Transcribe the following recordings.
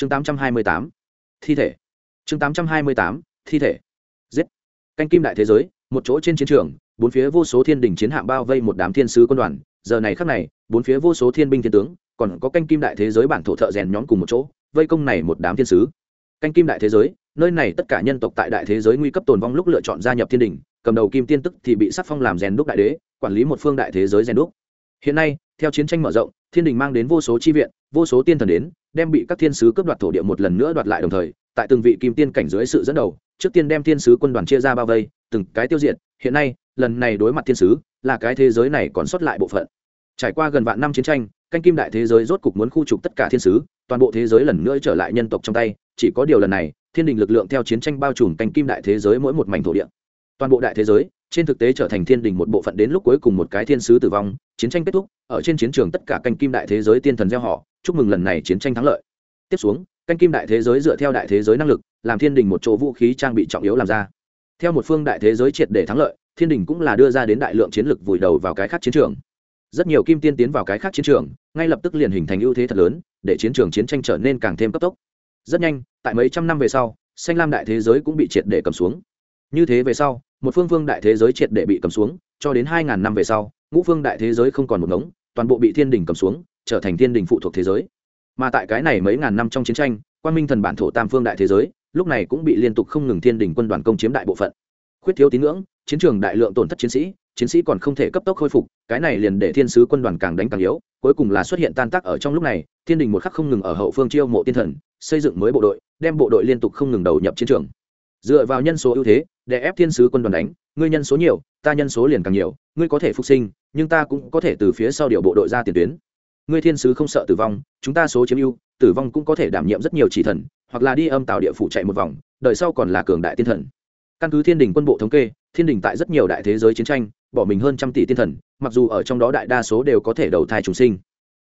chương tám trăm hai mươi tám, thi thể. Chương tám trăm hai mươi tám, thi thể. Giết. Canh kim đại thế giới, một chỗ trên chiến trường, bốn phía vô số thiên đình chiến hạm bao vây một đám thiên sứ quân đoàn. Giờ này khắc này, bốn phía vô số thiên binh thiên tướng, còn có canh kim đại thế giới bản thổ thợ rèn nhóm cùng một chỗ, vây công này một đám thiên sứ. Canh kim đại thế giới, nơi này tất cả nhân tộc tại đại thế giới nguy cấp tồn vong lúc lựa chọn gia nhập thiên đình, cầm đầu kim tiên tức thì bị sắc phong làm rèn đúc đại đế, quản lý một phương đại thế giới rèn đúc hiện nay, theo chiến tranh mở rộng, thiên đình mang đến vô số chi viện, vô số tiên thần đến, đem bị các thiên sứ cướp đoạt thổ địa một lần nữa đoạt lại đồng thời, tại từng vị kim tiên cảnh dưới sự dẫn đầu, trước tiên đem thiên sứ quân đoàn chia ra bao vây, từng cái tiêu diệt. Hiện nay, lần này đối mặt thiên sứ, là cái thế giới này còn sót lại bộ phận. Trải qua gần vạn năm chiến tranh, canh kim đại thế giới rốt cục muốn khu trục tất cả thiên sứ, toàn bộ thế giới lần nữa trở lại nhân tộc trong tay. Chỉ có điều lần này, thiên đình lực lượng theo chiến tranh bao trùm canh kim đại thế giới mỗi một mảnh thổ địa. Toàn bộ đại thế giới trên thực tế trở thành thiên đình một bộ phận đến lúc cuối cùng một cái thiên sứ tử vong, chiến tranh kết thúc, ở trên chiến trường tất cả canh kim đại thế giới tiên thần gieo họ, chúc mừng lần này chiến tranh thắng lợi. Tiếp xuống, canh kim đại thế giới dựa theo đại thế giới năng lực, làm thiên đình một chỗ vũ khí trang bị trọng yếu làm ra. Theo một phương đại thế giới triệt để thắng lợi, thiên đình cũng là đưa ra đến đại lượng chiến lực vùi đầu vào cái khác chiến trường. Rất nhiều kim tiên tiến vào cái khác chiến trường, ngay lập tức liền hình thành ưu thế thật lớn, để chiến trường chiến tranh trở nên càng thêm cấp tốc. Rất nhanh, tại mấy trăm năm về sau, xanh lam đại thế giới cũng bị triệt để cầm xuống. Như thế về sau một phương phương đại thế giới triệt để bị cầm xuống, cho đến hai ngàn năm về sau, ngũ phương đại thế giới không còn một ngống, toàn bộ bị thiên đình cầm xuống, trở thành thiên đình phụ thuộc thế giới. Mà tại cái này mấy ngàn năm trong chiến tranh, quan minh thần bản thổ tam phương đại thế giới, lúc này cũng bị liên tục không ngừng thiên đình quân đoàn công chiếm đại bộ phận. Khuyết thiếu tín ngưỡng, chiến trường đại lượng tổn thất chiến sĩ chiến sĩ còn không thể cấp tốc khôi phục, cái này liền để thiên sứ quân đoàn càng đánh càng yếu, cuối cùng là xuất hiện tan tác ở trong lúc này, thiên đình một khắc không ngừng ở hậu phương chiêu mộ tiên thần, xây dựng mới bộ đội, đem bộ đội liên tục không ngừng đầu nhập chiến trường. Dựa vào nhân số ưu thế để ép thiên sứ quân đoàn đánh, ngươi nhân số nhiều, ta nhân số liền càng nhiều, ngươi có thể phục sinh, nhưng ta cũng có thể từ phía sau điều bộ đội ra tiền tuyến. Ngươi thiên sứ không sợ tử vong, chúng ta số chiếm ưu, tử vong cũng có thể đảm nhiệm rất nhiều chỉ thần, hoặc là đi âm tạo địa phủ chạy một vòng, đời sau còn là cường đại tiên thần. Căn cứ thiên đình quân bộ thống kê, thiên đình tại rất nhiều đại thế giới chiến tranh, bỏ mình hơn trăm tỷ tiên thần, mặc dù ở trong đó đại đa số đều có thể đầu thai trùng sinh.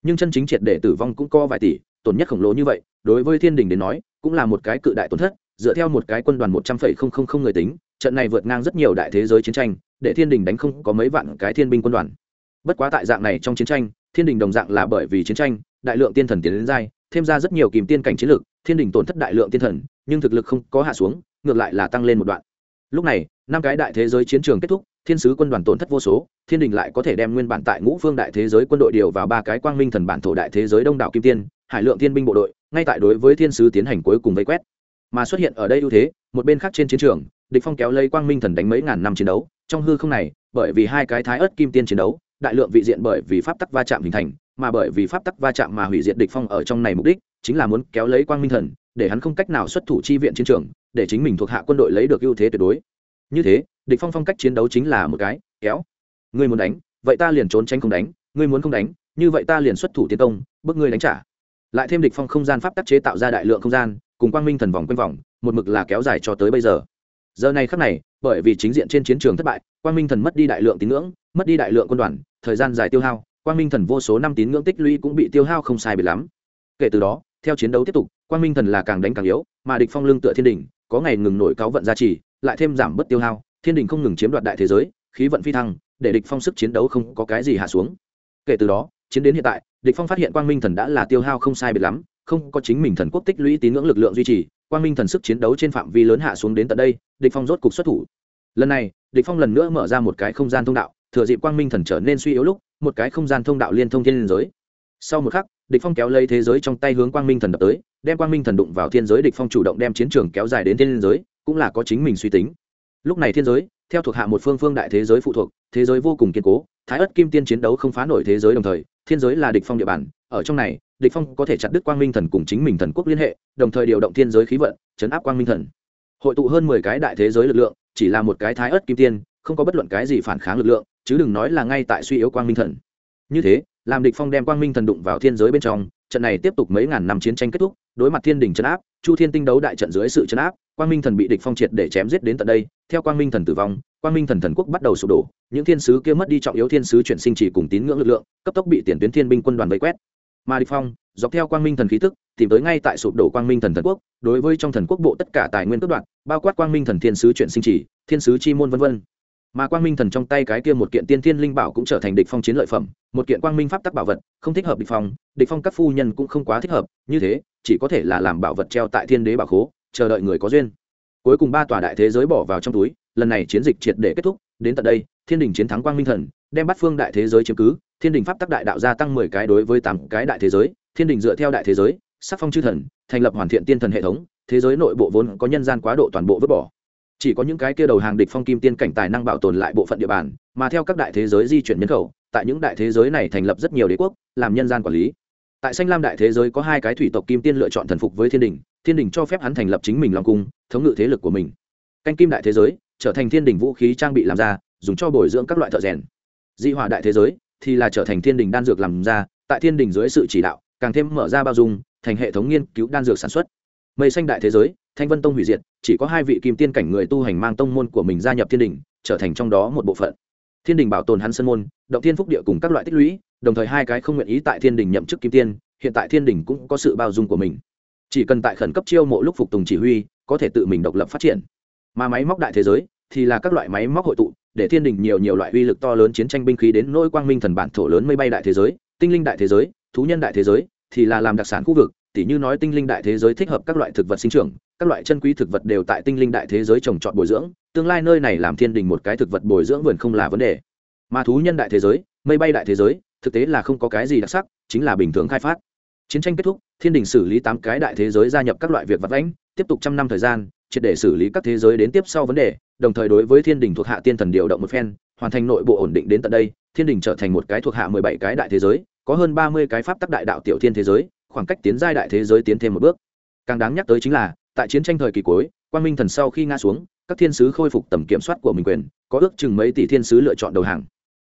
Nhưng chân chính triệt để tử vong cũng có vài tỷ, tổn nhất khổng lồ như vậy, đối với thiên đình đến nói, cũng là một cái cự đại tổn thất, dựa theo một cái quân đoàn một trăm phẩy không không không người tính trận này vượt ngang rất nhiều đại thế giới chiến tranh, để thiên đình đánh không có mấy vạn cái thiên binh quân đoàn. Bất quá tại dạng này trong chiến tranh, thiên đình đồng dạng là bởi vì chiến tranh, đại lượng tiên thần tiến đến giai, thêm ra rất nhiều kìm tiên cảnh chiến lược, thiên đình tổn thất đại lượng tiên thần, nhưng thực lực không có hạ xuống, ngược lại là tăng lên một đoạn. Lúc này, năm cái đại thế giới chiến trường kết thúc, thiên sứ quân đoàn tổn thất vô số, thiên đình lại có thể đem nguyên bản tại ngũ phương đại thế giới quân đội điều vào ba cái quang minh thần bản thổ đại thế giới đông đảo kim tiên, hải lượng thiên binh bộ đội, ngay tại đối với thiên sứ tiến hành cuối cùng vây quét. Mà xuất hiện ở đây ưu thế một bên khác trên chiến trường, địch phong kéo lấy quang minh thần đánh mấy ngàn năm chiến đấu. Trong hư không này, bởi vì hai cái thái ớt kim tiên chiến đấu, đại lượng vị diện bởi vì pháp tắc va chạm hình thành, mà bởi vì pháp tắc va chạm mà hủy diệt địch phong ở trong này mục đích, chính là muốn kéo lấy quang minh thần, để hắn không cách nào xuất thủ chi viện chiến trường, để chính mình thuộc hạ quân đội lấy được ưu thế tuyệt đối. Như thế, địch phong phong cách chiến đấu chính là một cái, kéo. Ngươi muốn đánh, vậy ta liền trốn tránh không đánh, ngươi muốn không đánh, như vậy ta liền xuất thủ tiến công, bước ngươi đánh trả. Lại thêm địch phong không gian pháp tắc chế tạo ra đại lượng không gian, cùng quang minh thần vòng quanh vòng một mực là kéo dài cho tới bây giờ. Giờ này khắc này, bởi vì chính diện trên chiến trường thất bại, quang minh thần mất đi đại lượng tín ngưỡng, mất đi đại lượng quân đoàn, thời gian dài tiêu hao, quang minh thần vô số năm tín ngưỡng tích lũy cũng bị tiêu hao không sai biệt lắm. Kể từ đó, theo chiến đấu tiếp tục, quang minh thần là càng đánh càng yếu, mà địch phong lương tựa thiên đỉnh, có ngày ngừng nổi cáo vận gia trì, lại thêm giảm bớt tiêu hao, thiên đình không ngừng chiếm đoạt đại thế giới, khí vận phi thăng, để địch phong sức chiến đấu không có cái gì hạ xuống. Kể từ đó, chiến đến hiện tại, địch phong phát hiện quang minh thần đã là tiêu hao không sai biệt lắm, không có chính mình thần quốc tích lũy tín ngưỡng lực lượng duy trì quang minh thần sức chiến đấu trên phạm vi lớn hạ xuống đến tận đây, địch phong rốt cục xuất thủ. Lần này, địch phong lần nữa mở ra một cái không gian thông đạo, thừa dịp quang minh thần trở nên suy yếu lúc, một cái không gian thông đạo liên thông thiên giới. Sau một khắc, địch phong kéo lấy thế giới trong tay hướng quang minh thần đập tới, đem quang minh thần đụng vào thiên giới, địch phong chủ động đem chiến trường kéo dài đến thiên giới, cũng là có chính mình suy tính. Lúc này thiên giới, theo thuộc hạ một phương phương đại thế giới phụ thuộc, thế giới vô cùng kiên cố, thái ất kim tiên chiến đấu không phá nổi thế giới đồng thời, thiên giới là địch phong địa bàn, ở trong này địch phong có thể chặt đứt quang minh thần cùng chính mình thần quốc liên hệ, đồng thời điều động thiên giới khí vận, chấn áp quang minh thần. Hội tụ hơn mười cái đại thế giới lực lượng, chỉ là một cái thái ớt kim tiên, không có bất luận cái gì phản kháng lực lượng, chứ đừng nói là ngay tại suy yếu quang minh thần. Như thế, làm địch phong đem quang minh thần đụng vào thiên giới bên trong, trận này tiếp tục mấy ngàn năm chiến tranh kết thúc, đối mặt thiên đình chấn áp, chu thiên tinh đấu đại trận dưới sự chấn áp, quang minh thần bị địch phong triệt để chém giết đến tận đây, theo quang minh thần tử vong, quang minh thần thần quốc bắt đầu sụp đổ, những thiên sứ kia mất đi trọng yếu thiên sứ chuyển sinh chỉ cùng tín ngưỡng lực lượng, cấp tốc bị tiền tuyến thiên binh quân đoàn vây quét mà địch phong dọc theo quang minh thần khí tức tìm tới ngay tại sụp đổ quang minh thần thần quốc đối với trong thần quốc bộ tất cả tài nguyên cướp đoạn, bao quát quang minh thần thiên sứ chuyển sinh chỉ thiên sứ chi môn vân vân. Mà quang minh thần trong tay cái kia một kiện tiên thiên linh bảo cũng trở thành địch phong chiến lợi phẩm một kiện quang minh pháp tắc bảo vật không thích hợp địch phong địch phong các phu nhân cũng không quá thích hợp như thế chỉ có thể là làm bảo vật treo tại thiên đế bảo khố chờ đợi người có duyên. Cuối cùng ba tòa đại thế giới bỏ vào trong túi lần này chiến dịch triệt để kết thúc đến tận đây thiên đình chiến thắng quang minh thần đem bắt phương đại thế giới chiếm cứ thiên đình pháp tắc đại đạo gia tăng mười cái đối với tám cái đại thế giới, thiên đình dựa theo đại thế giới, sắc phong chư thần, thành lập hoàn thiện tiên thần hệ thống, thế giới nội bộ vốn có nhân gian quá độ toàn bộ vứt bỏ. Chỉ có những cái kia đầu hàng địch phong kim tiên cảnh tài năng bảo tồn lại bộ phận địa bàn, mà theo các đại thế giới di chuyển nhân khẩu, tại những đại thế giới này thành lập rất nhiều đế quốc, làm nhân gian quản lý. Tại xanh lam đại thế giới có hai cái thủy tộc kim tiên lựa chọn thần phục với thiên đình thiên đình cho phép hắn thành lập chính mình lòng cung, thống ngự thế lực của mình. Canh kim đại thế giới, trở thành thiên đình vũ khí trang bị làm ra, dùng cho bồi dưỡng các loại thợ rèn. Di hòa đại thế giới thì là trở thành thiên đình đan dược làm ra, tại thiên đình dưới sự chỉ đạo, càng thêm mở ra bao dung, thành hệ thống nghiên cứu đan dược sản xuất. Mây xanh đại thế giới, thanh vân tông hủy diệt, chỉ có hai vị kim tiên cảnh người tu hành mang tông môn của mình gia nhập thiên đình, trở thành trong đó một bộ phận. Thiên đình bảo tồn hắn sân môn, động thiên phúc địa cùng các loại tích lũy, đồng thời hai cái không nguyện ý tại thiên đình nhậm chức kim tiên, hiện tại thiên đình cũng có sự bao dung của mình. Chỉ cần tại khẩn cấp chiêu mộ lúc phục tùng chỉ huy, có thể tự mình độc lập phát triển. Mà máy móc đại thế giới thì là các loại máy móc hội tụ, để thiên đình nhiều nhiều loại uy lực to lớn chiến tranh binh khí đến nỗi quang minh thần bản thổ lớn mây bay đại thế giới, tinh linh đại thế giới, thú nhân đại thế giới, thì là làm đặc sản khu vực, tỉ như nói tinh linh đại thế giới thích hợp các loại thực vật sinh trưởng, các loại chân quý thực vật đều tại tinh linh đại thế giới trồng trọt bồi dưỡng, tương lai nơi này làm thiên đình một cái thực vật bồi dưỡng vườn không là vấn đề. Mà thú nhân đại thế giới, mây bay đại thế giới, thực tế là không có cái gì đặc sắc, chính là bình thường khai phát. Chiến tranh kết thúc, thiên đình xử lý tám cái đại thế giới gia nhập các loại việc vật lãnh tiếp tục trăm năm thời gian, triệt để xử lý các thế giới đến tiếp sau vấn đề đồng thời đối với thiên đình thuộc hạ tiên thần điều động một phen, hoàn thành nội bộ ổn định đến tận đây, thiên đình trở thành một cái thuộc hạ mười bảy cái đại thế giới, có hơn ba mươi cái pháp tắc đại đạo tiểu thiên thế giới, khoảng cách tiến giai đại thế giới tiến thêm một bước. Càng đáng nhắc tới chính là, tại chiến tranh thời kỳ cuối quan minh thần sau khi ngã xuống, các thiên sứ khôi phục tầm kiểm soát của mình quyền, có ước chừng mấy tỷ thiên sứ lựa chọn đầu hàng.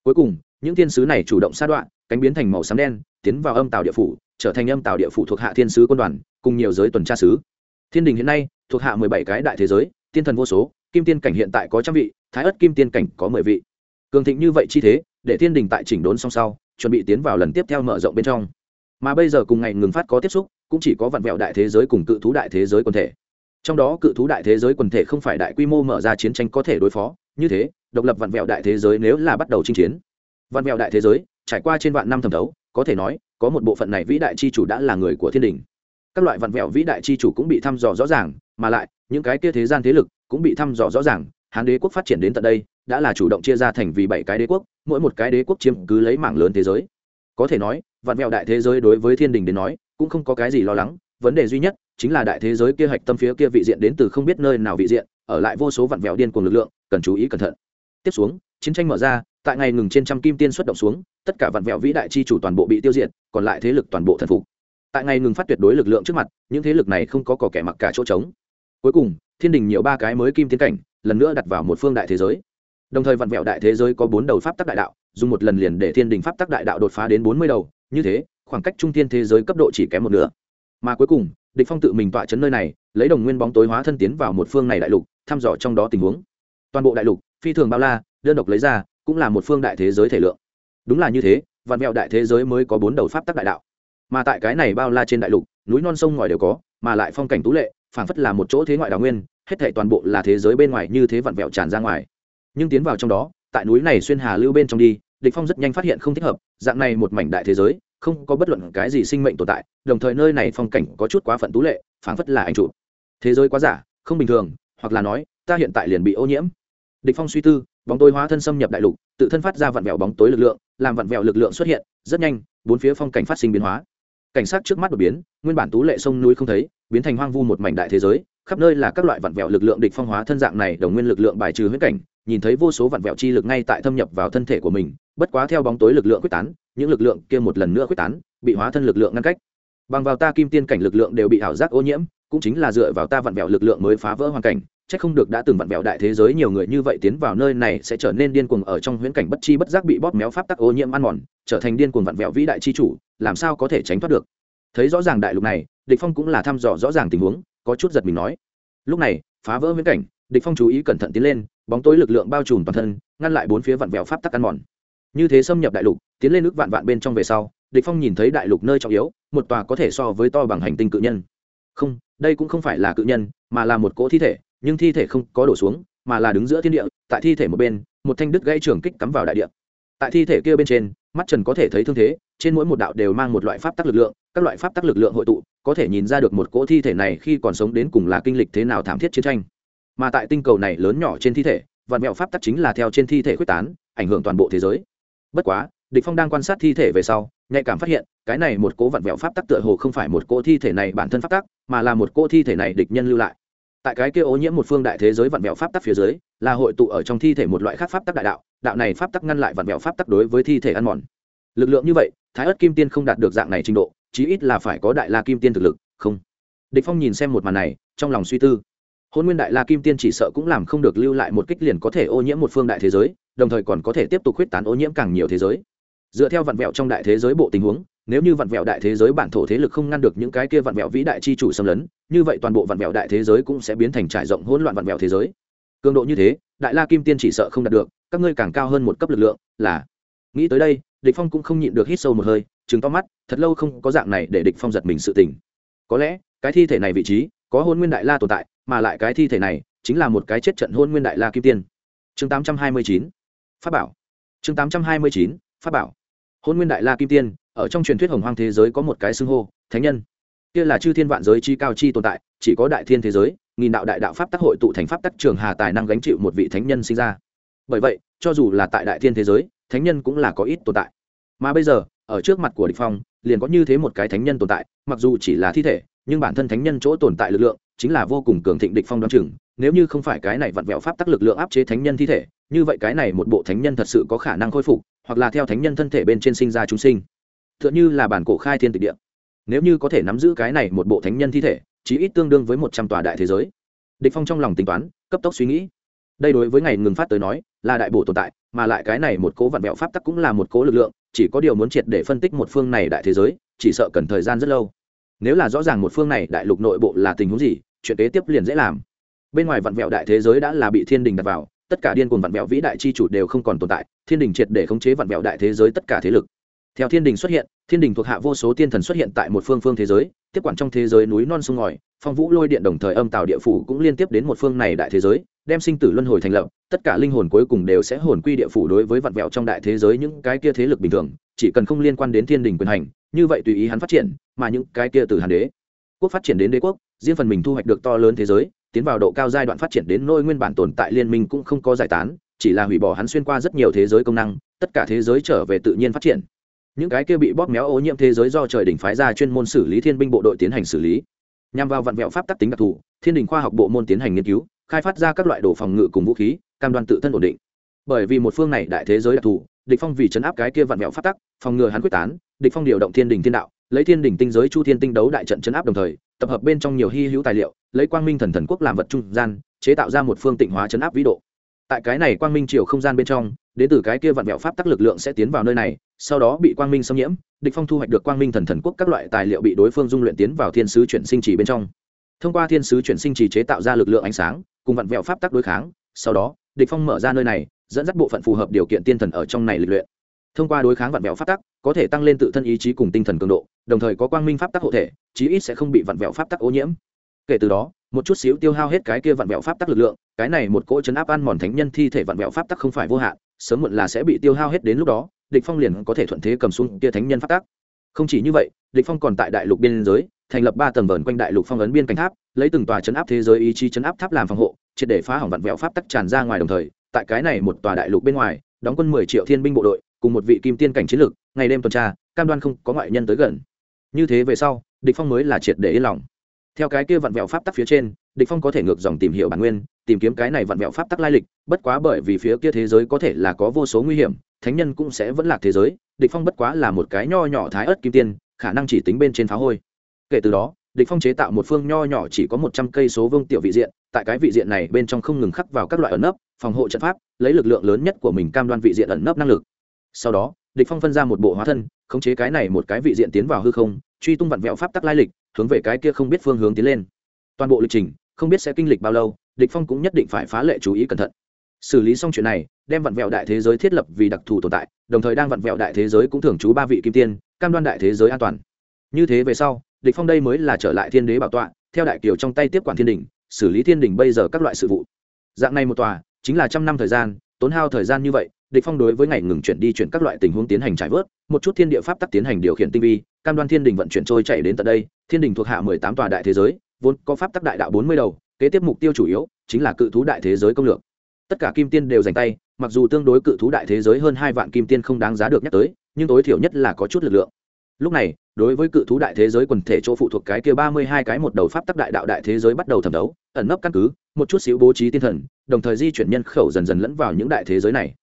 Cuối cùng, những thiên sứ này chủ động sát đoạn, cánh biến thành màu xám đen, tiến vào âm tàu địa phủ, trở thành âm tàu địa phủ thuộc hạ thiên sứ quân đoàn, cùng nhiều giới tuần tra sứ. Thiên đình hiện nay, thuộc hạ mười bảy cái đại thế giới, tiên thần vô số kim tiên cảnh hiện tại có trăm vị, thái ất kim tiên cảnh có mười vị. Cường thịnh như vậy chi thế, để thiên đình tại chỉnh đốn song sau, chuẩn bị tiến vào lần tiếp theo mở rộng bên trong. Mà bây giờ cùng ngày ngừng phát có tiếp xúc, cũng chỉ có vặn vẹo đại thế giới cùng cự thú đại thế giới quần thể. Trong đó cự thú đại thế giới quần thể không phải đại quy mô mở ra chiến tranh có thể đối phó, như thế, độc lập vặn vẹo đại thế giới nếu là bắt đầu chinh chiến. Vặn vẹo đại thế giới, trải qua trên vạn năm thẩm thấu, có thể nói, có một bộ phận này vĩ đại chi chủ đã là người của thiên đình. Các loại vặn vẹo vĩ đại chi chủ cũng bị thăm dò rõ ràng, mà lại, những cái kia thế gian thế lực cũng bị thăm dò rõ ràng, hán đế quốc phát triển đến tận đây, đã là chủ động chia ra thành vì bảy cái đế quốc, mỗi một cái đế quốc chiếm cứ lấy mảng lớn thế giới. Có thể nói, vạn mẹo đại thế giới đối với thiên đình đến nói, cũng không có cái gì lo lắng, vấn đề duy nhất chính là đại thế giới kia hạch tâm phía kia vị diện đến từ không biết nơi nào vị diện, ở lại vô số vạn vẹo điên cùng lực lượng, cần chú ý cẩn thận. Tiếp xuống, chiến tranh mở ra, tại ngày ngừng trên trăm kim tiên xuất động xuống, tất cả vạn vẹo vĩ đại chi chủ toàn bộ bị tiêu diệt, còn lại thế lực toàn bộ thần phục. Tại ngày ngừng phát tuyệt đối lực lượng trước mặt, những thế lực này không có cỏ kẻ mặc cả chỗ trống. Cuối cùng thiên đình nhiều ba cái mới kim tiến cảnh, lần nữa đặt vào một phương đại thế giới. Đồng thời vạn vẹo đại thế giới có bốn đầu pháp tắc đại đạo, dùng một lần liền để thiên đình pháp tắc đại đạo đột phá đến bốn mươi đầu, như thế, khoảng cách trung thiên thế giới cấp độ chỉ kém một nửa. Mà cuối cùng, địch phong tự mình tọa chấn nơi này, lấy đồng nguyên bóng tối hóa thân tiến vào một phương này đại lục, thăm dò trong đó tình huống. Toàn bộ đại lục, phi thường bao la, đơn độc lấy ra, cũng là một phương đại thế giới thể lượng. Đúng là như thế, vạn mẹo đại thế giới mới có bốn đầu pháp tắc đại đạo. Mà tại cái này bao la trên đại lục, núi non sông ngòi đều có, mà lại phong cảnh tú lệ, phảng phất là một chỗ thế ngoại đào nguyên hết thảy toàn bộ là thế giới bên ngoài như thế vặn vẹo tràn ra ngoài. Nhưng tiến vào trong đó, tại núi này xuyên hà lưu bên trong đi, địch phong rất nhanh phát hiện không thích hợp, dạng này một mảnh đại thế giới, không có bất luận cái gì sinh mệnh tồn tại, đồng thời nơi này phong cảnh có chút quá phận tú lệ, phảng phất là anh chủ thế giới quá giả, không bình thường, hoặc là nói, ta hiện tại liền bị ô nhiễm. Địch phong suy tư, bóng tối hóa thân xâm nhập đại lục, tự thân phát ra vặn vẹo bóng tối lực lượng, làm vặn vẹo lực lượng xuất hiện, rất nhanh, bốn phía phong cảnh phát sinh biến hóa. Cảnh sát trước mắt đột biến, nguyên bản tú lệ sông núi không thấy, biến thành hoang vu một mảnh đại thế giới khắp nơi là các loại vặn vẹo lực lượng địch phong hóa thân dạng này, đồng nguyên lực lượng bài trừ huyết cảnh, nhìn thấy vô số vặn vẹo chi lực ngay tại thâm nhập vào thân thể của mình, bất quá theo bóng tối lực lượng quyết tán, những lực lượng kia một lần nữa quyết tán, bị hóa thân lực lượng ngăn cách. Bằng vào ta kim tiên cảnh lực lượng đều bị ảo giác ô nhiễm, cũng chính là dựa vào ta vặn vẹo lực lượng mới phá vỡ hoàn cảnh, chắc không được đã từng vặn vẹo đại thế giới nhiều người như vậy tiến vào nơi này sẽ trở nên điên cuồng ở trong huyễn cảnh bất chi bất giác bị bóp méo pháp tắc ô nhiễm ăn mòn, trở thành điên cuồng vặn vẹo vĩ đại chi chủ, làm sao có thể tránh thoát được? Thấy rõ ràng đại lục này, địch phong cũng là thăm dò rõ ràng tình huống có chút giật mình nói. Lúc này, phá vỡ viễn cảnh, địch phong chú ý cẩn thận tiến lên, bóng tối lực lượng bao trùm toàn thân, ngăn lại bốn phía vặn vẹo pháp tắc ăn mòn. Như thế xâm nhập đại lục, tiến lên nước vạn vạn bên trong về sau, địch phong nhìn thấy đại lục nơi trọng yếu, một tòa có thể so với to bằng hành tinh cự nhân. Không, đây cũng không phải là cự nhân, mà là một cỗ thi thể, nhưng thi thể không có đổ xuống, mà là đứng giữa thiên địa, tại thi thể một bên, một thanh đứt gãy trường kích cắm vào đại địa. Tại thi thể kia bên trên, mắt trần có thể thấy thương thế, trên mỗi một đạo đều mang một loại pháp tắc lực lượng các loại pháp tắc lực lượng hội tụ, có thể nhìn ra được một cỗ thi thể này khi còn sống đến cùng là kinh lịch thế nào thảm thiết chiến tranh. Mà tại tinh cầu này lớn nhỏ trên thi thể, vạn mẹo pháp tắc chính là theo trên thi thể quyết tán, ảnh hưởng toàn bộ thế giới. Bất quá, địch phong đang quan sát thi thể về sau, nhạy cảm phát hiện, cái này một cỗ vạn mẹo pháp tắc tựa hồ không phải một cỗ thi thể này bản thân pháp tắc, mà là một cỗ thi thể này địch nhân lưu lại. Tại cái kia ô nhiễm một phương đại thế giới vạn mẹo pháp tắc phía dưới, là hội tụ ở trong thi thể một loại khác pháp tắc đại đạo đạo này pháp tắc ngăn lại vạn mẹo pháp tắc đối với thi thể ăn mòn. Lực lượng như vậy, thái ất kim tiên không đạt được dạng này trình độ chí ít là phải có đại la kim tiên thực lực, không? Địch phong nhìn xem một màn này, trong lòng suy tư. Hôn nguyên đại la kim tiên chỉ sợ cũng làm không được lưu lại một kích liền có thể ô nhiễm một phương đại thế giới, đồng thời còn có thể tiếp tục huyết tán ô nhiễm càng nhiều thế giới. Dựa theo vạn vẹo trong đại thế giới bộ tình huống, nếu như vạn vẹo đại thế giới bản thổ thế lực không ngăn được những cái kia vạn vẹo vĩ đại chi chủ xâm lấn, như vậy toàn bộ vạn vẹo đại thế giới cũng sẽ biến thành trải rộng hỗn loạn vạn vẹo thế giới. Cường độ như thế, đại la kim tiên chỉ sợ không đạt được, các ngươi càng cao hơn một cấp lực lượng, là. Nghĩ tới đây, địch phong cũng không nhịn được hít sâu một hơi trừng to mắt, thật lâu không có dạng này để địch phong giật mình sự tình. Có lẽ, cái thi thể này vị trí, có hôn nguyên đại la tồn tại, mà lại cái thi thể này, chính là một cái chết trận hôn nguyên đại la kim tiên. Chương 829 pháp bảo. Chương 829 pháp bảo. Hôn nguyên đại la kim tiên, ở trong truyền thuyết hồng hoang thế giới có một cái xưng hô, thánh nhân. Kia là chư thiên vạn giới chi cao chi tồn tại, chỉ có đại thiên thế giới, nghìn đạo đại đạo pháp tác hội tụ thành pháp tắc trường hà tài năng gánh chịu một vị thánh nhân sinh ra. Bởi vậy, cho dù là tại đại thiên thế giới, thánh nhân cũng là có ít tồn tại. Mà bây giờ ở trước mặt của địch phong, liền có như thế một cái thánh nhân tồn tại, mặc dù chỉ là thi thể, nhưng bản thân thánh nhân chỗ tồn tại lực lượng chính là vô cùng cường thịnh địch phong đoán chừng. Nếu như không phải cái này vặn vẹo pháp tắc lực lượng áp chế thánh nhân thi thể, như vậy cái này một bộ thánh nhân thật sự có khả năng khôi phục, hoặc là theo thánh nhân thân thể bên trên sinh ra chúng sinh. Tựa như là bản cổ khai thiên tịch địa. Nếu như có thể nắm giữ cái này một bộ thánh nhân thi thể, chí ít tương đương với một trăm tòa đại thế giới. Địch phong trong lòng tính toán, cấp tốc suy nghĩ đây đối với ngày ngừng phát tới nói, là đại bổ tồn tại, mà lại cái này một cố vặn vẹo pháp tắc cũng là một cố lực lượng, chỉ có điều muốn triệt để phân tích một phương này đại thế giới, chỉ sợ cần thời gian rất lâu. Nếu là rõ ràng một phương này đại lục nội bộ là tình huống gì, chuyện kế tiếp liền dễ làm. Bên ngoài vặn vẹo đại thế giới đã là bị thiên đình đặt vào, tất cả điên cuồng vặn vẹo vĩ đại chi chủ đều không còn tồn tại, thiên đình triệt để khống chế vặn vẹo đại thế giới tất cả thế lực. Theo thiên đình xuất hiện, thiên đình thuộc hạ vô số tiên thần xuất hiện tại một phương phương thế giới, tiếp quản trong thế giới núi non sông ngòi, phong vũ lôi điện đồng thời âm tào địa phủ cũng liên tiếp đến một phương này đại thế giới đem sinh tử luân hồi thành lập, tất cả linh hồn cuối cùng đều sẽ hồn quy địa phủ đối với vặn vẹo trong đại thế giới những cái kia thế lực bình thường, chỉ cần không liên quan đến thiên đình quyền hành, như vậy tùy ý hắn phát triển, mà những cái kia từ hàn đế, quốc phát triển đến đế quốc, riêng phần mình thu hoạch được to lớn thế giới, tiến vào độ cao giai đoạn phát triển đến nôi nguyên bản tồn tại liên minh cũng không có giải tán, chỉ là hủy bỏ hắn xuyên qua rất nhiều thế giới công năng, tất cả thế giới trở về tự nhiên phát triển. Những cái kia bị bóp méo ô nhiễm thế giới do trời đỉnh phái ra chuyên môn xử lý thiên binh bộ đội tiến hành xử lý. Nhằm vào vặn vẹo pháp tắc tính đặc thù, thiên đình khoa học bộ môn tiến hành nghiên cứu khai phát ra các loại đồ phòng ngự cùng vũ khí, cam đoan tự thân ổn định. Bởi vì một phương này đại thế giới đặc thù, địch phong vì chấn áp cái kia vạn mẹo pháp tắc, phòng ngừa hắn quyết tán, địch phong điều động thiên đình thiên đạo, lấy thiên đình tinh giới chu thiên tinh đấu đại trận chấn áp đồng thời, tập hợp bên trong nhiều hy hữu tài liệu, lấy quang minh thần thần quốc làm vật trung gian, chế tạo ra một phương tịnh hóa chấn áp vĩ độ. Tại cái này quang minh chiều không gian bên trong, đến từ cái kia vạn mẹo pháp tắc lực lượng sẽ tiến vào nơi này, sau đó bị quang minh xâm nhiễm, địch phong thu hoạch được quang minh thần thần quốc các loại tài liệu bị đối phương dung luyện tiến vào thiên sứ chuyển sinh trì bên trong. Thông qua thiên sứ chuyển sinh trì chế tạo ra lực lượng ánh sáng cùng vặn vẹo pháp tắc đối kháng, sau đó, địch phong mở ra nơi này, dẫn dắt bộ phận phù hợp điều kiện tiên thần ở trong này lịch luyện. Thông qua đối kháng vặn vẹo pháp tắc, có thể tăng lên tự thân ý chí cùng tinh thần cường độ, đồng thời có quang minh pháp tắc hộ thể, chí ít sẽ không bị vặn vẹo pháp tắc ô nhiễm. Kể từ đó, một chút xíu tiêu hao hết cái kia vặn vẹo pháp tắc lực lượng, cái này một cỗ chấn áp ăn mòn thánh nhân thi thể vặn vẹo pháp tắc không phải vô hạn, sớm muộn là sẽ bị tiêu hao hết đến lúc đó, địch phong liền có thể thuận thế cầm xuống kia thánh nhân pháp tắc. Không chỉ như vậy, địch phong còn tại đại lục biên giới, thành lập ba tầng vờn quanh đại lục phong ấn biên cảnh tháp lấy từng tòa chấn áp thế giới ý chí chấn áp tháp làm phòng hộ, triệt để phá hỏng vạn vẹo pháp tắc tràn ra ngoài đồng thời, tại cái này một tòa đại lục bên ngoài, đóng quân 10 triệu thiên binh bộ đội, cùng một vị kim tiên cảnh chiến lược, ngày đêm tuần tra, cam đoan không có ngoại nhân tới gần. Như thế về sau, địch phong mới là triệt để yên lòng. Theo cái kia vặn vẹo pháp tắc phía trên, địch phong có thể ngược dòng tìm hiểu bản nguyên, tìm kiếm cái này vặn vẹo pháp tắc lai lịch, bất quá bởi vì phía kia thế giới có thể là có vô số nguy hiểm, thánh nhân cũng sẽ vẫn lạc thế giới, địch phong bất quá là một cái nho nhỏ thái ớt kim tiên, khả năng chỉ tính bên trên phá hôi. Kể từ đó địch phong chế tạo một phương nho nhỏ chỉ có một trăm cây số vương tiểu vị diện, tại cái vị diện này bên trong không ngừng khắc vào các loại ẩn nấp, phòng hộ trận pháp, lấy lực lượng lớn nhất của mình cam đoan vị diện ẩn nấp năng lực. Sau đó, địch phong phân ra một bộ hóa thân, khống chế cái này một cái vị diện tiến vào hư không, truy tung vặn vẹo pháp tắc lai lịch, hướng về cái kia không biết phương hướng tiến lên. Toàn bộ lịch trình, không biết sẽ kinh lịch bao lâu, địch phong cũng nhất định phải phá lệ chú ý cẩn thận. Xử lý xong chuyện này, đem vặn vẹo đại thế giới thiết lập vì đặc thù tồn tại, đồng thời đang vặn vẹo đại thế giới cũng thường trú ba vị kim tiên, cam đoan đại thế giới an toàn. Như thế về sau địch phong đây mới là trở lại thiên đế bảo tọa, theo đại kiều trong tay tiếp quản thiên đình xử lý thiên đình bây giờ các loại sự vụ. Dạng này một tòa, chính là trăm năm thời gian, tốn hao thời gian như vậy địch phong đối với ngày ngừng chuyển đi chuyển các loại tình huống tiến hành trải vớt, một chút thiên địa pháp tắc tiến hành điều khiển tinh vi, cam đoan thiên đình vận chuyển trôi chảy đến tận đây, thiên đình thuộc hạ mười tám tòa đại thế giới, vốn có pháp tắc đại đạo bốn mươi đầu, kế tiếp mục tiêu chủ yếu chính là cự thú đại thế giới công lược. Tất cả kim tiên đều giành tay, mặc dù tương đối cự thú đại thế giới hơn hai vạn kim tiên không đáng giá được nhắc tới, nhưng tối thiểu nhất là có chút lực lượng. Lúc này đối với cự thú đại thế giới quần thể chỗ phụ thuộc cái kia ba mươi hai cái một đầu pháp tắc đại đạo đại thế giới bắt đầu thẩm đấu ẩn nấp căn cứ, một chút xíu bố trí tinh thần, đồng thời di chuyển nhân khẩu dần dần lẫn vào những đại thế giới này.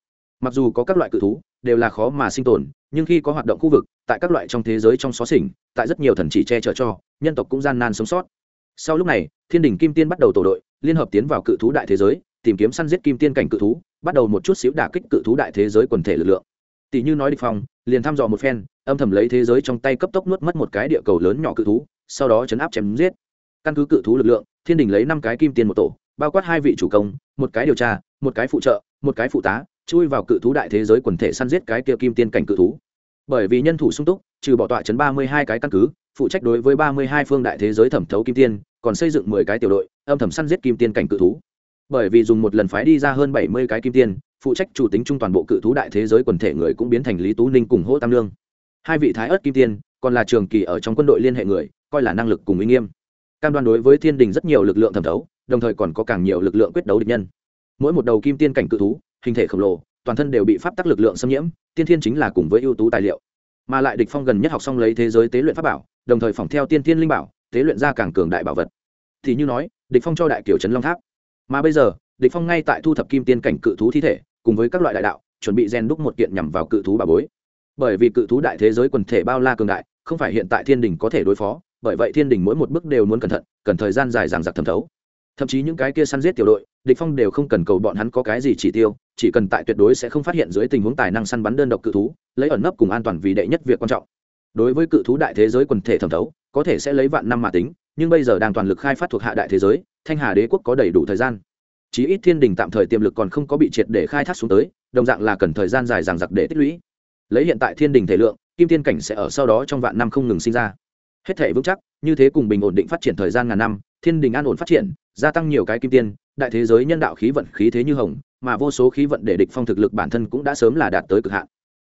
Mặc dù có các loại cự thú, đều là khó mà sinh tồn, nhưng khi có hoạt động khu vực, tại các loại trong thế giới trong xó xỉnh, tại rất nhiều thần chỉ che chở cho, nhân tộc cũng gian nan sống sót. Sau lúc này, thiên đình kim tiên bắt đầu tổ đội, liên hợp tiến vào cự thú đại thế giới, tìm kiếm săn giết kim tiên cảnh cự thú, bắt đầu một chút xíu đả kích cự thú đại thế giới quần thể lực lượng tỷ như nói địch phong liền thăm dò một phen, âm thầm lấy thế giới trong tay cấp tốc nuốt mất một cái địa cầu lớn nhỏ cự thú, sau đó chấn áp chém giết. Căn cứ cự thú lực lượng, thiên đình lấy năm cái kim tiên một tổ, bao quát hai vị chủ công, một cái điều tra, một cái phụ trợ, một cái phụ tá, chui vào cự thú đại thế giới quần thể săn giết cái kia kim tiên cảnh cự thú. Bởi vì nhân thủ sung túc, trừ bỏ tọa chấn ba mươi hai cái căn cứ, phụ trách đối với ba mươi hai phương đại thế giới thẩm thấu kim tiên còn xây dựng mười cái tiểu đội, âm thầm săn giết kim tiên cảnh cự thú. Bởi vì dùng một lần phái đi ra hơn bảy mươi cái kim tiên phụ trách chủ tính chung toàn bộ cự thú đại thế giới quần thể người cũng biến thành lý tú ninh cùng hỗ tam lương. Hai vị thái ớt kim tiên, còn là trường kỳ ở trong quân đội liên hệ người, coi là năng lực cùng uy nghiêm. Cam đoan đối với thiên đình rất nhiều lực lượng thẩm thấu, đồng thời còn có càng nhiều lực lượng quyết đấu địch nhân. Mỗi một đầu kim tiên cảnh cự thú, hình thể khổng lồ, toàn thân đều bị pháp tắc lực lượng xâm nhiễm, tiên thiên chính là cùng với ưu tú tài liệu. Mà lại địch phong gần nhất học xong lấy thế giới tế luyện pháp bảo, đồng thời phỏng theo tiên thiên linh bảo, tế luyện ra càng cường đại bảo vật. Thì như nói, địch phong cho đại kiểu trấn long tháp. Mà bây giờ, địch phong ngay tại thu thập kim tiên cảnh cự thú thi thể cùng với các loại đại đạo, chuẩn bị gen đúc một kiện nhằm vào cự thú bà bối. Bởi vì cự thú đại thế giới quần thể bao la cường đại, không phải hiện tại thiên đình có thể đối phó, bởi vậy thiên đình mỗi một bước đều muốn cẩn thận, cần thời gian dài giảng giặc thẩm thấu. Thậm chí những cái kia săn giết tiểu đội, địch phong đều không cần cầu bọn hắn có cái gì chỉ tiêu, chỉ cần tại tuyệt đối sẽ không phát hiện dưới tình huống tài năng săn bắn đơn độc cự thú, lấy ẩn nấp cùng an toàn vì đệ nhất việc quan trọng. Đối với cự thú đại thế giới quần thể thẩm thấu, có thể sẽ lấy vạn năm mà tính, nhưng bây giờ đang toàn lực khai phát thuộc hạ đại thế giới, thanh hà đế quốc có đầy đủ thời gian chí ít thiên đình tạm thời tiềm lực còn không có bị triệt để khai thác xuống tới, đồng dạng là cần thời gian dài dằng dặc để tích lũy. Lấy hiện tại thiên đình thể lượng, kim thiên cảnh sẽ ở sau đó trong vạn năm không ngừng sinh ra. Hết thể vững chắc, như thế cùng bình ổn định phát triển thời gian ngàn năm, thiên đình an ổn phát triển, gia tăng nhiều cái kim tiên, đại thế giới nhân đạo khí vận khí thế như hồng, mà vô số khí vận để địch phong thực lực bản thân cũng đã sớm là đạt tới cực hạn.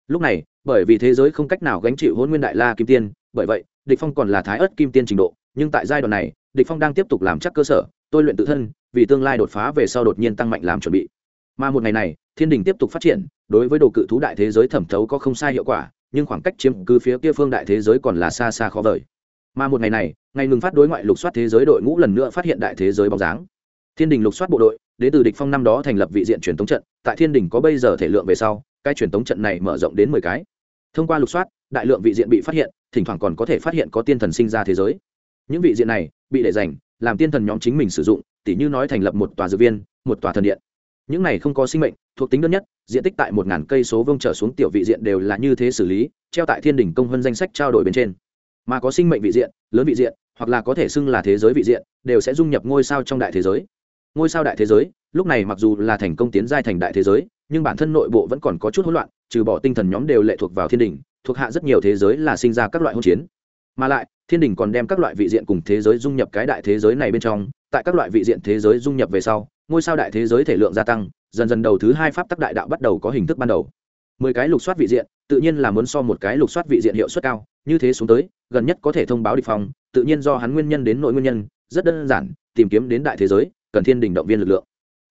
Lúc này, bởi vì thế giới không cách nào gánh chịu hôn nguyên đại la kim tiên, bởi vậy, địch phong còn là thái ớt kim tiên trình độ, nhưng tại giai đoạn này, địch phong đang tiếp tục làm chắc cơ sở, tôi luyện tự thân vì tương lai đột phá về sau đột nhiên tăng mạnh làm chuẩn bị. Mà một ngày này, thiên đình tiếp tục phát triển, đối với đồ cự thú đại thế giới thẩm thấu có không sai hiệu quả, nhưng khoảng cách chiếm cứ phía kia phương đại thế giới còn là xa xa khó vời. Mà một ngày này, ngày ngừng phát đối ngoại lục soát thế giới đội ngũ lần nữa phát hiện đại thế giới bóng dáng. Thiên đình lục soát bộ đội, đến từ địch phong năm đó thành lập vị diện truyền tống trận, tại thiên đình có bây giờ thể lượng về sau, cái truyền tống trận này mở rộng đến mười cái. Thông qua lục soát, đại lượng vị diện bị phát hiện, thỉnh thoảng còn có thể phát hiện có tiên thần sinh ra thế giới. Những vị diện này, bị để dành làm tiên thần nhóm chính mình sử dụng tỉ như nói thành lập một tòa dược viên, một tòa thần điện. Những này không có sinh mệnh, thuộc tính đơn nhất, diện tích tại một ngàn cây số vông trở xuống tiểu vị diện đều là như thế xử lý, treo tại thiên đình công hơn danh sách trao đổi bên trên. Mà có sinh mệnh vị diện, lớn vị diện, hoặc là có thể xưng là thế giới vị diện, đều sẽ dung nhập ngôi sao trong đại thế giới. Ngôi sao đại thế giới, lúc này mặc dù là thành công tiến giai thành đại thế giới, nhưng bản thân nội bộ vẫn còn có chút hỗn loạn, trừ bỏ tinh thần nhóm đều lệ thuộc vào thiên đình, thuộc hạ rất nhiều thế giới là sinh ra các loại hỗn chiến. Mà lại thiên đình còn đem các loại vị diện cùng thế giới dung nhập cái đại thế giới này bên trong, tại các loại vị diện thế giới dung nhập về sau, ngôi sao đại thế giới thể lượng gia tăng, dần dần đầu thứ hai pháp tắc đại đạo bắt đầu có hình thức ban đầu. Mười cái lục soát vị diện, tự nhiên là muốn so một cái lục soát vị diện hiệu suất cao, như thế xuống tới, gần nhất có thể thông báo địch phòng tự nhiên do hắn nguyên nhân đến nội nguyên nhân, rất đơn giản, tìm kiếm đến đại thế giới, cần thiên đình động viên lực lượng.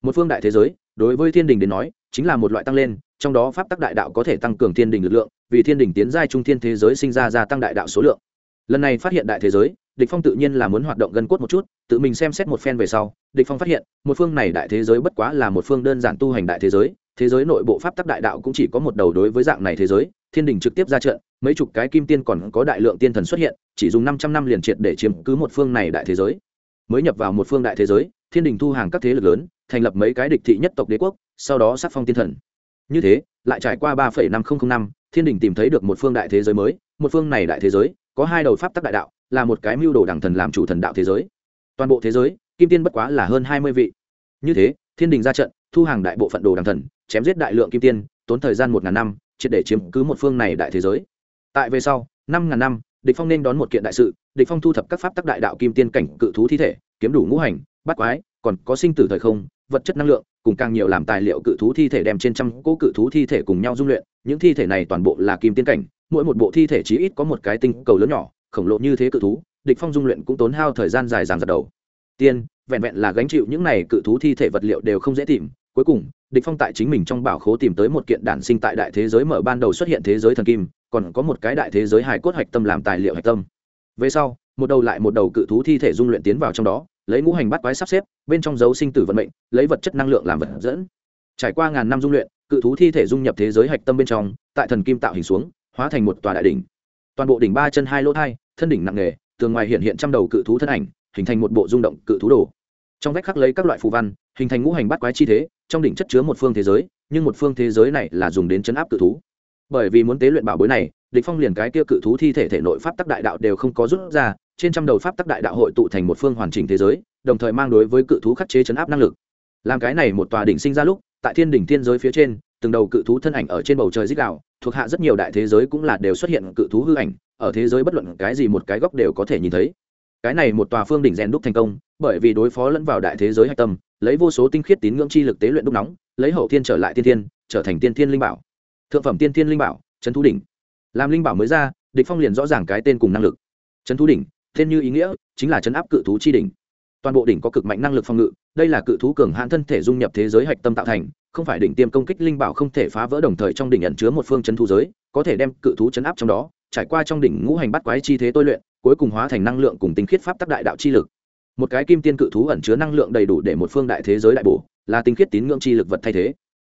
Một phương đại thế giới, đối với thiên đình đến nói, chính là một loại tăng lên, trong đó pháp tắc đại đạo có thể tăng cường thiên đình lực lượng, vì thiên đình tiến giai trung thiên thế giới sinh ra gia tăng đại đạo số lượng lần này phát hiện đại thế giới, địch phong tự nhiên là muốn hoạt động gần cốt một chút, tự mình xem xét một phen về sau, địch phong phát hiện, một phương này đại thế giới bất quá là một phương đơn giản tu hành đại thế giới thế giới nội bộ pháp tắc đại đạo cũng chỉ có một đầu đối với dạng này thế giới, thiên đình trực tiếp ra trận, mấy chục cái kim tiên còn có đại lượng tiên thần xuất hiện, chỉ dùng 500 năm liền triệt để chiếm cứ một phương này đại thế giới. Mới nhập vào một phương đại thế giới, thiên đình thu hàng các thế lực lớn, thành lập mấy cái địch thị nhất tộc đế quốc, sau đó sát phong tiên thần. Như thế, lại trải qua ba năm nghìn năm, thiên đình tìm thấy được một phương đại thế giới mới, một phương này đại thế giới có hai đầu pháp tắc đại đạo, là một cái mưu đồ đẳng thần làm chủ thần đạo thế giới. Toàn bộ thế giới, kim tiên bất quá là hơn hai mươi vị. Như thế, thiên đình ra trận, thu hàng đại bộ phận đồ đẳng thần, chém giết đại lượng kim tiên, tốn thời gian một ngàn năm, triệt để chiếm cứ một phương này đại thế giới. Tại về sau, năm ngàn năm, địch phong nên đón một kiện đại sự, địch phong thu thập các pháp tắc đại đạo kim tiên cảnh cự thú thi thể, kiếm đủ ngũ hành bắt quái, còn có sinh tử thời không, vật chất năng lượng, cùng càng nhiều làm tài liệu cự thú thi thể đem trên trăm cỗ cự thú thi thể cùng nhau dung luyện, những thi thể này toàn bộ là kim tiên cảnh mỗi một bộ thi thể chí ít có một cái tinh cầu lớn nhỏ, khổng lồ như thế cự thú, địch phong dung luyện cũng tốn hao thời gian dài dằng dặc đầu. Tiên, vẹn vẹn là gánh chịu những này cự thú thi thể vật liệu đều không dễ tìm. Cuối cùng, địch phong tại chính mình trong bảo khố tìm tới một kiện đản sinh tại đại thế giới mở ban đầu xuất hiện thế giới thần kim, còn có một cái đại thế giới hài cốt hạch tâm làm tài liệu hạch tâm. Về sau, một đầu lại một đầu cự thú thi thể dung luyện tiến vào trong đó, lấy ngũ hành bắt quái sắp xếp, bên trong dấu sinh tử vận mệnh, lấy vật chất năng lượng làm vật dẫn. Trải qua ngàn năm dung luyện, cự thú thi thể dung nhập thế giới hạch tâm bên trong, tại thần kim tạo hình xuống hóa thành một tòa đại đỉnh. Toàn bộ đỉnh ba chân hai lỗ thai, thân đỉnh nặng nghề tường ngoài hiện hiện trăm đầu cự thú thân ảnh, hình thành một bộ rung động cự thú đồ. Trong vách khắc lấy các loại phù văn, hình thành ngũ hành bắt quái chi thế, trong đỉnh chất chứa một phương thế giới, nhưng một phương thế giới này là dùng đến chấn áp cự thú. Bởi vì muốn tế luyện bảo bối này, địch phong liền cái kia cự thú thi thể thể nội pháp tắc đại đạo đều không có rút ra, trên trăm đầu pháp tắc đại đạo hội tụ thành một phương hoàn chỉnh thế giới, đồng thời mang đối với cự thú khắc chế chấn áp năng lực. Làm cái này một tòa đỉnh sinh ra lúc, tại thiên đỉnh thiên giới phía trên, từng đầu cự thú thân ảnh ở trên bầu trời rít gào thuộc hạ rất nhiều đại thế giới cũng là đều xuất hiện cự thú hư ảnh, ở thế giới bất luận cái gì một cái góc đều có thể nhìn thấy. Cái này một tòa phương đỉnh rèn đúc thành công, bởi vì đối phó lẫn vào đại thế giới hạch tâm, lấy vô số tinh khiết tín ngưỡng chi lực tế luyện đúc nóng, lấy hậu thiên trở lại tiên thiên, trở thành tiên thiên linh bảo. Thượng phẩm tiên thiên linh bảo trấn thú đỉnh. Làm linh bảo mới ra, địch phong liền rõ ràng cái tên cùng năng lực. Trấn thú đỉnh, tên như ý nghĩa, chính là chấn áp cự thú chi đỉnh. Toàn bộ đỉnh có cực mạnh năng lực phòng ngự, đây là cự thú cường hãn thân thể dung nhập thế giới hạch tâm tạo thành không phải đỉnh tiêm công kích linh bảo không thể phá vỡ đồng thời trong đỉnh ẩn chứa một phương chấn thú giới, có thể đem cự thú chấn áp trong đó, trải qua trong đỉnh ngũ hành bắt quái chi thế tôi luyện, cuối cùng hóa thành năng lượng cùng tinh khiết pháp tắc đại đạo chi lực. Một cái kim tiên cự thú ẩn chứa năng lượng đầy đủ để một phương đại thế giới đại bổ, là tinh khiết tín ngưỡng chi lực vật thay thế.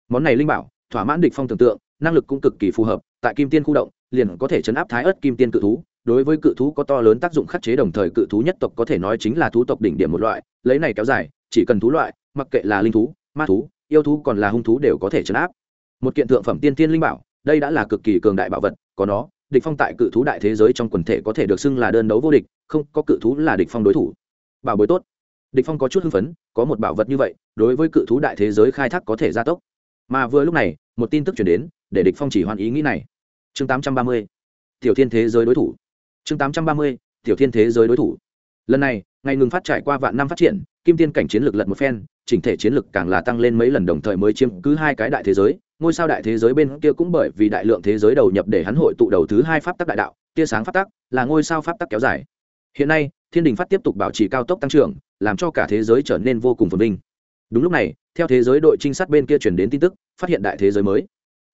Món này linh bảo, thỏa mãn địch phong tưởng tượng, năng lực cũng cực kỳ phù hợp, tại kim tiên khu động, liền có thể chấn áp thái ớt kim tiên cự thú, đối với cự thú có to lớn tác dụng khắc chế đồng thời cự thú nhất tộc có thể nói chính là thú tộc đỉnh điểm một loại, lấy này kéo dài, chỉ cần thú loại, mặc kệ là linh thú, ma thú yêu thú còn là hung thú đều có thể chấn áp. Một kiện thượng phẩm tiên tiên linh bảo, đây đã là cực kỳ cường đại bảo vật, có nó, địch phong tại cự thú đại thế giới trong quần thể có thể được xưng là đơn đấu vô địch, không, có cự thú là địch phong đối thủ. Bảo bối tốt. Địch phong có chút hưng phấn, có một bảo vật như vậy, đối với cự thú đại thế giới khai thác có thể gia tốc. Mà vừa lúc này, một tin tức truyền đến, để địch phong chỉ hoàn ý nghĩ này. Chương 830 tiểu thiên thế giới đối thủ. Chương 830 tiểu thiên thế giới đối thủ lần này, ngày ngừng phát trải qua vạn năm phát triển, kim tiên cảnh chiến lược lật một phen, chỉnh thể chiến lược càng là tăng lên mấy lần đồng thời mới chiếm cứ hai cái đại thế giới. Ngôi sao đại thế giới bên kia cũng bởi vì đại lượng thế giới đầu nhập để hắn hội tụ đầu thứ hai pháp tắc đại đạo, tia sáng pháp tắc là ngôi sao pháp tắc kéo dài. Hiện nay, thiên đình phát tiếp tục bảo trì cao tốc tăng trưởng, làm cho cả thế giới trở nên vô cùng phồn vinh. Đúng lúc này, theo thế giới đội trinh sát bên kia chuyển đến tin tức, phát hiện đại thế giới mới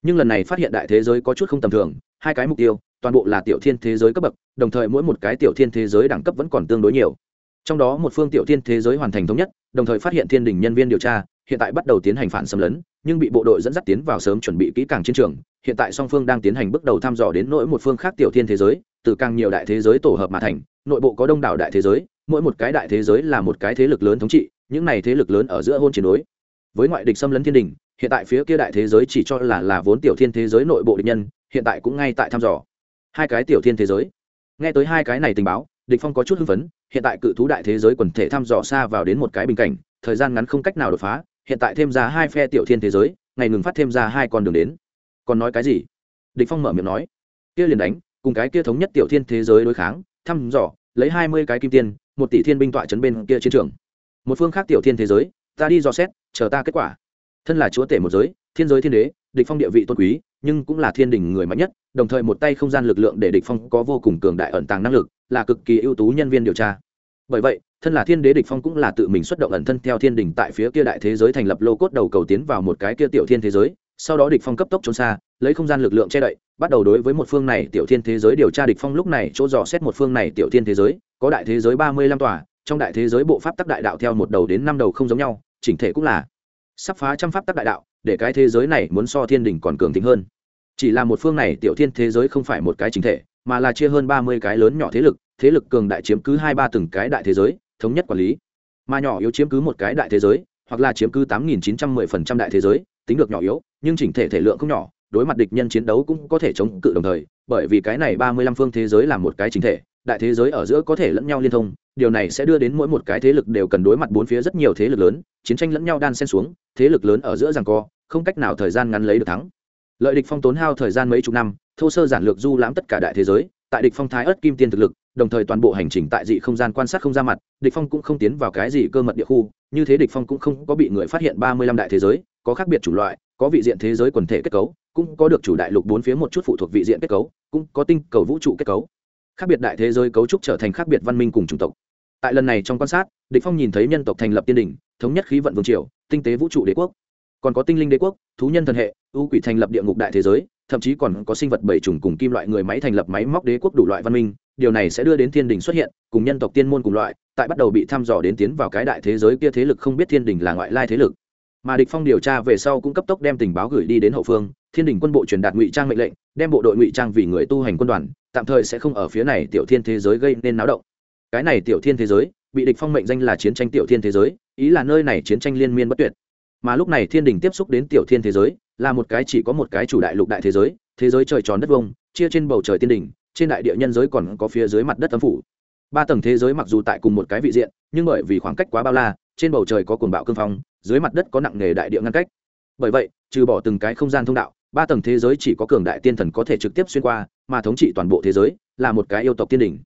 nhưng lần này phát hiện đại thế giới có chút không tầm thường, hai cái mục tiêu, toàn bộ là tiểu thiên thế giới cấp bậc, đồng thời mỗi một cái tiểu thiên thế giới đẳng cấp vẫn còn tương đối nhiều. Trong đó một phương tiểu thiên thế giới hoàn thành thống nhất, đồng thời phát hiện thiên đình nhân viên điều tra, hiện tại bắt đầu tiến hành phản xâm lấn, nhưng bị bộ đội dẫn dắt tiến vào sớm chuẩn bị kỹ càng chiến trường, hiện tại song phương đang tiến hành bước đầu thăm dò đến nỗi một phương khác tiểu thiên thế giới, từ càng nhiều đại thế giới tổ hợp mà thành, nội bộ có đông đảo đại thế giới, mỗi một cái đại thế giới là một cái thế lực lớn thống trị, những này thế lực lớn ở giữa hôn chiến đối với ngoại địch xâm lấn thiên đình hiện tại phía kia đại thế giới chỉ cho là là vốn tiểu thiên thế giới nội bộ địch nhân, hiện tại cũng ngay tại thăm dò. Hai cái tiểu thiên thế giới. Nghe tới hai cái này tình báo, địch phong có chút hưng phấn, hiện tại cự thú đại thế giới quần thể thăm dò xa vào đến một cái bình cảnh, thời gian ngắn không cách nào đột phá, hiện tại thêm ra hai phe tiểu thiên thế giới, ngày ngừng phát thêm ra hai con đường đến. Còn nói cái gì? Địch phong mở miệng nói. Kia liền đánh, cùng cái kia thống nhất tiểu thiên thế giới đối kháng, thăm dò, lấy hai mươi cái kim tiền một tỷ thiên binh tọa chấn bên kia chiến trường. Một phương khác tiểu thiên thế giới, ta đi dò xét, chờ ta kết quả thân là chúa tể một giới, thiên giới thiên đế, địch phong địa vị tôn quý, nhưng cũng là thiên đình người mạnh nhất, đồng thời một tay không gian lực lượng để địch phong có vô cùng cường đại ẩn tàng năng lực, là cực kỳ ưu tú nhân viên điều tra. Bởi vậy, thân là thiên đế địch phong cũng là tự mình xuất động ẩn thân theo thiên đình tại phía kia đại thế giới thành lập lô cốt đầu cầu tiến vào một cái kia tiểu thiên thế giới, sau đó địch phong cấp tốc trốn xa, lấy không gian lực lượng che đậy, bắt đầu đối với một phương này tiểu thiên thế giới điều tra địch phong lúc này chỗ dò xét một phương này tiểu thiên thế giới, có đại thế giới ba mươi lăm tòa, trong đại thế giới bộ pháp tắc đại đạo theo một đầu đến năm đầu không giống nhau, chỉnh thể cũng là sắp phá trăm pháp tắc đại đạo, để cái thế giới này muốn so thiên đình còn cường thịnh hơn. Chỉ là một phương này tiểu thiên thế giới không phải một cái chính thể, mà là chia hơn ba mươi cái lớn nhỏ thế lực thế lực cường đại chiếm cứ hai ba từng cái đại thế giới, thống nhất quản lý. Mà nhỏ yếu chiếm cứ một cái đại thế giới, hoặc là chiếm cứ tám nghìn chín trăm mười phần trăm đại thế giới, tính được nhỏ yếu, nhưng chỉnh thể thể lượng không nhỏ, đối mặt địch nhân chiến đấu cũng có thể chống cự đồng thời bởi vì cái này ba mươi lăm phương thế giới là một cái chính thể, đại thế giới ở giữa có thể lẫn nhau liên thông, điều này sẽ đưa đến mỗi một cái thế lực đều cần đối mặt bốn phía rất nhiều thế lực lớn, chiến tranh lẫn nhau đan xen xuống, thế lực lớn ở giữa rằng co, không cách nào thời gian ngắn lấy được thắng. Lợi địch phong tốn hao thời gian mấy chục năm, thô sơ giản lược du lãm tất cả đại thế giới, tại địch phong thái ớt kim tiên thực lực, đồng thời toàn bộ hành trình tại dị không gian quan sát không ra mặt, địch phong cũng không tiến vào cái gì cơ mật địa khu, như thế địch phong cũng không có bị người phát hiện ba mươi lăm đại thế giới, có khác biệt chủ loại có vị diện thế giới quần thể kết cấu, cũng có được chủ đại lục bốn phía một chút phụ thuộc vị diện kết cấu, cũng có tinh cầu vũ trụ kết cấu. Khác biệt đại thế giới cấu trúc trở thành khác biệt văn minh cùng chủng tộc. Tại lần này trong quan sát, địch phong nhìn thấy nhân tộc thành lập tiên đỉnh, thống nhất khí vận vương triều, tinh tế vũ trụ đế quốc. Còn có tinh linh đế quốc, thú nhân thần hệ, ưu quỷ thành lập địa ngục đại thế giới, thậm chí còn có sinh vật bảy chủng cùng kim loại người máy thành lập máy móc đế quốc đủ loại văn minh. Điều này sẽ đưa đến thiên đình xuất hiện, cùng nhân tộc tiên môn cùng loại, tại bắt đầu bị thăm dò đến tiến vào cái đại thế giới kia thế lực không biết thiên đình là ngoại lai thế lực mà địch phong điều tra về sau cũng cấp tốc đem tình báo gửi đi đến hậu phương, thiên đình quân bộ truyền đạt ngụy trang mệnh lệnh, đem bộ đội ngụy trang vì người tu hành quân đoàn, tạm thời sẽ không ở phía này tiểu thiên thế giới gây nên náo động. Cái này tiểu thiên thế giới, bị địch phong mệnh danh là chiến tranh tiểu thiên thế giới, ý là nơi này chiến tranh liên miên bất tuyệt. Mà lúc này thiên đình tiếp xúc đến tiểu thiên thế giới, là một cái chỉ có một cái chủ đại lục đại thế giới thế giới trời tròn đất vông, chia trên bầu trời thiên đình trên đại địa nhân giới còn có phía dưới mặt đất âm phủ. Ba tầng thế giới mặc dù tại cùng một cái vị diện, nhưng bởi vì khoảng cách quá bao la, trên bầu trời có cuồng bạo cương phong dưới mặt đất có nặng nghề đại địa ngăn cách. Bởi vậy, trừ bỏ từng cái không gian thông đạo, ba tầng thế giới chỉ có cường đại tiên thần có thể trực tiếp xuyên qua, mà thống trị toàn bộ thế giới là một cái yêu tộc tiên đỉnh.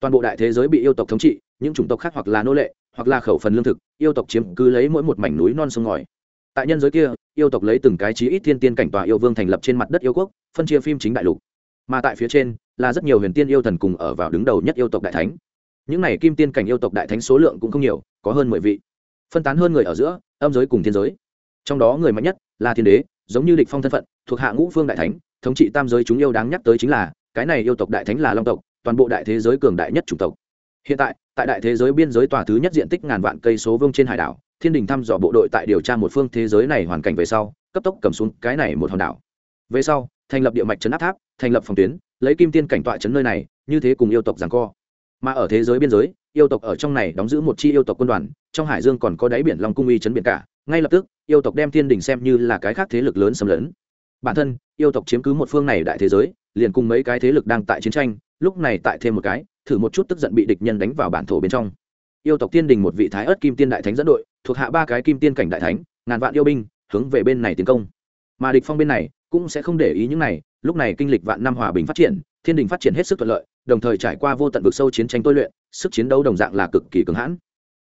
Toàn bộ đại thế giới bị yêu tộc thống trị, những chủng tộc khác hoặc là nô lệ, hoặc là khẩu phần lương thực, yêu tộc chiếm cứ lấy mỗi một mảnh núi non sông ngòi. Tại nhân giới kia, yêu tộc lấy từng cái chí ít thiên tiên cảnh tòa yêu vương thành lập trên mặt đất yêu quốc, phân chia phim chính đại lục. Mà tại phía trên, là rất nhiều huyền tiên yêu thần cùng ở vào đứng đầu nhất yêu tộc đại thánh. Những này kim tiên cảnh yêu tộc đại thánh số lượng cũng không nhiều, có hơn mười vị phân tán hơn người ở giữa, âm giới cùng thiên giới. Trong đó người mạnh nhất là thiên đế, giống như địch phong thân phận, thuộc hạ ngũ phương đại thánh, thống trị tam giới chúng yêu đáng nhắc tới chính là, cái này yêu tộc đại thánh là long tộc, toàn bộ đại thế giới cường đại nhất chủng tộc. Hiện tại tại đại thế giới biên giới tòa thứ nhất diện tích ngàn vạn cây số vương trên hải đảo, thiên đình thăm dò bộ đội tại điều tra một phương thế giới này hoàn cảnh về sau, cấp tốc cầm xuống cái này một hòn đảo. Về sau, thành lập địa mạch trấn áp tháp, thành lập phòng tuyến, lấy kim tiên cảnh tọa trấn nơi này, như thế cùng yêu tộc giằng co. Mà ở thế giới biên giới, yêu tộc ở trong này đóng giữ một chi yêu tộc quân đoàn trong hải dương còn có đáy biển long cung uy chấn biển cả ngay lập tức yêu tộc đem thiên đình xem như là cái khác thế lực lớn xâm lấn bản thân yêu tộc chiếm cứ một phương này đại thế giới liền cùng mấy cái thế lực đang tại chiến tranh lúc này tại thêm một cái thử một chút tức giận bị địch nhân đánh vào bản thổ bên trong yêu tộc tiên đình một vị thái ớt kim tiên đại thánh dẫn đội thuộc hạ ba cái kim tiên cảnh đại thánh ngàn vạn yêu binh hướng về bên này tiến công mà địch phong bên này cũng sẽ không để ý những này lúc này kinh lịch vạn năm hòa bình phát triển thiên đình phát triển hết sức thuận lợi đồng thời trải qua vô tận vực sâu chiến tranh tôi luyện sức chiến đấu đồng dạng là cực kỳ cứng hãn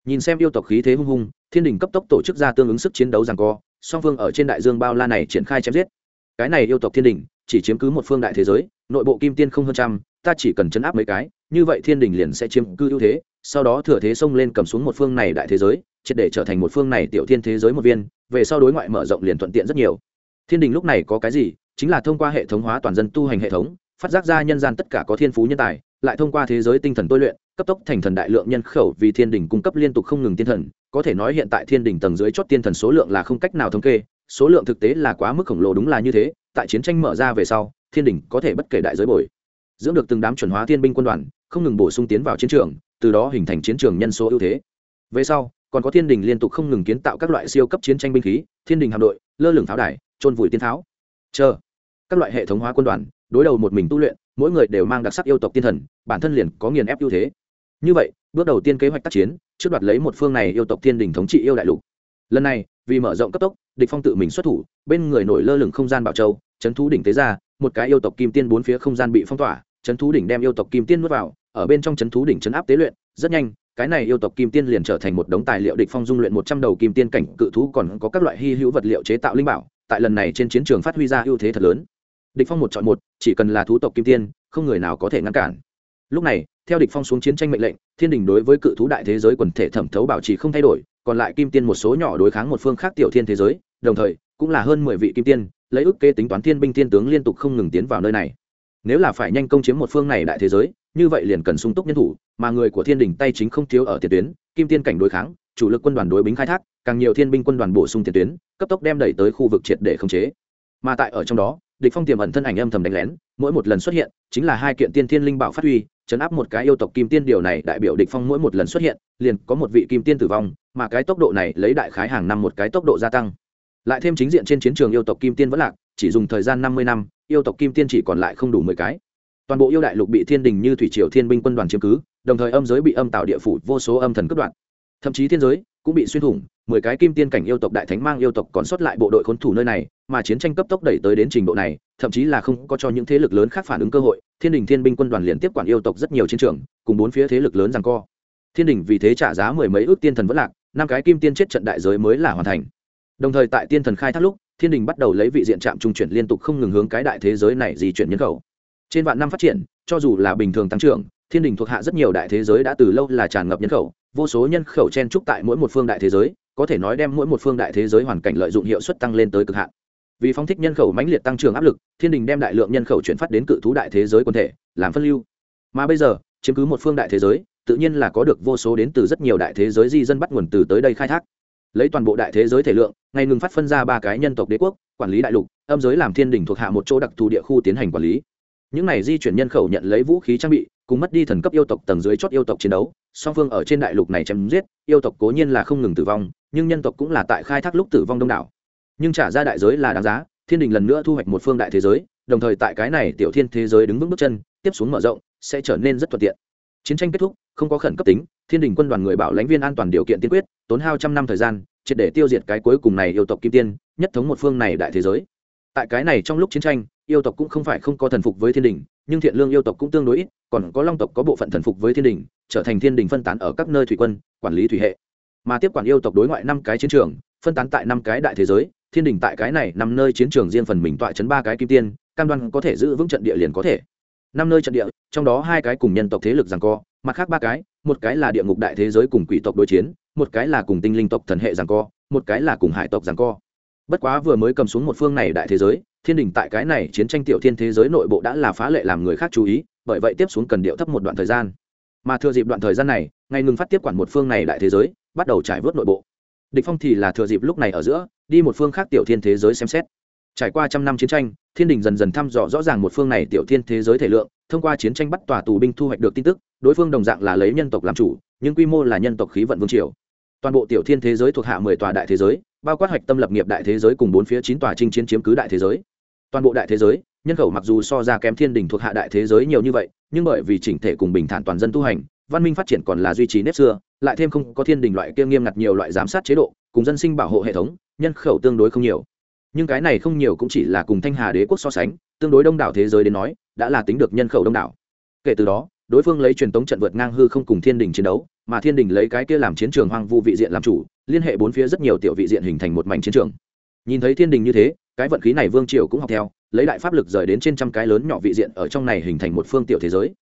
nhìn xem yêu tộc khí thế hung hung, thiên đình cấp tốc tổ chức ra tương ứng sức chiến đấu rằng co, song phương ở trên đại dương bao la này triển khai chém giết. Cái này yêu tộc thiên đình, chỉ chiếm cứ một phương đại thế giới, nội bộ kim tiên không hơn trăm, ta chỉ cần chấn áp mấy cái, như vậy thiên đình liền sẽ chiếm cứ ưu thế, sau đó thừa thế xông lên cầm xuống một phương này đại thế giới, triệt để trở thành một phương này tiểu thiên thế giới một viên, về sau đối ngoại mở rộng liền thuận tiện rất nhiều. Thiên đình lúc này có cái gì? Chính là thông qua hệ thống hóa toàn dân tu hành hệ thống, phát giác ra nhân gian tất cả có thiên phú nhân tài, lại thông qua thế giới tinh thần tôi luyện cấp tốc thành thần đại lượng nhân khẩu vì thiên đình cung cấp liên tục không ngừng tiên thần, có thể nói hiện tại thiên đình tầng dưới chót tiên thần số lượng là không cách nào thống kê, số lượng thực tế là quá mức khổng lồ đúng là như thế, tại chiến tranh mở ra về sau, thiên đình có thể bất kể đại giới bồi. Dưỡng được từng đám chuẩn hóa thiên binh quân đoàn, không ngừng bổ sung tiến vào chiến trường, từ đó hình thành chiến trường nhân số ưu thế. Về sau, còn có thiên đình liên tục không ngừng kiến tạo các loại siêu cấp chiến tranh binh khí, thiên đình hạm đội, lơ lửng tháo đài trôn vùi tiên tháo. Chờ, các loại hệ thống hóa quân đoàn, đối đầu một mình tu luyện, mỗi người đều mang đặc sắc yêu tộc tiên thần, bản thân liền có nghiền ép ưu thế như vậy, bước đầu tiên kế hoạch tác chiến, trước đoạt lấy một phương này yêu tộc thiên đình thống trị yêu đại lục. Lần này, vì mở rộng cấp tốc, địch phong tự mình xuất thủ, bên người nổi lơ lửng không gian bảo châu, chấn thú đỉnh tế ra, một cái yêu tộc kim tiên bốn phía không gian bị phong tỏa, chấn thú đỉnh đem yêu tộc kim tiên nuốt vào, ở bên trong chấn thú đỉnh chấn áp tế luyện, rất nhanh, cái này yêu tộc kim tiên liền trở thành một đống tài liệu địch phong dung luyện một trăm đầu kim tiên cảnh, cự thú còn có các loại hy hữu vật liệu chế tạo linh bảo, tại lần này trên chiến trường phát huy ra ưu thế thật lớn. Địch phong một chọn một, chỉ cần là thú tộc kim tiên, không người nào có thể ngăn cản lúc này, theo địch phong xuống chiến tranh mệnh lệnh, thiên đình đối với cự thú đại thế giới quần thể thẩm thấu bảo trì không thay đổi, còn lại kim tiên một số nhỏ đối kháng một phương khác tiểu thiên thế giới, đồng thời, cũng là hơn mười vị kim tiên, lấy ước kê tính toán thiên binh thiên tướng liên tục không ngừng tiến vào nơi này. Nếu là phải nhanh công chiếm một phương này đại thế giới, như vậy liền cần sung túc nhân thủ, mà người của thiên đình tay chính không thiếu ở tiền tuyến, kim tiên cảnh đối kháng, chủ lực quân đoàn đối binh khai thác, càng nhiều thiên binh quân đoàn bổ sung tiền tuyến, cấp tốc đem đẩy tới khu vực triệt để khống chế. Mà tại ở trong đó địch phong tiềm ẩn thân ảnh âm thầm đánh lén, mỗi một lần xuất hiện, chính là hai kiện tiên thiên linh bảo phát huy, chấn áp một cái yêu tộc kim tiên điều này, đại biểu địch phong mỗi một lần xuất hiện, liền có một vị kim tiên tử vong, mà cái tốc độ này lấy đại khái hàng năm một cái tốc độ gia tăng. Lại thêm chính diện trên chiến trường yêu tộc kim tiên vẫn lạc, chỉ dùng thời gian năm mươi năm, yêu tộc kim tiên chỉ còn lại không đủ mười cái. Toàn bộ yêu đại lục bị thiên đình như thủy triều thiên binh quân đoàn chiếm cứ, đồng thời âm giới bị âm tạo địa phủ vô số âm thần cướp đoạt. Thậm chí thiên giới cũng bị xuyên thủng, mười cái kim tiên cảnh yêu tộc đại thánh mang yêu tộc còn sót lại bộ đội khốn thủ nơi này mà chiến tranh cấp tốc đẩy tới đến trình độ này, thậm chí là không có cho những thế lực lớn khác phản ứng cơ hội. Thiên đình thiên binh quân đoàn liền tiếp quản yêu tộc rất nhiều chiến trường, cùng bốn phía thế lực lớn rằng co. Thiên đình vì thế trả giá mười mấy ước tiên thần vẫn lạc, năm cái kim tiên chết trận đại giới mới là hoàn thành. Đồng thời tại tiên thần khai thác lúc, thiên đình bắt đầu lấy vị diện trạm trung chuyển liên tục không ngừng hướng cái đại thế giới này di chuyển nhân khẩu. Trên vạn năm phát triển, cho dù là bình thường tăng trưởng, thiên đình thuộc hạ rất nhiều đại thế giới đã từ lâu là tràn ngập nhân khẩu, vô số nhân khẩu chen trúc tại mỗi một phương đại thế giới, có thể nói đem mỗi một phương đại thế giới hoàn cảnh lợi dụng hiệu suất tăng lên tới cực hạn vì phóng thích nhân khẩu mãnh liệt tăng trưởng áp lực, thiên đình đem đại lượng nhân khẩu chuyển phát đến cự thú đại thế giới quần thể, làm phân lưu. Mà bây giờ, chiếm cứ một phương đại thế giới, tự nhiên là có được vô số đến từ rất nhiều đại thế giới di dân bắt nguồn từ tới đây khai thác. Lấy toàn bộ đại thế giới thể lượng, ngày ngừng phát phân ra ba cái nhân tộc đế quốc, quản lý đại lục, âm giới làm thiên đình thuộc hạ một chỗ đặc thù địa khu tiến hành quản lý. Những này di chuyển nhân khẩu nhận lấy vũ khí trang bị, cùng mất đi thần cấp yêu tộc tầng dưới chót yêu tộc chiến đấu, song phương ở trên đại lục này chém giết, yêu tộc cố nhiên là không ngừng tử vong, nhưng nhân tộc cũng là tại khai thác lúc tử vong đông đảo nhưng trả ra đại giới là đáng giá, thiên đình lần nữa thu hoạch một phương đại thế giới, đồng thời tại cái này tiểu thiên thế giới đứng vững bước chân, tiếp xuống mở rộng, sẽ trở nên rất thuận tiện. Chiến tranh kết thúc, không có khẩn cấp tính, thiên đình quân đoàn người bảo lãnh viên an toàn điều kiện tiên quyết, tốn hao trăm năm thời gian, triệt để tiêu diệt cái cuối cùng này yêu tộc kim tiên, nhất thống một phương này đại thế giới. Tại cái này trong lúc chiến tranh, yêu tộc cũng không phải không có thần phục với thiên đình, nhưng thiện lương yêu tộc cũng tương đối ít, còn có long tộc có bộ phận thần phục với thiên đình, trở thành thiên đình phân tán ở các nơi thủy quân, quản lý thủy hệ. Mà tiếp quản yêu tộc đối ngoại năm cái chiến trường, phân tán tại năm cái đại thế giới thiên đình tại cái này năm nơi chiến trường riêng phần mình tọa chấn ba cái kim tiên, cam đoan có thể giữ vững trận địa liền có thể. Năm nơi trận địa, trong đó hai cái cùng nhân tộc thế lực rằng co, mặt khác ba cái, một cái là địa ngục đại thế giới cùng quỷ tộc đối chiến, một cái là cùng tinh linh tộc thần hệ rằng co, một cái là cùng hải tộc rằng co. Bất quá vừa mới cầm xuống một phương này đại thế giới, thiên đình tại cái này chiến tranh tiểu thiên thế giới nội bộ đã là phá lệ làm người khác chú ý, bởi vậy tiếp xuống cần điệu thấp một đoạn thời gian. Mà thừa dịp đoạn thời gian này, ngày ngừng phát tiếp quản một phương này đại thế giới, bắt đầu trải vớt nội bộ địch phong thì là thừa dịp lúc này ở giữa, đi một phương khác tiểu thiên thế giới xem xét. Trải qua trăm năm chiến tranh, thiên đình dần dần thăm dò rõ ràng một phương này tiểu thiên thế giới thể lượng, thông qua chiến tranh bắt tòa tù binh thu hoạch được tin tức, đối phương đồng dạng là lấy nhân tộc làm chủ, nhưng quy mô là nhân tộc khí vận vương triều. Toàn bộ tiểu thiên thế giới thuộc hạ mười tòa đại thế giới, bao quát hoạch tâm lập nghiệp đại thế giới cùng bốn phía chín tòa chinh chiến chiếm cứ đại thế giới. Toàn bộ đại thế giới, nhân khẩu mặc dù so ra kém thiên đình thuộc hạ đại thế giới nhiều như vậy, nhưng bởi vì chỉnh thể cùng bình thản toàn dân tu hành văn minh phát triển còn là duy trì nếp xưa, lại thêm không có thiên đình loại kia nghiêm ngặt nhiều loại giám sát chế độ, cùng dân sinh bảo hộ hệ thống, nhân khẩu tương đối không nhiều. Nhưng cái này không nhiều cũng chỉ là cùng thanh hà đế quốc so sánh, tương đối đông đảo thế giới đến nói, đã là tính được nhân khẩu đông đảo. Kể từ đó, đối phương lấy truyền tống trận vượt ngang hư không cùng thiên đình chiến đấu, mà thiên đình lấy cái kia làm chiến trường hoang vu vị diện làm chủ, liên hệ bốn phía rất nhiều tiểu vị diện hình thành một mảnh chiến trường. Nhìn thấy thiên đình như thế, cái vận khí này vương triều cũng học theo, lấy đại pháp lực rời đến trên trăm cái lớn nhỏ vị diện ở trong này hình thành một phương tiểu thế giới.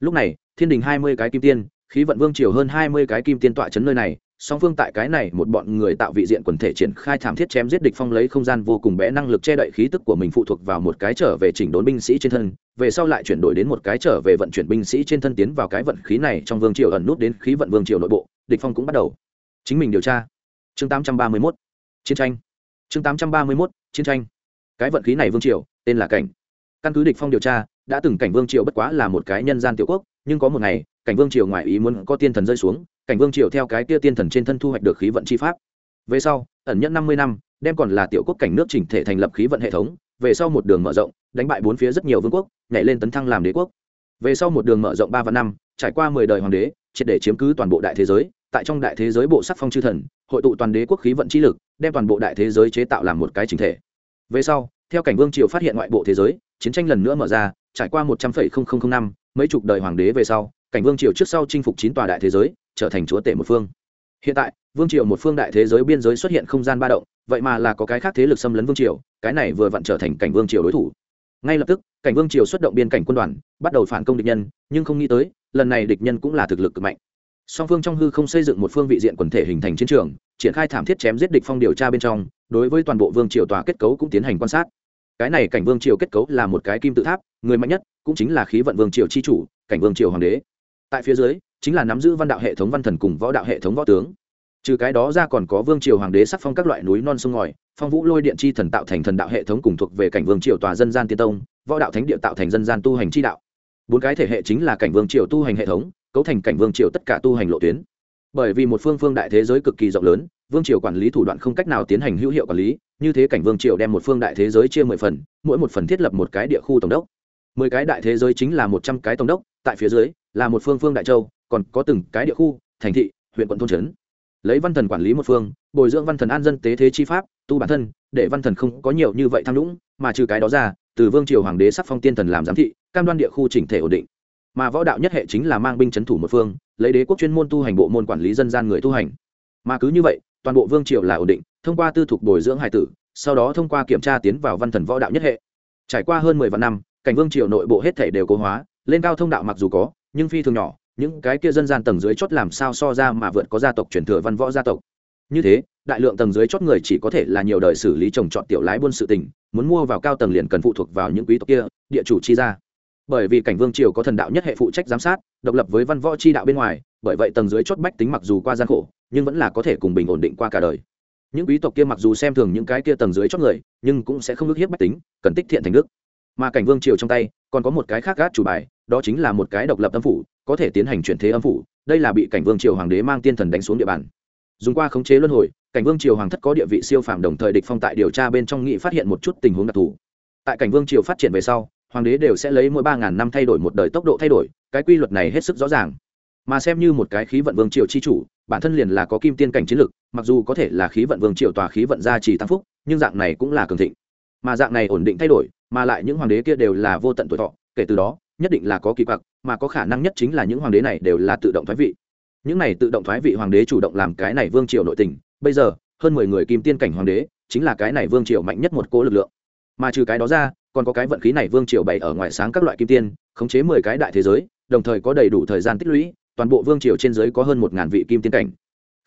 Lúc này thiên đình hai mươi cái kim tiên, khí vận vương triều hơn hai mươi cái kim tiên tọa chấn nơi này, song phương tại cái này một bọn người tạo vị diện quần thể triển khai thảm thiết chém giết địch phong lấy không gian vô cùng bé năng lực che đậy khí tức của mình phụ thuộc vào một cái trở về chỉnh đốn binh sĩ trên thân, về sau lại chuyển đổi đến một cái trở về vận chuyển binh sĩ trên thân tiến vào cái vận khí này trong vương triều ẩn nút đến khí vận vương triều nội bộ, địch phong cũng bắt đầu. Chính mình điều tra. Chương 831 chiến tranh. Chương 831 chiến tranh. Cái vận khí này vương triều, tên là cảnh. Căn cứ địch phong điều tra, đã từng cảnh vương triều bất quá là một cái nhân gian tiểu quốc nhưng có một ngày, cảnh vương triều ngoại ý muốn có tiên thần rơi xuống, cảnh vương triều theo cái kia tiên thần trên thân thu hoạch được khí vận chi pháp. Về sau, ẩn nhẫn năm mươi năm, đem còn là tiểu quốc cảnh nước chỉnh thể thành lập khí vận hệ thống, về sau một đường mở rộng, đánh bại bốn phía rất nhiều vương quốc, nhảy lên tấn thăng làm đế quốc. Về sau một đường mở rộng ba và năm, trải qua mười đời hoàng đế, triệt để chiếm cứ toàn bộ đại thế giới, tại trong đại thế giới bộ sắc phong chư thần, hội tụ toàn đế quốc khí vận chi lực, đem toàn bộ đại thế giới chế tạo làm một cái chính thể. Về sau, theo cảnh vương triều phát hiện ngoại bộ thế giới, chiến tranh lần nữa mở ra, trải qua một trăm linh năm mấy chục đời hoàng đế về sau, cảnh vương triều trước sau chinh phục chín tòa đại thế giới, trở thành chúa tể một phương. Hiện tại, vương triều một phương đại thế giới biên giới xuất hiện không gian ba động, vậy mà là có cái khác thế lực xâm lấn vương triều, cái này vừa vặn trở thành cảnh vương triều đối thủ. Ngay lập tức, cảnh vương triều xuất động biên cảnh quân đoàn, bắt đầu phản công địch nhân, nhưng không nghĩ tới, lần này địch nhân cũng là thực lực cực mạnh. Song phương trong hư không xây dựng một phương vị diện quần thể hình thành chiến trường, triển khai thảm thiết chém giết địch phong điều tra bên trong, đối với toàn bộ vương triều tòa kết cấu cũng tiến hành quan sát cái này cảnh vương triều kết cấu là một cái kim tự tháp, người mạnh nhất cũng chính là khí vận vương triều chi chủ, cảnh vương triều hoàng đế. Tại phía dưới, chính là nắm giữ văn đạo hệ thống văn thần cùng võ đạo hệ thống võ tướng. Trừ cái đó ra còn có vương triều hoàng đế sắc phong các loại núi non sông ngòi, phong vũ lôi điện chi thần tạo thành thần đạo hệ thống cùng thuộc về cảnh vương triều tòa dân gian tiên tông, võ đạo thánh địa tạo thành dân gian tu hành chi đạo. Bốn cái thể hệ chính là cảnh vương triều tu hành hệ thống, cấu thành cảnh vương triều tất cả tu hành lộ tuyến bởi vì một phương phương đại thế giới cực kỳ rộng lớn, vương triều quản lý thủ đoạn không cách nào tiến hành hữu hiệu quản lý, như thế cảnh vương triều đem một phương đại thế giới chia mười phần, mỗi một phần thiết lập một cái địa khu tổng đốc. Mười cái đại thế giới chính là một trăm cái tổng đốc, tại phía dưới là một phương phương đại châu, còn có từng cái địa khu, thành thị, huyện quận thôn trấn. Lấy văn thần quản lý một phương, bồi dưỡng văn thần an dân tế thế chi pháp, tu bản thân, để văn thần không có nhiều như vậy tham lũng mà trừ cái đó ra, từ vương triều hoàng đế sắc phong tiên thần làm giám thị, cam đoan địa khu chỉnh thể ổn định. Mà võ đạo nhất hệ chính là mang binh c thủ một phương lấy đế quốc chuyên môn tu hành bộ môn quản lý dân gian người tu hành. Mà cứ như vậy, toàn bộ vương triều là ổn định, thông qua tư thục bồi dưỡng hải tử, sau đó thông qua kiểm tra tiến vào văn thần võ đạo nhất hệ. Trải qua hơn mười vạn năm, cảnh vương triều nội bộ hết thể đều cố hóa, lên cao thông đạo mặc dù có, nhưng phi thường nhỏ, những cái kia dân gian tầng dưới chót làm sao so ra mà vượt có gia tộc truyền thừa văn võ gia tộc. Như thế, đại lượng tầng dưới chót người chỉ có thể là nhiều đời xử lý trồng trọt tiểu lái buôn sự tình, muốn mua vào cao tầng liền cần phụ thuộc vào những quý tộc kia, địa chủ chi ra bởi vì cảnh vương triều có thần đạo nhất hệ phụ trách giám sát, độc lập với văn võ chi đạo bên ngoài, bởi vậy tầng dưới chót bách tính mặc dù qua gian khổ, nhưng vẫn là có thể cùng bình ổn định qua cả đời. Những quý tộc kia mặc dù xem thường những cái kia tầng dưới chót người, nhưng cũng sẽ không ước hiếp bách tính, cần tích thiện thành đức. Mà cảnh vương triều trong tay, còn có một cái khác gác chủ bài, đó chính là một cái độc lập âm phủ, có thể tiến hành chuyển thế âm phủ, đây là bị cảnh vương triều hoàng đế mang tiên thần đánh xuống địa bàn. Dùng qua khống chế luân hồi, cảnh vương triều hoàng thất có địa vị siêu phàm đồng thời địch phong tại điều tra bên trong nghị phát hiện một chút tình huống đặc thù. Tại cảnh vương triều phát triển về sau hoàng đế đều sẽ lấy mỗi ba ngàn năm thay đổi một đời tốc độ thay đổi, cái quy luật này hết sức rõ ràng. Mà xem như một cái khí vận vương triều chi chủ, bản thân liền là có kim tiên cảnh chiến lực, mặc dù có thể là khí vận vương triều tòa khí vận gia trì tăng phúc, nhưng dạng này cũng là cường thịnh. Mà dạng này ổn định thay đổi, mà lại những hoàng đế kia đều là vô tận tuổi thọ, kể từ đó, nhất định là có kỳ quặc, mà có khả năng nhất chính là những hoàng đế này đều là tự động thoái vị. Những này tự động thoái vị hoàng đế chủ động làm cái này vương triều nội tình, bây giờ, hơn mười người kim tiên cảnh hoàng đế, chính là cái này vương triều mạnh nhất một cố lực lượng. Mà trừ cái đó ra còn có cái vận khí này vương triều bày ở ngoài sáng các loại kim tiên, khống chế mười cái đại thế giới, đồng thời có đầy đủ thời gian tích lũy, toàn bộ vương triều trên giới có hơn một ngàn vị kim tiên cảnh.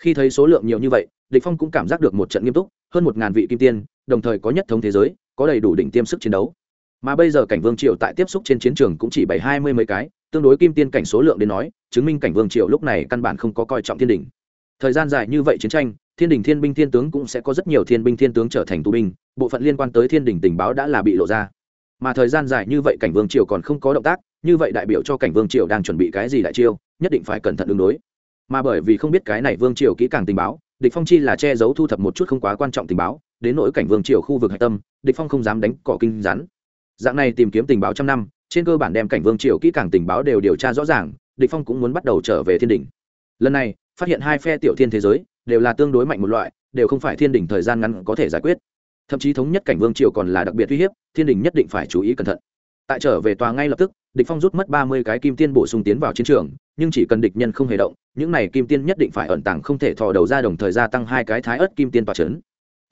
Khi thấy số lượng nhiều như vậy, địch phong cũng cảm giác được một trận nghiêm túc, hơn một ngàn vị kim tiên, đồng thời có nhất thống thế giới, có đầy đủ đỉnh tiêm sức chiến đấu. Mà bây giờ cảnh vương triều tại tiếp xúc trên chiến trường cũng chỉ bảy hai mươi mấy cái, tương đối kim tiên cảnh số lượng đến nói, chứng minh cảnh vương triều lúc này căn bản không có coi trọng thiên đỉnh thời gian dài như vậy chiến tranh, thiên đình thiên binh thiên tướng cũng sẽ có rất nhiều thiên binh thiên tướng trở thành tù binh, bộ phận liên quan tới thiên đình tình báo đã là bị lộ ra mà thời gian dài như vậy cảnh vương triều còn không có động tác, như vậy đại biểu cho cảnh vương triều đang chuẩn bị cái gì đại chiêu, nhất định phải cẩn thận ứng đối. Mà bởi vì không biết cái này vương triều kỹ càng tình báo, địch phong chi là che giấu thu thập một chút không quá quan trọng tình báo, đến nỗi cảnh vương triều khu vực hạch tâm, địch phong không dám đánh cỏ kinh rắn. Dạng này tìm kiếm tình báo trăm năm, trên cơ bản đem cảnh vương triều kỹ càng tình báo đều điều tra rõ ràng, địch phong cũng muốn bắt đầu trở về thiên đỉnh. Lần này, phát hiện hai phe tiểu thiên thế giới, đều là tương đối mạnh một loại, đều không phải thiên đỉnh thời gian ngắn có thể giải quyết thậm chí thống nhất cảnh vương triều còn là đặc biệt uy hiếp, thiên đình nhất định phải chú ý cẩn thận. Tại trở về tòa ngay lập tức, địch phong rút mất ba mươi cái kim tiên bổ sung tiến vào chiến trường, nhưng chỉ cần địch nhân không hề động, những này kim tiên nhất định phải ẩn tàng không thể thò đầu ra đồng thời gia tăng hai cái thái ớt kim tiên tòa chấn.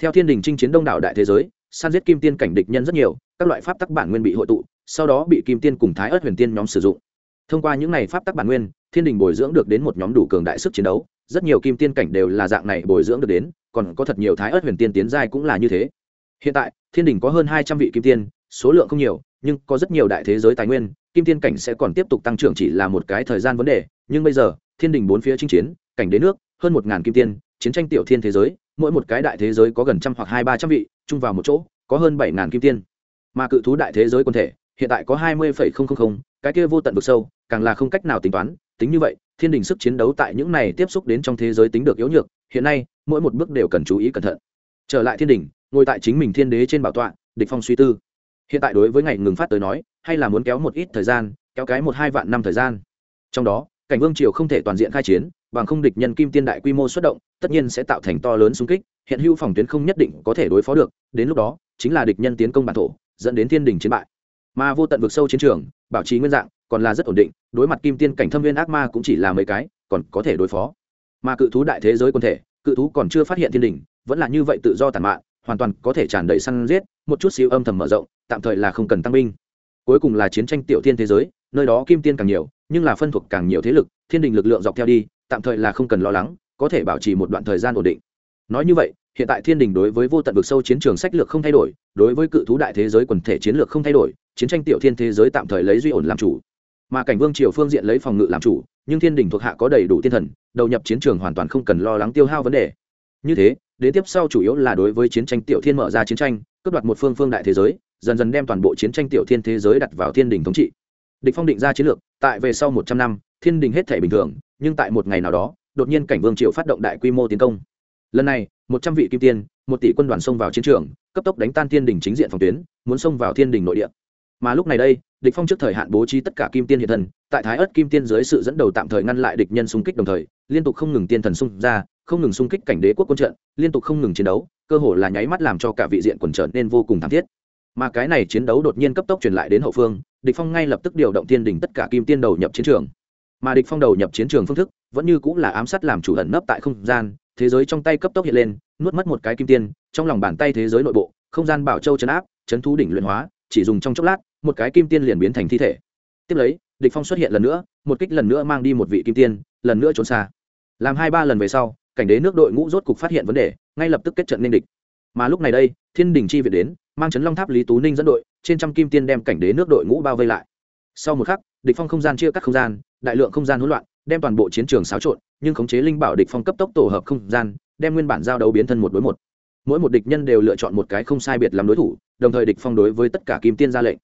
Theo thiên đình chinh chiến đông đảo đại thế giới, san giết kim tiên cảnh địch nhân rất nhiều, các loại pháp tắc bản nguyên bị hội tụ, sau đó bị kim tiên cùng thái ớt huyền tiên nhóm sử dụng. Thông qua những này pháp tắc bản nguyên, thiên đình bồi dưỡng được đến một nhóm đủ cường đại sức chiến đấu, rất nhiều kim tiên cảnh đều là dạng này bồi dưỡng được đến, còn có thật nhiều thái ớt huyền tiên tiến giai cũng là như thế hiện tại, thiên đình có hơn hai trăm vị kim tiên, số lượng không nhiều, nhưng có rất nhiều đại thế giới tài nguyên, kim tiên cảnh sẽ còn tiếp tục tăng trưởng chỉ là một cái thời gian vấn đề. Nhưng bây giờ, thiên đình bốn phía chinh chiến, cảnh đế nước, hơn một ngàn kim tiên, chiến tranh tiểu thiên thế giới, mỗi một cái đại thế giới có gần trăm hoặc hai ba trăm vị, chung vào một chỗ, có hơn bảy ngàn kim tiên. Mà cự thú đại thế giới quân thể, hiện tại có hai mươi phẩy không không không, cái kia vô tận vực sâu, càng là không cách nào tính toán. Tính như vậy, thiên đình sức chiến đấu tại những này tiếp xúc đến trong thế giới tính được yếu nhược, hiện nay, mỗi một bước đều cần chú ý cẩn thận. Trở lại thiên đình ngồi tại chính mình thiên đế trên bảo tọa, địch phong suy tư. Hiện tại đối với ngày ngừng phát tới nói, hay là muốn kéo một ít thời gian, kéo cái một hai vạn năm thời gian. Trong đó, cảnh vương triều không thể toàn diện khai chiến, bằng không địch nhân kim tiên đại quy mô xuất động, tất nhiên sẽ tạo thành to lớn xung kích, hiện hữu phòng tuyến không nhất định có thể đối phó được, đến lúc đó, chính là địch nhân tiến công bản thổ, dẫn đến thiên đình chiến bại. Mà vô tận vực sâu chiến trường, bảo trì nguyên dạng, còn là rất ổn định, đối mặt kim tiên cảnh thâm viên ác ma cũng chỉ là mấy cái, còn có thể đối phó. Mà cự thú đại thế giới quân thể, cự thú còn chưa phát hiện thiên đình, vẫn là như vậy tự do tàn mạn hoàn toàn có thể tràn đầy săn giết, một chút xíu âm thầm mở rộng, tạm thời là không cần tăng binh. Cuối cùng là chiến tranh tiểu thiên thế giới, nơi đó kim tiên càng nhiều, nhưng là phân thuộc càng nhiều thế lực, thiên đình lực lượng dọc theo đi, tạm thời là không cần lo lắng, có thể bảo trì một đoạn thời gian ổn định. Nói như vậy, hiện tại thiên đình đối với vô tận vực sâu chiến trường sách lược không thay đổi, đối với cự thú đại thế giới quần thể chiến lược không thay đổi, chiến tranh tiểu thiên thế giới tạm thời lấy duy ổn làm chủ. Mà cảnh vương triều phương diện lấy phòng ngự làm chủ, nhưng thiên đình thuộc hạ có đầy đủ thiên thần, đầu nhập chiến trường hoàn toàn không cần lo lắng tiêu hao vấn đề như thế, đến tiếp sau chủ yếu là đối với chiến tranh tiểu thiên mở ra chiến tranh, cướp đoạt một phương phương đại thế giới, dần dần đem toàn bộ chiến tranh tiểu thiên thế giới đặt vào thiên đình thống trị. Địch phong định ra chiến lược, tại về sau một trăm năm, thiên đình hết thể bình thường, nhưng tại một ngày nào đó, đột nhiên cảnh vương triều phát động đại quy mô tiến công. Lần này, một trăm vị kim tiên, một tỷ quân đoàn xông vào chiến trường, cấp tốc đánh tan thiên đình chính diện phòng tuyến, muốn xông vào thiên đình nội địa. Mà lúc này đây, địch phong trước thời hạn bố trí tất cả kim tiên hiện thần tại thái ớt kim tiên dưới sự dẫn đầu tạm thời ngăn lại địch nhân xung kích đồng thời, liên tục không ngừng tiên thần xung ra không ngừng xung kích cảnh đế quốc quân trận, liên tục không ngừng chiến đấu, cơ hồ là nháy mắt làm cho cả vị diện quần trở nên vô cùng thảm thiết. Mà cái này chiến đấu đột nhiên cấp tốc truyền lại đến hậu phương, địch phong ngay lập tức điều động thiên đình tất cả kim tiên đầu nhập chiến trường. Mà địch phong đầu nhập chiến trường phương thức, vẫn như cũng là ám sát làm chủ ẩn nấp tại không gian, thế giới trong tay cấp tốc hiện lên, nuốt mất một cái kim tiên, trong lòng bàn tay thế giới nội bộ, không gian bảo châu chấn áp, chấn thú đỉnh luyện hóa, chỉ dùng trong chốc lát, một cái kim tiên liền biến thành thi thể. Tiếp lấy, địch phong xuất hiện lần nữa, một kích lần nữa mang đi một vị kim tiên, lần nữa trốn xa. Làm hai ba lần về sau cảnh đế nước đội ngũ rốt cục phát hiện vấn đề, ngay lập tức kết trận nên địch. Mà lúc này đây, thiên đình chi viện đến, mang chấn long tháp lý tú ninh dẫn đội, trên trăm kim tiên đem cảnh đế nước đội ngũ bao vây lại. Sau một khắc, địch phong không gian chia cắt không gian, đại lượng không gian hỗn loạn, đem toàn bộ chiến trường xáo trộn, nhưng khống chế linh bảo địch phong cấp tốc tổ hợp không gian, đem nguyên bản giao đấu biến thân một đối một. Mỗi một địch nhân đều lựa chọn một cái không sai biệt làm đối thủ, đồng thời địch phong đối với tất cả kim tiên ra lệnh.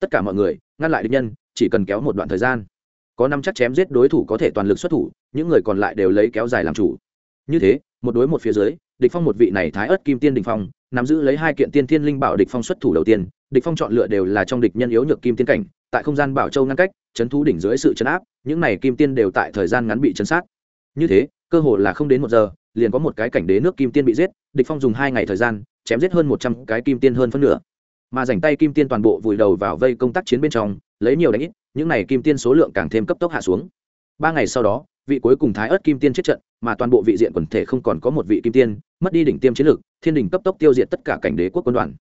Tất cả mọi người, ngăn lại địch nhân, chỉ cần kéo một đoạn thời gian. Có năm chắc chém giết đối thủ có thể toàn lực xuất thủ, những người còn lại đều lấy kéo dài làm chủ như thế, một đối một phía dưới, địch phong một vị này thái ớt kim tiên địch phong, nắm giữ lấy hai kiện tiên thiên linh bảo địch phong xuất thủ đầu tiên, địch phong chọn lựa đều là trong địch nhân yếu nhược kim tiên cảnh, tại không gian bảo châu ngăn cách, chấn thú đỉnh dưới sự chấn áp, những này kim tiên đều tại thời gian ngắn bị chấn sát. Như thế, cơ hội là không đến một giờ, liền có một cái cảnh đế nước kim tiên bị giết, địch phong dùng hai ngày thời gian, chém giết hơn một trăm cái kim tiên hơn phân nửa. Mà rảnh tay kim tiên toàn bộ vùi đầu vào vây công tác chiến bên trong, lấy nhiều đánh ít, những này kim tiên số lượng càng thêm cấp tốc hạ xuống. Ba ngày sau đó, vị cuối cùng thái ớt kim tiên chết trận mà toàn bộ vị diện quần thể không còn có một vị kim tiên, mất đi đỉnh tiêm chiến lược thiên đình cấp tốc tiêu diệt tất cả cảnh đế quốc quân đoàn.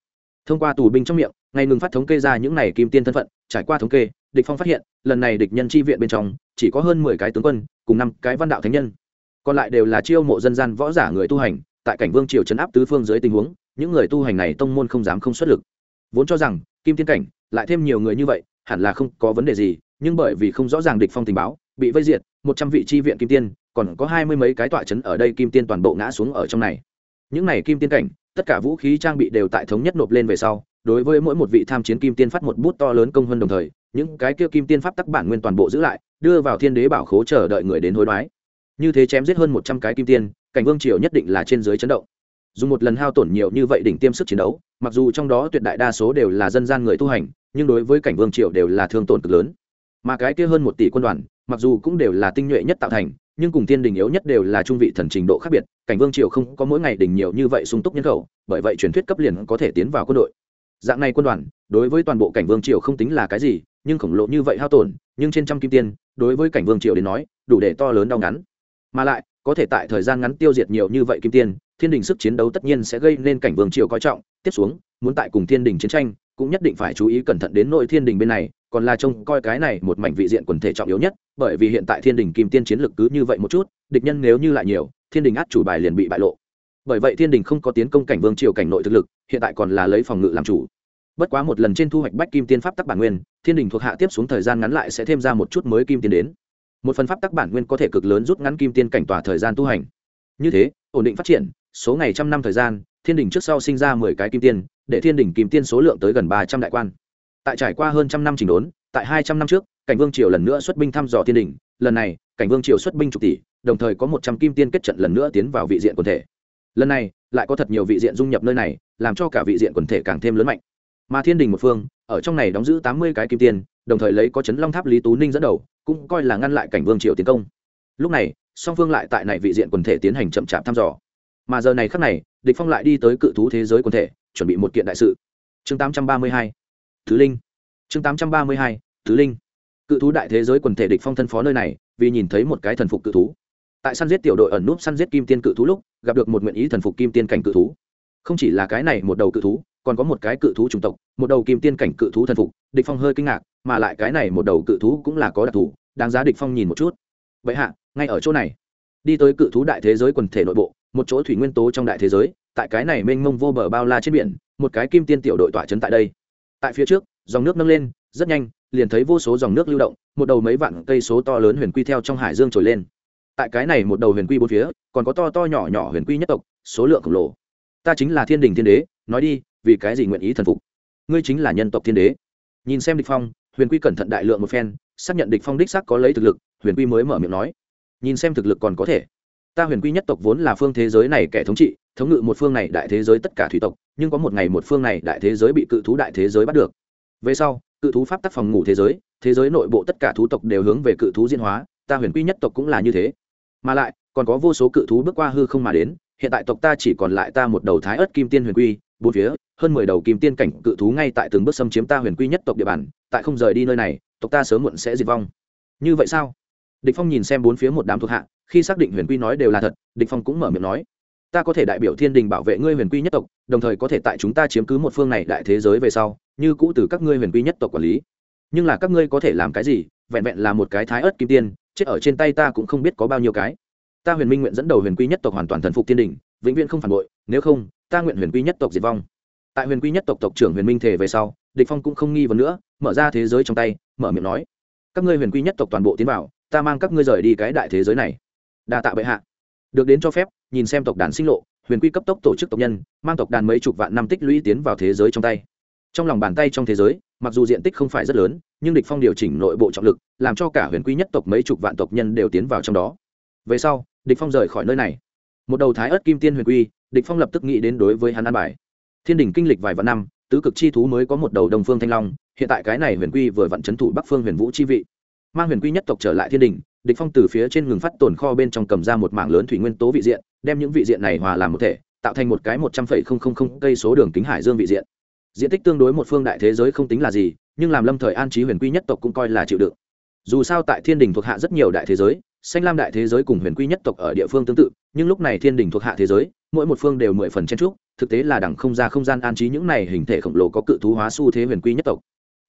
Thông qua tù binh trong miệng, ngày ngừng phát thống kê ra những này kim tiên thân phận, trải qua thống kê, địch phong phát hiện, lần này địch nhân tri viện bên trong, chỉ có hơn mười cái tướng quân, cùng năm cái văn đạo thánh nhân. Còn lại đều là chiêu mộ dân gian võ giả người tu hành, tại cảnh vương triều chấn áp tứ phương dưới tình huống, những người tu hành này tông môn không dám không xuất lực. Vốn cho rằng, kim tiên cảnh, lại thêm nhiều người như vậy, hẳn là không có vấn đề gì, nhưng bởi vì không rõ ràng địch phong tình báo, bị vây diệt, một trăm vị tri viện kim tiên còn có hai mươi mấy cái tọa chấn ở đây kim tiên toàn bộ ngã xuống ở trong này. Những này kim tiên cảnh, tất cả vũ khí trang bị đều tại thống nhất nộp lên về sau, đối với mỗi một vị tham chiến kim tiên phát một bút to lớn công hơn đồng thời, những cái kia kim tiên pháp tắc bản nguyên toàn bộ giữ lại, đưa vào thiên đế bảo khố chờ đợi người đến hối đoái. Như thế chém giết hơn một trăm cái kim tiên, cảnh vương triều nhất định là trên dưới chấn động. Dùng một lần hao tổn nhiều như vậy đỉnh tiêm sức chiến đấu, mặc dù trong đó tuyệt đại đa số đều là dân gian người tu hành, nhưng đối với cảnh vương triều đều là thương tổn cực lớn. Mà cái kia hơn một tỷ quân đoàn, mặc dù cũng đều là tinh nhuệ nhất tạo thành nhưng cùng thiên đình yếu nhất đều là trung vị thần trình độ khác biệt, cảnh vương triều không có mỗi ngày đỉnh nhiều như vậy sung túc nhân khẩu, bởi vậy truyền thuyết cấp liền có thể tiến vào quân đội. Dạng này quân đoàn, đối với toàn bộ cảnh vương triều không tính là cái gì, nhưng khổng lồ như vậy hao tổn, nhưng trên trăm kim tiên, đối với cảnh vương triều đến nói, đủ để to lớn đau ngắn. Mà lại, có thể tại thời gian ngắn tiêu diệt nhiều như vậy kim tiên, thiên đình sức chiến đấu tất nhiên sẽ gây nên cảnh vương triều coi trọng. Tiếp xuống, muốn tại cùng thiên đình chiến tranh, cũng nhất định phải chú ý cẩn thận đến nội thiên đình bên này còn là trông coi cái này một mảnh vị diện quần thể trọng yếu nhất, bởi vì hiện tại thiên đình kim tiên chiến lực cứ như vậy một chút, địch nhân nếu như lại nhiều, thiên đình át chủ bài liền bị bại lộ. Bởi vậy thiên đình không có tiến công cảnh vương triều cảnh nội thực lực, hiện tại còn là lấy phòng ngự làm chủ. Bất quá một lần trên thu hoạch bách kim tiên pháp tắc bản nguyên, thiên đình thuộc hạ tiếp xuống thời gian ngắn lại sẽ thêm ra một chút mới kim tiên đến. Một phần pháp tắc bản nguyên có thể cực lớn rút ngắn kim tiên cảnh tỏa thời gian tu hành. Như thế, ổn định phát triển, số ngày trăm năm thời gian, thiên đình trước sau sinh ra mười cái kim tiên, để thiên đình kim tiên số lượng tới gần ba trăm đại quan tại trải qua hơn trăm năm chỉnh đốn, tại hai trăm năm trước, cảnh vương triều lần nữa xuất binh thăm dò thiên đình, lần này, cảnh vương triều xuất binh chục tỷ, đồng thời có một trăm kim tiên kết trận lần nữa tiến vào vị diện quần thể. Lần này, lại có thật nhiều vị diện dung nhập nơi này, làm cho cả vị diện quần thể càng thêm lớn mạnh. Mà thiên đình một phương, ở trong này đóng giữ tám mươi cái kim tiên, đồng thời lấy có chấn long tháp lý tú ninh dẫn đầu, cũng coi là ngăn lại cảnh vương triều tiến công. Lúc này, song phương lại tại này vị diện quần thể tiến hành chậm chạp thăm dò. Mà giờ này khắc này, địch phong lại đi tới cự thú thế giới quần thể, chuẩn bị một kiện đại sự. Chương 832 thứ linh. Chương 832 thứ linh. Cự thú đại thế giới quần thể địch phong thân phó nơi này, vì nhìn thấy một cái thần phục cự thú. Tại săn giết tiểu đội ẩn núp săn giết kim tiên cự thú lúc, gặp được một nguyện ý thần phục kim tiên cảnh cự thú. Không chỉ là cái này một đầu cự thú, còn có một cái cự thú chủng tộc, một đầu kim tiên cảnh cự thú thần phục. Địch phong hơi kinh ngạc, mà lại cái này một đầu cự thú cũng là có đặc thù, đáng giá địch phong nhìn một chút. Vậy hạ, ngay ở chỗ này. Đi tới cự thú đại thế giới quần thể nội bộ, một chỗ thủy nguyên tố trong đại thế giới, tại cái này mênh mông vô bờ bao la trên biển, một cái kim tiên tiểu đội tỏa chấn tại đây tại phía trước, dòng nước nâng lên, rất nhanh, liền thấy vô số dòng nước lưu động, một đầu mấy vạn cây số to lớn huyền quy theo trong hải dương trồi lên. Tại cái này một đầu huyền quy bốn phía, còn có to to nhỏ nhỏ huyền quy nhất tộc, số lượng khổng lồ. Ta chính là thiên đình thiên đế, nói đi, vì cái gì nguyện ý thần phục? Ngươi chính là nhân tộc thiên đế. Nhìn xem địch phong, huyền quy cẩn thận đại lượng một phen, xác nhận địch phong đích xác có lấy thực lực, huyền quy mới mở miệng nói. Nhìn xem thực lực còn có thể. Ta huyền quy nhất tộc vốn là phương thế giới này kẻ thống trị thống ngự một phương này đại thế giới tất cả thủy tộc, nhưng có một ngày một phương này đại thế giới bị cự thú đại thế giới bắt được. Về sau, cự thú pháp tắc phòng ngủ thế giới thế giới nội bộ tất cả thú tộc đều hướng về cự thú diễn hóa, ta huyền quy nhất tộc cũng là như thế. Mà lại, còn có vô số cự thú bước qua hư không mà đến, hiện tại tộc ta chỉ còn lại ta một đầu thái ớt kim tiên huyền quy, bốn phía, hơn mười đầu kim tiên cảnh cự thú ngay tại từng bước xâm chiếm ta huyền quy nhất tộc địa bàn, tại không rời đi nơi này, tộc ta sớm muộn sẽ diệt vong. Như vậy sao? Địch phong nhìn xem bốn phía một đám thuộc hạ, khi xác định huyền quy nói đều là thật, địch phong cũng mở miệng nói ta có thể đại biểu thiên đình bảo vệ ngươi huyền quy nhất tộc, đồng thời có thể tại chúng ta chiếm cứ một phương này đại thế giới về sau, như cũ từ các ngươi huyền quy nhất tộc quản lý. Nhưng là các ngươi có thể làm cái gì? Vẹn vẹn là một cái thái ớt kim tiên, chết ở trên tay ta cũng không biết có bao nhiêu cái. Ta huyền minh nguyện dẫn đầu huyền quy nhất tộc hoàn toàn thần phục thiên đình, vĩnh viễn không phản bội, nếu không, ta nguyện huyền quy nhất tộc diệt vong. Tại huyền quy nhất tộc tộc trưởng huyền minh thể về sau, địch phong cũng không nghi vấn nữa, mở ra thế giới trong tay, mở miệng nói, các ngươi huyền quy nhất tộc toàn bộ tiến vào, ta mang các ngươi rời đi cái đại thế giới này. Đa tạ bệ hạ. Được đến cho phép nhìn xem tộc đàn sinh lộ, huyền quy cấp tốc tổ chức tộc nhân, mang tộc đàn mấy chục vạn năm tích lũy tiến vào thế giới trong tay. Trong lòng bàn tay trong thế giới, mặc dù diện tích không phải rất lớn, nhưng địch phong điều chỉnh nội bộ trọng lực, làm cho cả huyền quy nhất tộc mấy chục vạn tộc nhân đều tiến vào trong đó. Về sau, địch phong rời khỏi nơi này. Một đầu thái ớt kim tiên huyền quy, địch phong lập tức nghĩ đến đối với hắn an bài. Thiên đình kinh lịch vài vạn năm, tứ cực chi thú mới có một đầu đồng phương thanh long, hiện tại cái này huyền quy vừa vặn chấn thủ bắc phương huyền vũ chi vị. Mang huyền quy nhất tộc trở lại thiên đình địch phong từ phía trên ngừng phát tồn kho bên trong cầm ra một mảng lớn thủy nguyên tố vị diện, đem những vị diện này hòa làm một thể, tạo thành một cái một trăm phẩy không không không cây số đường kính hải dương vị diện. Diện tích tương đối một phương đại thế giới không tính là gì, nhưng làm lâm thời an trí huyền quy nhất tộc cũng coi là chịu đựng. Dù sao tại thiên đình thuộc hạ rất nhiều đại thế giới, xanh lam đại thế giới cùng huyền quy nhất tộc ở địa phương tương tự, nhưng lúc này thiên đình thuộc hạ thế giới, mỗi một phương đều mười phần chen trúc thực tế là đẳng không ra không gian an trí những này hình thể khổng lồ có cự thú hóa xu thế huyền quy nhất tộc.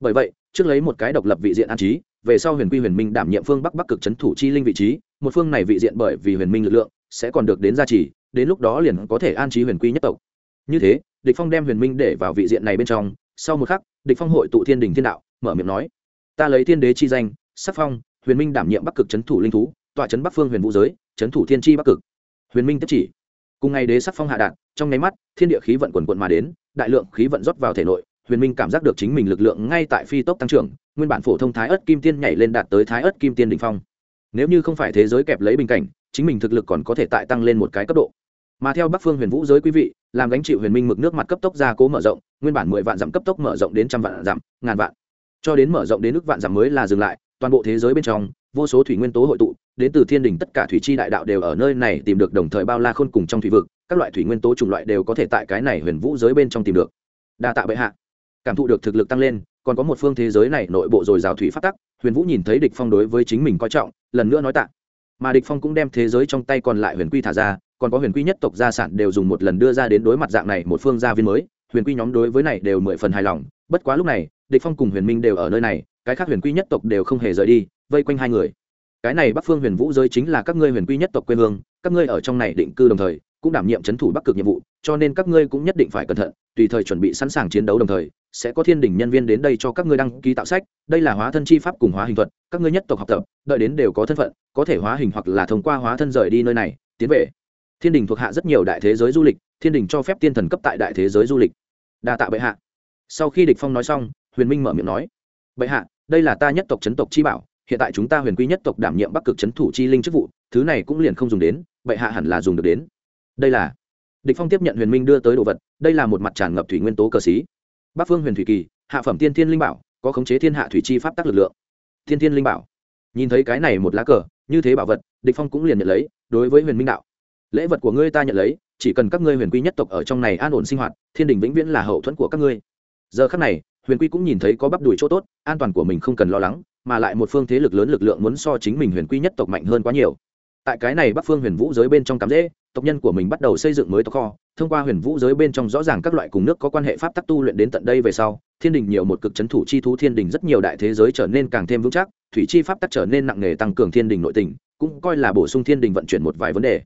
Bởi vậy, trước lấy một cái độc lập vị diện an trí về sau huyền quy huyền minh đảm nhiệm phương bắc bắc cực c thủ chi linh vị trí một phương này vị diện bởi vì huyền minh lực lượng sẽ còn được đến gia trì đến lúc đó liền có thể an trí huyền quy nhất tộc như thế địch phong đem huyền minh để vào vị diện này bên trong sau một khắc địch phong hội tụ thiên đình thiên đạo mở miệng nói ta lấy thiên đế chi danh sắc phong huyền minh đảm nhiệm bắc cực c thủ linh thú tọa trấn bắc phương huyền vũ giới c thủ thiên tri bắc cực huyền minh tiếp chỉ cùng ngày đế sắc phong hạ đạn trong nháy mắt thiên địa khí vận quần quận mà đến đại lượng khí vận rót vào thể nội huyền minh cảm giác được chính mình lực lượng ngay tại phi tốc tăng trưởng nguyên bản phổ thông thái ớt kim tiên nhảy lên đạt tới thái ớt kim tiên đ ỉ n h phong. Nếu như không phải thế giới kẹp lấy bình cảnh, chính mình thực lực còn có thể tại tăng lên một cái cấp độ. Mà theo bắc phương huyền vũ giới quý vị, làm gánh chịu huyền minh mực nước mặt cấp tốc gia cố mở rộng, nguyên bản mười vạn dặm cấp tốc mở rộng đến trăm vạn dặm, ngàn vạn. Cho đến mở rộng đến nước vạn dặm mới là dừng lại, toàn bộ thế giới bên trong, vô số thủy nguyên tố hội tụ, đến từ thiên đình tất cả thủy chi đại đạo đều ở nơi này tìm được đồng thời bao la khôn cùng trong thủy vực, các loại thủy nguyên tố chủng loại đều có thể tại cái này huyền vũ giới bên trong tìm được. Đa tạ bệ hạ. Cảm thụ được thực lực tăng lên còn có một phương thế giới này nội bộ dồi dào thủy phát tắc, huyền vũ nhìn thấy địch phong đối với chính mình coi trọng, lần nữa nói tạ. Mà địch phong cũng đem thế giới trong tay còn lại huyền quy thả ra, còn có huyền quy nhất tộc gia sản đều dùng một lần đưa ra đến đối mặt dạng này một phương gia viên mới. Huyền quy nhóm đối với này đều mười phần hài lòng, bất quá lúc này, địch phong cùng huyền minh đều ở nơi này, cái khác huyền quy nhất tộc đều không hề rời đi, vây quanh hai người. Cái này bắc phương huyền vũ giới chính là các ngươi huyền quy nhất tộc quê hương, các ngươi ở trong này định cư đồng thời, cũng đảm nhiệm c h ấ n thủ bắc cực nhiệm vụ, cho nên các ngươi cũng nhất định phải cẩn thận, tùy thời chuẩn bị sẵn sàng chiến đấu đồng thời sẽ có thiên đình nhân viên đến đây cho các ngươi đăng ký tạo sách, đây là hóa thân chi pháp cùng hóa hình thuật, các ngươi nhất tộc học tập, đợi đến đều có thân phận, có thể hóa hình hoặc là thông qua hóa thân rời đi nơi này, tiến về. Thiên đình thuộc hạ rất nhiều đại thế giới du lịch, thiên đình cho phép tiên thần cấp tại đại thế giới du lịch. Đa tạ bệ hạ. Sau khi địch phong nói xong, huyền minh mở miệng nói, bệ hạ, đây là ta nhất tộc chấn tộc chi bảo, hiện tại chúng ta huyền quy nhất tộc đảm nhiệm bắc cực chấn thủ chi linh chức vụ, thứ này cũng liền không dùng đến, bệ hạ hẳn là dùng được đến. Đây là, địch phong tiếp nhận huyền minh đưa tới đồ vật, đây là một mặt tràn ngập thủy nguyên tố cờ xí bắc phương huyền thủy kỳ, hạ phẩm tiên thiên linh bảo, có khống chế thiên hạ thủy chi pháp tắc lực lượng. Thiên thiên linh bảo. Nhìn thấy cái này một lá cờ, như thế bảo vật, địch phong cũng liền nhận lấy, đối với huyền minh đạo. Lễ vật của ngươi ta nhận lấy, chỉ cần các ngươi huyền quy nhất tộc ở trong này an ổn sinh hoạt, thiên đình vĩnh viễn là hậu thuẫn của các ngươi. Giờ khắc này, huyền quy cũng nhìn thấy có bắp đùi chỗ tốt, an toàn của mình không cần lo lắng, mà lại một phương thế lực lớn lực lượng muốn so chính mình huyền quy nhất tộc mạnh hơn quá nhiều. Tại cái này bắc phương huyền vũ giới bên trong cắm dễ tộc nhân của mình bắt đầu xây dựng mới tộc kho thông qua huyền vũ giới bên trong rõ ràng các loại cùng nước có quan hệ pháp tắc tu luyện đến tận đây về sau, thiên đình nhiều một cực c thủ chi thú thiên đình rất nhiều đại thế giới trở nên càng thêm vững chắc, thủy chi pháp tắc trở nên nặng nề tăng cường thiên đình nội tình, cũng coi là bổ sung thiên đình vận chuyển một vài vấn đề.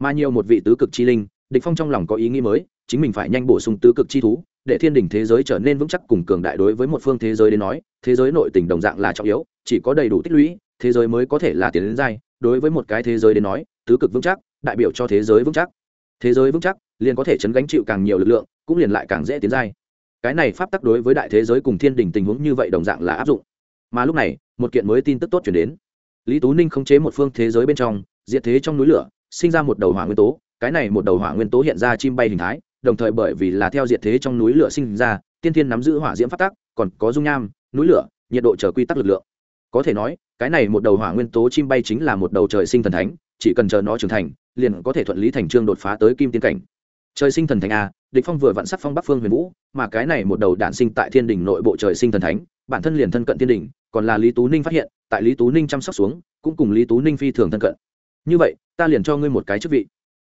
Mà nhiều một vị tứ cực chi linh, địch phong trong lòng có ý nghĩ mới, chính mình phải nhanh bổ sung tứ cực chi thú, để thiên đình thế giới trở nên vững chắc cùng cường đại đối với một phương thế giới đến nói, thế giới nội tình đồng dạng là trọng yếu, chỉ có đầy đủ tích lũy, thế giới mới có thể là tiến đến dai, đối với một cái thế giới đến nói, tứ cực vững chắc, đại biểu cho thế giới vững chắc. Thế giới vững chắc liền có thể chấn gánh chịu càng nhiều lực lượng, cũng liền lại càng dễ tiến giai. Cái này pháp tắc đối với đại thế giới cùng thiên đình tình huống như vậy đồng dạng là áp dụng. Mà lúc này, một kiện mới tin tức tốt chuyển đến. Lý tú ninh khống chế một phương thế giới bên trong, diệt thế trong núi lửa, sinh ra một đầu hỏa nguyên tố. Cái này một đầu hỏa nguyên tố hiện ra chim bay hình thái, đồng thời bởi vì là theo diệt thế trong núi lửa sinh ra, tiên thiên nắm giữ hỏa diễm phát tắc, còn có dung nham, núi lửa, nhiệt độ chờ quy tắc lực lượng. Có thể nói, cái này một đầu hỏa nguyên tố chim bay chính là một đầu trời sinh thần thánh, chỉ cần chờ nó trưởng thành, liền có thể thuận lý thành trương đột phá tới kim tiên cảnh trời sinh thần thánh a, địch phong vừa vặn sắc phong bắc phương huyền vũ, mà cái này một đầu đản sinh tại thiên đình nội bộ trời sinh thần thánh, bản thân liền thân cận thiên đình, còn là lý tú ninh phát hiện, tại lý tú ninh chăm sóc xuống, cũng cùng lý tú ninh phi thường thân cận. Như vậy, ta liền cho ngươi một cái chức vị.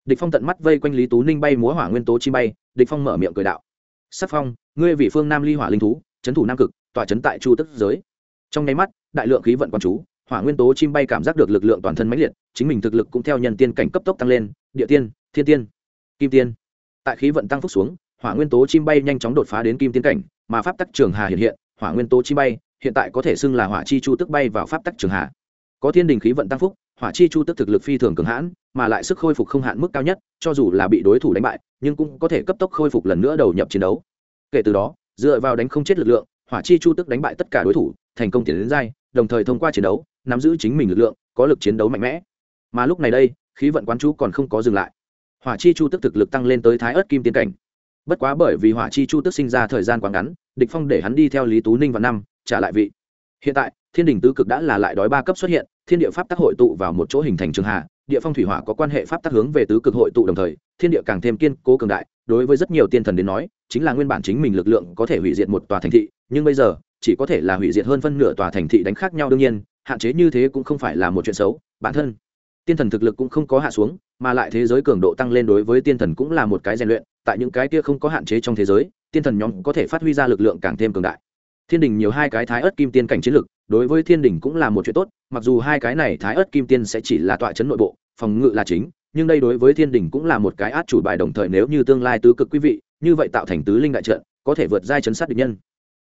Địch phong tận mắt vây quanh lý tú ninh bay múa hỏa nguyên tố chi bay, địch phong mở miệng cười đạo. Sắc phong, ngươi vị phương nam ly hỏa linh thú, chấn thủ nam cực, tỏa chấn tại chu tức giới. Trong nháy mắt, đại lượng khí vận quan chú, hỏa nguyên tố chim bay cảm giác được lực lượng toàn thân mãnh liệt, chính mình thực lực cũng theo nhân tiên cảnh cấp tốc tăng lên, địa tiên, thiên tiên, kim tiên tại khí vận tăng phúc xuống, hỏa nguyên tố chim bay nhanh chóng đột phá đến kim tiến cảnh, mà pháp tắc trường hà hiện hiện, hỏa nguyên tố chim bay, hiện tại có thể xưng là hỏa chi chu tức bay vào pháp tắc trường hà. Có thiên đình khí vận tăng phúc, hỏa chi chu tức thực lực phi thường cường hãn, mà lại sức khôi phục không hạn mức cao nhất, cho dù là bị đối thủ đánh bại, nhưng cũng có thể cấp tốc khôi phục lần nữa đầu nhập chiến đấu. Kể từ đó, dựa vào đánh không chết lực lượng, hỏa chi chu tức đánh bại tất cả đối thủ, thành công tiến đến giai, đồng thời thông qua chiến đấu, nắm giữ chính mình lực lượng, có lực chiến đấu mạnh mẽ. Mà lúc này đây, khí vận quán chú còn không có dừng lại hỏa chi chu tức thực lực tăng lên tới thái ớt kim tiên cảnh. Bất quá bởi vì hỏa chi chu tức sinh ra thời gian quá ngắn, địch phong để hắn đi theo lý tú ninh vào năm, trả lại vị. Hiện tại, thiên đình tứ cực đã là lại đói ba cấp xuất hiện, thiên địa pháp tác hội tụ vào một chỗ hình thành trường hạ, địa phong thủy hỏa có quan hệ pháp tác hướng về tứ cực hội tụ đồng thời, thiên địa càng thêm kiên cố cường đại, đối với rất nhiều tiên thần đến nói, chính là nguyên bản chính mình lực lượng có thể hủy diệt một tòa thành thị, nhưng bây giờ, chỉ có thể là hủy diệt hơn phân nửa tòa thành thị đánh khác nhau đương nhiên, hạn chế như thế cũng không phải là một chuyện xấu, bản thân tiên thần thực lực cũng không có hạ xuống, mà lại thế giới cường độ tăng lên đối với tiên thần cũng là một cái rèn luyện, tại những cái kia không có hạn chế trong thế giới, tiên thần nhóm có thể phát huy ra lực lượng càng thêm cường đại. Thiên đình nhiều hai cái thái ớt kim tiên cảnh chiến lực, đối với thiên đình cũng là một chuyện tốt, mặc dù hai cái này thái ớt kim tiên sẽ chỉ là tọa chấn nội bộ, phòng ngự là chính, nhưng đây đối với thiên đình cũng là một cái át chủ bài đồng thời nếu như tương lai tứ cực quý vị, như vậy tạo thành tứ linh đại trận, có thể vượt giai chấn sát địch nhân.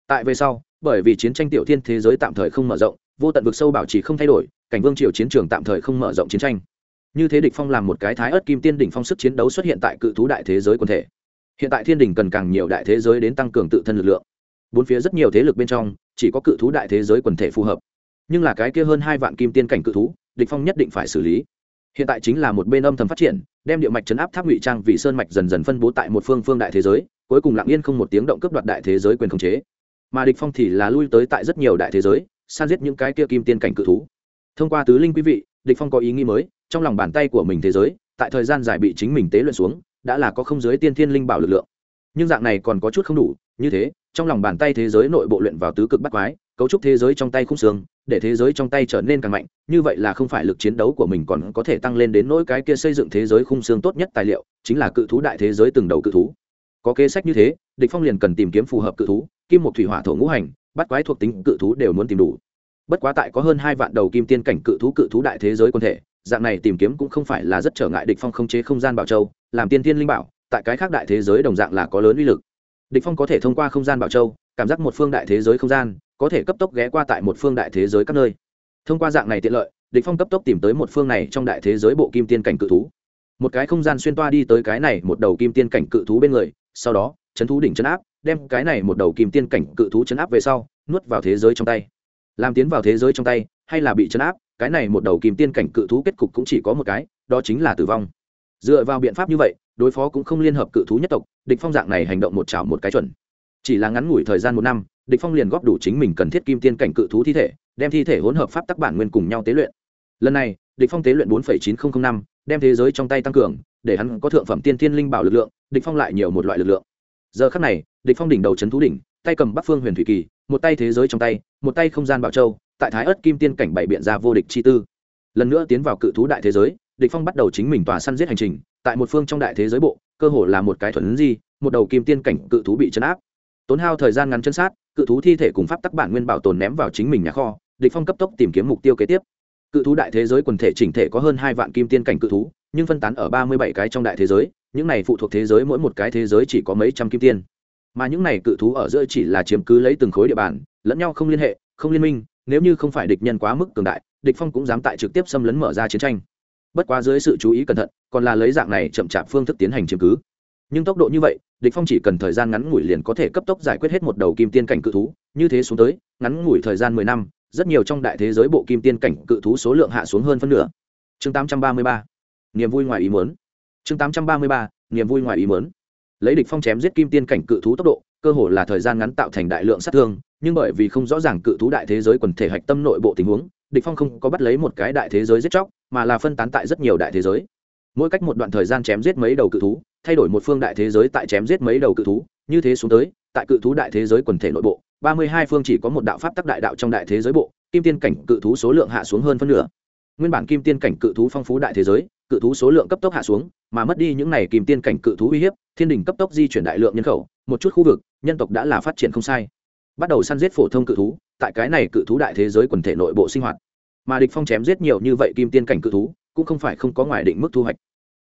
Tại về sau, bởi vì chiến tranh tiểu thiên thế giới tạm thời không mở rộng, vô tận vực sâu bảo trì không thay đổi cảnh vương triều chiến trường tạm thời không mở rộng chiến tranh. Như thế địch phong làm một cái thái ớt kim tiên đỉnh phong sức chiến đấu xuất hiện tại cự thú đại thế giới quân thể. Hiện tại thiên đình cần càng nhiều đại thế giới đến tăng cường tự thân lực lượng. Bốn phía rất nhiều thế lực bên trong, chỉ có cự thú đại thế giới quần thể phù hợp. Nhưng là cái kia hơn hai vạn kim tiên cảnh cự thú, địch phong nhất định phải xử lý. Hiện tại chính là một bên âm thầm phát triển, đem địa mạch chấn áp tháp ngụy trang vì sơn mạch dần dần phân bố tại một phương phương đại thế giới, cuối cùng lặng yên không một tiếng động cướp đoạt đại thế giới quyền khống chế. Mà địch phong thì là lui tới tại rất nhiều đại thế giới, san giết những cái kia kim tiên cảnh cự thú thông qua tứ linh quý vị, địch phong có ý nghĩ mới, trong lòng bàn tay của mình thế giới, tại thời gian dài bị chính mình tế luyện xuống, đã là có không giới tiên thiên linh bảo lực lượng. Nhưng dạng này còn có chút không đủ, như thế, trong lòng bàn tay thế giới nội bộ luyện vào tứ cực bắt quái, cấu trúc thế giới trong tay khung xương, để thế giới trong tay trở nên càng mạnh, như vậy là không phải lực chiến đấu của mình còn có thể tăng lên đến nỗi cái kia xây dựng thế giới khung xương tốt nhất tài liệu, chính là cự thú đại thế giới từng đầu cự thú. Có kế sách như thế, địch phong liền cần tìm kiếm phù hợp cự thú, kim một thủy hỏa thổ ngũ hành, bắt quái thuộc tính cự thú đều muốn tìm đủ bất quá tại có hơn hai vạn đầu kim tiên cảnh cự thú cự thú đại thế giới quân thể, dạng này tìm kiếm cũng không phải là rất trở ngại địch phong không chế không gian bảo châu, làm tiên tiên linh bảo, tại cái khác đại thế giới đồng dạng là có lớn uy lực. Địch phong có thể thông qua không gian bảo châu, cảm giác một phương đại thế giới không gian, có thể cấp tốc ghé qua tại một phương đại thế giới các nơi. Thông qua dạng này tiện lợi, địch phong cấp tốc tìm tới một phương này trong đại thế giới bộ kim tiên cảnh cự thú. Một cái không gian xuyên toa đi tới cái này một đầu kim tiên cảnh cự thú bên người, sau đó, chấn thú đỉnh chấn áp, đem cái này một đầu kim tiên cảnh cự thú chấn áp về sau, nuốt vào thế giới trong tay làm tiến vào thế giới trong tay, hay là bị chấn áp, cái này một đầu kim tiên cảnh cự thú kết cục cũng chỉ có một cái, đó chính là tử vong. Dựa vào biện pháp như vậy, đối phó cũng không liên hợp cự thú nhất tộc, địch phong dạng này hành động một chảo một cái chuẩn. Chỉ là ngắn ngủi thời gian một năm, địch phong liền góp đủ chính mình cần thiết kim tiên cảnh cự thú thi thể, đem thi thể hỗn hợp pháp tắc bản nguyên cùng nhau tế luyện. Lần này, địch phong tế luyện bốn chín nghìn năm, đem thế giới trong tay tăng cường, để hắn có thượng phẩm tiên thiên linh bảo lực lượng, địch phong lại nhiều một loại lực lượng. Giờ khắc này, địch phong đỉnh đầu chấn thú đỉnh tay cầm bắc phương huyền thủy kỳ, một tay thế giới trong tay, một tay không gian bảo châu, tại thái ớt kim tiên cảnh bảy biện ra vô địch chi tư. Lần nữa tiến vào cự thú đại thế giới, địch phong bắt đầu chính mình tòa săn giết hành trình, tại một phương trong đại thế giới bộ, cơ hồ là một cái thuần gì một đầu kim tiên cảnh cự thú bị chấn áp. Tốn hao thời gian ngắn chân sát, cự thú thi thể cùng pháp tắc bản nguyên bảo tồn ném vào chính mình nhà kho, địch phong cấp tốc tìm kiếm mục tiêu kế tiếp. Cự thú đại thế giới quần thể chỉnh thể có hơn hai vạn kim tiên cảnh cự thú, nhưng phân tán ở ba mươi bảy cái trong đại thế giới, những này phụ thuộc thế giới mỗi một cái thế giới chỉ có mấy trăm kim tiên mà những này cự thú ở giữa chỉ là chiếm cứ lấy từng khối địa bàn, lẫn nhau không liên hệ, không liên minh, nếu như không phải địch nhân quá mức cường đại, địch phong cũng dám tại trực tiếp xâm lấn mở ra chiến tranh. Bất quá dưới sự chú ý cẩn thận, còn là lấy dạng này chậm chạp phương thức tiến hành chiếm cứ. Nhưng tốc độ như vậy, địch phong chỉ cần thời gian ngắn ngủi liền có thể cấp tốc giải quyết hết một đầu kim tiên cảnh cự thú, như thế xuống tới, ngắn ngủi thời gian mười năm, rất nhiều trong đại thế giới bộ kim tiên cảnh cự thú số lượng hạ xuống hơn phân nửa. Chương 833 niềm vui ngoài ý muốn. Chương 833 niềm vui ngoài ý muốn lấy địch phong chém giết kim tiên cảnh cự thú tốc độ, cơ hồ là thời gian ngắn tạo thành đại lượng sát thương, nhưng bởi vì không rõ ràng cự thú đại thế giới quần thể hạch tâm nội bộ tình huống, địch phong không có bắt lấy một cái đại thế giới giết chóc, mà là phân tán tại rất nhiều đại thế giới. Mỗi cách một đoạn thời gian chém giết mấy đầu cự thú, thay đổi một phương đại thế giới tại chém giết mấy đầu cự thú, như thế xuống tới, tại cự thú đại thế giới quần thể nội bộ, ba mươi hai phương chỉ có một đạo pháp tắc đại đạo trong đại thế giới bộ, kim tiên cảnh cự thú số lượng hạ xuống hơn phân nửa. Nguyên bản kim tiên cảnh cự thú phong phú đại thế giới cự thú số lượng cấp tốc hạ xuống, mà mất đi những này kim tiên cảnh cự thú uy hiếp, thiên đình cấp tốc di chuyển đại lượng nhân khẩu, một chút khu vực, nhân tộc đã là phát triển không sai. Bắt đầu săn giết phổ thông cự thú, tại cái này cự thú đại thế giới quần thể nội bộ sinh hoạt. Mà địch phong chém giết nhiều như vậy kim tiên cảnh cự thú, cũng không phải không có ngoài định mức thu hoạch.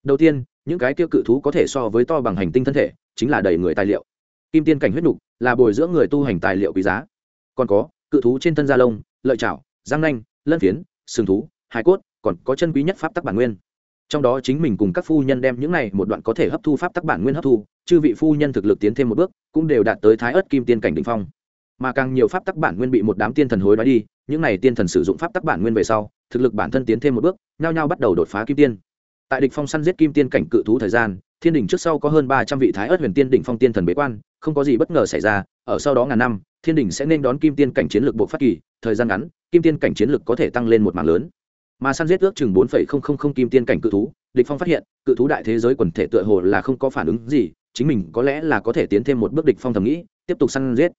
Đầu tiên, những cái kia cự thú có thể so với to bằng hành tinh thân thể, chính là đầy người tài liệu. Kim tiên cảnh huyết nục là bồi dưỡng người tu hành tài liệu quý giá. Còn có, cự thú trên thân da lông, lợi chảo, răng nanh, lân phiến, sừng thú hải cốt, còn có chân quý nhất pháp tắc bản nguyên trong đó chính mình cùng các phu nhân đem những này một đoạn có thể hấp thu pháp tắc bản nguyên hấp thu, chư vị phu nhân thực lực tiến thêm một bước, cũng đều đạt tới thái ớt kim tiên cảnh đ ỉ n h phong. Mà càng nhiều pháp tắc bản nguyên bị một đám tiên thần hối đoái đi, những này tiên thần sử dụng pháp tắc bản nguyên về sau, thực lực bản thân tiến thêm một bước, nhao nhao bắt đầu đột phá kim tiên. Tại địch phong săn giết kim tiên cảnh cự thú thời gian, thiên đình trước sau có hơn ba trăm vị thái ớt huyền tiên đỉnh phong tiên thần bế quan, không có gì bất ngờ xảy ra, ở sau đó ngàn năm, thiên đình sẽ nên đón kim tiên cảnh chiến lược bộ phát kỳ, thời gian ngắn, kim tiên cảnh chiến lược có thể tăng lên một mảng lớn mà săn giết ước chừng bốn kim tiên cảnh cự thú, địch phong phát hiện, cự thú đại thế giới quần thể tựa hồ là không có phản ứng gì, chính mình có lẽ là có thể tiến thêm một bước địch phong thầm nghĩ, tiếp tục săn giết.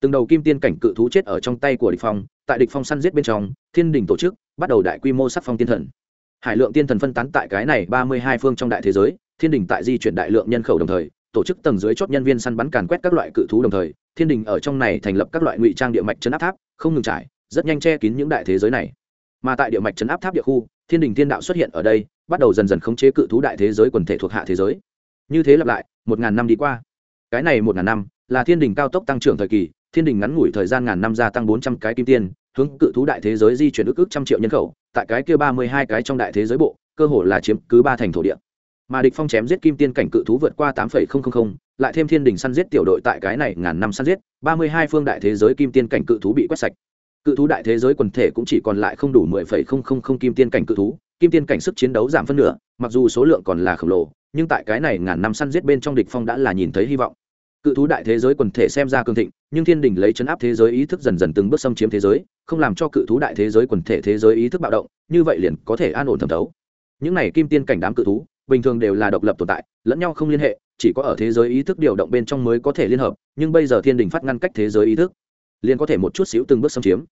Từng đầu kim tiên cảnh cự thú chết ở trong tay của địch phong, tại địch phong săn giết bên trong, thiên đình tổ chức bắt đầu đại quy mô sắc phong tiên thần. Hải lượng tiên thần phân tán tại cái này ba mươi hai phương trong đại thế giới, thiên đình tại di chuyển đại lượng nhân khẩu đồng thời, tổ chức tầng dưới chốt nhân viên săn bắn càn quét các loại cự thú đồng thời, thiên đình ở trong này thành lập các loại ngụy trang địa mạch chấn áp tháp, không ngừng trải, rất nhanh che kín những đại thế giới này mà tại địa mạch trấn áp tháp địa khu, thiên đình thiên đạo xuất hiện ở đây, bắt đầu dần dần khống chế cự thú đại thế giới quần thể thuộc hạ thế giới. Như thế lặp lại, một ngàn năm đi qua. Cái này một ngàn năm là thiên đình cao tốc tăng trưởng thời kỳ, thiên đình ngắn ngủi thời gian ngàn năm gia tăng bốn trăm cái kim tiên, hướng cự thú đại thế giới di chuyển ước ước trăm triệu nhân khẩu, tại cái kia ba mươi hai cái trong đại thế giới bộ, cơ hồ là chiếm cứ ba thành thổ địa. Mà địch phong chém giết kim tiên cảnh cự thú vượt qua tám lại thêm thiên đình săn giết tiểu đội tại cái này ngàn năm săn giết, ba mươi hai phương đại thế giới kim tiên cảnh cự thú bị quét sạch cự thú đại thế giới quần thể cũng chỉ còn lại không đủ mười phẩy không không không kim tiên cảnh cự thú, kim tiên cảnh sức chiến đấu giảm phân nửa, mặc dù số lượng còn là khổng lồ, nhưng tại cái này ngàn năm săn giết bên trong địch phong đã là nhìn thấy hy vọng. Cự thú đại thế giới quần thể xem ra cường thịnh, nhưng thiên đình lấy chấn áp thế giới ý thức dần dần từng bước xâm chiếm thế giới, không làm cho cự thú đại thế giới quần thể thế giới ý thức bạo động, như vậy liền có thể an ổn thẩm thấu. Những này kim tiên cảnh đám cự thú, bình thường đều là độc lập tồn tại, lẫn nhau không liên hệ, chỉ có ở thế giới ý thức điều động bên trong mới có thể liên hợp, nhưng bây giờ thiên đình phát ngăn cách thế giới ý thức liền có thể một chút xíu từng bước xâm chiếm.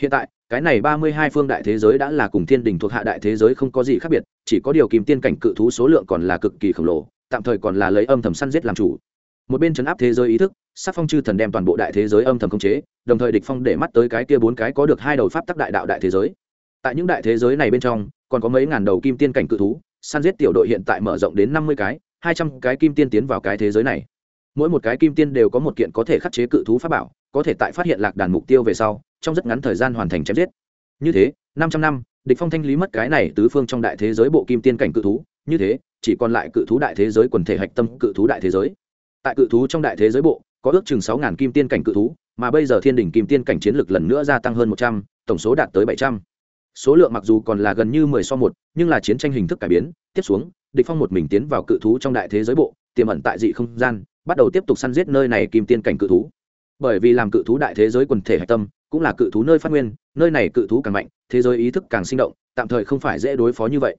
Hiện tại, cái này ba mươi hai phương đại thế giới đã là cùng thiên đình thuộc hạ đại thế giới không có gì khác biệt, chỉ có điều kìm tiên cảnh cự thú số lượng còn là cực kỳ khổng lồ, tạm thời còn là lấy âm thầm săn giết làm chủ. Một bên chấn áp thế giới ý thức sắc phong chư thần đem toàn bộ đại thế giới âm thầm khống chế, đồng thời địch phong để mắt tới cái kia bốn cái có được hai đầu pháp tắc đại đạo đại thế giới. Tại những đại thế giới này bên trong, còn có mấy ngàn đầu kim tiên cảnh cự thú, săn giết tiểu đội hiện tại mở rộng đến năm mươi cái, hai trăm cái kim tiên tiến vào cái thế giới này. Mỗi một cái kim tiên đều có một kiện có thể khắc chế cự thú pháp bảo có thể tại phát hiện lạc đàn mục tiêu về sau, trong rất ngắn thời gian hoàn thành chém giết. Như thế, năm trăm năm, địch phong thanh lý mất cái này tứ phương trong đại thế giới bộ kim tiên cảnh cự thú, như thế, chỉ còn lại cự thú đại thế giới quần thể hạch tâm cự thú đại thế giới. Tại cự thú trong đại thế giới bộ, có ước chừng sáu ngàn kim tiên cảnh cự thú, mà bây giờ thiên đỉnh kim tiên cảnh chiến lực lần nữa gia tăng hơn một trăm, tổng số đạt tới bảy trăm. Số lượng mặc dù còn là gần như mười so một, nhưng là chiến tranh hình thức cải biến. Tiếp xuống, địch phong một mình tiến vào cự thú trong đại thế giới bộ, tiềm ẩn tại dị không gian, bắt đầu tiếp tục săn giết nơi này kim tiên cảnh cự thú bởi vì làm cự thú đại thế giới quần thể hạch tâm, cũng là cự thú nơi phát nguyên, nơi này cự thú càng mạnh, thế giới ý thức càng sinh động, tạm thời không phải dễ đối phó như vậy.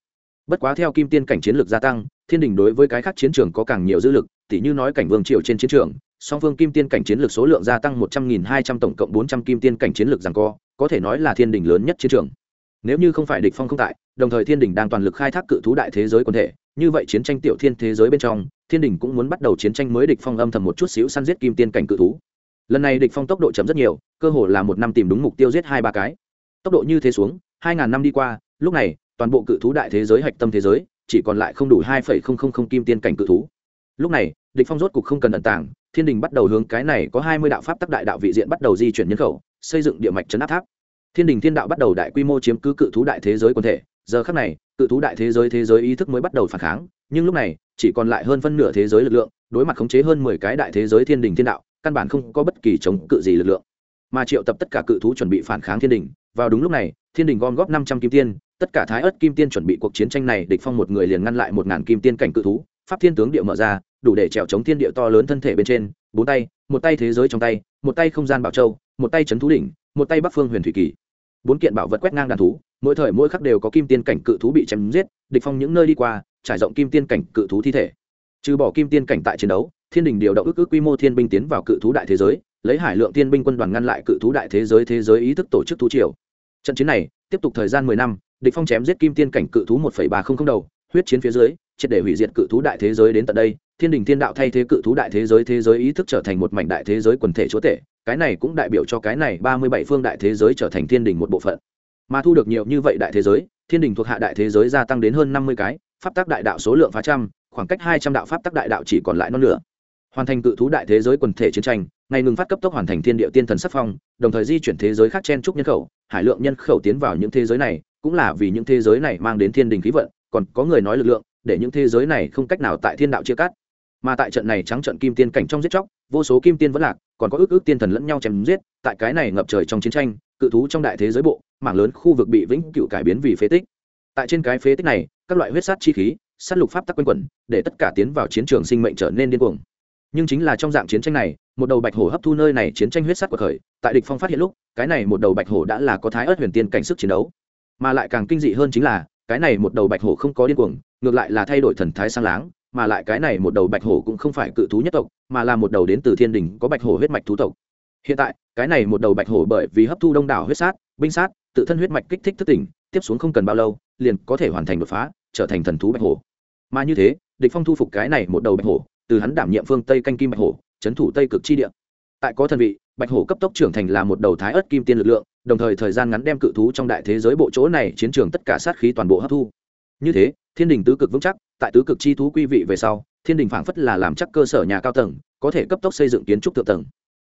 Bất quá theo kim tiên cảnh chiến lược gia tăng, thiên đình đối với cái khác chiến trường có càng nhiều dữ lực, tỉ như nói cảnh vương triều trên chiến trường, song phương kim tiên cảnh chiến lược số lượng gia tăng một trăm nghìn hai trăm tổng cộng bốn trăm kim tiên cảnh chiến lược rằng co, có thể nói là thiên đình lớn nhất chiến trường. Nếu như không phải địch phong không tại, đồng thời thiên đình đang toàn lực khai thác cự thú đại thế giới quần thể, như vậy chiến tranh tiểu thiên thế giới bên trong, thiên đình cũng muốn bắt đầu chiến tranh mới địch phong âm thầm một chút xíu săn giết kim tiên cảnh cự thú lần này địch phong tốc độ chậm rất nhiều, cơ hồ là một năm tìm đúng mục tiêu giết hai ba cái. Tốc độ như thế xuống, hai ngàn năm đi qua, lúc này, toàn bộ cự thú đại thế giới hạch tâm thế giới, chỉ còn lại không đủ hai phẩy không không không kim tiên cảnh cự thú. Lúc này, địch phong rốt cục không cần ẩn tàng, thiên đình bắt đầu hướng cái này có hai mươi đạo pháp tắc đại đạo vị diện bắt đầu di chuyển nhân khẩu, xây dựng địa mạch chấn áp tháp. Thiên đình thiên đạo bắt đầu đại quy mô chiếm cứ cự thú đại thế giới quần thể, giờ khắc này, cự thú đại thế giới thế giới ý thức mới bắt đầu phản kháng, nhưng lúc này, chỉ còn lại hơn phân nửa thế giới lực lượng, đối mặt khống chế hơn mười cái đại thế giới thiên đình thiên đạo căn bản không có bất kỳ chống cự gì lực lượng. Mà triệu tập tất cả cự thú chuẩn bị phản kháng thiên đình. Vào đúng lúc này, thiên đình gom góp năm trăm kim tiên, tất cả thái ớt kim tiên chuẩn bị cuộc chiến tranh này, địch phong một người liền ngăn lại một ngàn kim tiên cảnh cự thú. Pháp thiên tướng địa mở ra, đủ để trèo chống thiên địa to lớn thân thể bên trên. Bốn tay, một tay thế giới trong tay, một tay không gian bảo châu, một tay chấn thú đỉnh, một tay bắc phương huyền thủy kỳ. Bốn kiện bảo vật quét ngang đàn thú, mỗi thời mỗi khắc đều có kim tiên cảnh cự thú bị chém giết, địch phong những nơi đi qua, trải rộng kim tiên cảnh cự thú thi thể. Trừ bỏ kim tiên cảnh tại chiến đấu thiên đình điều động ước ước quy mô thiên binh tiến vào cự thú đại thế giới, lấy hải lượng thiên binh quân đoàn ngăn lại cự thú đại thế giới thế giới ý thức tổ chức thú triều. Trận chiến này tiếp tục thời gian mười năm, địch phong chém giết kim tiên cảnh cự thú một ba không không đầu, huyết chiến phía dưới, triệt để hủy diệt cự thú đại thế giới đến tận đây, thiên đình thiên đạo thay thế cự thú đại thế giới thế giới ý thức trở thành một mảnh đại thế giới quần thể chúa tể, cái này cũng đại biểu cho cái này ba mươi bảy phương đại thế giới trở thành thiên đình một bộ phận. Mà thu được nhiều như vậy đại thế giới, thiên đình thuộc hạ đại thế giới gia tăng đến hơn năm mươi cái, pháp tắc đại đạo số lượng phá trăm, khoảng cách hai trăm đạo pháp tắc đại đạo chỉ còn lại non nửa hoàn thành cự thú đại thế giới quần thể chiến tranh, ngày ngừng phát cấp tốc hoàn thành thiên địa tiên thần sắc phong, đồng thời di chuyển thế giới khác chen trúc nhân khẩu, hải lượng nhân khẩu tiến vào những thế giới này, cũng là vì những thế giới này mang đến thiên đình khí vận, còn có người nói lực lượng, để những thế giới này không cách nào tại thiên đạo chia cắt. Mà tại trận này trắng trận kim tiên cảnh trong giết chóc, vô số kim tiên vẫn lạc, còn có ước ước tiên thần lẫn nhau chém giết, tại cái này ngập trời trong chiến tranh, cự thú trong đại thế giới bộ, mảng lớn khu vực bị vĩnh cựu cải biến vì phế tích. Tại trên cái phế tích này, các loại huyết sát chi khí, sát lục pháp tắc quanh quẩn, để tất cả tiến vào chiến trường sinh mệnh trở nên điên cuồng nhưng chính là trong dạng chiến tranh này, một đầu bạch hổ hấp thu nơi này chiến tranh huyết sắc của khởi tại địch phong phát hiện lúc, cái này một đầu bạch hổ đã là có thái ớt huyền tiên cảnh sức chiến đấu. Mà lại càng kinh dị hơn chính là, cái này một đầu bạch hổ không có điên cuồng, ngược lại là thay đổi thần thái sang láng, mà lại cái này một đầu bạch hổ cũng không phải cự thú nhất tộc, mà là một đầu đến từ thiên đình có bạch hổ huyết mạch thú tộc. Hiện tại, cái này một đầu bạch hổ bởi vì hấp thu đông đảo huyết sát, binh sát, tự thân huyết mạch kích thích thức tỉnh, tiếp xuống không cần bao lâu, liền có thể hoàn thành đột phá, trở thành thần thú bạch hổ. Mà như thế, địch phong thu phục cái này một đầu bạch hổ từ hắn đảm nhiệm phương tây canh kim bạch hổ, chấn thủ tây cực chi địa. Tại có thần vị, bạch hổ cấp tốc trưởng thành là một đầu thái ớt kim tiên lực lượng, đồng thời thời gian ngắn đem cự thú trong đại thế giới bộ chỗ này chiến trường tất cả sát khí toàn bộ hấp thu. Như thế, thiên đình tứ cực vững chắc, tại tứ cực chi thú quy vị về sau, thiên đình phảng phất là làm chắc cơ sở nhà cao tầng, có thể cấp tốc xây dựng kiến trúc thượng tầng.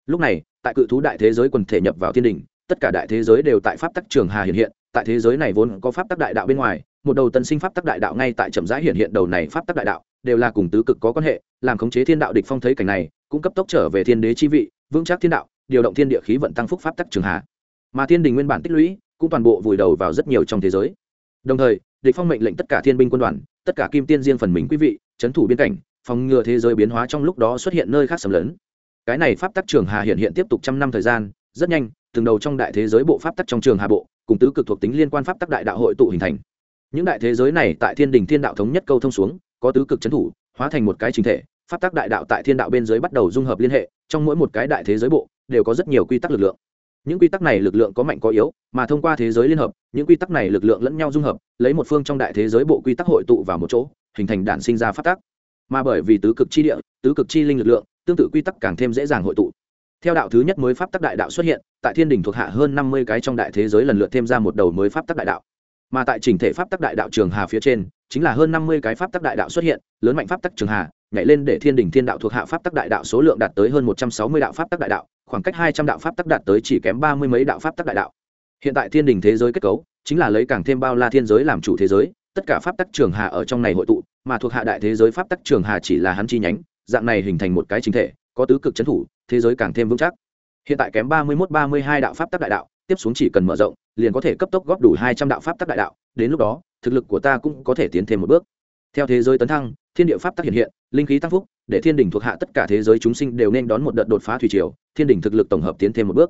Lúc này, tại cự thú đại thế giới quần thể nhập vào thiên đình, tất cả đại thế giới đều tại pháp tắc trường hà hiện hiện, tại thế giới này vốn có pháp tắc đại đạo bên ngoài, một đầu tân sinh pháp tắc đại đạo ngay tại trầm rãi hiện hiện đầu này pháp tắc đại đạo đều là cùng tứ cực có quan hệ làm khống chế thiên đạo địch phong thấy cảnh này cũng cấp tốc trở về thiên đế chi vị vững chắc thiên đạo điều động thiên địa khí vận tăng phúc pháp tắc trường hạ, mà thiên đình nguyên bản tích lũy cũng toàn bộ vùi đầu vào rất nhiều trong thế giới. Đồng thời địch phong mệnh lệnh tất cả thiên binh quân đoàn tất cả kim tiên riêng phần mình quý vị chấn thủ biên cảnh phòng ngừa thế giới biến hóa trong lúc đó xuất hiện nơi khác sầm lớn cái này pháp tắc trường hà hiện hiện tiếp tục trăm năm thời gian rất nhanh từng đầu trong đại thế giới bộ pháp tắc trong trường hà bộ cùng tứ cực thuộc tính liên quan pháp tắc đại đạo hội tụ hình thành. Những đại thế giới này tại thiên đình thiên đạo thống nhất câu thông xuống có tứ cực chấn thủ, hóa thành một cái chính thể, pháp tắc đại đạo tại thiên đạo bên dưới bắt đầu dung hợp liên hệ, trong mỗi một cái đại thế giới bộ, đều có rất nhiều quy tắc lực lượng. Những quy tắc này lực lượng có mạnh có yếu, mà thông qua thế giới liên hợp, những quy tắc này lực lượng lẫn nhau dung hợp, lấy một phương trong đại thế giới bộ quy tắc hội tụ vào một chỗ, hình thành đản sinh ra pháp tắc. Mà bởi vì tứ cực chi địa, tứ cực chi linh lực lượng, tương tự quy tắc càng thêm dễ dàng hội tụ. Theo đạo thứ nhất mới pháp tắc đại đạo xuất hiện, tại thiên đình thuộc hạ hơn năm mươi cái trong đại thế giới lần lượt thêm ra một đầu mới pháp tắc đại đạo mà tại chỉnh thể pháp tắc đại đạo trường hà phía trên chính là hơn năm mươi cái pháp tắc đại đạo xuất hiện lớn mạnh pháp tắc trường hà nhảy lên để thiên đình thiên đạo thuộc hạ pháp tắc đại đạo số lượng đạt tới hơn một trăm sáu mươi đạo pháp tắc đại đạo khoảng cách hai trăm đạo pháp tắc đạt tới chỉ kém ba mươi mấy đạo pháp tắc đại đạo hiện tại thiên đình thế giới kết cấu chính là lấy càng thêm bao la thiên giới làm chủ thế giới tất cả pháp tắc trường hà ở trong này hội tụ mà thuộc hạ đại thế giới pháp tắc trường hà chỉ là hắn chi nhánh dạng này hình thành một cái chính thể có tứ cực c thủ thế giới càng thêm vững chắc hiện tại kém ba mươi mốt ba mươi hai đạo pháp tắc đại đạo tiếp xuống chỉ cần mở rộng liền có thể cấp tốc góp đủ hai trăm đạo pháp tắc đại đạo, đến lúc đó, thực lực của ta cũng có thể tiến thêm một bước. Theo thế giới tấn thăng, thiên địa pháp tắc hiện hiện, linh khí tăng phúc, để thiên đình thuộc hạ tất cả thế giới chúng sinh đều nên đón một đợt đột phá thủy triều, thiên đình thực lực tổng hợp tiến thêm một bước.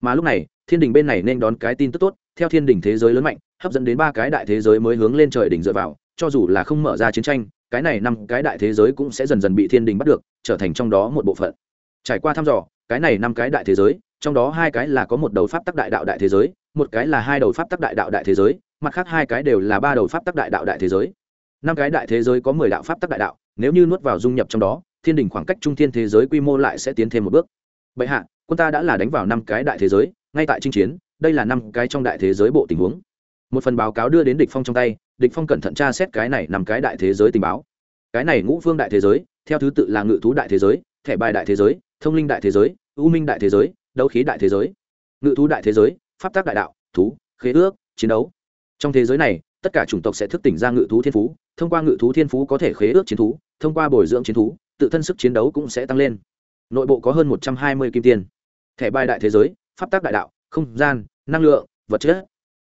Mà lúc này, thiên đình bên này nên đón cái tin tức tốt, theo thiên đình thế giới lớn mạnh, hấp dẫn đến ba cái đại thế giới mới hướng lên trời đỉnh dựa vào, cho dù là không mở ra chiến tranh, cái này năm cái đại thế giới cũng sẽ dần dần bị thiên đình bắt được, trở thành trong đó một bộ phận. Trải qua thăm dò, cái này năm cái đại thế giới trong đó hai cái là có một đầu pháp tắc đại đạo đại thế giới một cái là hai đầu pháp tắc đại đạo đại thế giới mặt khác hai cái đều là ba đầu pháp tắc đại đạo đại thế giới năm cái đại thế giới có mười đạo pháp tắc đại đạo nếu như nuốt vào dung nhập trong đó thiên đình khoảng cách trung thiên thế giới quy mô lại sẽ tiến thêm một bước bệ hạ quân ta đã là đánh vào năm cái đại thế giới ngay tại chinh chiến đây là năm cái trong đại thế giới bộ tình huống một phần báo cáo đưa đến địch phong trong tay địch phong cẩn thận tra xét cái này nằm cái đại thế giới tình báo cái này ngũ phương đại thế giới theo thứ tự là ngự thú đại thế giới thẻ bài đại thế giới thông linh đại thế giới ưu minh đại thế giới đấu khí đại thế giới, ngự thú đại thế giới, pháp tác đại đạo, thú, khế ước, chiến đấu. Trong thế giới này, tất cả chủng tộc sẽ thức tỉnh ra ngự thú thiên phú, thông qua ngự thú thiên phú có thể khế ước chiến thú, thông qua bồi dưỡng chiến thú, tự thân sức chiến đấu cũng sẽ tăng lên. Nội bộ có hơn một trăm hai mươi kim tiền. Thẻ bài đại thế giới, pháp tác đại đạo, không gian, năng lượng, vật chất.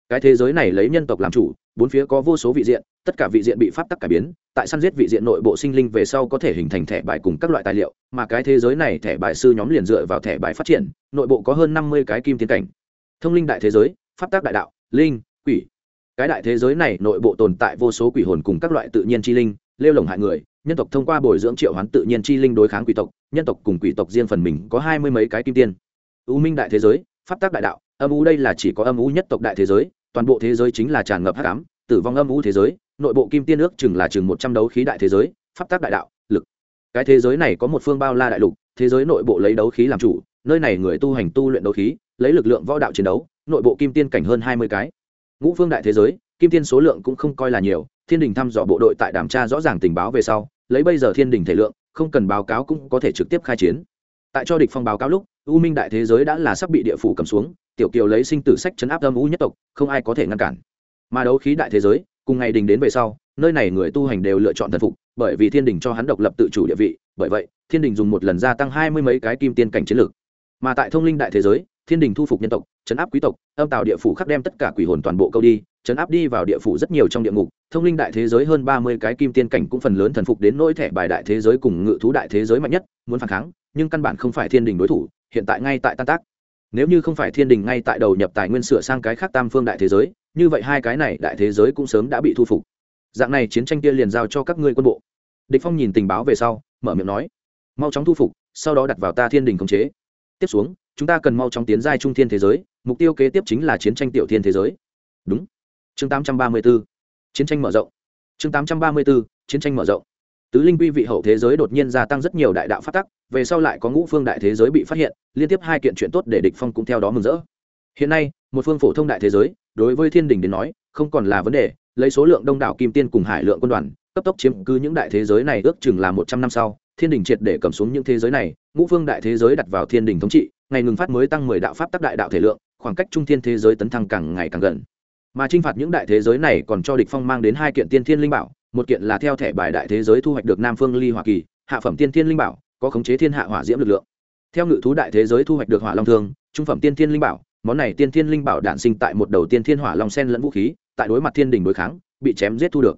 Cái thế giới này lấy nhân tộc làm chủ, bốn phía có vô số vị diện tất cả vị diện bị pháp tắc cải biến, tại săn giết vị diện nội bộ sinh linh về sau có thể hình thành thẻ bài cùng các loại tài liệu, mà cái thế giới này thẻ bài sư nhóm liền dựa vào thẻ bài phát triển, nội bộ có hơn năm mươi cái kim tiến cảnh. Thông linh đại thế giới, pháp tác đại đạo, linh, quỷ. Cái đại thế giới này nội bộ tồn tại vô số quỷ hồn cùng các loại tự nhiên chi linh, lêu lồng hại người, nhân tộc thông qua bồi dưỡng triệu hoán tự nhiên chi linh đối kháng quỷ tộc, nhân tộc cùng quỷ tộc riêng phần mình có hai mươi mấy cái kim tiên. U minh đại thế giới, pháp tác đại đạo, âm u đây là chỉ có âm u nhất tộc đại thế giới, toàn bộ thế giới chính là tràn ngập hắc ám, tử vong âm u thế giới nội bộ kim tiên ước chừng là chừng một trăm đấu khí đại thế giới, pháp tác đại đạo, lực. Cái thế giới này có một phương bao la đại lục, thế giới nội bộ lấy đấu khí làm chủ, nơi này người tu hành tu luyện đấu khí, lấy lực lượng võ đạo chiến đấu, nội bộ kim tiên cảnh hơn hai mươi cái. Ngũ phương đại thế giới, kim tiên số lượng cũng không coi là nhiều, thiên đình thăm dò bộ đội tại đàm tra rõ ràng tình báo về sau, lấy bây giờ thiên đình thể lượng, không cần báo cáo cũng có thể trực tiếp khai chiến. Tại cho địch phong báo cáo lúc, u minh đại thế giới đã là sắp bị địa phủ cầm xuống, tiểu kiều lấy sinh tử sách chấn áp âm u nhất tộc, không ai có thể ngăn cản. Mà đấu khí đại thế giới cùng ngày đình đến về sau, nơi này người tu hành đều lựa chọn thần phục, bởi vì thiên đình cho hắn độc lập tự chủ địa vị, bởi vậy, thiên đình dùng một lần gia tăng hai mươi mấy cái kim tiên cảnh chiến lược. Mà tại thông linh đại thế giới, thiên đình thu phục nhân tộc chấn áp quý tộc, âm tạo địa phủ khắc đem tất cả quỷ hồn toàn bộ câu đi chấn áp đi vào địa phủ rất nhiều trong địa ngục. Thông linh đại thế giới hơn ba mươi cái kim tiên cảnh cũng phần lớn thần phục đến nỗi thẻ bài đại thế giới cùng ngự thú đại thế giới mạnh nhất, muốn phản kháng, nhưng căn bản không phải thiên đình đối thủ, hiện tại ngay tại tan tác. Nếu như không phải thiên đình ngay tại đầu nhập tài nguyên sửa sang cái khác tam phương đại thế giới như vậy hai cái này đại thế giới cũng sớm đã bị thu phục. Dạng này chiến tranh kia liền giao cho các ngươi quân bộ. Địch phong nhìn tình báo về sau, mở miệng nói, mau chóng thu phục, sau đó đặt vào ta thiên đình khống chế. Tiếp xuống, chúng ta cần mau chóng tiến giai trung thiên thế giới, mục tiêu kế tiếp chính là chiến tranh tiểu thiên thế giới. Đúng. Chương 834 chiến tranh mở rộng. Chương 834 chiến tranh mở rộng. Tứ linh quy vị hậu thế giới đột nhiên gia tăng rất nhiều đại đạo phát tắc, về sau lại có ngũ phương đại thế giới bị phát hiện, liên tiếp hai kiện chuyện tốt để địch phong cũng theo đó mừng rỡ hiện nay, một phương phổ thông đại thế giới, đối với thiên đình đến nói, không còn là vấn đề, lấy số lượng đông đảo kim tiên cùng hải lượng quân đoàn, cấp tốc chiếm cứ những đại thế giới này ước chừng là một trăm năm sau, thiên đình triệt để cầm xuống những thế giới này, ngũ phương đại thế giới đặt vào thiên đình thống trị, ngày ngừng phát mới tăng mười đạo pháp tác đại đạo thể lượng, khoảng cách trung thiên thế giới tấn thăng càng ngày càng gần. Mà chinh phạt những đại thế giới này còn cho địch phong mang đến hai kiện tiên thiên linh bảo, một kiện là theo thẻ bài đại thế giới thu hoạch được nam phương ly hoa kỳ, hạ phẩm tiên thiên linh bảo, có khống chế thiên hạ hỏa diễm lực lượng. Theo ngự thú đại thế giới thu hoạch được hỏa long thương, trung phẩm tiên thiên linh bảo món này tiên thiên linh bảo đạn sinh tại một đầu tiên thiên hỏa long sen lẫn vũ khí, tại đối mặt thiên đình đối kháng, bị chém giết thu được.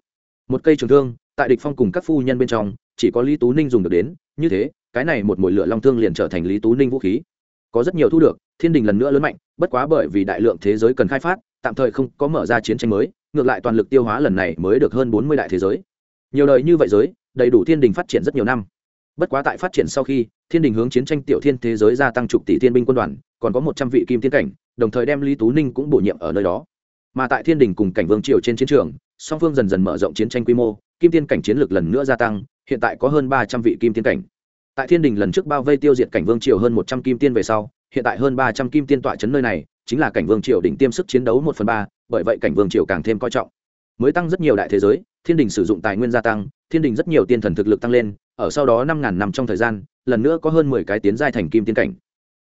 Một cây trường thương, tại địch phong cùng các phu nhân bên trong, chỉ có lý tú ninh dùng được đến, như thế, cái này một mùi lửa long thương liền trở thành lý tú ninh vũ khí. Có rất nhiều thu được, thiên đình lần nữa lớn mạnh, bất quá bởi vì đại lượng thế giới cần khai phát, tạm thời không có mở ra chiến tranh mới, ngược lại toàn lực tiêu hóa lần này mới được hơn bốn mươi đại thế giới. Nhiều đời như vậy giới, đầy đủ thiên đình phát triển rất nhiều năm. Bất quá tại phát triển sau khi, thiên đình hướng chiến tranh tiểu thiên thế giới gia tăng chục tỷ thiên binh quân đoàn còn có một trăm vị kim tiên cảnh, đồng thời đem lý tú ninh cũng bổ nhiệm ở nơi đó. Mà tại thiên đình cùng cảnh vương triều trên chiến trường, song phương dần dần mở rộng chiến tranh quy mô, kim tiên cảnh chiến lược lần nữa gia tăng, hiện tại có hơn ba trăm vị kim tiên cảnh. Tại thiên đình lần trước bao vây tiêu diệt cảnh vương triều hơn một trăm kim tiên về sau, hiện tại hơn ba trăm kim tiên tọa chấn nơi này, chính là cảnh vương triều đỉnh tiêm sức chiến đấu một phần ba, bởi vậy cảnh vương triều càng thêm coi trọng. Mới tăng rất nhiều đại thế giới, thiên đình sử dụng tài nguyên gia tăng, thiên đình rất nhiều tiên thần thực lực tăng lên, ở sau đó năm ngàn năm trong thời gian, lần nữa có hơn mười cái tiến giai thành kim tiên cảnh.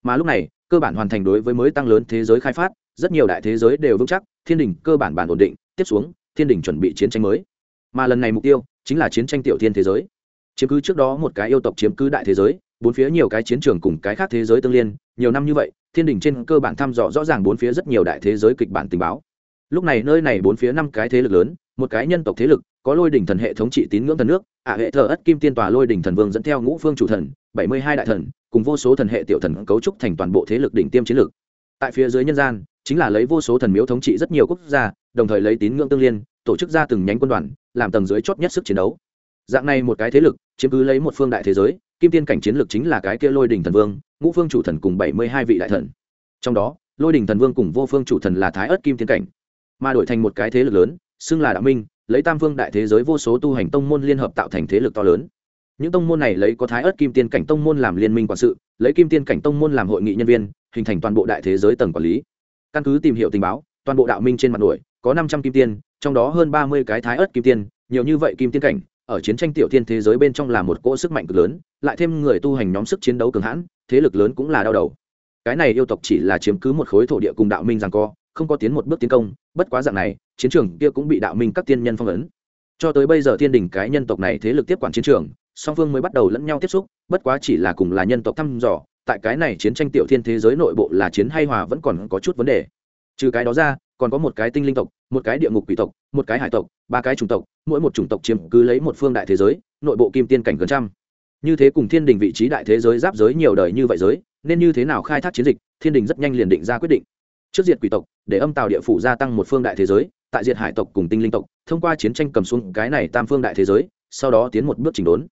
Mà lúc này cơ bản hoàn thành đối với mới tăng lớn thế giới khai phát, rất nhiều đại thế giới đều vững chắc, thiên đình cơ bản bản ổn định, tiếp xuống, thiên đình chuẩn bị chiến tranh mới. Mà lần này mục tiêu chính là chiến tranh tiểu thiên thế giới. Chiếm cứ trước đó một cái yêu tộc chiếm cứ đại thế giới, bốn phía nhiều cái chiến trường cùng cái khác thế giới tương liên, nhiều năm như vậy, thiên đình trên cơ bản thăm dò rõ ràng bốn phía rất nhiều đại thế giới kịch bản tình báo. Lúc này nơi này bốn phía năm cái thế lực lớn, một cái nhân tộc thế lực có lôi đỉnh thần hệ thống trị tín ngưỡng thần nước, ả hệ thờ ất kim tiên tòa lôi đỉnh thần vương dẫn theo ngũ phương chủ thần, bảy mươi hai đại thần, cùng vô số thần hệ tiểu thần cấu trúc thành toàn bộ thế lực đỉnh tiêm chiến lược. Tại phía dưới nhân gian, chính là lấy vô số thần miếu thống trị rất nhiều quốc gia, đồng thời lấy tín ngưỡng tương liên, tổ chức ra từng nhánh quân đoàn, làm tầng dưới chót nhất sức chiến đấu. Dạng này một cái thế lực, chiếm cứ lấy một phương đại thế giới, kim tiên cảnh chiến lược chính là cái kia lôi đỉnh thần vương, ngũ phương chủ thần cùng bảy mươi hai vị đại thần. Trong đó, lôi đỉnh thần vương cùng vô phương chủ thần là thái ớt kim tiên cảnh, mà đổi thành một cái thế lực lớn, xưng là đạo minh lấy tam phương đại thế giới vô số tu hành tông môn liên hợp tạo thành thế lực to lớn. Những tông môn này lấy có thái ớt kim tiên cảnh tông môn làm liên minh quản sự, lấy kim tiên cảnh tông môn làm hội nghị nhân viên, hình thành toàn bộ đại thế giới tầng quản lý. Căn cứ tìm hiểu tình báo, toàn bộ đạo minh trên mặt nổi, có năm trăm kim tiên, trong đó hơn ba mươi cái thái ớt kim tiên, nhiều như vậy kim tiên cảnh, ở chiến tranh tiểu tiên thế giới bên trong là một cỗ sức mạnh cực lớn, lại thêm người tu hành nhóm sức chiến đấu cường hãn, thế lực lớn cũng là đau đầu. Cái này yêu tộc chỉ là chiếm cứ một khối thổ địa cùng đạo minh rằng co không có tiến một bước tiến công, bất quá dạng này, chiến trường kia cũng bị đạo minh các tiên nhân phong ấn. Cho tới bây giờ thiên đình cái nhân tộc này thế lực tiếp quản chiến trường, song phương mới bắt đầu lẫn nhau tiếp xúc, bất quá chỉ là cùng là nhân tộc thăm dò, tại cái này chiến tranh tiểu thiên thế giới nội bộ là chiến hay hòa vẫn còn có chút vấn đề. Trừ cái đó ra, còn có một cái tinh linh tộc, một cái địa ngục quỷ tộc, một cái hải tộc, ba cái chủng tộc, mỗi một chủng tộc chiếm cứ lấy một phương đại thế giới, nội bộ kim tiên cảnh gần trăm. Như thế cùng thiên đình vị trí đại thế giới giáp giới nhiều đời như vậy giới, nên như thế nào khai thác chiến dịch, thiên đình rất nhanh liền định ra quyết định trước diệt quỷ tộc, để âm tàu địa phủ gia tăng một phương đại thế giới, tại diệt hải tộc cùng tinh linh tộc, thông qua chiến tranh cầm xuống cái này tam phương đại thế giới, sau đó tiến một bước chỉnh đốn.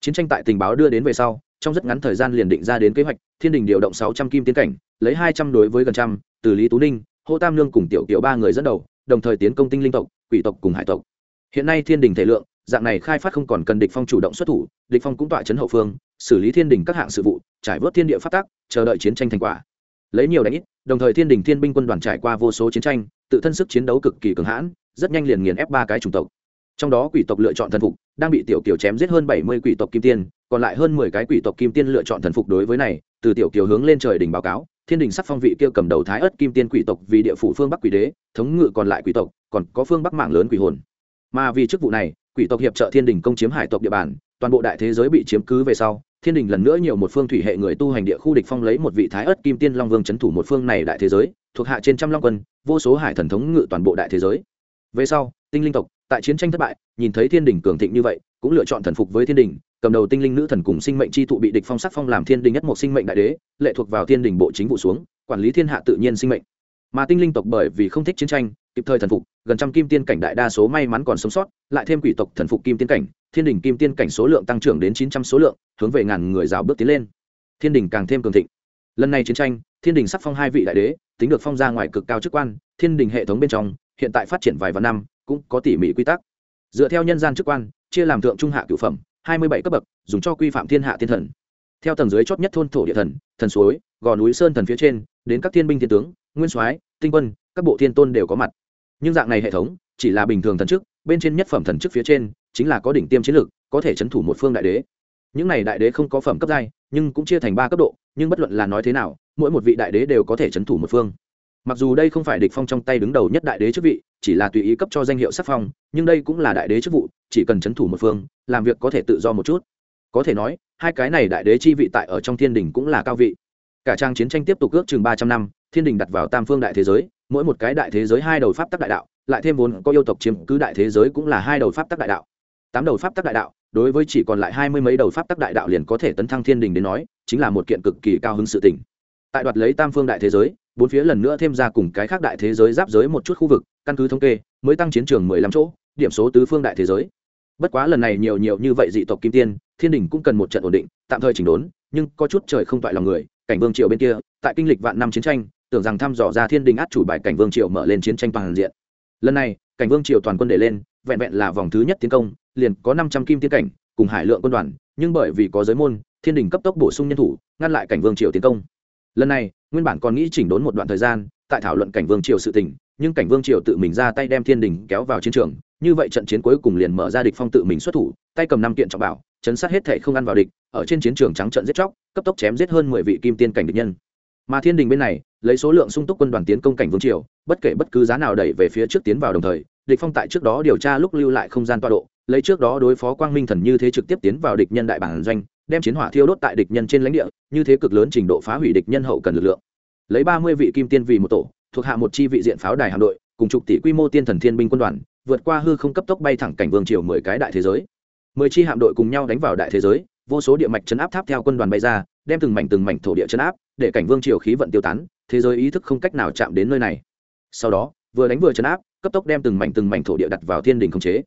Chiến tranh tại tình báo đưa đến về sau, trong rất ngắn thời gian liền định ra đến kế hoạch, thiên đình điều động sáu trăm kim tiến cảnh, lấy hai trăm đối với gần trăm, từ lý tú ninh, hô tam lương cùng tiểu kiểu ba người dẫn đầu, đồng thời tiến công tinh linh tộc, quỷ tộc cùng hải tộc. Hiện nay thiên đình thể lượng, dạng này khai phát không còn cần địch phong chủ động xuất thủ, địch phong cũng tọa chấn hậu phương, xử lý thiên đình các hạng sự vụ, trải vớt thiên địa phát tác chờ đợi chiến tranh thành quả lấy nhiều đánh ít, đồng thời thiên đình thiên binh quân đoàn trải qua vô số chiến tranh, tự thân sức chiến đấu cực kỳ cường hãn, rất nhanh liền nghiền ép ba cái chủng tộc. Trong đó quỷ tộc lựa chọn thần phục, đang bị tiểu kiều chém giết hơn bảy mươi quỷ tộc kim tiên, còn lại hơn mười cái quỷ tộc kim tiên lựa chọn thần phục đối với này, từ tiểu kiều hướng lên trời đỉnh báo cáo, thiên đình sắc phong vị kia cầm đầu thái ất kim tiên quỷ tộc vì địa phủ phương bắc quỷ đế, thống ngự còn lại quỷ tộc, còn có phương bắc mạng lớn quỷ hồn. Mà vì chức vụ này, quỷ tộc hiệp trợ thiên đình công chiếm hải tộc địa bàn, toàn bộ đại thế giới bị chiếm cứ về sau thiên đình lần nữa nhiều một phương thủy hệ người tu hành địa khu địch phong lấy một vị thái ất kim tiên long vương chấn thủ một phương này đại thế giới, thuộc hạ trên trăm long quân, vô số hải thần thống ngự toàn bộ đại thế giới. Về sau, tinh linh tộc, tại chiến tranh thất bại, nhìn thấy thiên đình cường thịnh như vậy, cũng lựa chọn thần phục với thiên đình, cầm đầu tinh linh nữ thần cùng sinh mệnh chi thụ bị địch phong sắc phong làm thiên đình nhất một sinh mệnh đại đế, lệ thuộc vào thiên đình bộ chính vụ xuống, quản lý thiên hạ tự nhiên sinh mệnh. Mà tinh linh tộc bởi vì không thích chiến tranh kịp thời thần phục, gần trăm kim tiên cảnh đại đa số may mắn còn sống sót, lại thêm quỷ tộc thần phục kim tiên cảnh, thiên đình kim tiên cảnh số lượng tăng trưởng đến chín trăm số lượng, hướng về ngàn người rào bước tiến lên. Thiên đình càng thêm cường thịnh. Lần này chiến tranh, thiên đình sắc phong hai vị đại đế, tính được phong ra ngoài cực cao chức quan, thiên đình hệ thống bên trong, hiện tại phát triển vài vạn năm, cũng có tỉ mỉ quy tắc. Dựa theo nhân gian chức quan, chia làm thượng trung hạ cửu phẩm, hai mươi bảy cấp bậc, dùng cho quy phạm thiên hạ thiên thần. Theo tầng dưới chót nhất thôn thổ địa thần thần suối, gò núi sơn thần phía trên, đến các thiên binh thiên tướng, nguyên soái, tinh quân, các bộ thiên tôn đều có mặt nhưng dạng này hệ thống, chỉ là bình thường thần chức, bên trên nhất phẩm thần chức phía trên, chính là có đỉnh tiêm chiến lược, có thể chấn thủ một phương đại đế. Những này đại đế không có phẩm cấp giai, nhưng cũng chia thành ba cấp độ, nhưng bất luận là nói thế nào, mỗi một vị đại đế đều có thể chấn thủ một phương. Mặc dù đây không phải địch phong trong tay đứng đầu nhất đại đế chức vị, chỉ là tùy ý cấp cho danh hiệu sắc phong, nhưng đây cũng là đại đế chức vụ, chỉ cần chấn thủ một phương, làm việc có thể tự do một chút. Có thể nói, hai cái này đại đế chi vị tại ở trong thiên đình cũng là cao vị. Cả trang chiến tranh tiếp tục ước chừng ba trăm năm, thiên đình đặt vào tam phương đại thế giới mỗi một cái đại thế giới hai đầu pháp tắc đại đạo, lại thêm vốn có yêu tộc chiếm cứ đại thế giới cũng là hai đầu pháp tắc đại đạo. Tám đầu pháp tắc đại đạo, đối với chỉ còn lại hai mươi mấy đầu pháp tắc đại đạo liền có thể tấn thăng thiên đình đến nói, chính là một kiện cực kỳ cao hứng sự tình. Tại đoạt lấy tam phương đại thế giới, bốn phía lần nữa thêm ra cùng cái khác đại thế giới giáp giới một chút khu vực, căn cứ thống kê, mới tăng chiến trường mười lăm chỗ, điểm số tứ phương đại thế giới. Bất quá lần này nhiều nhiều như vậy dị tộc kim tiên, thiên đình cũng cần một trận ổn định, tạm thời chỉnh đốn, nhưng có chút trời không toại lòng người, cảnh vương triều bên kia, tại kinh lịch vạn năm chiến tranh tưởng rằng thăm dò ra thiên đình át chủ bài cảnh vương triều mở lên chiến tranh toàn diện. Lần này, cảnh vương triều toàn quân để lên, vẹn vẹn là vòng thứ nhất tiến công, liền có năm trăm kim tiến cảnh, cùng hải lượng quân đoàn, nhưng bởi vì có giới môn, thiên đình cấp tốc bổ sung nhân thủ, ngăn lại cảnh vương triều tiến công. Lần này, nguyên bản còn nghĩ chỉnh đốn một đoạn thời gian, tại thảo luận cảnh vương triều sự tình, nhưng cảnh vương triều tự mình ra tay đem thiên đình kéo vào chiến trường, như vậy trận chiến cuối cùng liền mở ra địch phong tự mình xuất thủ, tay cầm năm kiện trọng bảo, chấn sát hết thể không ăn vào địch, ở trên chiến trường trắng trận giết chóc, cấp tốc chém giết hơn mười vị kim tiên cảnh địch nhân. Mà thiên đình bên này lấy số lượng sung túc quân đoàn tiến công cảnh vương triều, bất kể bất cứ giá nào đẩy về phía trước tiến vào đồng thời, địch phong tại trước đó điều tra lúc lưu lại không gian tọa độ, lấy trước đó đối phó quang minh thần như thế trực tiếp tiến vào địch nhân đại bản doanh, đem chiến hỏa thiêu đốt tại địch nhân trên lãnh địa, như thế cực lớn trình độ phá hủy địch nhân hậu cần lực lượng. Lấy ba mươi vị kim tiên vì một tổ, thuộc hạ một chi vị diện pháo đài hạm đội, cùng chục tỷ quy mô tiên thần thiên binh quân đoàn, vượt qua hư không cấp tốc bay thẳng cảnh vương triều mười cái đại thế giới. Mười chi hạm đội cùng nhau đánh vào đại thế giới, vô số địa mạch chấn áp tháp theo quân đoàn bay ra đem từng mảnh từng mảnh thổ địa chấn áp, để cảnh vương triều khí vận tiêu tán, thế giới ý thức không cách nào chạm đến nơi này. Sau đó, vừa đánh vừa chấn áp, cấp tốc đem từng mảnh từng mảnh thổ địa đặt vào thiên đình khống chế.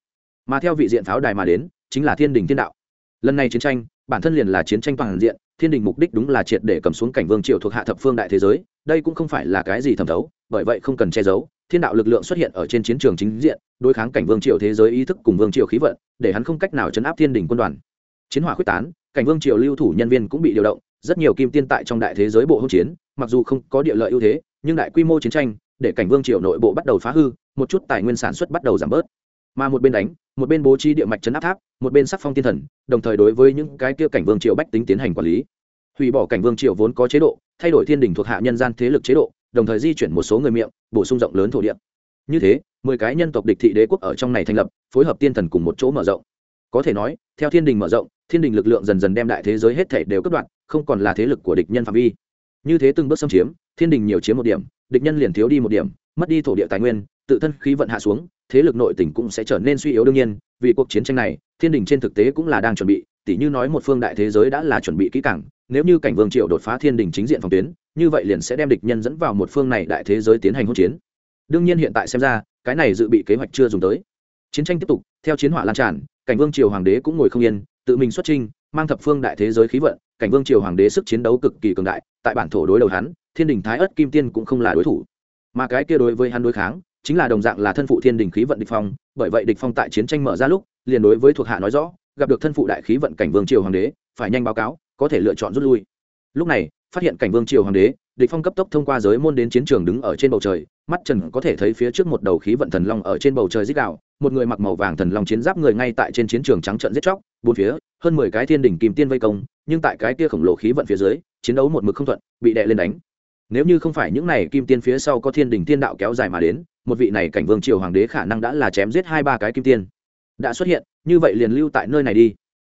Mà theo vị diện pháo đài mà đến, chính là thiên đình thiên đạo. Lần này chiến tranh, bản thân liền là chiến tranh toàn diện, thiên đình mục đích đúng là triệt để cầm xuống cảnh vương triều thuộc hạ thập phương đại thế giới, đây cũng không phải là cái gì thẩm thấu, bởi vậy không cần che giấu, thiên đạo lực lượng xuất hiện ở trên chiến trường chính diện, đối kháng cảnh vương triều thế giới ý thức cùng vương triều khí vận, để hắn không cách nào chấn áp thiên đình quân đoàn chiến hỏa quyết tán, cảnh vương triều lưu thủ nhân viên cũng bị điều động, rất nhiều kim tiên tại trong đại thế giới bộ hỗn chiến, mặc dù không có địa lợi ưu thế, nhưng đại quy mô chiến tranh, để cảnh vương triều nội bộ bắt đầu phá hư, một chút tài nguyên sản xuất bắt đầu giảm bớt. Mà một bên đánh, một bên bố trí địa mạch chấn áp tháp, một bên sắc phong thiên thần, đồng thời đối với những cái kia cảnh vương triều bách tính tiến hành quản lý. Hủy bỏ cảnh vương triều vốn có chế độ, thay đổi thiên đình thuộc hạ nhân gian thế lực chế độ, đồng thời di chuyển một số người miệng, bổ sung rộng lớn thổ địa. Như thế, mười cái nhân tộc địch thị đế quốc ở trong này thành lập, phối hợp tiên thần cùng một chỗ mở rộng có thể nói, theo thiên đình mở rộng, thiên đình lực lượng dần dần đem đại thế giới hết thể đều cất đoạn không còn là thế lực của địch nhân phạm vi. Như thế từng bước xâm chiếm, thiên đình nhiều chiếm một điểm, địch nhân liền thiếu đi một điểm, mất đi thổ địa tài nguyên, tự thân khí vận hạ xuống, thế lực nội tỉnh cũng sẽ trở nên suy yếu đương nhiên. Vì cuộc chiến tranh này, thiên đình trên thực tế cũng là đang chuẩn bị, tỉ như nói một phương đại thế giới đã là chuẩn bị kỹ càng, nếu như cảnh vương triệu đột phá thiên đình chính diện phòng tuyến, như vậy liền sẽ đem địch nhân dẫn vào một phương này đại thế giới tiến hành hỗn chiến. Đương nhiên hiện tại xem ra, cái này dự bị kế hoạch chưa dùng tới. Chiến tranh tiếp tục, theo chiến hỏa lan tràn cảnh vương triều hoàng đế cũng ngồi không yên, tự mình xuất trinh mang thập phương đại thế giới khí vận. Cảnh vương triều hoàng đế sức chiến đấu cực kỳ cường đại, tại bản thổ đối đầu hắn, thiên đình thái ất kim tiên cũng không là đối thủ. Mà cái kia đối với hắn đối kháng, chính là đồng dạng là thân phụ thiên đình khí vận địch phong, bởi vậy địch phong tại chiến tranh mở ra lúc, liền đối với thuộc hạ nói rõ, gặp được thân phụ đại khí vận cảnh vương triều hoàng đế, phải nhanh báo cáo, có thể lựa chọn rút lui. Lúc này, phát hiện cảnh vương triều hoàng đế địch phong cấp tốc thông qua giới môn đến chiến trường đứng ở trên bầu trời, mắt trần có thể thấy phía trước một đầu khí vận thần long ở trên bầu trời rít đạo một người mặc màu vàng thần long chiến giáp người ngay tại trên chiến trường trắng trận giết chóc, bốn phía, hơn mười cái thiên đỉnh kim tiên vây công, nhưng tại cái kia khổng lồ khí vận phía dưới, chiến đấu một mực không thuận, bị đè lên đánh. Nếu như không phải những này kim tiên phía sau có thiên đỉnh tiên đạo kéo dài mà đến, một vị này cảnh vương triều hoàng đế khả năng đã là chém giết hai ba cái kim tiên. Đã xuất hiện, như vậy liền lưu tại nơi này đi.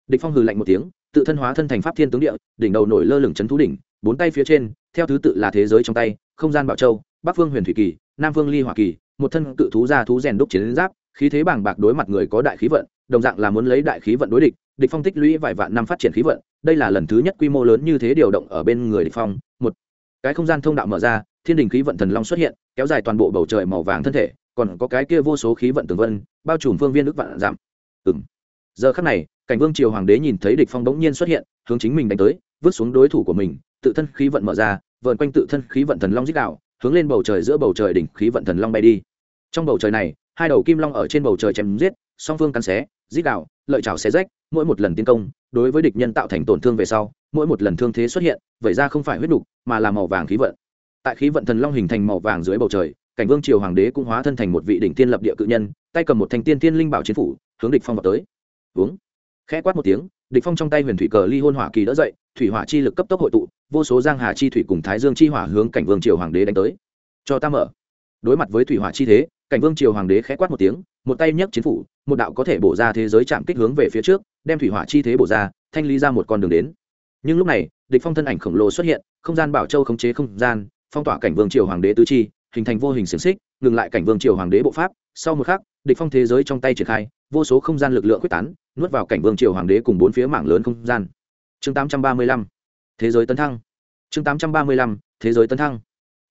Địch phong hừ lạnh một tiếng, tự thân hóa thân thành pháp thiên tướng địa, đỉnh đầu nổi lơ lửng chấn thú đỉnh bốn tay phía trên, theo thứ tự là thế giới trong tay, không gian bảo châu, bắc phương huyền thủy kỳ, nam phương ly hỏa kỳ, một thân cự thú ra thú rèn đúc chiến giáp, khí thế bàng bạc đối mặt người có đại khí vận, đồng dạng là muốn lấy đại khí vận đối địch địch phong tích lũy vài vạn năm phát triển khí vận, đây là lần thứ nhất quy mô lớn như thế điều động ở bên người địch phong. Một, cái không gian thông đạo mở ra, thiên đình khí vận thần long xuất hiện, kéo dài toàn bộ bầu trời màu vàng thân thể, còn có cái kia vô số khí vận tường vân, bao trùm phương viên ước vạn giảm ừm. Giờ khắc này, cảnh vương triều hoàng đế nhìn thấy địch phong bỗng nhiên xuất hiện, hướng chính mình đánh tới, vứt xuống đối thủ của mình tự thân khí vận mở ra vợn quanh tự thân khí vận thần long dích đạo, hướng lên bầu trời giữa bầu trời đỉnh khí vận thần long bay đi. Trong bầu trời này, hai đầu kim long ở trên bầu trời chém giết, song phương cắn xé, dích đạo, lợi chảo xé rách, mỗi một lần tiến công, đối với địch nhân tạo thành tổn thương về sau, mỗi một lần thương thế xuất hiện vậy ra không phải huyết đục, mà là màu vàng khí vận. Tại khí vận thần long hình thành màu vàng dưới bầu trời, cảnh vương triều hoàng đế cũng hóa thân thành một vị đỉnh tiên lập địa cự nhân, tay cầm một thành tiên tiên linh bảo chiến phủ, hướng địch phong vào tới. Uống. Khẽ quát một tiếng, địch phong trong tay huyền thủy cờ ly hôn hỏa kỳ đỡ dậy, thủy hỏa chi lực cấp tốc hội tụ vô số giang hà chi thủy cùng thái dương chi hỏa hướng cảnh vương triều hoàng đế đánh tới. Cho ta mở. Đối mặt với thủy hỏa chi thế, cảnh vương triều hoàng đế khẽ quát một tiếng, một tay nhấc chiến phủ, một đạo có thể bổ ra thế giới chạm kích hướng về phía trước, đem thủy hỏa chi thế bổ ra, thanh lý ra một con đường đến. Nhưng lúc này, địch phong thân ảnh khổng lồ xuất hiện, không gian bảo châu khống chế không gian, phong tỏa cảnh vương triều hoàng đế tứ chi, hình thành vô hình xiềng xích, ngừng lại cảnh vương triều hoàng đế bộ pháp. Sau một khắc, địch phong thế giới trong tay triển khai, vô số không gian lực lượng quyết tán, nuốt vào cảnh vương triều hoàng đế cùng bốn phía mảng lớn không gian. Chương 835 thế giới tấn thăng. Chương 835 thế giới tấn thăng.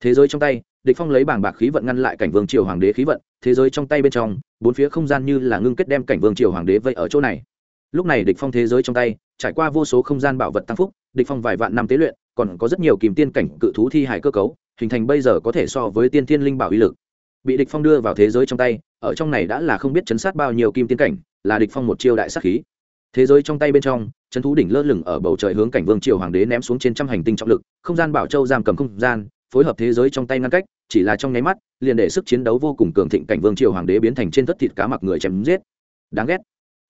Thế giới trong tay, địch phong lấy bảng bạc khí vận ngăn lại cảnh vương triều hoàng đế khí vận, thế giới trong tay bên trong, bốn phía không gian như là ngưng kết đem cảnh vương triều hoàng đế vậy ở chỗ này. Lúc này địch phong thế giới trong tay, trải qua vô số không gian bảo vật tăng phúc, địch phong vài vạn năm tế luyện, còn có rất nhiều kìm tiên cảnh cự thú thi hải cơ cấu, hình thành bây giờ có thể so với tiên thiên linh bảo uy lực. Bị địch phong đưa vào thế giới trong tay, ở trong này đã là không biết chấn sát bao nhiêu kim tiên cảnh, là địch phong một chiêu đại sát khí thế giới trong tay bên trong trấn thú đỉnh lơ lửng ở bầu trời hướng cảnh vương triều hoàng đế ném xuống trên trăm hành tinh trọng lực, không gian bảo châu giam cầm không gian, phối hợp thế giới trong tay ngăn cách, chỉ là trong nháy mắt, liền để sức chiến đấu vô cùng cường thịnh cảnh vương triều hoàng đế biến thành trên thất thịt cá mặc người chém giết. Đáng ghét.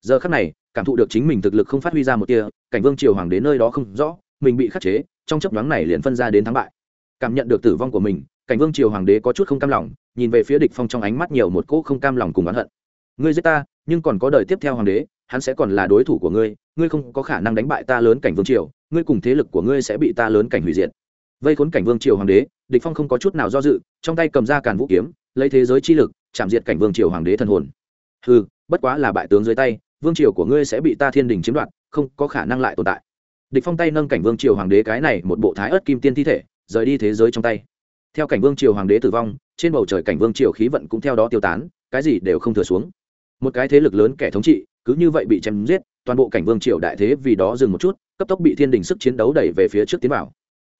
Giờ khắc này, cảm thụ được chính mình thực lực không phát huy ra một tia, cảnh vương triều hoàng đế nơi đó không rõ, mình bị khắc chế, trong chấp đoán này liền phân ra đến thắng bại. Cảm nhận được tử vong của mình, cảnh vương triều hoàng đế có chút không cam lòng, nhìn về phía địch phong trong ánh mắt nhiều một cỗ không cam lòng cùng oán hận. Ngươi giết ta, nhưng còn có đời tiếp theo hoàng đế hắn sẽ còn là đối thủ của ngươi ngươi không có khả năng đánh bại ta lớn cảnh vương triều, ngươi cùng thế lực của ngươi sẽ bị ta lớn cảnh hủy diệt. Vây khốn cảnh vương triều hoàng đế, địch phong không có chút nào do dự, trong tay cầm ra càn vũ kiếm, lấy thế giới chi lực, chạm diệt cảnh vương triều hoàng đế thần hồn. Hừ, bất quá là bại tướng dưới tay, vương triều của ngươi sẽ bị ta thiên đình chiếm đoạt, không có khả năng lại tồn tại. Địch phong tay nâng cảnh vương triều hoàng đế cái này một bộ thái ớt kim tiên thi thể, rời đi thế giới trong tay. Theo cảnh vương triều hoàng đế tử vong, trên bầu trời cảnh vương triều khí vận cũng theo đó tiêu tán, cái gì đều không thừa xuống. Một cái thế lực lớn kẻ thống trị cứ như vậy bị chém giết, toàn bộ cảnh vương triều đại thế vì đó dừng một chút, cấp tốc bị thiên đình sức chiến đấu đẩy về phía trước tiến vào.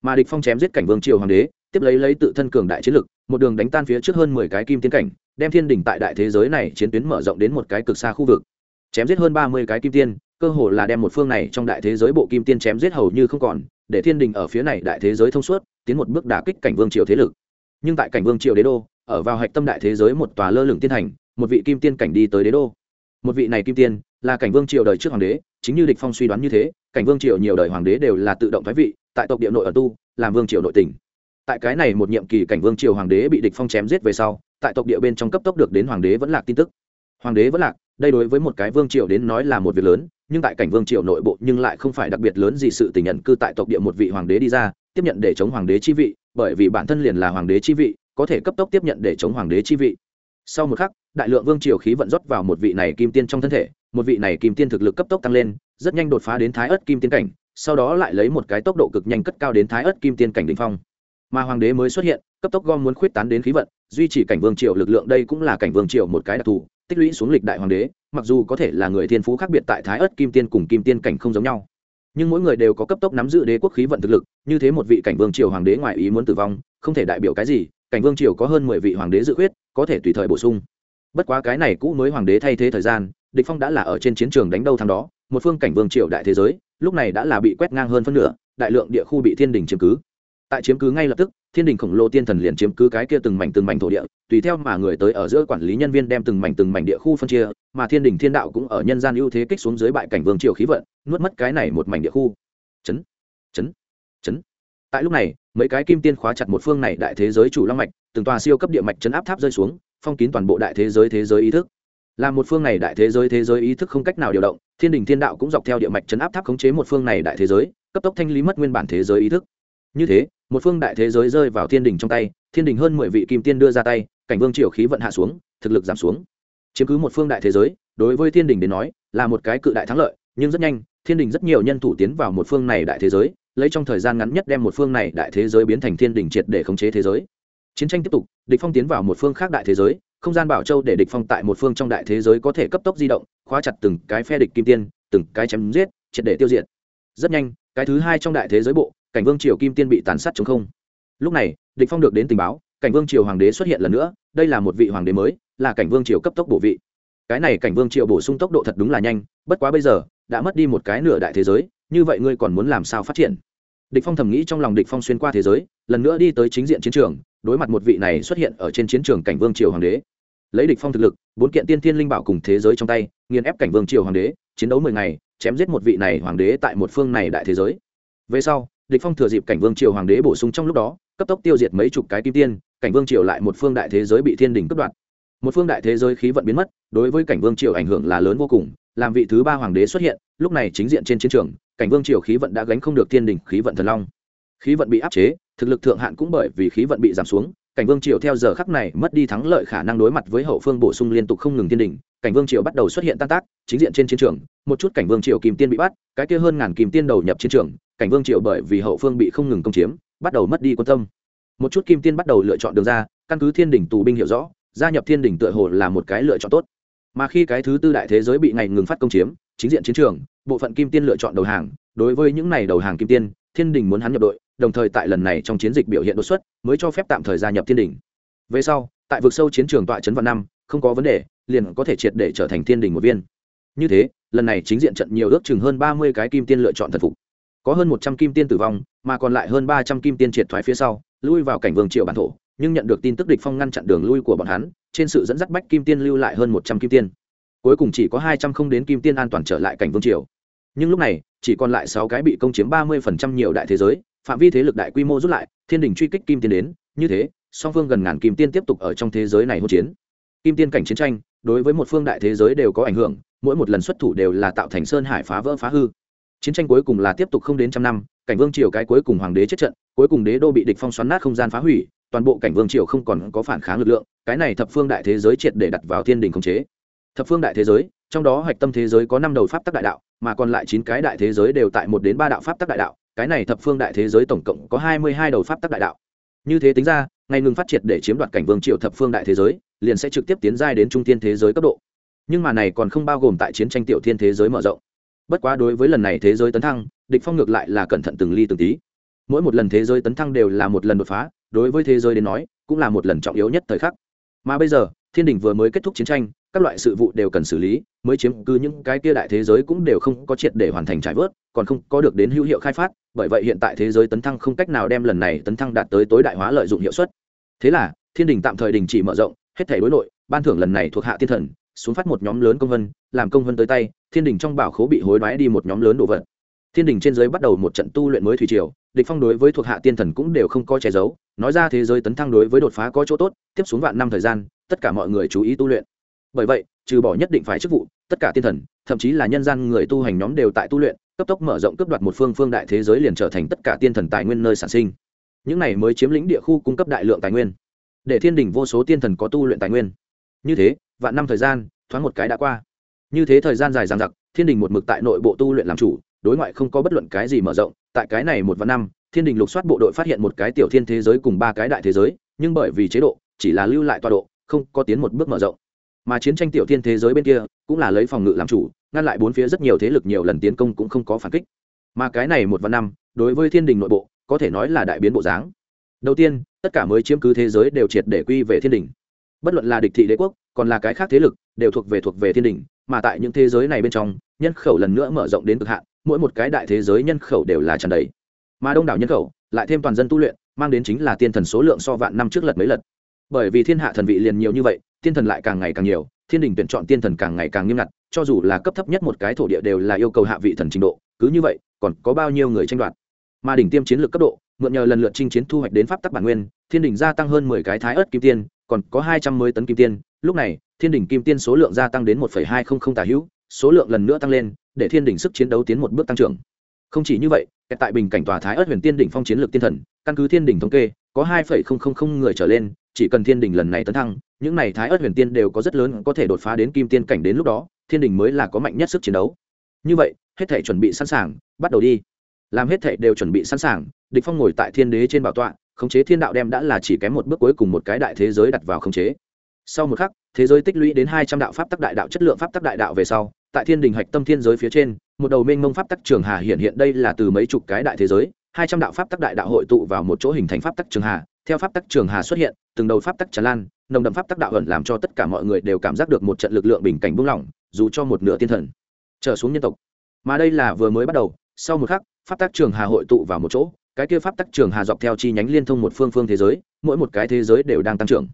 Mà địch phong chém giết cảnh vương triều hoàng đế, tiếp lấy lấy tự thân cường đại chiến lực, một đường đánh tan phía trước hơn mười cái kim tiến cảnh, đem thiên đình tại đại thế giới này chiến tuyến mở rộng đến một cái cực xa khu vực. Chém giết hơn ba mươi cái kim tiên, cơ hồ là đem một phương này trong đại thế giới bộ kim tiên chém giết hầu như không còn, để thiên đình ở phía này đại thế giới thông suốt, tiến một bước đả kích cảnh vương triều thế lực. Nhưng tại cảnh vương triều đế đô, ở vào hạch tâm đại thế giới một tòa lơ lửng tiên thành, một vị kim tiên cảnh đi tới đế đô một vị này kim tiên, là cảnh vương triều đời trước hoàng đế, chính như địch phong suy đoán như thế, cảnh vương triều nhiều đời hoàng đế đều là tự động thái vị, tại tộc địa nội ở tu, làm vương triều nội tỉnh tại cái này một nhiệm kỳ cảnh vương triều hoàng đế bị địch phong chém giết về sau, tại tộc địa bên trong cấp tốc được đến hoàng đế vẫn lạc tin tức. Hoàng đế vẫn lạc, đây đối với một cái vương triều đến nói là một việc lớn, nhưng tại cảnh vương triều nội bộ nhưng lại không phải đặc biệt lớn gì sự tình nhận cư tại tộc địa một vị hoàng đế đi ra, tiếp nhận để chống hoàng đế chi vị, bởi vì bản thân liền là hoàng đế chi vị, có thể cấp tốc tiếp nhận để chống hoàng đế chi vị sau một khắc, đại lượng vương triều khí vận rót vào một vị này kim tiên trong thân thể, một vị này kim tiên thực lực cấp tốc tăng lên, rất nhanh đột phá đến thái ớt kim tiên cảnh, sau đó lại lấy một cái tốc độ cực nhanh cất cao đến thái ớt kim tiên cảnh đ ỉ n h phong. Mà hoàng đế mới xuất hiện, cấp tốc gom muốn khuyết tán đến khí vận, duy trì cảnh vương triều lực lượng đây cũng là cảnh vương triều một cái đặc thù, tích lũy xuống lịch đại hoàng đế, mặc dù có thể là người thiên phú khác biệt tại thái ớt kim tiên cùng kim tiên cảnh không giống nhau. Nhưng mỗi người đều có cấp tốc nắm giữ đế quốc khí vận thực lực, như thế một vị cảnh vương triều hoàng đế ngoài ý muốn tử vong, không thể đại biểu cái gì cảnh vương triều có hơn mười vị hoàng đế dự khuyết, có thể tùy thời bổ sung. Bất quá cái này cũ mới hoàng đế thay thế thời gian, địch phong đã là ở trên chiến trường đánh đâu thắng đó, một phương cảnh vương triều đại thế giới, lúc này đã là bị quét ngang hơn phân nửa, đại lượng địa khu bị thiên đình chiếm cứ. Tại chiếm cứ ngay lập tức, thiên đình khổng lồ tiên thần liền chiếm cứ cái kia từng mảnh từng mảnh thổ địa, tùy theo mà người tới ở giữa quản lý nhân viên đem từng mảnh từng mảnh địa khu phân chia, mà thiên đình thiên đạo cũng ở nhân gian ưu thế kích xuống dưới bại cảnh vương triều khí vận, nuốt mất cái này một mảnh địa khu. Chấn chấn chấn tại lúc này, mấy cái kim tiên khóa chặt một phương này đại thế giới chủ long mạch, từng tòa siêu cấp địa mạch chấn áp tháp rơi xuống, phong kín toàn bộ đại thế giới thế giới ý thức. Là một phương này đại thế giới thế giới ý thức không cách nào điều động, thiên đình thiên đạo cũng dọc theo địa mạch chấn áp tháp khống chế một phương này đại thế giới, cấp tốc thanh lý mất nguyên bản thế giới ý thức. Như thế, một phương đại thế giới rơi vào thiên đình trong tay, thiên đình hơn mười vị kim tiên đưa ra tay, cảnh vương triều khí vận hạ xuống, thực lực giảm xuống. Chiếm cứ một phương đại thế giới, đối với thiên đình đến nói, là một cái cự đại thắng lợi, nhưng rất nhanh, thiên đình rất nhiều nhân thủ tiến vào một phương này đại thế giới lấy trong thời gian ngắn nhất đem một phương này đại thế giới biến thành thiên đình triệt để khống chế thế giới. Chiến tranh tiếp tục, địch phong tiến vào một phương khác đại thế giới, không gian bảo châu để địch phong tại một phương trong đại thế giới có thể cấp tốc di động, khóa chặt từng cái phe địch kim tiên, từng cái chém giết, triệt để tiêu diệt. Rất nhanh, cái thứ hai trong đại thế giới bộ, cảnh vương triều kim tiên bị tàn sát chống không. Lúc này, địch phong được đến tình báo, cảnh vương triều hoàng đế xuất hiện lần nữa, đây là một vị hoàng đế mới, là cảnh vương triều cấp tốc bổ vị. Cái này cảnh vương triều bổ sung tốc độ thật đúng là nhanh, bất quá bây giờ, đã mất đi một cái nửa đại thế giới như vậy ngươi còn muốn làm sao phát triển? Địch phong thầm nghĩ trong lòng địch phong xuyên qua thế giới, lần nữa đi tới chính diện chiến trường, đối mặt một vị này xuất hiện ở trên chiến trường cảnh vương triều hoàng đế. Lấy địch phong thực lực, bốn kiện tiên thiên linh bảo cùng thế giới trong tay, nghiền ép cảnh vương triều hoàng đế, chiến đấu mười ngày, chém giết một vị này hoàng đế tại một phương này đại thế giới. Về sau, địch phong thừa dịp cảnh vương triều hoàng đế bổ sung trong lúc đó, cấp tốc tiêu diệt mấy chục cái kim tiên, cảnh vương triều lại một phương đại thế giới bị thiên đình cướp đoạt. Một phương đại thế giới khí vận biến mất, đối với cảnh vương triều ảnh hưởng là lớn vô cùng, làm vị thứ ba hoàng đế xuất hiện, lúc này chính diện trên chiến trường cảnh vương triều khí vận đã gánh không được thiên đình khí vận thần long. Khí vận bị áp chế, thực lực thượng hạn cũng bởi vì khí vận bị giảm xuống, cảnh vương triều theo giờ khắc này mất đi thắng lợi khả năng đối mặt với hậu phương bổ sung liên tục không ngừng thiên đình, cảnh vương triều bắt đầu xuất hiện tan tác, chính diện trên chiến trường, một chút cảnh vương triều kìm tiên bị bắt, cái kia hơn ngàn kìm tiên đầu nhập chiến trường, cảnh vương triều bởi vì hậu phương bị không ngừng công chiếm, bắt đầu mất đi quan tâm. Một chút kim tiên bắt đầu lựa chọn đường ra, căn cứ thiên đình tù binh hiểu rõ, gia nhập thiên đình tựa hồ là một cái lựa chọn tốt. Mà khi cái thứ tư đại thế giới bị ngày ngừng phát công chiếm chính diện chiến trường, bộ phận kim tiên lựa chọn đầu hàng. Đối với những này đầu hàng kim tiên, thiên đình muốn hắn nhập đội, đồng thời tại lần này trong chiến dịch biểu hiện đột xuất, mới cho phép tạm thời gia nhập thiên đình. Về sau, tại vực sâu chiến trường tọa trấn vạn năm, không có vấn đề, liền có thể triệt để trở thành thiên đình một viên. Như thế, lần này chính diện trận nhiều ước chừng hơn ba mươi cái kim tiên lựa chọn thần phục. Có hơn một trăm kim tiên tử vong, mà còn lại hơn ba trăm kim tiên triệt thoái phía sau, lui vào cảnh vương triệu bản thổ, nhưng nhận được tin tức địch phong ngăn chặn đường lui của bọn hắn, trên sự dẫn dắt bách kim tiên lưu lại hơn một trăm kim tiên cuối cùng chỉ có hai trăm không đến kim tiên an toàn trở lại cảnh vương triều. Nhưng lúc này, chỉ còn lại sáu cái bị công chiếm ba mươi phần trăm nhiều đại thế giới, phạm vi thế lực đại quy mô rút lại, thiên đình truy kích kim tiên đến, như thế, song phương gần ngàn kim tiên tiếp tục ở trong thế giới này hỗn chiến. Kim tiên cảnh chiến tranh, đối với một phương đại thế giới đều có ảnh hưởng, mỗi một lần xuất thủ đều là tạo thành sơn hải phá vỡ phá hư. Chiến tranh cuối cùng là tiếp tục không đến trăm năm, cảnh vương triều cái cuối cùng hoàng đế chết trận, cuối cùng đế đô bị địch phong xoắn nát không gian phá hủy, toàn bộ cảnh vương triều không còn có phản kháng lực lượng, cái này thập phương đại thế giới triệt để đặt vào thiên đình khống chế thập phương đại thế giới, trong đó hạch tâm thế giới có năm đầu pháp tắc đại đạo, mà còn lại chín cái đại thế giới đều tại một đến ba đạo pháp tắc đại đạo, cái này thập phương đại thế giới tổng cộng có hai mươi hai đầu pháp tắc đại đạo. Như thế tính ra, ngày ngừng phát triển để chiếm đoạt cảnh vương triệu thập phương đại thế giới, liền sẽ trực tiếp tiến giai đến trung thiên thế giới cấp độ. Nhưng mà này còn không bao gồm tại chiến tranh tiểu thiên thế giới mở rộng. Bất quá đối với lần này thế giới tấn thăng, địch phong ngược lại là cẩn thận từng ly từng tí. Mỗi một lần thế giới tấn thăng đều là một lần đột phá, đối với thế giới đến nói, cũng là một lần trọng yếu nhất thời khắc. Mà bây giờ, thiên đình vừa mới kết thúc chiến tranh các loại sự vụ đều cần xử lý, mới chiếm cứ những cái kia đại thế giới cũng đều không có triệt để hoàn thành trải vớt, còn không có được đến hữu hiệu khai phát, bởi vậy hiện tại thế giới tấn thăng không cách nào đem lần này tấn thăng đạt tới tối đại hóa lợi dụng hiệu suất. Thế là, thiên đình tạm thời đình chỉ mở rộng, hết thể đối nội, ban thưởng lần này thuộc hạ thiên thần, xuống phát một nhóm lớn công vân, làm công vân tới tay, thiên đình trong bảo khố bị hối đoái đi một nhóm lớn đồ vật. Thiên đình trên giới bắt đầu một trận tu luyện mới thủy triều, địch phong đối với thuộc hạ tiên thần cũng đều không có che giấu, nói ra thế giới tấn thăng đối với đột phá có chỗ tốt, tiếp xuống vạn năm thời gian, tất cả mọi người chú ý tu luyện bởi vậy, trừ bỏ nhất định phải chức vụ, tất cả tiên thần, thậm chí là nhân gian người tu hành nhóm đều tại tu luyện, cấp tốc mở rộng cấp đoạt một phương phương đại thế giới liền trở thành tất cả tiên thần tài nguyên nơi sản sinh. Những này mới chiếm lĩnh địa khu cung cấp đại lượng tài nguyên. Để thiên đình vô số tiên thần có tu luyện tài nguyên. Như thế, vạn năm thời gian, thoáng một cái đã qua. Như thế thời gian dài dằng dặc, thiên đình một mực tại nội bộ tu luyện làm chủ, đối ngoại không có bất luận cái gì mở rộng. Tại cái này một vạn năm, thiên đình lục soát bộ đội phát hiện một cái tiểu thiên thế giới cùng ba cái đại thế giới, nhưng bởi vì chế độ, chỉ là lưu lại tọa độ, không có tiến một bước mở rộng mà chiến tranh tiểu thiên thế giới bên kia cũng là lấy phòng ngự làm chủ, ngăn lại bốn phía rất nhiều thế lực nhiều lần tiến công cũng không có phản kích. Mà cái này một vạn năm, đối với thiên đình nội bộ, có thể nói là đại biến bộ dáng. Đầu tiên, tất cả mới chiếm cứ thế giới đều triệt để quy về thiên đình. Bất luận là địch thị đế quốc, còn là cái khác thế lực, đều thuộc về thuộc về thiên đình, mà tại những thế giới này bên trong, nhân khẩu lần nữa mở rộng đến cực hạn, mỗi một cái đại thế giới nhân khẩu đều là tràn đầy. Mà đông đảo nhân khẩu, lại thêm toàn dân tu luyện, mang đến chính là tiên thần số lượng so vạn năm trước lật mấy lần bởi vì thiên hạ thần vị liền nhiều như vậy tiên thần lại càng ngày càng nhiều, thiên đình tuyển chọn tiên thần càng ngày càng nghiêm ngặt, cho dù là cấp thấp nhất một cái thổ địa đều là yêu cầu hạ vị thần trình độ, cứ như vậy, còn có bao nhiêu người tranh đoạt? Mà đỉnh tiêm chiến lược cấp độ, mượn nhờ lần lượt chinh chiến thu hoạch đến pháp tắc bản nguyên, thiên đình gia tăng hơn mười cái thái ớt kim tiên, còn có hai trăm mười tấn kim tiên. Lúc này, thiên đình kim tiên số lượng gia tăng đến một phẩy hai không không tả hữu, số lượng lần nữa tăng lên, để thiên đình sức chiến đấu tiến một bước tăng trưởng. Không chỉ như vậy, tại bình cảnh tòa thái ớt huyền tiên đỉnh phong chiến lược tiên thần, căn cứ thiên đình thống kê, có hai phẩy không không không người trở lên, chỉ cần thiên đình lần này tấn thăng những này thái ớt huyền tiên đều có rất lớn có thể đột phá đến kim tiên cảnh đến lúc đó, thiên đình mới là có mạnh nhất sức chiến đấu. Như vậy, hết thể chuẩn bị sẵn sàng, bắt đầu đi. Làm hết thể đều chuẩn bị sẵn sàng, địch phong ngồi tại thiên đế trên bảo tọa, khống chế thiên đạo đem đã là chỉ kém một bước cuối cùng một cái đại thế giới đặt vào khống chế. Sau một khắc, thế giới tích lũy đến hai trăm đạo pháp tắc đại đạo chất lượng pháp tắc đại đạo về sau, tại thiên đình hạch tâm thiên giới phía trên, một đầu mênh mông pháp tắc trường hà hiện hiện đây là từ mấy chục cái đại thế giới, hai trăm đạo pháp tắc đại đạo hội tụ vào một chỗ hình thành pháp tắc trường hà. Theo pháp tắc trường hà xuất hiện, từng đầu pháp tắc tràn lan nồng đậm pháp tắc đạo ẩn làm cho tất cả mọi người đều cảm giác được một trận lực lượng bình cảnh buông lỏng, dù cho một nửa tiên thần. Trở xuống nhân tộc. Mà đây là vừa mới bắt đầu, sau một khắc, pháp tắc trường hà hội tụ vào một chỗ, cái kia pháp tắc trường hà dọc theo chi nhánh liên thông một phương phương thế giới, mỗi một cái thế giới đều đang tăng trưởng.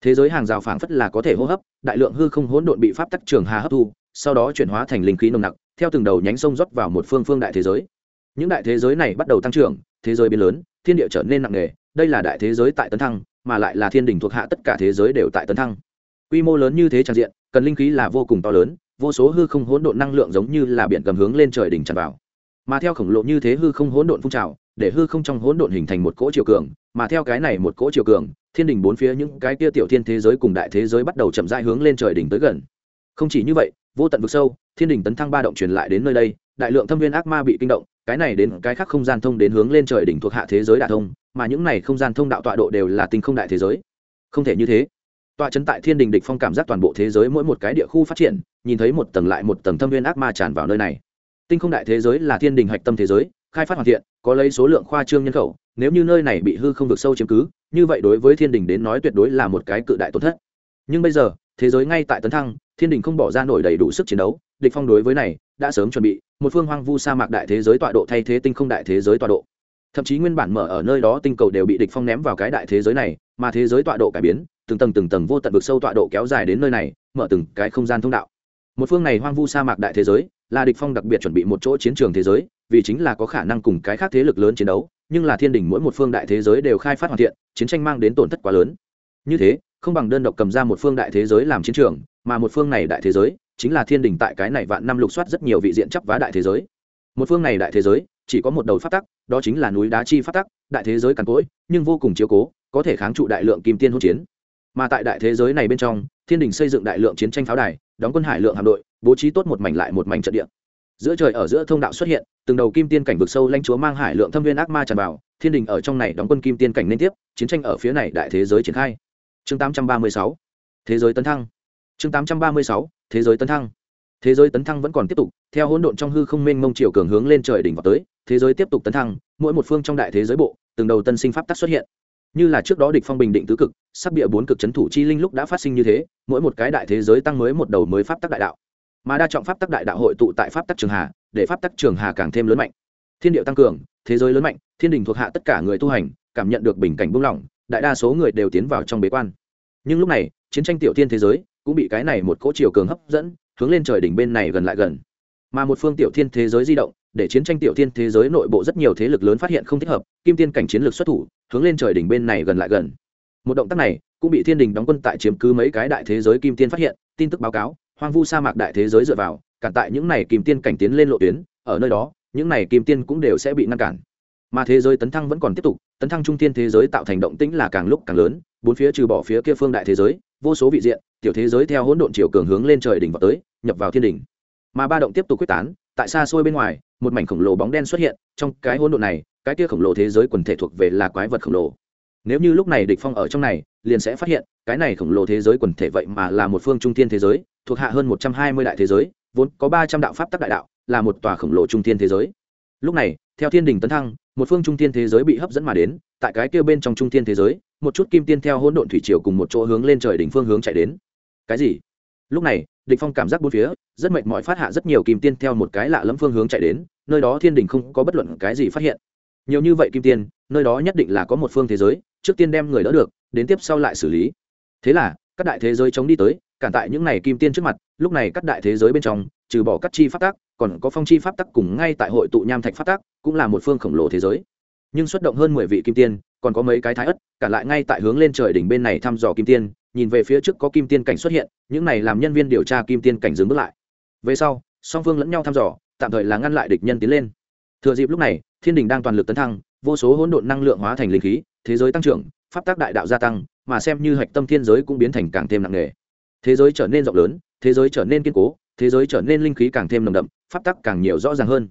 Thế giới hàng rào phảng phất là có thể hô hấp, đại lượng hư không hỗn độn bị pháp tắc trường hà hấp thu, sau đó chuyển hóa thành linh khí nồng nặc, theo từng đầu nhánh sông rót vào một phương phương đại thế giới. Những đại thế giới này bắt đầu tăng trưởng, thế giới biến lớn, thiên địa trở nên nặng nề, đây là đại thế giới tại tấn thăng mà lại là thiên đình thuộc hạ tất cả thế giới đều tại tấn thăng. Quy mô lớn như thế tràn diện, cần linh khí là vô cùng to lớn, vô số hư không hỗn độn năng lượng giống như là biển cầm hướng lên trời đỉnh tràn vào. Mà theo khổng lồ như thế hư không hỗn độn phun trào, để hư không trong hỗn độn hình thành một cỗ chiều cường, mà theo cái này một cỗ chiều cường, thiên đình bốn phía những cái kia tiểu thiên thế giới cùng đại thế giới bắt đầu chậm rãi hướng lên trời đỉnh tới gần. Không chỉ như vậy, vô tận vực sâu, thiên đình tấn thăng ba động truyền lại đến nơi đây, đại lượng thâm viên ác ma bị kinh động, cái này đến cái khác không gian thông đến hướng lên trời đỉnh thuộc hạ thế giới đả thông mà những này không gian thông đạo tọa độ đều là tinh không đại thế giới. Không thể như thế. Tọa chấn tại thiên đình địch phong cảm giác toàn bộ thế giới mỗi một cái địa khu phát triển, nhìn thấy một tầng lại một tầng thâm viên ác ma tràn vào nơi này. Tinh không đại thế giới là thiên đình hạch tâm thế giới, khai phát hoàn thiện, có lấy số lượng khoa trương nhân khẩu, nếu như nơi này bị hư không được sâu chiếm cứ, như vậy đối với thiên đình đến nói tuyệt đối là một cái cự đại tổn thất. Nhưng bây giờ, thế giới ngay tại tấn thăng, thiên đình không bỏ ra nổi đầy đủ sức chiến đấu, địch phong đối với này đã sớm chuẩn bị, một phương hoang vu sa mạc đại thế giới tọa độ thay thế tinh không đại thế giới tọa độ thậm chí nguyên bản mở ở nơi đó tinh cầu đều bị địch phong ném vào cái đại thế giới này, mà thế giới tọa độ cải biến, từng tầng từng tầng vô tận vực sâu tọa độ kéo dài đến nơi này, mở từng cái không gian thông đạo. Một phương này hoang vu sa mạc đại thế giới, là địch phong đặc biệt chuẩn bị một chỗ chiến trường thế giới, vì chính là có khả năng cùng cái khác thế lực lớn chiến đấu, nhưng là thiên đình mỗi một phương đại thế giới đều khai phát hoàn thiện, chiến tranh mang đến tổn thất quá lớn. Như thế, không bằng đơn độc cầm ra một phương đại thế giới làm chiến trường, mà một phương này đại thế giới, chính là thiên đình tại cái này vạn năm lục soát rất nhiều vị diện chấp vá đại thế giới một phương này đại thế giới, chỉ có một đầu phát tắc, đó chính là núi đá chi phát tắc, đại thế giới cằn cỗi, nhưng vô cùng chiếu cố, có thể kháng trụ đại lượng kim tiên hỗn chiến. Mà tại đại thế giới này bên trong, thiên đình xây dựng đại lượng chiến tranh pháo đài, đóng quân hải lượng hạm đội, bố trí tốt một mảnh lại một mảnh trận địa. Giữa trời ở giữa thông đạo xuất hiện, từng đầu kim tiên cảnh vực sâu lanh chúa mang hải lượng thâm viên ác ma tràn vào, thiên đình ở trong này đóng quân kim tiên cảnh liên tiếp, chiến tranh ở phía này đại thế giới triển khai. Chương 836 thế giới tấn thăng. Chương 836 thế giới tấn thăng thế giới tấn thăng vẫn còn tiếp tục, theo hỗn độn trong hư không mênh mông chiều cường hướng lên trời đỉnh vào tới, thế giới tiếp tục tấn thăng, mỗi một phương trong đại thế giới bộ, từng đầu tân sinh pháp tắc xuất hiện. Như là trước đó địch phong bình định tứ cực sắp địa bốn cực chấn thủ chi linh lúc đã phát sinh như thế, mỗi một cái đại thế giới tăng mới một đầu mới pháp tắc đại đạo. Mà đa trọng pháp tắc đại đạo hội tụ tại pháp tắc trường hà, để pháp tắc trường hà càng thêm lớn mạnh. Thiên địa tăng cường, thế giới lớn mạnh, thiên đình thuộc hạ tất cả người tu hành, cảm nhận được bình cảnh buông lỏng, đại đa số người đều tiến vào trong bế quan. Nhưng lúc này, chiến tranh tiểu thiên thế giới cũng bị cái này một cỗ chiều cường hấp dẫn hướng lên trời đỉnh bên này gần lại gần. Mà một phương tiểu thiên thế giới di động, để chiến tranh tiểu thiên thế giới nội bộ rất nhiều thế lực lớn phát hiện không thích hợp, kim tiên cảnh chiến lược xuất thủ, hướng lên trời đỉnh bên này gần lại gần. Một động tác này, cũng bị thiên đình đóng quân tại chiếm cứ mấy cái đại thế giới kim tiên phát hiện, tin tức báo cáo, hoang vu sa mạc đại thế giới dựa vào cản tại những này kim tiên cảnh tiến lên lộ tuyến, ở nơi đó, những này kim tiên cũng đều sẽ bị ngăn cản. Mà thế giới tấn thăng vẫn còn tiếp tục, tấn thăng trung tiên thế giới tạo thành động tĩnh là càng lúc càng lớn, bốn phía trừ bỏ phía kia phương đại thế giới vô số vị diện, tiểu thế giới theo hỗn độn chiều cường hướng lên trời đỉnh vào tới, nhập vào thiên đỉnh. Mà ba động tiếp tục quyết tán, tại xa xôi bên ngoài, một mảnh khổng lồ bóng đen xuất hiện, trong cái hỗn độn này, cái kia khổng lồ thế giới quần thể thuộc về là quái vật khổng lồ. Nếu như lúc này địch phong ở trong này, liền sẽ phát hiện, cái này khổng lồ thế giới quần thể vậy mà là một phương trung thiên thế giới, thuộc hạ hơn một trăm hai mươi đại thế giới, vốn có ba trăm đạo pháp tắc đại đạo, là một tòa khổng lồ trung thiên thế giới. Lúc này, theo thiên đình tấn thăng, một phương trung thiên thế giới bị hấp dẫn mà đến, tại cái kia bên trong trung thiên thế giới một chút kim tiên theo hỗn độn thủy triều cùng một chỗ hướng lên trời đỉnh phương hướng chạy đến. Cái gì? Lúc này, địch phong cảm giác bốn phía, rất mệt mỏi phát hạ rất nhiều kim tiên theo một cái lạ lẫm phương hướng chạy đến, nơi đó thiên đình không có bất luận cái gì phát hiện. Nhiều như vậy kim tiên, nơi đó nhất định là có một phương thế giới, trước tiên đem người đỡ được, đến tiếp sau lại xử lý. Thế là, các đại thế giới chống đi tới, cản tại những này kim tiên trước mặt, lúc này các đại thế giới bên trong, trừ bỏ các chi pháp tắc, còn có phong chi pháp tắc cùng ngay tại hội tụ nham thạch pháp tắc, cũng là một phương khổng lồ thế giới. Nhưng xuất động hơn mười vị kim tiên còn có mấy cái thái ất cả lại ngay tại hướng lên trời đỉnh bên này thăm dò kim tiên, nhìn về phía trước có kim tiên cảnh xuất hiện, những này làm nhân viên điều tra kim tiên cảnh dừng bước lại. Về sau, song phương lẫn nhau thăm dò, tạm thời là ngăn lại địch nhân tiến lên. Thừa dịp lúc này, thiên đình đang toàn lực tấn thăng, vô số hỗn độn năng lượng hóa thành linh khí, thế giới tăng trưởng, pháp tác đại đạo gia tăng, mà xem như hạch tâm thiên giới cũng biến thành càng thêm nặng nề. Thế giới trở nên rộng lớn, thế giới trở nên kiên cố, thế giới trở nên linh khí càng thêm nồng đậm, pháp tắc càng nhiều rõ ràng hơn.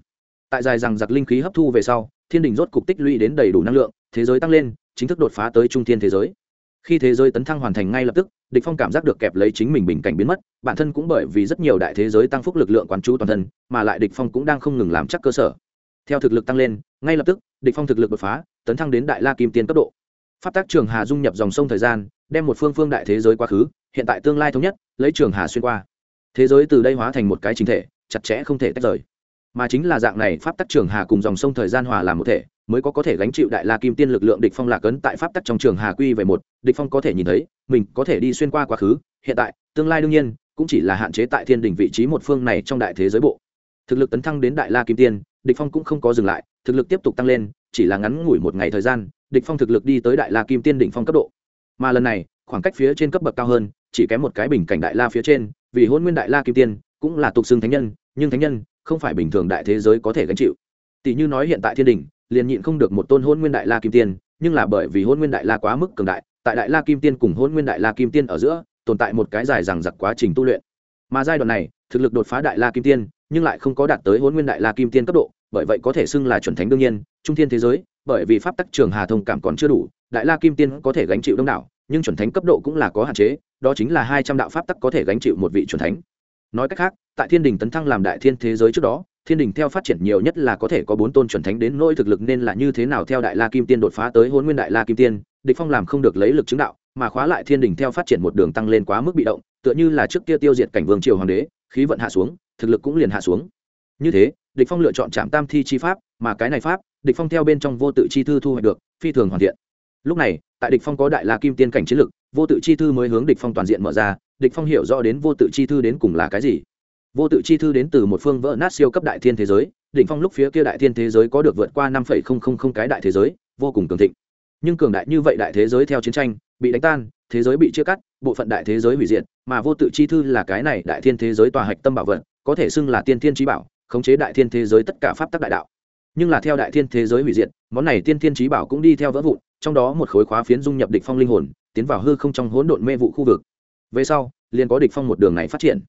Tại dài rằng giặc linh khí hấp thu về sau, thiên đình rốt cục tích lũy đến đầy đủ năng lượng thế giới tăng lên, chính thức đột phá tới trung thiên thế giới. Khi thế giới tấn thăng hoàn thành ngay lập tức, địch phong cảm giác được kẹp lấy chính mình bình cảnh biến mất, bản thân cũng bởi vì rất nhiều đại thế giới tăng phúc lực lượng quán chú toàn thân, mà lại địch phong cũng đang không ngừng làm chắc cơ sở. Theo thực lực tăng lên, ngay lập tức, địch phong thực lực đột phá, tấn thăng đến đại la kim tiên cấp độ. Pháp tác trường hà dung nhập dòng sông thời gian, đem một phương phương đại thế giới quá khứ, hiện tại tương lai thống nhất, lấy trường hà xuyên qua. Thế giới từ đây hóa thành một cái chính thể, chặt chẽ không thể tách rời. Mà chính là dạng này, pháp tắc trường hà cùng dòng sông thời gian hòa làm một thể mới có có thể gánh chịu đại la kim tiên lực lượng địch phong lạc ấn tại pháp tắc trong trường hà quy về một, địch phong có thể nhìn thấy, mình có thể đi xuyên qua quá khứ, hiện tại, tương lai đương nhiên, cũng chỉ là hạn chế tại thiên đỉnh vị trí một phương này trong đại thế giới bộ. Thực lực tấn thăng đến đại la kim tiên, địch phong cũng không có dừng lại, thực lực tiếp tục tăng lên, chỉ là ngắn ngủi một ngày thời gian, địch phong thực lực đi tới đại la kim tiên đỉnh phong cấp độ. Mà lần này, khoảng cách phía trên cấp bậc cao hơn, chỉ kém một cái bình cảnh đại la phía trên, vì hôn nguyên đại la kim tiên, cũng là tục xương thánh nhân, nhưng thánh nhân không phải bình thường đại thế giới có thể gánh chịu. Tỷ như nói hiện tại thiên đình liền nhịn không được một tôn hôn nguyên đại la kim tiên, nhưng là bởi vì hôn nguyên đại la quá mức cường đại, tại đại la kim tiên cùng hôn nguyên đại la kim tiên ở giữa, tồn tại một cái dài rằng giặc quá trình tu luyện. Mà giai đoạn này, thực lực đột phá đại la kim tiên, nhưng lại không có đạt tới hôn nguyên đại la kim tiên cấp độ, bởi vậy có thể xưng là chuẩn thánh đương nhiên, trung thiên thế giới, bởi vì pháp tắc trường hà thông cảm còn chưa đủ, đại la kim tiên có thể gánh chịu đông đảo, nhưng chuẩn thánh cấp độ cũng là có hạn chế, đó chính là hai trăm đạo pháp tắc có thể gánh chịu một vị chuẩn thánh. Nói cách khác, tại thiên đình tấn thăng làm đại thiên thế giới trước đó thiên đình theo phát triển nhiều nhất là có thể có bốn tôn chuẩn thánh đến nỗi thực lực nên là như thế nào theo đại la kim tiên đột phá tới hôn nguyên đại la kim tiên, địch phong làm không được lấy lực chứng đạo, mà khóa lại thiên đình theo phát triển một đường tăng lên quá mức bị động, tựa như là trước kia tiêu diệt cảnh vương triều hoàng đế, khí vận hạ xuống, thực lực cũng liền hạ xuống. Như thế, địch phong lựa chọn trạm tam thi chi pháp, mà cái này pháp, địch phong theo bên trong vô tự chi thư thu hoạch được, phi thường hoàn thiện. Lúc này, tại địch phong có đại la kim tiên cảnh chiến lực, vô tự chi thư mới hướng địch phong toàn diện mở ra, địch phong hiểu rõ đến vô tự chi thư đến cùng là cái gì vô tự chi thư đến từ một phương vỡ nát siêu cấp đại thiên thế giới, đỉnh phong lúc phía kia đại thiên thế giới có được vượt qua năm cái đại thế giới, vô cùng cường thịnh. Nhưng cường đại như vậy đại thế giới theo chiến tranh, bị đánh tan, thế giới bị chia cắt, bộ phận đại thế giới hủy diệt, mà vô tự chi thư là cái này đại thiên thế giới tòa hạch tâm bảo vật, có thể xưng là tiên thiên trí bảo, khống chế đại thiên thế giới tất cả pháp tắc đại đạo. Nhưng là theo đại thiên thế giới hủy diệt, món này tiên thiên trí bảo cũng đi theo vỡ vụn, trong đó một khối khóa phiến dung nhập địch phong linh hồn, tiến vào hư không trong hỗn độn mê vụ khu vực. Về sau, liền có địch phong một đường này phát triển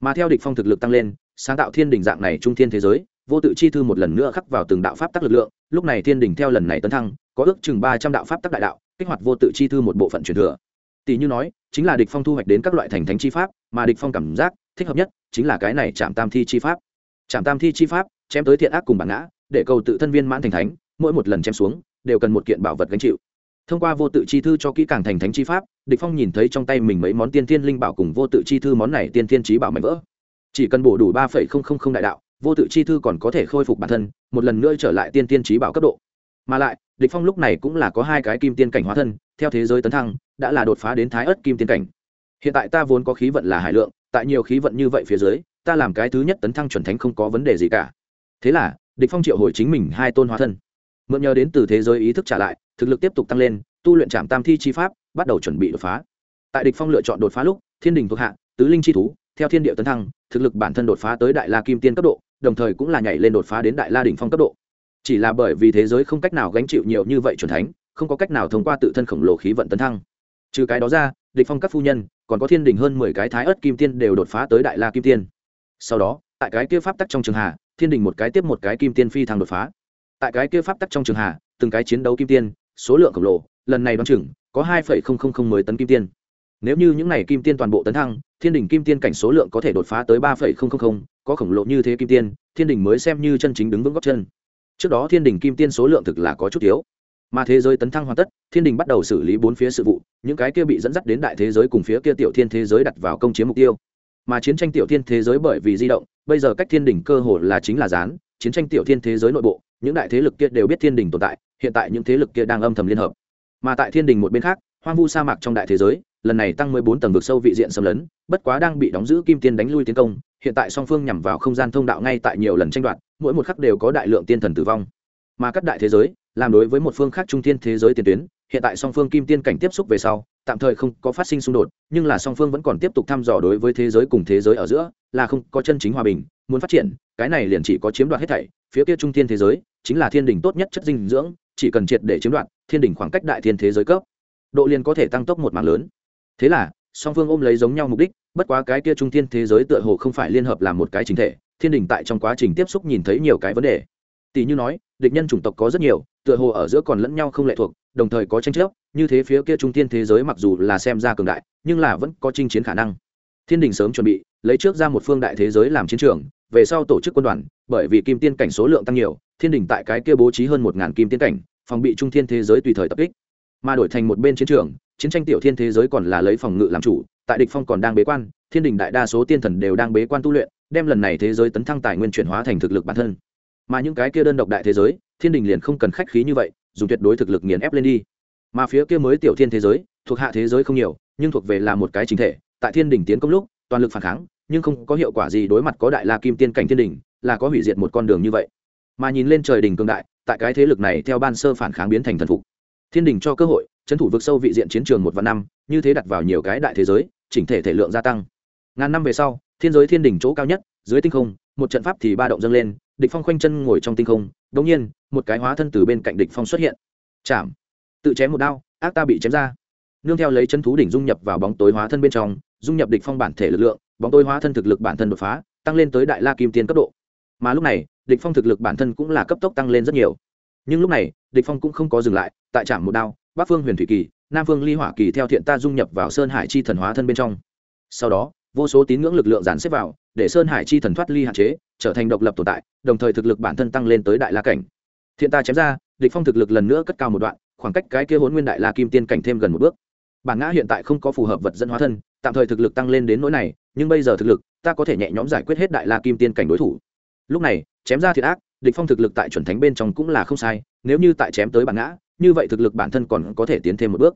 mà theo địch phong thực lực tăng lên, sáng tạo thiên đỉnh dạng này trung thiên thế giới, vô tự chi thư một lần nữa khắc vào từng đạo pháp tắc lực lượng, lúc này thiên đỉnh theo lần này tấn thăng, có ước chừng ba trăm đạo pháp tắc đại đạo, kích hoạt vô tự chi thư một bộ phận truyền thừa. Tỷ như nói, chính là địch phong thu hoạch đến các loại thành thánh chi pháp, mà địch phong cảm giác thích hợp nhất chính là cái này chạm tam thi chi pháp. Chạm tam thi chi pháp chém tới thiện ác cùng bản ngã, để cầu tự thân viên mãn thành thánh, mỗi một lần chém xuống, đều cần một kiện bảo vật gánh chịu thông qua vô tự chi thư cho kỹ càng thành thánh chi pháp, địch phong nhìn thấy trong tay mình mấy món tiên thiên linh bảo cùng vô tự chi thư món này tiên thiên trí bảo mạnh vỡ. Chỉ cần bổ đủ ba đại đạo, vô tự chi thư còn có thể khôi phục bản thân, một lần nữa trở lại tiên thiên trí bảo cấp độ. Mà lại, địch phong lúc này cũng là có hai cái kim tiên cảnh hóa thân, theo thế giới tấn thăng, đã là đột phá đến thái ất kim tiên cảnh. Hiện tại ta vốn có khí vận là hải lượng, tại nhiều khí vận như vậy phía dưới, ta làm cái thứ nhất tấn thăng chuẩn thánh không có vấn đề gì cả. Thế là, địch phong triệu hồi chính mình hai tôn hóa thân mượn nhờ đến từ thế giới ý thức trả lại thực lực tiếp tục tăng lên tu luyện trạm tam thi chi pháp bắt đầu chuẩn bị đột phá. Tại địch phong lựa chọn đột phá lúc thiên đình thuộc hạ tứ linh chi thú theo thiên địa tấn thăng thực lực bản thân đột phá tới đại la kim tiên cấp độ đồng thời cũng là nhảy lên đột phá đến đại la đỉnh phong cấp độ. Chỉ là bởi vì thế giới không cách nào gánh chịu nhiều như vậy chuẩn thánh không có cách nào thông qua tự thân khổng lồ khí vận tấn thăng. Trừ cái đó ra địch phong các phu nhân còn có thiên đình hơn mười cái thái ớt kim tiên đều đột phá tới đại la kim tiên. Sau đó tại cái kia pháp tắc trong trường hạ, thiên đình một cái tiếp một cái kim tiên phi thăng đột phá tại cái kia pháp tắc trong trường hà, từng cái chiến đấu kim tiên, số lượng khổng lồ, lần này đoán chừng, có hai mười tấn kim tiên. Nếu như những này kim tiên toàn bộ tấn thăng, thiên đình kim tiên cảnh số lượng có thể đột phá tới ba có khổng lồ như thế kim tiên, thiên đình mới xem như chân chính đứng vững góc chân. Trước đó thiên đình kim tiên số lượng thực là có chút thiếu mà thế giới tấn thăng hoàn tất, thiên đình bắt đầu xử lý bốn phía sự vụ, những cái kia bị dẫn dắt đến đại thế giới cùng phía kia tiểu thiên thế giới đặt vào công chiếm mục tiêu. Mà chiến tranh tiểu thiên thế giới bởi vì di động, bây giờ cách thiên đình cơ hồ là chính là gián, chiến tranh tiểu thiên thế giới nội bộ những đại thế lực kia đều biết thiên đình tồn tại, hiện tại những thế lực kia đang âm thầm liên hợp. Mà tại thiên đình một bên khác, hoang vu sa mạc trong đại thế giới, lần này tăng mười bốn tầng vực sâu vị diện xâm lấn, bất quá đang bị đóng giữ kim tiên đánh lui tiến công, hiện tại song phương nhằm vào không gian thông đạo ngay tại nhiều lần tranh đoạt, mỗi một khắc đều có đại lượng tiên thần tử vong. Mà các đại thế giới, làm đối với một phương khác trung tiên thế giới tiền tuyến, hiện tại song phương kim tiên cảnh tiếp xúc về sau, tạm thời không có phát sinh xung đột, nhưng là song phương vẫn còn tiếp tục thăm dò đối với thế giới cùng thế giới ở giữa, là không có chân chính hòa bình, muốn phát triển, cái này liền chỉ có chiếm đoạt hết thảy, phía kia trung tiên thế giới chính là thiên đình tốt nhất chất dinh dưỡng, chỉ cần triệt để chiếm đoạt, thiên đình khoảng cách đại thiên thế giới cấp, độ liền có thể tăng tốc một mạng lớn. Thế là, song phương ôm lấy giống nhau mục đích, bất quá cái kia trung thiên thế giới tựa hồ không phải liên hợp làm một cái chính thể, thiên đình tại trong quá trình tiếp xúc nhìn thấy nhiều cái vấn đề. Tỷ như nói, địch nhân chủng tộc có rất nhiều, tựa hồ ở giữa còn lẫn nhau không lệ thuộc, đồng thời có tranh chấp, như thế phía kia trung thiên thế giới mặc dù là xem ra cường đại, nhưng là vẫn có chinh chiến khả năng. Thiên đình sớm chuẩn bị, lấy trước ra một phương đại thế giới làm chiến trường, về sau tổ chức quân đoàn, bởi vì kim tiên cảnh số lượng tăng nhiều thiên đình tại cái kia bố trí hơn một ngàn kim tiên cảnh, phòng bị trung thiên thế giới tùy thời tập kích. Mà đổi thành một bên chiến trường, chiến tranh tiểu thiên thế giới còn là lấy phòng ngự làm chủ, tại địch phong còn đang bế quan, thiên đình đại đa số tiên thần đều đang bế quan tu luyện, đem lần này thế giới tấn thăng tài nguyên chuyển hóa thành thực lực bản thân. Mà những cái kia đơn độc đại thế giới, thiên đình liền không cần khách khí như vậy, dùng tuyệt đối thực lực nghiền ép lên đi. Mà phía kia mới tiểu thiên thế giới, thuộc hạ thế giới không nhiều, nhưng thuộc về là một cái chính thể, tại thiên đình tiến công lúc, toàn lực phản kháng, nhưng không có hiệu quả gì đối mặt có đại la kim tiên cảnh thiên đình, là có hủy diệt một con đường như vậy mà nhìn lên trời đình cường đại, tại cái thế lực này theo ban sơ phản kháng biến thành thần phục. Thiên đình cho cơ hội trấn thủ vực sâu vị diện chiến trường một và năm, như thế đặt vào nhiều cái đại thế giới, chỉnh thể thể lượng gia tăng. Ngàn năm về sau, thiên giới thiên đình chỗ cao nhất, dưới tinh không, một trận pháp thì ba động dâng lên, địch phong khoanh chân ngồi trong tinh không đống nhiên, một cái hóa thân từ bên cạnh địch phong xuất hiện. Chạm. Tự chém một đao, ác ta bị chém ra. Nương theo lấy chân thú đỉnh dung nhập vào bóng tối hóa thân bên trong, dung nhập địch phong bản thể lực lượng, bóng tối hóa thân thực lực bản thân đột phá, tăng lên tới đại la kim tiên cấp độ mà lúc này, địch phong thực lực bản thân cũng là cấp tốc tăng lên rất nhiều. Nhưng lúc này, địch phong cũng không có dừng lại, tại trạm một đao, bắc phương huyền thủy kỳ, nam phương ly hỏa kỳ theo thiện ta dung nhập vào sơn hải chi thần hóa thân bên trong. Sau đó, vô số tín ngưỡng lực lượng dàn xếp vào, để sơn hải chi thần thoát ly hạn chế, trở thành độc lập tồn tại, đồng thời thực lực bản thân tăng lên tới đại la cảnh. Thiện ta chém ra, địch phong thực lực lần nữa cất cao một đoạn, khoảng cách cái kia hỗn nguyên đại la kim tiên cảnh thêm gần một bước. Bản ngã hiện tại không có phù hợp vật dẫn hóa thân, tạm thời thực lực tăng lên đến nỗi này, nhưng bây giờ thực lực, ta có thể nhẹ nhõm giải quyết hết đại la kim tiên cảnh đối thủ lúc này, chém ra thiệt ác, địch phong thực lực tại chuẩn thánh bên trong cũng là không sai, nếu như tại chém tới bản ngã, như vậy thực lực bản thân còn có thể tiến thêm một bước.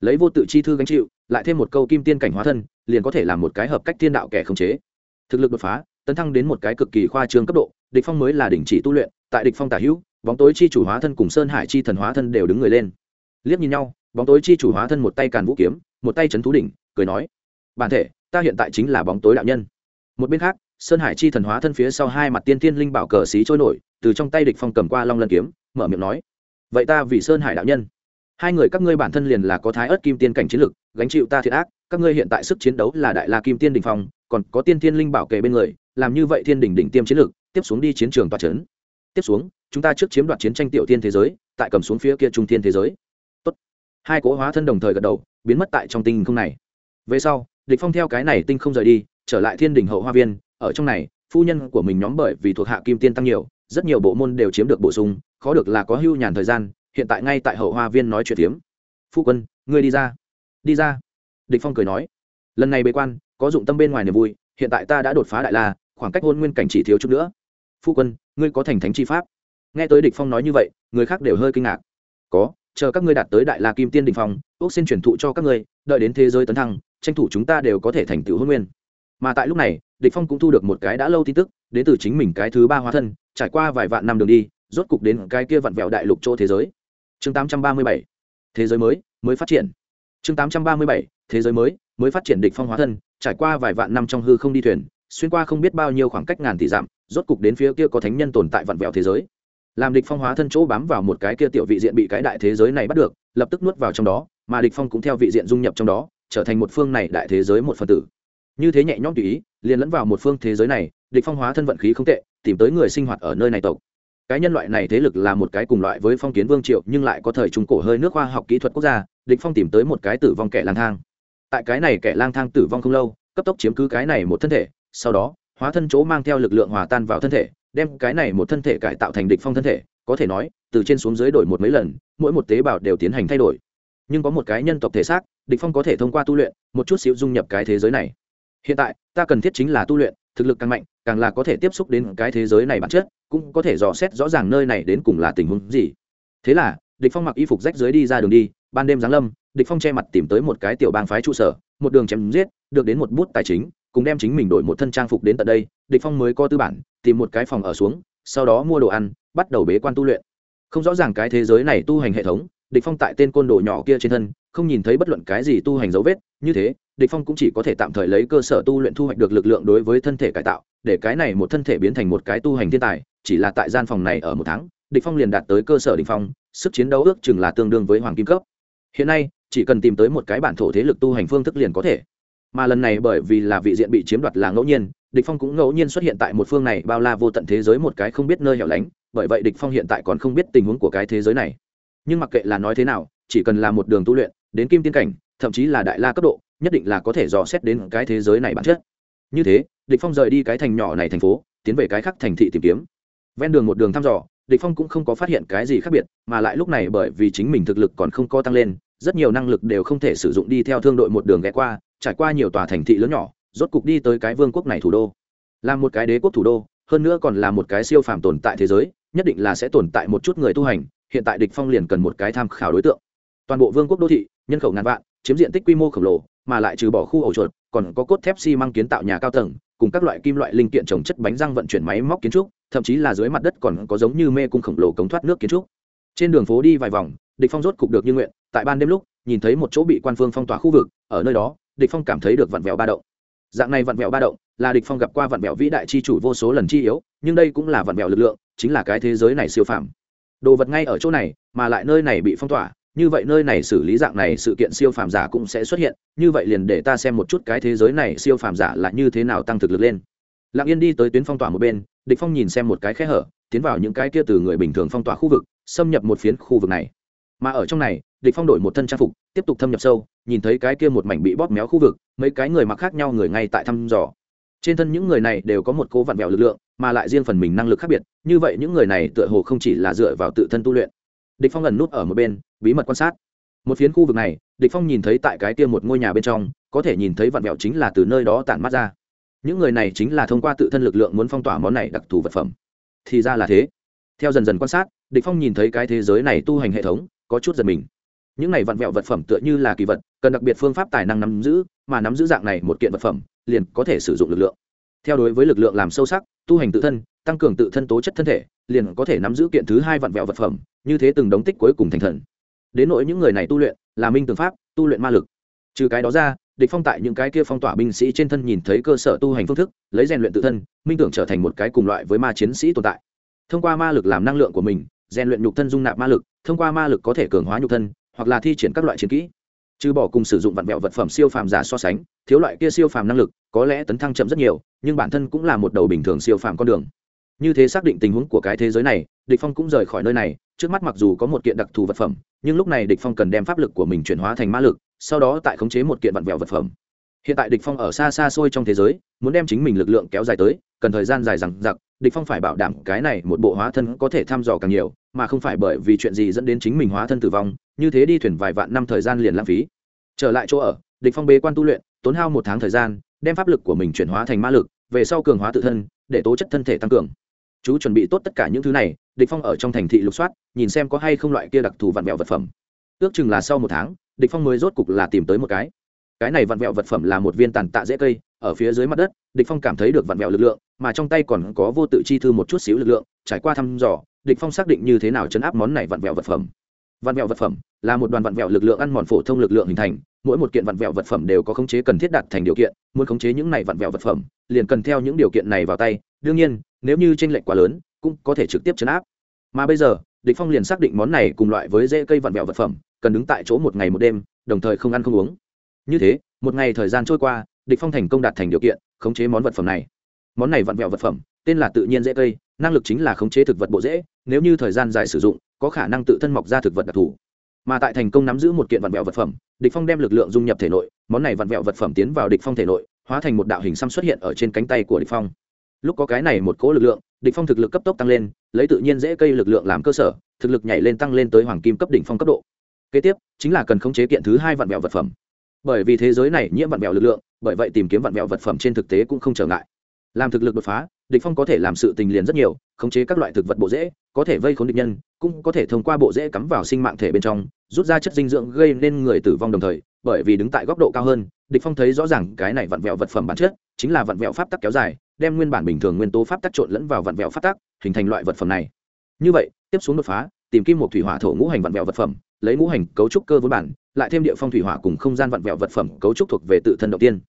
Lấy vô tự chi thư gánh chịu, lại thêm một câu kim tiên cảnh hóa thân, liền có thể làm một cái hợp cách thiên đạo kẻ khống chế. Thực lực đột phá, tấn thăng đến một cái cực kỳ khoa trương cấp độ, địch phong mới là đỉnh chỉ tu luyện, tại địch phong tả hữu, bóng tối chi chủ hóa thân cùng sơn hải chi thần hóa thân đều đứng người lên. Liếc nhìn nhau, bóng tối chi chủ hóa thân một tay càn vũ kiếm, một tay chấn thú đỉnh, cười nói, bản thể, ta hiện tại chính là bóng tối đạo nhân. Một bên khác sơn hải chi thần hóa thân phía sau hai mặt tiên tiên linh bảo cờ xí trôi nổi, từ trong tay địch phong cầm qua long lân kiếm, mở miệng nói, vậy ta vì sơn hải đạo nhân, hai người các ngươi bản thân liền là có thái ớt kim tiên cảnh chiến lực, gánh chịu ta thiệt ác, các ngươi hiện tại sức chiến đấu là đại la kim tiên đình phong, còn có tiên tiên linh bảo kề bên người, làm như vậy thiên đỉnh đỉnh tiêm chiến lực, tiếp xuống đi chiến trường toa chấn. tiếp xuống, chúng ta trước chiếm đoạt chiến tranh tiểu tiên thế giới, tại cầm xuống phía kia trung thiên thế giới Tốt. hai cố hóa thân đồng thời gật đầu, biến mất tại trong tinh không này về sau, địch phong theo cái này tinh không rời đi, trở lại thiên đỉnh hậu hoa viên ở trong này, phu nhân của mình nhóm bởi vì thuộc hạ kim tiên tăng nhiều, rất nhiều bộ môn đều chiếm được bổ sung, khó được là có hưu nhàn thời gian, hiện tại ngay tại hậu hoa viên nói chuyện tiếm phu quân, ngươi đi ra. Đi ra. Địch phong cười nói. Lần này bế quan, có dụng tâm bên ngoài niềm vui, hiện tại ta đã đột phá đại la, khoảng cách hôn nguyên cảnh chỉ thiếu chút nữa. Phu quân, ngươi có thành thánh chi pháp. Nghe tới địch phong nói như vậy, người khác đều hơi kinh ngạc. Có, chờ các ngươi đạt tới đại la kim tiên đỉnh phong ốc xin truyền thụ cho các ngươi, đợi đến thế giới tấn thăng, tranh thủ chúng ta đều có thể thành tựu hôn nguyên mà tại lúc này, địch phong cũng thu được một cái đã lâu tin tức, đến từ chính mình cái thứ ba hóa thân, trải qua vài vạn năm đường đi, rốt cục đến cái kia vặn vẹo đại lục chỗ thế giới. Chương 837 thế giới mới mới phát triển. Chương 837 thế giới mới mới phát triển địch phong hóa thân, trải qua vài vạn năm trong hư không đi thuyền, xuyên qua không biết bao nhiêu khoảng cách ngàn tỷ dặm, rốt cục đến phía kia có thánh nhân tồn tại vặn vẹo thế giới. Làm địch phong hóa thân chỗ bám vào một cái kia tiểu vị diện bị cái đại thế giới này bắt được, lập tức nuốt vào trong đó, mà địch phong cũng theo vị diện dung nhập trong đó, trở thành một phương này đại thế giới một phần tử như thế nhẹ nhõm tùy ý, liền lẫn vào một phương thế giới này, địch phong hóa thân vận khí không tệ, tìm tới người sinh hoạt ở nơi này tộc. Cái nhân loại này thế lực là một cái cùng loại với phong kiến vương triệu nhưng lại có thời trung cổ hơi nước khoa học kỹ thuật quốc gia, địch phong tìm tới một cái tử vong kẻ lang thang. Tại cái này kẻ lang thang tử vong không lâu, cấp tốc chiếm cứ cái này một thân thể, sau đó, hóa thân chỗ mang theo lực lượng hòa tan vào thân thể, đem cái này một thân thể cải tạo thành địch phong thân thể, có thể nói, từ trên xuống dưới đổi một mấy lần, mỗi một tế bào đều tiến hành thay đổi. Nhưng có một cái nhân tộc thể xác, địch phong có thể thông qua tu luyện, một chút xíu dung nhập cái thế giới này hiện tại, ta cần thiết chính là tu luyện, thực lực càng mạnh, càng là có thể tiếp xúc đến cái thế giới này bản chất, cũng có thể dò xét rõ ràng nơi này đến cùng là tình huống gì. Thế là, địch phong mặc y phục rách dưới đi ra đường đi, ban đêm giáng lâm, địch phong che mặt tìm tới một cái tiểu bang phái trụ sở, một đường chém giết, được đến một bút tài chính, cùng đem chính mình đổi một thân trang phục đến tận đây, địch phong mới có tư bản, tìm một cái phòng ở xuống, sau đó mua đồ ăn, bắt đầu bế quan tu luyện. Không rõ ràng cái thế giới này tu hành hệ thống, địch phong tại tên côn đồ nhỏ kia trên thân, không nhìn thấy bất luận cái gì tu hành dấu vết, như thế địch phong cũng chỉ có thể tạm thời lấy cơ sở tu luyện thu hoạch được lực lượng đối với thân thể cải tạo, để cái này một thân thể biến thành một cái tu hành thiên tài, chỉ là tại gian phòng này ở một tháng, địch phong liền đạt tới cơ sở đỉnh phong, sức chiến đấu ước chừng là tương đương với hoàng kim cấp. Hiện nay, chỉ cần tìm tới một cái bản thổ thế lực tu hành phương thức liền có thể. Mà lần này bởi vì là vị diện bị chiếm đoạt là ngẫu nhiên, địch phong cũng ngẫu nhiên xuất hiện tại một phương này bao la vô tận thế giới một cái không biết nơi hẻo lánh, bởi vậy địch phong hiện tại còn không biết tình huống của cái thế giới này. Nhưng mặc kệ là nói thế nào, chỉ cần là một đường tu luyện, đến kim tiên cảnh, thậm chí là đại la cấp độ nhất định là có thể dò xét đến cái thế giới này bản chất. Như thế, địch phong rời đi cái thành nhỏ này thành phố, tiến về cái khác thành thị tìm kiếm. Ven đường một đường thăm dò, địch phong cũng không có phát hiện cái gì khác biệt, mà lại lúc này bởi vì chính mình thực lực còn không có tăng lên, rất nhiều năng lực đều không thể sử dụng đi theo thương đội một đường ghé qua, trải qua nhiều tòa thành thị lớn nhỏ, rốt cục đi tới cái vương quốc này thủ đô. Là một cái đế quốc thủ đô, hơn nữa còn là một cái siêu phàm tồn tại thế giới, nhất định là sẽ tồn tại một chút người tu hành, hiện tại địch phong liền cần một cái tham khảo đối tượng. Toàn bộ vương quốc đô thị, nhân khẩu ngàn vạn, chiếm diện tích quy mô khổng lồ mà lại trừ bỏ khu ổ chuột, còn có cốt thép xi măng kiến tạo nhà cao tầng, cùng các loại kim loại linh kiện trồng chất bánh răng vận chuyển máy móc kiến trúc, thậm chí là dưới mặt đất còn có giống như mê cung khổng lồ cống thoát nước kiến trúc. Trên đường phố đi vài vòng, địch phong rốt cục được như nguyện, tại ban đêm lúc, nhìn thấy một chỗ bị quan phương phong tỏa khu vực, ở nơi đó, địch phong cảm thấy được vặn vẹo ba động. Dạng này vặn vẹo ba động, là địch phong gặp qua vặn vẹo vĩ đại chi chủ vô số lần chi yếu, nhưng đây cũng là vặn vẹo lực lượng, chính là cái thế giới này siêu phàm. Đồ vật ngay ở chỗ này, mà lại nơi này bị phong tỏa như vậy nơi này xử lý dạng này sự kiện siêu phàm giả cũng sẽ xuất hiện, như vậy liền để ta xem một chút cái thế giới này siêu phàm giả là như thế nào tăng thực lực lên. Lặng yên đi tới tuyến phong tỏa một bên, địch phong nhìn xem một cái khe hở, tiến vào những cái kia từ người bình thường phong tỏa khu vực, xâm nhập một phiến khu vực này. Mà ở trong này, địch phong đổi một thân trang phục, tiếp tục thâm nhập sâu, nhìn thấy cái kia một mảnh bị bóp méo khu vực, mấy cái người mặc khác nhau người ngay tại thăm dò. Trên thân những người này đều có một cố vặn vẹo lực lượng, mà lại riêng phần mình năng lực khác biệt, như vậy những người này tựa hồ không chỉ là dựa vào tự thân tu luyện. Địch phong ẩn nút ở một bên bí mật quan sát. Một phiến khu vực này, địch phong nhìn thấy tại cái kia một ngôi nhà bên trong, có thể nhìn thấy vạn vẹo chính là từ nơi đó tản mát ra. Những người này chính là thông qua tự thân lực lượng muốn phong tỏa món này đặc thù vật phẩm. Thì ra là thế. Theo dần dần quan sát, địch phong nhìn thấy cái thế giới này tu hành hệ thống, có chút giật mình. Những này vặn vẹo vật phẩm tựa như là kỳ vật, cần đặc biệt phương pháp tài năng nắm giữ, mà nắm giữ dạng này một kiện vật phẩm, liền có thể sử dụng lực lượng. Theo đối với lực lượng làm sâu sắc, tu hành tự thân, tăng cường tự thân tố chất thân thể, liền có thể nắm giữ kiện thứ hai vặn vẹo vật phẩm, như thế từng đống tích cuối cùng thành thần đến nỗi những người này tu luyện là minh tường pháp, tu luyện ma lực. Trừ cái đó ra, địch phong tại những cái kia phong tỏa binh sĩ trên thân nhìn thấy cơ sở tu hành phương thức, lấy rèn luyện tự thân, minh tưởng trở thành một cái cùng loại với ma chiến sĩ tồn tại. Thông qua ma lực làm năng lượng của mình, rèn luyện nhục thân dung nạp ma lực, thông qua ma lực có thể cường hóa nhục thân, hoặc là thi triển các loại chiến kỹ. Trừ bỏ cùng sử dụng vật vẹo vật phẩm siêu phàm giả so sánh, thiếu loại kia siêu phàm năng lực có lẽ tấn thăng chậm rất nhiều, nhưng bản thân cũng là một đầu bình thường siêu phàm con đường như thế xác định tình huống của cái thế giới này, địch phong cũng rời khỏi nơi này, trước mắt mặc dù có một kiện đặc thù vật phẩm, nhưng lúc này địch phong cần đem pháp lực của mình chuyển hóa thành ma lực, sau đó tại khống chế một kiện vặn vẹo vật phẩm. Hiện tại địch phong ở xa xa xôi trong thế giới, muốn đem chính mình lực lượng kéo dài tới, cần thời gian dài rằng giặc địch phong phải bảo đảm cái này một bộ hóa thân có thể thăm dò càng nhiều, mà không phải bởi vì chuyện gì dẫn đến chính mình hóa thân tử vong, như thế đi thuyền vài vạn năm thời gian liền lãng phí. Trở lại chỗ ở, địch phong bế quan tu luyện, tốn hao một tháng thời gian, đem pháp lực của mình chuyển hóa thành ma lực, về sau cường hóa tự thân, để tố chất thân thể tăng cường chú chuẩn bị tốt tất cả những thứ này, địch phong ở trong thành thị lục soát, nhìn xem có hay không loại kia đặc thù vặn vẹo vật phẩm. Ước chừng là sau một tháng, địch phong mới rốt cục là tìm tới một cái. Cái này vặn vẹo vật phẩm là một viên tàn tạ dễ cây, ở phía dưới mặt đất, địch phong cảm thấy được vặn vẹo lực lượng, mà trong tay còn có vô tự chi thư một chút xíu lực lượng, trải qua thăm dò, địch phong xác định như thế nào chấn áp món này vặn vẹo vật phẩm. Vặn vẹo vật phẩm là một đoàn vặn vẹo lực lượng ăn mòn phổ thông lực lượng hình thành, mỗi một kiện vặn vẹo vật phẩm đều có khống chế cần thiết đạt thành điều kiện, muốn khống chế những này vặn vẹo vật phẩm, liền cần theo những điều kiện này vào tay. Đương nhiên nếu như tranh lệch quá lớn, cũng có thể trực tiếp chấn áp. Mà bây giờ, địch phong liền xác định món này cùng loại với rễ cây vặn vẹo vật phẩm, cần đứng tại chỗ một ngày một đêm, đồng thời không ăn không uống. Như thế, một ngày thời gian trôi qua, địch phong thành công đạt thành điều kiện, khống chế món vật phẩm này. Món này vặn vẹo vật phẩm, tên là tự nhiên rễ cây, năng lực chính là khống chế thực vật bộ rễ, nếu như thời gian dài sử dụng, có khả năng tự thân mọc ra thực vật đặc thù. Mà tại thành công nắm giữ một kiện vặn vẹo vật phẩm, địch phong đem lực lượng dung nhập thể nội, món này vặn vẹo vật phẩm tiến vào địch phong thể nội, hóa thành một đạo hình xăm xuất hiện ở trên cánh tay của địch phong lúc có cái này một cỗ lực lượng, địch phong thực lực cấp tốc tăng lên, lấy tự nhiên dễ cây lực lượng làm cơ sở, thực lực nhảy lên tăng lên tới hoàng kim cấp đỉnh phong cấp độ. Kế tiếp, chính là cần khống chế kiện thứ hai vạn vẹo vật phẩm. Bởi vì thế giới này nhiễm vạn vẹo lực lượng, bởi vậy tìm kiếm vạn vẹo vật phẩm trên thực tế cũng không trở ngại. Làm thực lực đột phá, địch phong có thể làm sự tình liền rất nhiều, khống chế các loại thực vật bộ rễ có thể vây khốn địch nhân, cũng có thể thông qua bộ rễ cắm vào sinh mạng thể bên trong, rút ra chất dinh dưỡng gây nên người tử vong đồng thời, bởi vì đứng tại góc độ cao hơn, địch phong thấy rõ ràng cái này vặn vẹo vật phẩm bản chất, chính là vặn vẹo pháp tắc kéo dài đem nguyên bản bình thường nguyên tố pháp tắc trộn lẫn vào vặn vẹo pháp tắc, hình thành loại vật phẩm này. Như vậy, tiếp xuống đột phá, tìm kim một thủy hỏa thổ ngũ hành vặn vẹo vật phẩm, lấy ngũ hành cấu trúc cơ vốn bản, lại thêm địa phong thủy hỏa cùng không gian vặn vẹo vật phẩm cấu trúc thuộc về tự thân đầu tiên.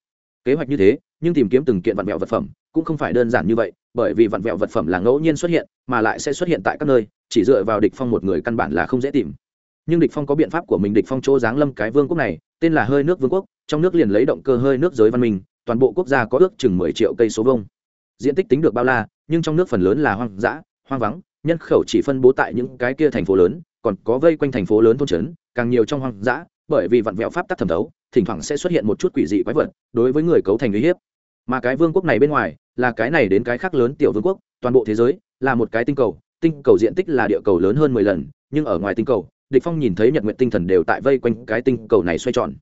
Kế hoạch như thế, nhưng tìm kiếm từng kiện vặn vẹo vật phẩm cũng không phải đơn giản như vậy, bởi vì vặn vẹo vật phẩm là ngẫu nhiên xuất hiện, mà lại sẽ xuất hiện tại các nơi, chỉ dựa vào địch phong một người căn bản là không dễ tìm. Nhưng địch phong có biện pháp của mình, địch phong chỗ giáng lâm cái vương quốc này, tên là hơi nước vương quốc, trong nước liền lấy động cơ hơi nước giới văn minh, toàn bộ quốc gia có ước chừng 10 triệu cây số vuông diện tích tính được bao la, nhưng trong nước phần lớn là hoang dã, hoang vắng, nhân khẩu chỉ phân bố tại những cái kia thành phố lớn, còn có vây quanh thành phố lớn thôn trấn, càng nhiều trong hoang dã, bởi vì vặn vẹo pháp tắc thẩm thấu, thỉnh thoảng sẽ xuất hiện một chút quỷ dị quái vật, đối với người cấu thành uy hiếp. Mà cái vương quốc này bên ngoài, là cái này đến cái khác lớn tiểu vương quốc, toàn bộ thế giới, là một cái tinh cầu tinh cầu diện tích là địa cầu lớn hơn mười lần, nhưng ở ngoài tinh cầu, địch phong nhìn thấy nhật nguyện tinh thần đều tại vây quanh cái tinh cầu này xoay tròn.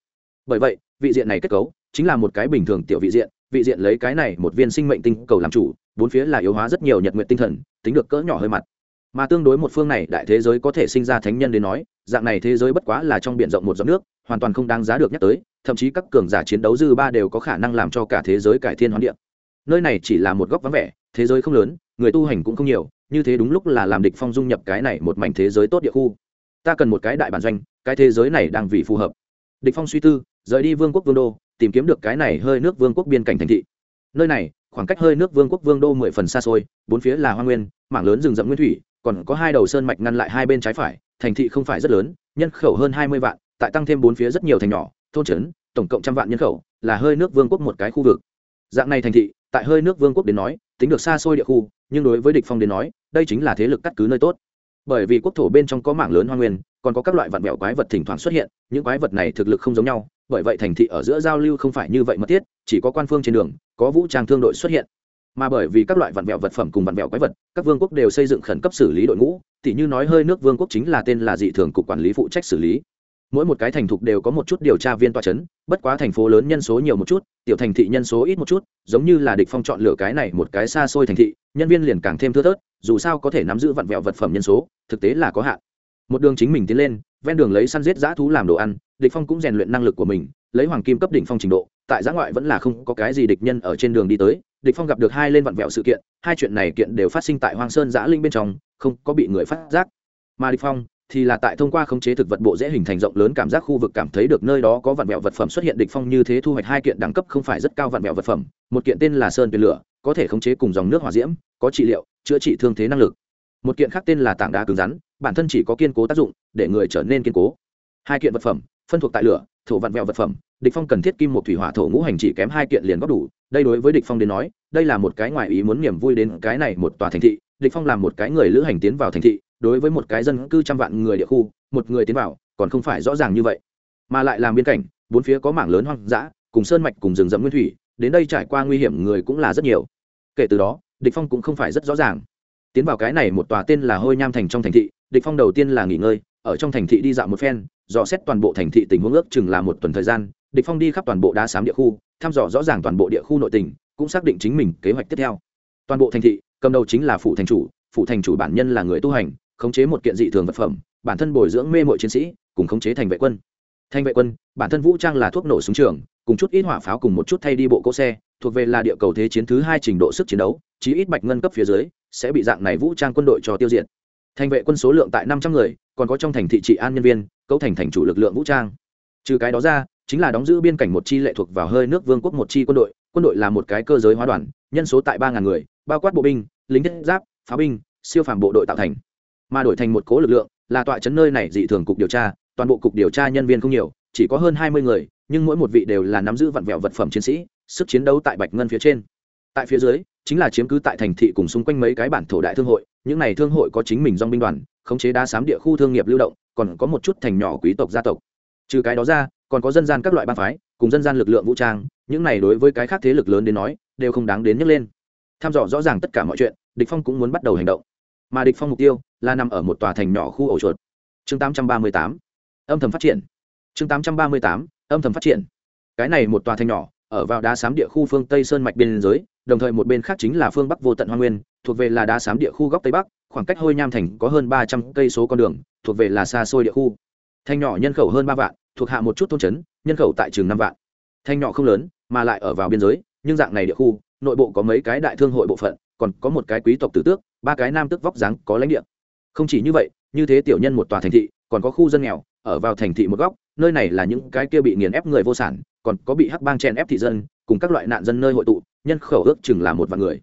Bởi vậy, vị diện này kết cấu chính là một cái bình thường tiểu vị diện vị diện lấy cái này một viên sinh mệnh tinh cầu làm chủ, bốn phía là yếu hóa rất nhiều nhật nguyện tinh thần, tính được cỡ nhỏ hơi mặt. Mà tương đối một phương này, đại thế giới có thể sinh ra thánh nhân đến nói, dạng này thế giới bất quá là trong biển rộng một giọt nước, hoàn toàn không đáng giá được nhắc tới, thậm chí các cường giả chiến đấu dư ba đều có khả năng làm cho cả thế giới cải thiên hoán địa. Nơi này chỉ là một góc vắng vẻ, thế giới không lớn, người tu hành cũng không nhiều, như thế đúng lúc là làm địch phong dung nhập cái này một mảnh thế giới tốt địa khu. Ta cần một cái đại bản doanh, cái thế giới này đang vì phù hợp. Địch phong suy tư, rời đi vương quốc vương đô tìm kiếm được cái này hơi nước vương quốc biên cảnh thành thị. Nơi này, khoảng cách hơi nước vương quốc vương đô mười phần xa xôi, bốn phía là hoa nguyên, mảng lớn rừng rậm nguyên thủy, còn có hai đầu sơn mạch ngăn lại hai bên trái phải, thành thị không phải rất lớn, nhân khẩu hơn hai mươi vạn, tại tăng thêm bốn phía rất nhiều thành nhỏ, thôn trấn, tổng cộng trăm vạn nhân khẩu, là hơi nước vương quốc một cái khu vực. Dạng này thành thị, tại hơi nước vương quốc đến nói, tính được xa xôi địa khu, nhưng đối với địch phong đến nói, đây chính là thế lực cắt cứ nơi tốt. Bởi vì quốc thổ bên trong có mảng lớn hoa nguyên, còn có các loại vật mẹo quái vật thỉnh thoảng xuất hiện, những quái vật này thực lực không giống nhau bởi vậy thành thị ở giữa giao lưu không phải như vậy mất thiết, chỉ có quan phương trên đường, có vũ trang thương đội xuất hiện. Mà bởi vì các loại vạn vẹo vật phẩm cùng vạn vẹo quái vật, các vương quốc đều xây dựng khẩn cấp xử lý đội ngũ, tỉ như nói hơi nước vương quốc chính là tên là dị thường cục quản lý phụ trách xử lý. Mỗi một cái thành thục đều có một chút điều tra viên tòa c h ấ n bất quá thành phố lớn nhân số nhiều một chút, tiểu thành thị nhân số ít một chút, giống như là địch phong chọn lựa cái này một cái xa xôi thành thị, nhân viên liền càng thêm thưa thớt, dù sao có thể nắm giữ vặn vẹo vật phẩm nhân số, thực tế là có hạn. Một đường chính mình tiến lên, ven đường lấy săn giết dã thú làm đồ ăn địch phong cũng rèn luyện năng lực của mình, lấy hoàng kim cấp đỉnh phong trình độ, tại giã ngoại vẫn là không có cái gì địch nhân ở trên đường đi tới, địch phong gặp được hai lên vặn vẹo sự kiện, hai chuyện này kiện đều phát sinh tại hoang sơn giã linh bên trong, không có bị người phát giác. Mà địch phong thì là tại thông qua khống chế thực vật bộ dễ hình thành rộng lớn cảm giác khu vực cảm thấy được nơi đó có vạn mẹo vật phẩm xuất hiện, địch phong như thế thu hoạch hai kiện đẳng cấp không phải rất cao vạn mẹo vật phẩm, một kiện tên là sơn tuyệt lửa, có thể khống chế cùng dòng nước hỏa diễm, có trị liệu, chữa trị thương thế năng lực. Một kiện khác tên là tảng đá cứng rắn, bản thân chỉ có kiên cố tác dụng để người trở nên kiên cố. Hai kiện vật phẩm phân thuộc tại lửa, thổ vặn vẹo vật phẩm, địch phong cần thiết kim một thủy hỏa thổ ngũ hành chỉ kém hai kiện liền góp đủ. Đây đối với địch phong đến nói, đây là một cái ngoài ý muốn niềm vui đến cái này một tòa thành thị. Địch phong làm một cái người lữ hành tiến vào thành thị, đối với một cái dân cư trăm vạn người địa khu, một người tiến vào, còn không phải rõ ràng như vậy. Mà lại làm biên cảnh, bốn phía có mảng lớn hoang dã, cùng sơn mạch, cùng rừng rậm nguyên thủy, đến đây trải qua nguy hiểm người cũng là rất nhiều. Kể từ đó, địch phong cũng không phải rất rõ ràng. Tiến vào cái này một tòa tên là hôi nham thành trong thành thị, địch phong đầu tiên là nghỉ ngơi ở trong thành thị đi dạo một phen, dò xét toàn bộ thành thị tình huống ước chừng là một tuần thời gian, địch phong đi khắp toàn bộ đá sám địa khu, thăm dò rõ ràng toàn bộ địa khu nội tình, cũng xác định chính mình kế hoạch tiếp theo. Toàn bộ thành thị, cầm đầu chính là phủ thành chủ, phủ thành chủ bản nhân là người tu hành, khống chế một kiện dị thường vật phẩm, bản thân bồi dưỡng mê mội chiến sĩ, cùng khống chế thành vệ quân. Thành vệ quân, bản thân vũ trang là thuốc nổ súng trường, cùng chút ít hỏa pháo cùng một chút thay đi bộ cỗ xe, thuộc về là địa cầu thế chiến thứ hai trình độ sức chiến đấu, chí ít bạch ngân cấp phía dưới, sẽ bị dạng này vũ trang quân đội cho tiêu diệt. Thành vệ quân số lượng tại năm trăm người còn có trong thành thị trị an nhân viên, cấu thành thành chủ lực lượng vũ trang. Trừ cái đó ra, chính là đóng giữ biên cảnh một chi lệ thuộc vào hơi nước vương quốc một chi quân đội quân đội là một cái cơ giới hóa đoàn, nhân số tại ba ngàn người, bao quát bộ binh, lính thiết giáp, pháo binh, siêu phàm bộ đội tạo thành. Mà đổi thành một cố lực lượng, là tọa chấn nơi này dị thường cục điều tra, toàn bộ cục điều tra nhân viên không nhiều, chỉ có hơn hai mươi người, nhưng mỗi một vị đều là nắm giữ vặn vẹo vật phẩm chiến sĩ, sức chiến đấu tại bạch ngân phía trên. Tại phía dưới, chính là chiếm cứ tại thành thị cùng xung quanh mấy cái bản thổ đại thương hội, những này thương hội có chính mình dong binh đoàn khống chế đá sám địa khu thương nghiệp lưu động, còn có một chút thành nhỏ quý tộc gia tộc. Trừ cái đó ra, còn có dân gian các loại bang phái, cùng dân gian lực lượng vũ trang, những này đối với cái khác thế lực lớn đến nói, đều không đáng đến nhắc lên. Tham dò rõ ràng tất cả mọi chuyện, địch phong cũng muốn bắt đầu hành động. Mà địch phong mục tiêu là nằm ở một tòa thành nhỏ khu ổ chuột. Chương 838 âm thầm phát triển. Chương 838 âm thầm phát triển. Cái này một tòa thành nhỏ, ở vào đá sám địa khu phương tây sơn mạch biên giới đồng thời một bên khác chính là phương bắc vô tận hoa nguyên, thuộc về là đá sám địa khu góc tây bắc khoảng cách hôi nham thành có hơn ba trăm cây số con đường, thuộc về là xa xôi địa khu. Thanh nhỏ nhân khẩu hơn ba vạn, thuộc hạ một chút thôn trấn, nhân khẩu tại trường năm vạn. Thanh nhỏ không lớn, mà lại ở vào biên giới, nhưng dạng này địa khu, nội bộ có mấy cái đại thương hội bộ phận, còn có một cái quý tộc tử tước, ba cái nam tước vóc dáng có lãnh địa. Không chỉ như vậy, như thế tiểu nhân một tòa thành thị, còn có khu dân nghèo, ở vào thành thị một góc, nơi này là những cái kia bị nghiền ép người vô sản, còn có bị hắc bang chen ép thị dân, cùng các loại nạn dân nơi hội tụ, nhân khẩu ước chừng là một vạn người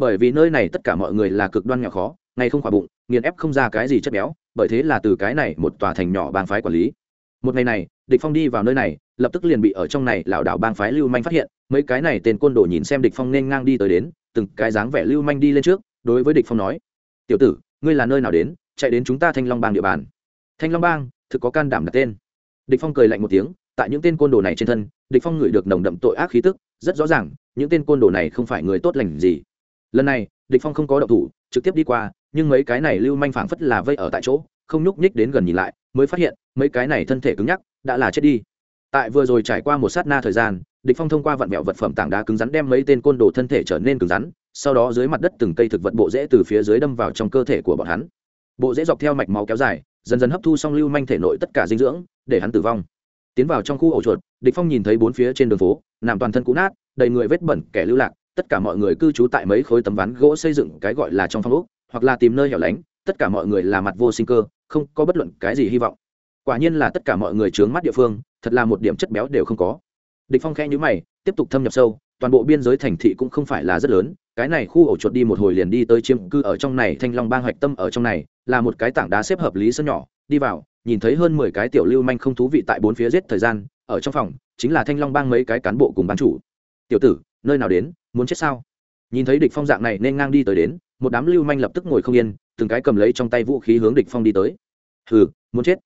bởi vì nơi này tất cả mọi người là cực đoan nghèo khó ngày không khỏa bụng, nghiền ép không ra cái gì chất béo, bởi thế là từ cái này một tòa thành nhỏ bang phái quản lý. Một ngày này, địch phong đi vào nơi này, lập tức liền bị ở trong này lão đảo bang phái lưu manh phát hiện, mấy cái này tên côn đồ nhìn xem địch phong nên ngang đi tới đến, từng cái dáng vẻ lưu manh đi lên trước, đối với địch phong nói, tiểu tử, ngươi là nơi nào đến, chạy đến chúng ta thanh long bang địa bàn. Thanh long bang, thực có can đảm đặt tên. Địch phong cười lạnh một tiếng, tại những tên côn đồ này trên thân, địch phong ngửi được nồng đậm tội ác khí tức, rất rõ ràng, những tên côn đồ này không phải người tốt lành gì lần này, địch phong không có động thủ, trực tiếp đi qua, nhưng mấy cái này lưu manh phảng phất là vây ở tại chỗ, không nhúc nhích đến gần nhìn lại, mới phát hiện, mấy cái này thân thể cứng nhắc, đã là chết đi. Tại vừa rồi trải qua một sát na thời gian, địch phong thông qua vận mẹo vật phẩm tảng đá cứng rắn đem mấy tên côn đồ thân thể trở nên cứng rắn, sau đó dưới mặt đất từng cây thực vật bộ rễ từ phía dưới đâm vào trong cơ thể của bọn hắn. Bộ rễ dọc theo mạch máu kéo dài, dần dần hấp thu xong lưu manh thể nội tất cả dinh dưỡng, để hắn tử vong. Tiến vào trong khu ổ chuột, địch phong nhìn thấy bốn phía trên đường phố, nằm toàn thân cũ nát, đầy người vết bẩn kẻ lưu lạc tất cả mọi người cư trú tại mấy khối tấm ván gỗ xây dựng cái gọi là trong phong ốc, hoặc là tìm nơi hẻo lánh, tất cả mọi người là mặt vô sinh cơ, không có bất luận cái gì hy vọng. Quả nhiên là tất cả mọi người trướng mắt địa phương, thật là một điểm chất béo đều không có. Địch phong khẽ nhíu mày, tiếp tục thâm nhập sâu, toàn bộ biên giới thành thị cũng không phải là rất lớn, cái này khu ổ chuột đi một hồi liền đi tới chiếm cư ở trong này, thanh long bang hoạch tâm ở trong này, là một cái tảng đá xếp hợp lý sân nhỏ, đi vào, nhìn thấy hơn mười cái tiểu lưu manh không thú vị tại bốn phía giết thời gian, ở trong phòng, chính là thanh long bang mấy cái cán bộ cùng bán chủ. Tiểu tử, nơi nào đến? Muốn chết sao? Nhìn thấy địch phong dạng này nên ngang đi tới đến, một đám lưu manh lập tức ngồi không yên, từng cái cầm lấy trong tay vũ khí hướng địch phong đi tới. Hừ, muốn chết.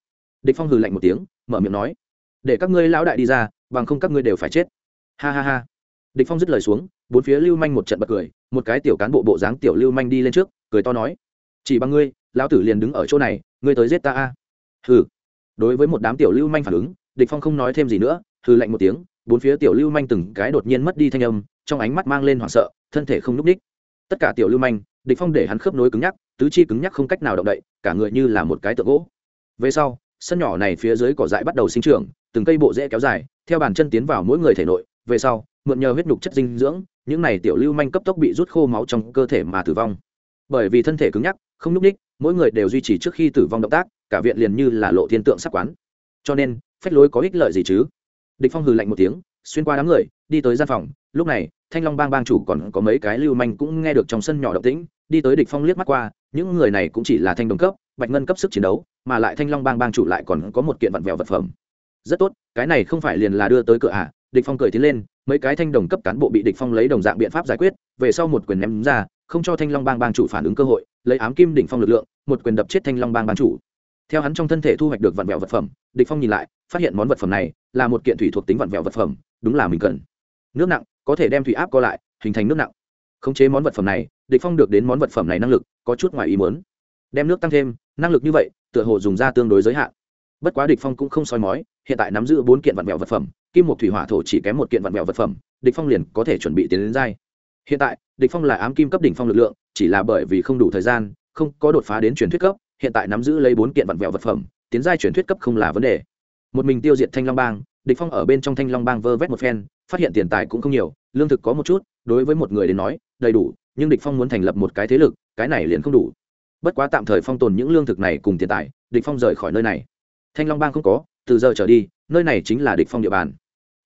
Địch phong hừ lạnh một tiếng, mở miệng nói, để các ngươi lão đại đi ra, bằng không các ngươi đều phải chết. Ha ha ha. Địch phong dứt lời xuống, bốn phía lưu manh một trận bật cười, một cái tiểu cán bộ bộ dáng tiểu lưu manh đi lên trước, cười to nói, chỉ bằng ngươi, lão tử liền đứng ở chỗ này, ngươi tới giết ta a. Hừ. Đối với một đám tiểu lưu manh phản ứng, địch phong không nói thêm gì nữa, hừ lạnh một tiếng bốn phía tiểu lưu manh từng cái đột nhiên mất đi thanh âm, trong ánh mắt mang lên hoảng sợ, thân thể không núc ních. Tất cả tiểu lưu manh, địch phong để hắn khớp nối cứng nhắc, tứ chi cứng nhắc không cách nào động đậy, cả người như là một cái tượng gỗ. Về sau, sân nhỏ này phía dưới cỏ dại bắt đầu sinh trưởng, từng cây bộ rễ kéo dài, theo bàn chân tiến vào mỗi người thể nội, về sau, mượn nhờ huyết nhục chất dinh dưỡng, những này tiểu lưu manh cấp tốc bị rút khô máu trong cơ thể mà tử vong. Bởi vì thân thể cứng nhắc, không núc ních, mỗi người đều duy trì trước khi tử vong động tác, cả viện liền như là lộ thiên tượng sắc quán. Cho nên, phách lối có ích lợi gì chứ? Địch phong hừ lạnh một tiếng, xuyên qua đám người, đi tới gian phòng. Lúc này, thanh long bang bang chủ còn có mấy cái lưu manh cũng nghe được trong sân nhỏ động tĩnh, đi tới địch phong liếc mắt qua, những người này cũng chỉ là thanh đồng cấp, bạch ngân cấp sức chiến đấu, mà lại thanh long bang bang chủ lại còn có một kiện vặn vẹo vật phẩm. Rất tốt, cái này không phải liền là đưa tới cửa à? địch phong cười tiến lên, mấy cái thanh đồng cấp cán bộ bị địch phong lấy đồng dạng biện pháp giải quyết, về sau một quyền ném ra, không cho thanh long bang bang chủ phản ứng cơ hội, lấy ám kim đỉnh phong lực lượng, một quyền đập chết thanh long bang bang chủ theo hắn trong thân thể thu hoạch được vặn vẹo vật phẩm, địch phong nhìn lại, phát hiện món vật phẩm này là một kiện thủy thuộc tính vặn vẹo vật phẩm, đúng là mình cần. Nước nặng, có thể đem thủy áp co lại, hình thành nước nặng. Khống chế món vật phẩm này, địch phong được đến món vật phẩm này năng lực, có chút ngoài ý muốn. Đem nước tăng thêm, năng lực như vậy, tựa hồ dùng ra tương đối giới hạn. Bất quá địch phong cũng không soi mói, hiện tại nắm giữ bốn kiện vạn mèo vật phẩm, kim một thủy hỏa thổ chỉ kém một kiện vạn mèo vật phẩm, địch phong liền có thể chuẩn bị tiến đến giai. Hiện tại, địch phong là ám kim cấp đỉnh phong lực lượng, chỉ là bởi vì không đủ thời gian, không có đột phá đến truyền thuyết cấp hiện tại nắm giữ lấy bốn kiện vặn vẹo vật phẩm, tiến giai truyền thuyết cấp không là vấn đề. Một mình tiêu diệt thanh long bang, địch phong ở bên trong thanh long bang vơ vét một phen, phát hiện tiền tài cũng không nhiều, lương thực có một chút, đối với một người đến nói, đầy đủ, nhưng địch phong muốn thành lập một cái thế lực, cái này liền không đủ. Bất quá tạm thời phong tồn những lương thực này cùng tiền tài, địch phong rời khỏi nơi này. Thanh long bang không có, từ giờ trở đi, nơi này chính là địch phong địa bàn.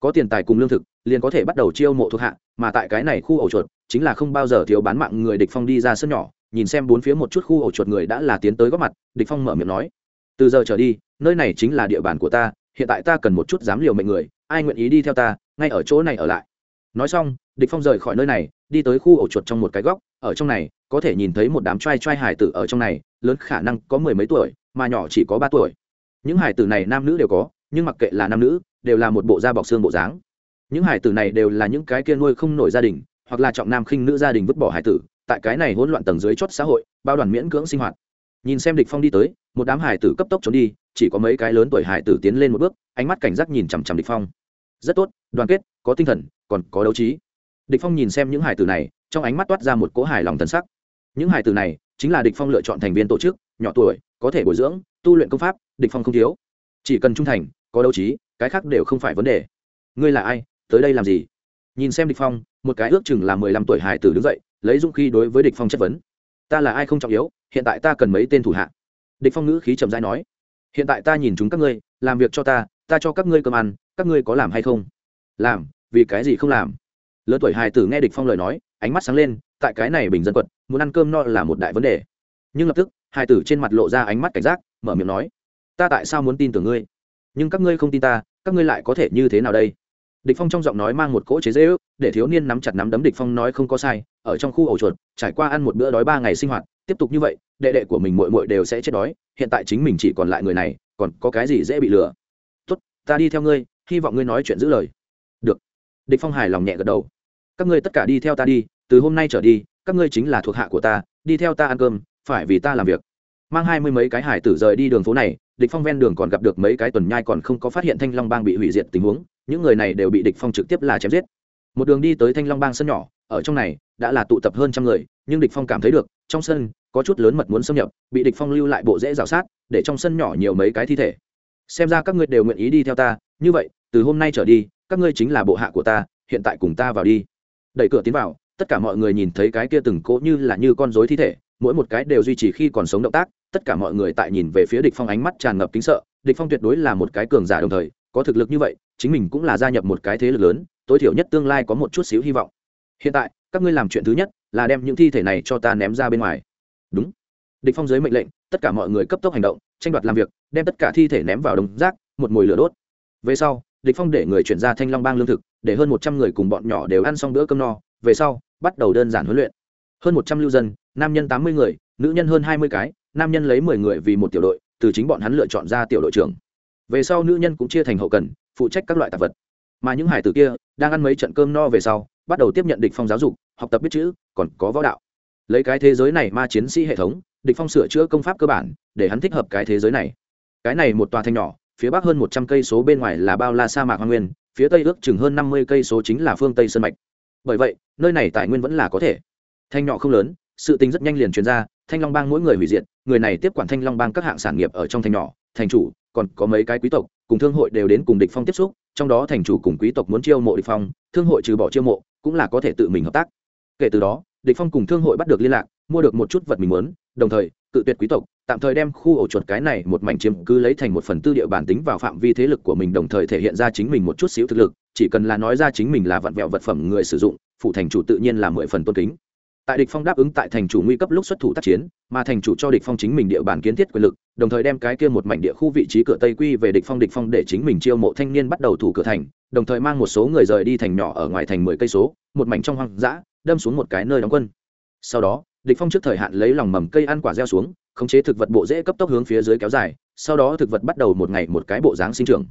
Có tiền tài cùng lương thực, liền có thể bắt đầu chiêu mộ thuộc hạ, mà tại cái này khu ổ chuột, chính là không bao giờ thiếu bán mạng người địch phong đi ra sân nhỏ nhìn xem bốn phía một chút khu ổ chuột người đã là tiến tới góp mặt, địch phong mở miệng nói, từ giờ trở đi, nơi này chính là địa bàn của ta, hiện tại ta cần một chút dám liều mệnh người, ai nguyện ý đi theo ta, ngay ở chỗ này ở lại. Nói xong, địch phong rời khỏi nơi này, đi tới khu ổ chuột trong một cái góc, ở trong này, có thể nhìn thấy một đám trai trai hải tử ở trong này, lớn khả năng có mười mấy tuổi, mà nhỏ chỉ có ba tuổi. Những hải tử này nam nữ đều có, nhưng mặc kệ là nam nữ, đều là một bộ da bọc xương bộ dáng. Những hải tử này đều là những cái kia nuôi không nổi gia đình, hoặc là trọng nam khinh nữ gia đình vứt bỏ hải tử tại cái này hỗn loạn tầng dưới chót xã hội, bao đoàn miễn cưỡng sinh hoạt. Nhìn xem địch phong đi tới, một đám hải tử cấp tốc trốn đi, chỉ có mấy cái lớn tuổi hải tử tiến lên một bước, ánh mắt cảnh giác nhìn chằm chằm địch phong. Rất tốt, đoàn kết, có tinh thần, còn có đấu trí. Địch phong nhìn xem những hải tử này, trong ánh mắt toát ra một cỗ hài lòng thần sắc. Những hải tử này, chính là địch phong lựa chọn thành viên tổ chức, nhỏ tuổi, có thể bồi dưỡng, tu luyện công pháp, địch phong không thiếu. Chỉ cần trung thành, có đấu trí, cái khác đều không phải vấn đề. Ngươi là ai, tới đây làm gì? Nhìn xem địch phong, một cái ước chừng là mười lăm tuổi hải tử đứng dậy lấy dũng khí đối với địch phong chất vấn. Ta là ai không trọng yếu, hiện tại ta cần mấy tên thủ hạ. Địch phong ngữ khí trầm rãi nói. Hiện tại ta nhìn chúng các ngươi, làm việc cho ta ta cho các ngươi cơm ăn, các ngươi có làm hay không? Làm, vì cái gì không làm? Lớn tuổi hài tử nghe địch phong lời nói, ánh mắt sáng lên, tại cái này bình dân quật muốn ăn cơm no là một đại vấn đề. Nhưng lập tức, hài tử trên mặt lộ ra ánh mắt cảnh giác, mở miệng nói. Ta tại sao muốn tin tưởng ngươi? Nhưng các ngươi không tin ta, các ngươi lại có thể như thế nào đây? Địch phong trong giọng nói mang một cỗ chế dễ ước để thiếu niên nắm chặt nắm đấm địch phong nói không có sai, ở trong khu ổ chuột, trải qua ăn một bữa đói ba ngày sinh hoạt, tiếp tục như vậy, đệ đệ của mình muội muội đều sẽ chết đói, hiện tại chính mình chỉ còn lại người này, còn có cái gì dễ bị lừa? Tốt, ta đi theo ngươi, hy vọng ngươi nói chuyện giữ lời. Được. Địch phong hài lòng nhẹ gật đầu. Các ngươi tất cả đi theo ta đi, từ hôm nay trở đi, các ngươi chính là thuộc hạ của ta, đi theo ta ăn cơm, phải vì ta làm việc. Mang hai mươi mấy cái hải tử rời đi đường phố này, địch phong ven đường còn gặp được mấy cái tuần nhai còn không có phát hiện thanh long bang bị hủy diệt tình huống những người này đều bị địch phong trực tiếp là chém giết. Một đường đi tới thanh long bang sân nhỏ, ở trong này đã là tụ tập hơn trăm người, nhưng địch phong cảm thấy được, trong sân có chút lớn mật muốn xâm nhập, bị địch phong lưu lại bộ dễ rào sát, để trong sân nhỏ nhiều mấy cái thi thể. Xem ra các ngươi đều nguyện ý đi theo ta, như vậy, từ hôm nay trở đi, các ngươi chính là bộ hạ của ta, hiện tại cùng ta vào đi. Đẩy cửa tiến vào, tất cả mọi người nhìn thấy cái kia từng cỗ như là như con rối thi thể, mỗi một cái đều duy trì khi còn sống động tác, tất cả mọi người tại nhìn về phía địch phong ánh mắt tràn ngập kính sợ, địch phong tuyệt đối là một cái cường giả đồng thời có thực lực như vậy, chính mình cũng là gia nhập một cái thế lực lớn, tối thiểu nhất tương lai có một chút xíu hy vọng. Hiện tại, các ngươi làm chuyện thứ nhất là đem những thi thể này cho ta ném ra bên ngoài. Đúng. Địch phong dưới mệnh lệnh, tất cả mọi người cấp tốc hành động, tranh đoạt làm việc, đem tất cả thi thể ném vào đống rác, một mùi lửa đốt. Về sau, địch phong để người chuyển ra thanh long bang lương thực, để hơn một trăm người cùng bọn nhỏ đều ăn xong bữa cơm no, về sau, bắt đầu đơn giản huấn luyện. Hơn một trăm lưu dân, nam nhân tám mươi người, nữ nhân hơn hai mươi cái, nam nhân lấy mười người vì một tiểu đội, từ chính bọn hắn lựa chọn ra tiểu đội trưởng về sau nữ nhân cũng chia thành hậu cần, phụ trách các loại tạp vật. Mà những hải tử kia, đang ăn mấy trận cơm no về sau, bắt đầu tiếp nhận địch phong giáo dục, học tập biết chữ, còn có võ đạo. Lấy cái thế giới này ma chiến sĩ hệ thống, địch phong sửa chữa công pháp cơ bản, để hắn thích hợp cái thế giới này. Cái này một tòa thành nhỏ, phía bắc hơn một trăm cây số bên ngoài là bao la sa mạc hoang nguyên, phía tây ước chừng hơn năm mươi cây số chính là phương tây sơn mạch. Bởi vậy, nơi này tài nguyên vẫn là có thể. Thanh nhỏ không lớn, sự tình rất nhanh liền truyền ra, thanh long bang mỗi người hủy diệt, người này tiếp quản thanh long bang các hạng sản nghiệp ở trong thành nhỏ, thành chủ còn có mấy cái quý tộc, cùng thương hội đều đến cùng địch phong tiếp xúc, trong đó thành chủ cùng quý tộc muốn chiêu mộ địch phong, thương hội trừ bỏ chiêu mộ, cũng là có thể tự mình hợp tác. Kể từ đó, địch phong cùng thương hội bắt được liên lạc, mua được một chút vật mình muốn, đồng thời cự tuyệt quý tộc, tạm thời đem khu ổ chuột cái này một mảnh chiếm cứ lấy thành một phần tư địa bản tính vào phạm vi thế lực của mình, đồng thời thể hiện ra chính mình một chút xíu thực lực, chỉ cần là nói ra chính mình là vặn vẹo vật phẩm người sử dụng phụ thành chủ tự nhiên là mười phần tôn kính tại địch phong đáp ứng tại thành chủ nguy cấp lúc xuất thủ tác chiến, mà thành chủ cho địch phong chính mình địa bàn kiến thiết quyền lực, đồng thời đem cái kia một mảnh địa khu vị trí cửa tây quy về địch phong địch phong để chính mình chiêu mộ thanh niên bắt đầu thủ cửa thành, đồng thời mang một số người rời đi thành nhỏ ở ngoài thành mười cây số, một mảnh trong hoang dã, đâm xuống một cái nơi đóng quân. Sau đó, địch phong trước thời hạn lấy lòng mầm cây ăn quả gieo xuống, khống chế thực vật bộ dễ cấp tốc hướng phía dưới kéo dài, sau đó thực vật bắt đầu một ngày một cái bộ dáng sinh trưởng.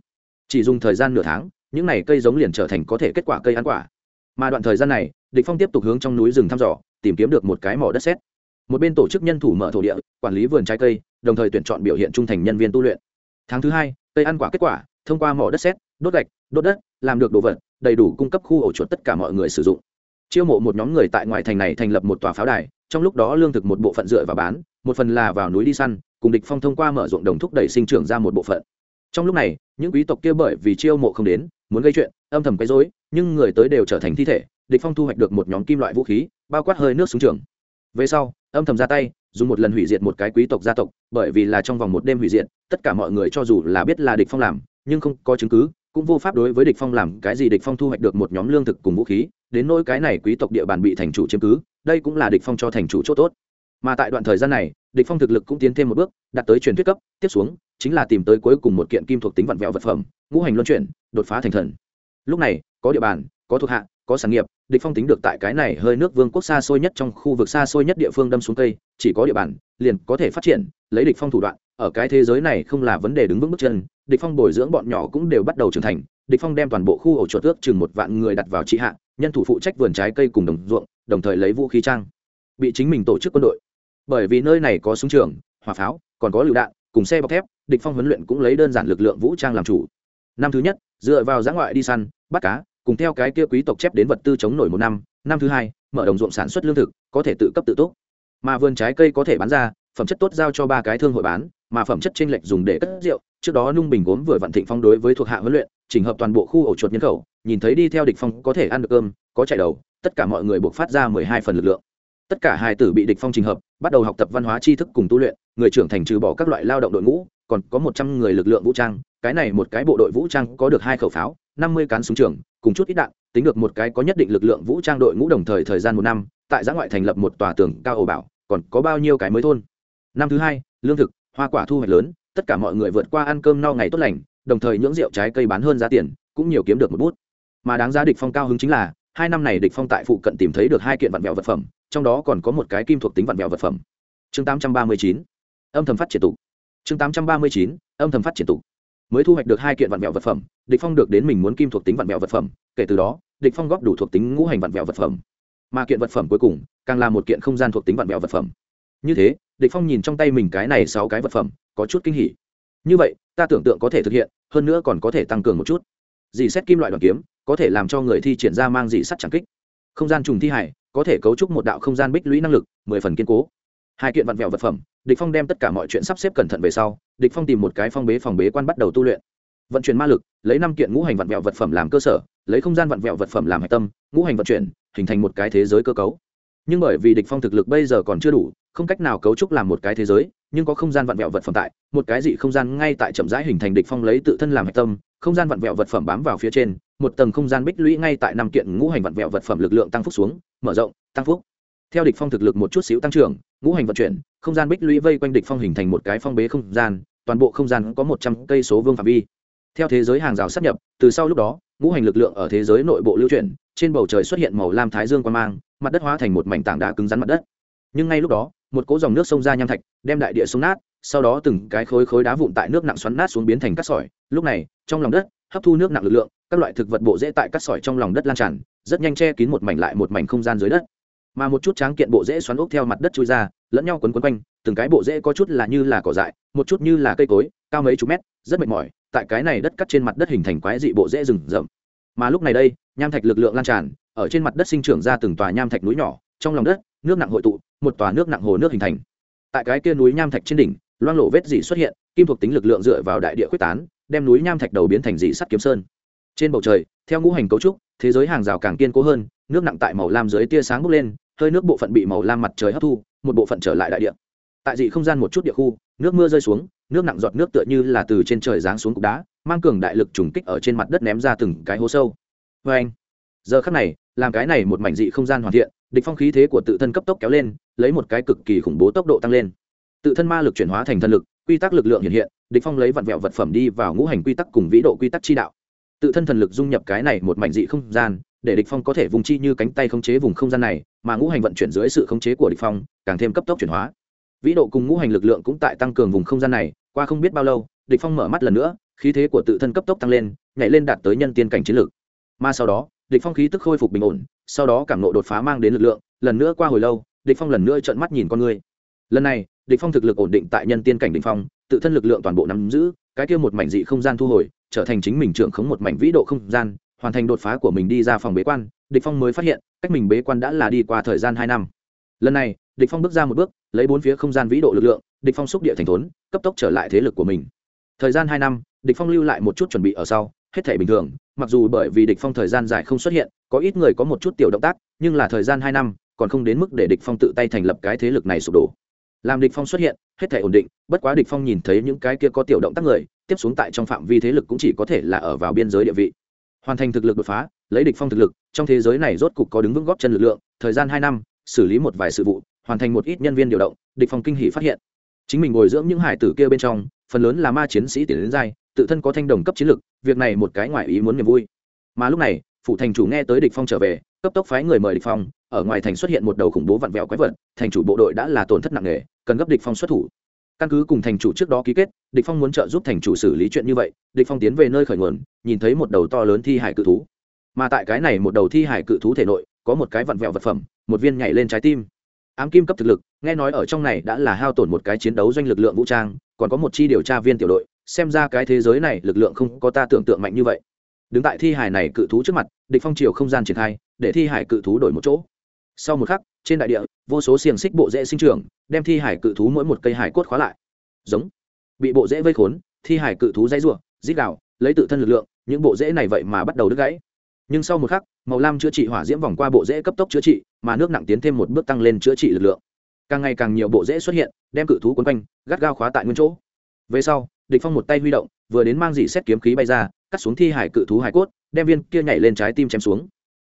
Chỉ dùng thời gian nửa tháng, những này cây giống liền trở thành có thể kết quả cây ăn quả. Mà đoạn thời gian này, địch phong tiếp tục hướng trong núi rừng thăm dò tìm kiếm được một cái mỏ đất sét. Một bên tổ chức nhân thủ mở thổ địa, quản lý vườn trái cây, đồng thời tuyển chọn biểu hiện trung thành nhân viên tu luyện. Tháng thứ hai, cây ăn quả kết quả, thông qua mỏ đất sét, đốt gạch, đốt đất, làm được đồ vật, đầy đủ cung cấp khu ổ chuột tất cả mọi người sử dụng. Chiêu mộ một nhóm người tại ngoại thành này thành lập một tòa pháo đài, trong lúc đó lương thực một bộ phận dựa vào bán, một phần là vào núi đi săn, cùng địch phong thông qua mở rộng đồng thúc đẩy sinh trưởng ra một bộ phận. Trong lúc này, những quý tộc kia bởi vì chiêu mộ không đến, muốn gây chuyện, âm thầm quấy rối, nhưng người tới đều trở thành thi thể địch phong thu hoạch được một nhóm kim loại vũ khí, bao quát hơi nước súng trường. Về sau, âm thầm ra tay, dùng một lần hủy diệt một cái quý tộc gia tộc, bởi vì là trong vòng một đêm hủy diệt, tất cả mọi người cho dù là biết là địch phong làm, nhưng không có chứng cứ, cũng vô pháp đối với địch phong làm cái gì địch phong thu hoạch được một nhóm lương thực cùng vũ khí, đến nỗi cái này quý tộc địa bàn bị thành chủ chiếm cứ, đây cũng là địch phong cho thành chủ chỗ tốt. Mà tại đoạn thời gian này, địch phong thực lực cũng tiến thêm một bước, đạt tới truyền thuyết cấp, tiếp xuống, chính là tìm tới cuối cùng một kiện kim thuộc tính vặn vẹo vật phẩm, ngũ hành luân chuyển, đột phá thành thần. Lúc này, có địa bàn, có thuộc hạ có sản nghiệp, địch phong tính được tại cái này hơi nước vương quốc xa xôi nhất trong khu vực xa xôi nhất địa phương đâm xuống cây, chỉ có địa bàn, liền có thể phát triển, lấy địch phong thủ đoạn, ở cái thế giới này không là vấn đề đứng vững bước chân, địch phong bồi dưỡng bọn nhỏ cũng đều bắt đầu trưởng thành, địch phong đem toàn bộ khu ổ chuột ước chừng một vạn người đặt vào trị hạ, nhân thủ phụ trách vườn trái cây cùng đồng ruộng, đồng thời lấy vũ khí trang, bị chính mình tổ chức quân đội. Bởi vì nơi này có súng trường, hỏa pháo, còn có lựu đạn, cùng xe bọc thép, địch phong huấn luyện cũng lấy đơn giản lực lượng vũ trang làm chủ. Năm thứ nhất, dựa vào giã ngoại đi săn, bắt cá cùng theo cái kia quý tộc chép đến vật tư chống nổi một năm năm thứ hai, mở đồng ruộng sản xuất lương thực, có thể tự cấp tự túc. Mà vườn trái cây có thể bán ra, phẩm chất tốt giao cho ba cái thương hội bán, mà phẩm chất chênh lệch dùng để cất rượu, trước đó nung bình gốm vừa vặn thịnh phong đối với thuộc hạ huấn luyện, chỉnh hợp toàn bộ khu ổ chuột nhân khẩu, nhìn thấy đi theo địch phong có thể ăn được cơm, có chạy đầu, tất cả mọi người buộc phát ra mười hai phần lực lượng. Tất cả hai tử bị địch phong trình hợp, bắt đầu học tập văn hóa tri thức cùng tu luyện, người trưởng thành trừ bỏ các loại lao động đội ngũ, còn có một trăm người lực lượng vũ trang, cái này một cái bộ đội vũ trang có được hai khẩu pháo năm mươi cán súng trường, cùng chút ít đạn, tính được một cái có nhất định lực lượng vũ trang đội ngũ đồng thời thời gian một năm, tại giã ngoại thành lập một tòa tường cao ổ bảo, còn có bao nhiêu cái mới thôn. Năm thứ hai, lương thực, hoa quả thu hoạch lớn, tất cả mọi người vượt qua ăn cơm no ngày tốt lành, đồng thời nhưỡng rượu trái cây bán hơn giá tiền, cũng nhiều kiếm được một bút. Mà đáng giá địch phong cao hứng chính là, hai năm này địch phong tại phụ cận tìm thấy được hai kiện vạn vẹo vật phẩm, trong đó còn có một cái kim thuộc tính vạn vẹo vật phẩm. Chương 839 âm thầm phát triển tụ chương 839 âm thầm phát triển tụ mới thu hoạch được hai kiện vạn mẹo vật phẩm, địch phong được đến mình muốn kim thuộc tính vạn mẹo vật phẩm, kể từ đó, địch phong góp đủ thuộc tính ngũ hành vạn mẹo vật phẩm. Mà kiện vật phẩm cuối cùng, càng là một kiện không gian thuộc tính vạn mẹo vật phẩm. Như thế, địch phong nhìn trong tay mình cái này sáu cái vật phẩm, có chút kinh hỉ. Như vậy, ta tưởng tượng có thể thực hiện, hơn nữa còn có thể tăng cường một chút. Dì xét kim loại đoàn kiếm, có thể làm cho người thi triển ra mang dị sắt chẳng kích. Không gian trùng thi hải, có thể cấu trúc một đạo không gian bích lũy năng lực, mười phần kiên cố. Hai kiện vặn vẹo vật phẩm, địch phong đem tất cả mọi chuyện sắp xếp cẩn thận về sau địch phong tìm một cái phong bế phòng bế quan bắt đầu tu luyện. Vận chuyển ma lực, lấy năm kiện ngũ hành vặn vẹo vật phẩm làm cơ sở, lấy không gian vặn vẹo vật phẩm làm hạch tâm, ngũ hành vận chuyển, hình thành một cái thế giới cơ cấu. Nhưng bởi vì địch phong thực lực bây giờ còn chưa đủ, không cách nào cấu trúc làm một cái thế giới, nhưng có không gian vặn vẹo vật phẩm tại, một cái dị không gian ngay tại chậm rãi hình thành địch phong lấy tự thân làm hạch tâm, không gian vặn vẹo vật phẩm bám vào phía trên, một tầng không gian bích lũy ngay tại năm kiện ngũ hành vặn vẹo vật phẩm lực lượng tăng phúc xuống, mở rộng, tăng phúc theo địch phong thực lực một chút xíu tăng trưởng, ngũ hành vận chuyển, không gian bích lũy vây quanh địch phong hình thành một cái phong bế không gian, toàn bộ không gian có một trăm cây số vương phạm vi. Theo thế giới hàng rào sắp nhập, từ sau lúc đó, ngũ hành lực lượng ở thế giới nội bộ lưu chuyển, trên bầu trời xuất hiện màu lam thái dương quang mang, mặt đất hóa thành một mảnh tảng đá cứng rắn mặt đất. Nhưng ngay lúc đó, một cỗ dòng nước sông ra nham thạch, đem đại địa xuống nát, sau đó từng cái khối khối đá vụn tại nước nặng xoắn nát xuống biến thành cát sỏi. Lúc này, trong lòng đất, hấp thu nước nặng lực lượng, các loại thực vật bộ dễ tại cát sỏi trong lòng đất lan tràn, rất nhanh che kín một mảnh lại một mảnh không gian dưới đất mà một chút tráng kiện bộ rễ xoắn ốc theo mặt đất chui ra, lẫn nhau quấn quấn quanh, từng cái bộ rễ có chút là như là cỏ dại, một chút như là cây cối, cao mấy chục mét, rất mệt mỏi, tại cái này đất cắt trên mặt đất hình thành quái dị bộ rễ rừng rậm. Mà lúc này đây, nham thạch lực lượng lan tràn, ở trên mặt đất sinh trưởng ra từng tòa nham thạch núi nhỏ, trong lòng đất, nước nặng hội tụ, một tòa nước nặng hồ nước hình thành. Tại cái kia núi nham thạch trên đỉnh, loang lộ vết dị xuất hiện, kim thuộc tính lực lượng dựa vào đại địa quyết tán, đem núi nham thạch đầu biến thành dị sắt kiếm sơn. Trên bầu trời, theo ngũ hành cấu trúc, thế giới hàng rào càng kiên cố hơn, nước nặng tại màu lam dưới tia sáng bốc lên hơi nước bộ phận bị màu lam mặt trời hấp thu, một bộ phận trở lại đại địa. Tại dị không gian một chút địa khu, nước mưa rơi xuống, nước nặng giọt nước tựa như là từ trên trời giáng xuống cục đá, mang cường đại lực trùng kích ở trên mặt đất ném ra từng cái hố sâu. Vê anh, giờ khắc này, làm cái này một mảnh dị không gian hoàn thiện, địch phong khí thế của tự thân cấp tốc kéo lên, lấy một cái cực kỳ khủng bố tốc độ tăng lên. Tự thân ma lực chuyển hóa thành thân lực, quy tắc lực lượng hiện hiện, địch phong lấy vặn vẹo vật phẩm đi vào ngũ hành quy tắc cùng vĩ độ quy tắc chi đạo. Tự thân thần lực dung nhập cái này một mảnh dị không gian, để địch phong có thể vùng chi như cánh tay khống chế vùng không gian này mà ngũ hành vận chuyển dưới sự khống chế của địch phong càng thêm cấp tốc chuyển hóa. Vĩ độ cùng ngũ hành lực lượng cũng tại tăng cường vùng không gian này, qua không biết bao lâu, địch phong mở mắt lần nữa, khí thế của tự thân cấp tốc tăng lên, nhảy lên đạt tới nhân tiên cảnh chiến lược. Mà sau đó, địch phong khí tức khôi phục bình ổn, sau đó cảm nộ đột phá mang đến lực lượng, lần nữa qua hồi lâu, địch phong lần nữa trợn mắt nhìn con người. Lần này, địch phong thực lực ổn định tại nhân tiên cảnh đỉnh phong, tự thân lực lượng toàn bộ nắm giữ, cái kia một mảnh dị không gian thu hồi, trở thành chính mình trưởng khống một mảnh vĩ độ không gian hoàn thành đột phá của mình đi ra phòng bế quan, địch phong mới phát hiện, cách mình bế quan đã là đi qua thời gian hai năm. Lần này, địch phong bước ra một bước, lấy bốn phía không gian vĩ độ lực lượng, địch phong xúc địa thành thốn, cấp tốc trở lại thế lực của mình. Thời gian hai năm, địch phong lưu lại một chút chuẩn bị ở sau, hết thể bình thường, mặc dù bởi vì địch phong thời gian dài không xuất hiện, có ít người có một chút tiểu động tác, nhưng là thời gian hai năm, còn không đến mức để địch phong tự tay thành lập cái thế lực này sụp đổ. Làm địch phong xuất hiện, hết thể ổn định, bất quá địch phong nhìn thấy những cái kia có tiểu động tác người, tiếp xuống tại trong phạm vi thế lực cũng chỉ có thể là ở vào biên giới địa vị hoàn thành thực lực đột phá, lấy địch phong thực lực, trong thế giới này rốt cục có đứng vững góp chân lực lượng, thời gian hai năm, xử lý một vài sự vụ, hoàn thành một ít nhân viên điều động, địch phong kinh hỉ phát hiện. Chính mình bồi dưỡng những hải tử kia bên trong, phần lớn là ma chiến sĩ tiền đến giai, tự thân có thanh đồng cấp chiến lực, việc này một cái ngoại ý muốn niềm vui. Mà lúc này, phụ thành chủ nghe tới địch phong trở về, cấp tốc phái người mời địch phong, ở ngoài thành xuất hiện một đầu khủng bố vặn vẹo quái vật, thành chủ bộ đội đã là tổn thất nặng nề, cần gấp địch phong xuất thủ căn cứ cùng thành chủ trước đó ký kết, địch phong muốn trợ giúp thành chủ xử lý chuyện như vậy, địch phong tiến về nơi khởi nguồn, nhìn thấy một đầu to lớn thi hải cự thú. Mà tại cái này một đầu thi hải cự thú thể nội, có một cái vặn vẹo vật phẩm, một viên nhảy lên trái tim. Ám kim cấp thực lực, nghe nói ở trong này đã là hao tổn một cái chiến đấu doanh lực lượng vũ trang, còn có một chi điều tra viên tiểu đội, xem ra cái thế giới này lực lượng không có ta tưởng tượng mạnh như vậy. Đứng tại thi hải này cự thú trước mặt, địch phong triều không gian triển khai, để thi hải cự thú đổi một chỗ. Sau một khắc trên đại địa, vô số xiềng xích bộ rễ sinh trưởng, đem thi hải cự thú mỗi một cây hải cốt khóa lại. Giống. Bị bộ rễ vây khốn, thi hải cự thú dãy rủa, rít gào, lấy tự thân lực lượng, những bộ rễ này vậy mà bắt đầu đứt gãy. Nhưng sau một khắc, màu lam chữa trị hỏa diễm vòng qua bộ rễ cấp tốc chữa trị, mà nước nặng tiến thêm một bước tăng lên chữa trị lực lượng. Càng ngày càng nhiều bộ rễ xuất hiện, đem cự thú quấn quanh, gắt gao khóa tại nguyên chỗ. Về sau, địch phong một tay huy động, vừa đến mang dị xét kiếm khí bay ra, cắt xuống thi hải cự thú hải cốt, đem viên kia nhảy lên trái tim chém xuống.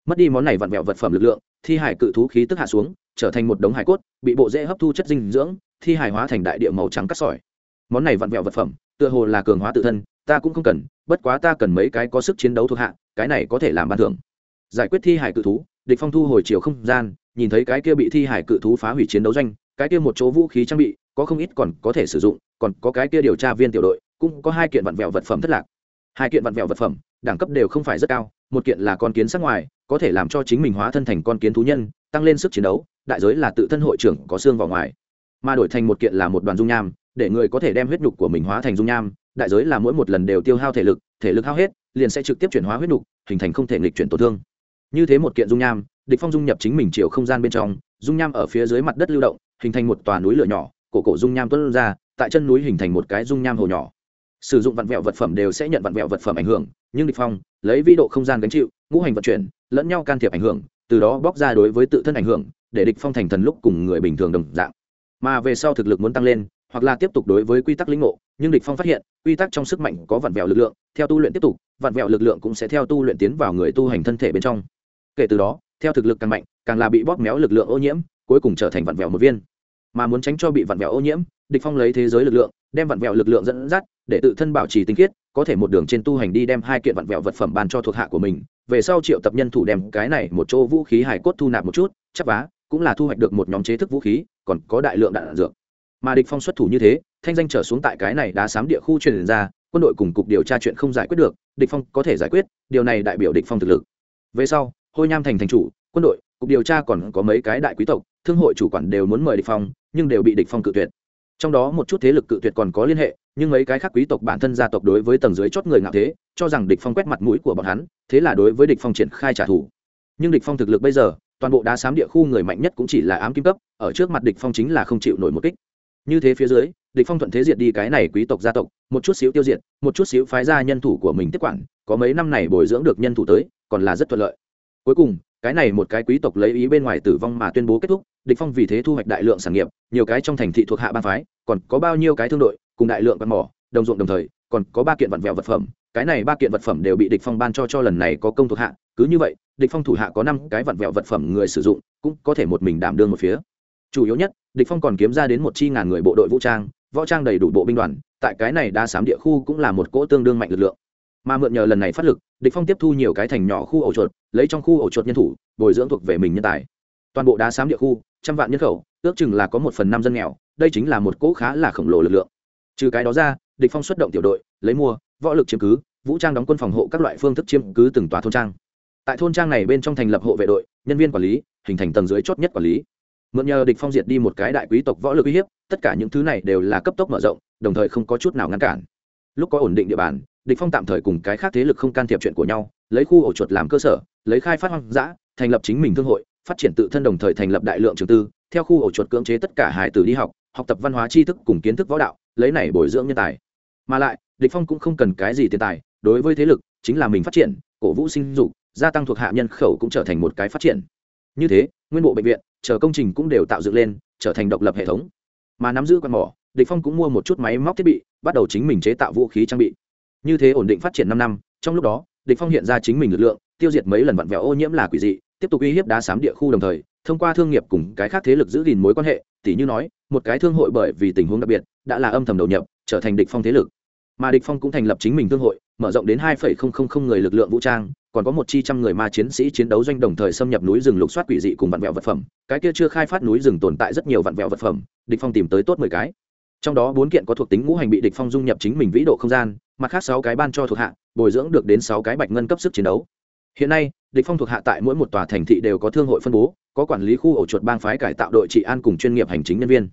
Mất đi món này vặn vẹo vật phẩm lực lượng thi hải cự thú khí tức hạ xuống, trở thành một đống hải cốt, bị bộ rễ hấp thu chất dinh dưỡng, thi hải hóa thành đại địa màu trắng cắt sỏi. Món này vặn vẹo vật phẩm, tựa hồ là cường hóa tự thân, ta cũng không cần, bất quá ta cần mấy cái có sức chiến đấu thuộc hạ, cái này có thể làm ban thưởng. Giải quyết thi hải cự thú, địch phong thu hồi chiều không gian, nhìn thấy cái kia bị thi hải cự thú phá hủy chiến đấu doanh, cái kia một chỗ vũ khí trang bị, có không ít còn có thể sử dụng, còn có cái kia điều tra viên tiểu đội, cũng có hai kiện vặn vẹo vật phẩm thất lạc. Hai kiện vặn vẹo vật phẩm, đẳng cấp đều không phải rất cao, một kiện là con kiến sắc ngoài có thể làm cho chính mình hóa thân thành con kiến thú nhân, tăng lên sức chiến đấu, đại giới là tự thân hội trưởng có xương vào ngoài. Mà đổi thành một kiện là một đoàn dung nham, để người có thể đem huyết nhục của mình hóa thành dung nham, đại giới là mỗi một lần đều tiêu hao thể lực thể lực hao hết, liền sẽ trực tiếp chuyển hóa huyết nhục, hình thành không thể nghịch chuyển tổn thương. Như thế một kiện dung nham, địch phong dung nhập chính mình chiều không gian bên trong, dung nham ở phía dưới mặt đất lưu động, hình thành một tòa núi lửa nhỏ, cổ cổ dung nham tuôn ra, tại chân núi hình thành một cái dung nham hồ nhỏ. Sử dụng vặn vẹo vật phẩm đều sẽ nhận vặn vẹo vật phẩm ảnh hưởng, nhưng địch phong lấy vĩ độ không gian gánh chịu, ngũ hành vận chuyển lẫn nhau can thiệp ảnh hưởng, từ đó bóc ra đối với tự thân ảnh hưởng, để địch phong thành thần lúc cùng người bình thường đồng dạng. Mà về sau thực lực muốn tăng lên, hoặc là tiếp tục đối với quy tắc lĩnh ngộ, nhưng địch phong phát hiện, quy tắc trong sức mạnh có vặn vẹo lực lượng, theo tu luyện tiếp tục, vặn vẹo lực lượng cũng sẽ theo tu luyện tiến vào người tu hành thân thể bên trong. Kể từ đó, theo thực lực càng mạnh, càng là bị bóp méo lực lượng ô nhiễm, cuối cùng trở thành vặn vẹo một viên. Mà muốn tránh cho bị vặn vẹo ô nhiễm, địch phong lấy thế giới lực lượng, đem vặn vẹo lực lượng dẫn dắt, để tự thân bảo trì tinh khiết, có thể một đường trên tu hành đi đem hai kiện vặn vẹo vật phẩm ban cho thuộc hạ của mình về sau triệu tập nhân thủ đem cái này một chỗ vũ khí hải cốt thu nạp một chút, chắc vá, cũng là thu hoạch được một nhóm chế thức vũ khí, còn có đại lượng đạn dược. Mà địch phong xuất thủ như thế, thanh danh trở xuống tại cái này đã sám địa khu truyền ra, quân đội cùng cục điều tra chuyện không giải quyết được, địch phong có thể giải quyết, điều này đại biểu địch phong thực lực. Về sau, hôi nham thành thành chủ, quân đội, cục điều tra còn có mấy cái đại quý tộc, thương hội chủ quản đều muốn mời địch phong, nhưng đều bị địch phong cự tuyệt trong đó một chút thế lực cự tuyệt còn có liên hệ, nhưng mấy cái khác quý tộc bản thân gia tộc đối với tầng dưới chót người ngạo thế, cho rằng địch phong quét mặt mũi của bọn hắn, thế là đối với địch phong triển khai trả thù. Nhưng địch phong thực lực bây giờ, toàn bộ đá sám địa khu người mạnh nhất cũng chỉ là ám kim cấp, ở trước mặt địch phong chính là không chịu nổi một kích. Như thế phía dưới, địch phong thuận thế diệt đi cái này quý tộc gia tộc, một chút xíu tiêu diệt, một chút xíu phái ra nhân thủ của mình tiếp quản, có mấy năm này bồi dưỡng được nhân thủ tới, còn là rất thuận lợi. Cuối cùng cái này một cái quý tộc lấy ý bên ngoài tử vong mà tuyên bố kết thúc, địch phong vì thế thu hoạch đại lượng sản nghiệp, nhiều cái trong thành thị thuộc hạ ban phái, còn có bao nhiêu cái thương đội, cùng đại lượng văn mỏ, đồng ruộng đồng thời, còn có ba kiện vật vẹo vật phẩm. Cái này ba kiện vật phẩm đều bị địch phong ban cho cho lần này có công thuộc hạ, cứ như vậy, địch phong thủ hạ có năm cái vật vẹo vật phẩm người sử dụng, cũng có thể một mình đảm đương một phía. Chủ yếu nhất, địch phong còn kiếm ra đến một chi ngàn người bộ đội vũ trang, võ trang đầy đủ bộ binh đoàn, tại cái này đa sám địa khu cũng là một cỗ tương đương mạnh lực lượng mà mượn nhờ lần này phát lực, địch phong tiếp thu nhiều cái thành nhỏ khu ổ chuột, lấy trong khu ổ chuột nhân thủ, bồi dưỡng thuộc về mình nhân tài. Toàn bộ đá sám địa khu, trăm vạn nhân khẩu, ước chừng là có một phần năm dân nghèo, đây chính là một cỗ khá là khổng lồ lực lượng. Trừ cái đó ra, địch phong xuất động tiểu đội, lấy mua, võ lực chiếm cứ, vũ trang đóng quân phòng hộ các loại phương thức chiếm cứ từng tòa thôn trang. Tại thôn trang này bên trong thành lập hộ vệ đội, nhân viên quản lý, hình thành tầng dưới chốt nhất quản lý. Mượn nhờ địch phong diệt đi một cái đại quý tộc võ lực uy hiếp, tất cả những thứ này đều là cấp tốc mở rộng, đồng thời không có chút nào ngăn cản. Lúc có ổn định địa bàn địch phong tạm thời cùng cái khác thế lực không can thiệp chuyện của nhau, lấy khu ổ chuột làm cơ sở, lấy khai phát hoang dã, thành lập chính mình thương hội, phát triển tự thân đồng thời thành lập đại lượng trường tư, theo khu ổ chuột cưỡng chế tất cả hải tử đi học học tập văn hóa tri thức cùng kiến thức võ đạo, lấy này bồi dưỡng nhân tài. Mà lại, địch phong cũng không cần cái gì tiền tài, đối với thế lực, chính là mình phát triển, cổ vũ sinh dục, gia tăng thuộc hạ nhân khẩu cũng trở thành một cái phát triển. Như thế, nguyên bộ bệnh viện, chờ công trình cũng đều tạo dựng lên, trở thành độc lập hệ thống. Mà nắm giữ quan mỏ, địch phong cũng mua một chút máy móc thiết bị, bắt đầu chính mình chế tạo vũ khí trang bị như thế ổn định phát triển năm năm, trong lúc đó, địch phong hiện ra chính mình lực lượng, tiêu diệt mấy lần vặn vẹo ô nhiễm là quỷ dị, tiếp tục uy hiếp đá sám địa khu đồng thời, thông qua thương nghiệp cùng cái khác thế lực giữ gìn mối quan hệ tỷ như nói, một cái thương hội bởi vì tình huống đặc biệt, đã là âm thầm đầu nhập, trở thành địch phong thế lực. Mà địch phong cũng thành lập chính mình thương hội, mở rộng đến hai người lực lượng vũ trang, còn có một chi trăm người ma chiến sĩ chiến đấu doanh đồng thời xâm nhập núi rừng lục soát quỷ dị cùng vạn vẹo vật phẩm. Cái kia chưa khai phát núi rừng tồn tại rất nhiều vạn vẹo vật phẩm, địch phong tìm tới tốt mười cái trong đó bốn kiện có thuộc tính ngũ hành bị địch phong dung nhập chính mình vĩ độ không gian, mặt khác sáu cái ban cho thuộc hạ, bồi dưỡng được đến sáu cái bạch ngân cấp sức chiến đấu. Hiện nay, địch phong thuộc hạ tại mỗi một tòa thành thị đều có thương hội phân bố, có quản lý khu ổ chuột bang phái cải tạo đội trị an cùng chuyên nghiệp hành chính nhân viên.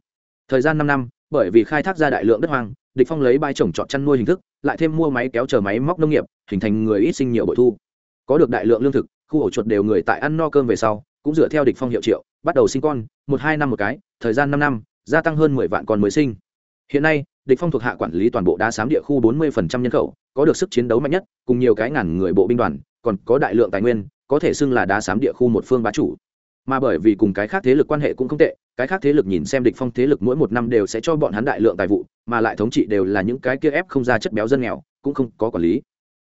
Thời gian năm năm, bởi vì khai thác ra đại lượng đất hoang, địch phong lấy bãi trồng trọt chăn nuôi hình thức, lại thêm mua máy kéo chờ máy móc nông nghiệp, hình thành người ít sinh nhiều bội thu. Có được đại lượng lương thực, khu ổ chuột đều người tại ăn no cơm về sau, cũng dựa theo địch phong hiệu triệu, bắt đầu sinh con, một hai năm một cái, thời gian năm năm, gia tăng hơn mười vạn con mới sinh hiện nay, địch phong thuộc hạ quản lý toàn bộ đá sám địa khu bốn 40% nhân khẩu, có được sức chiến đấu mạnh nhất, cùng nhiều cái ngàn người bộ binh đoàn, còn có đại lượng tài nguyên, có thể xưng là đá sám địa khu một phương bá chủ. Mà bởi vì cùng cái khác thế lực quan hệ cũng không tệ, cái khác thế lực nhìn xem địch phong thế lực mỗi một năm đều sẽ cho bọn hắn đại lượng tài vụ, mà lại thống trị đều là những cái kia ép không ra chất béo dân nghèo, cũng không có quản lý.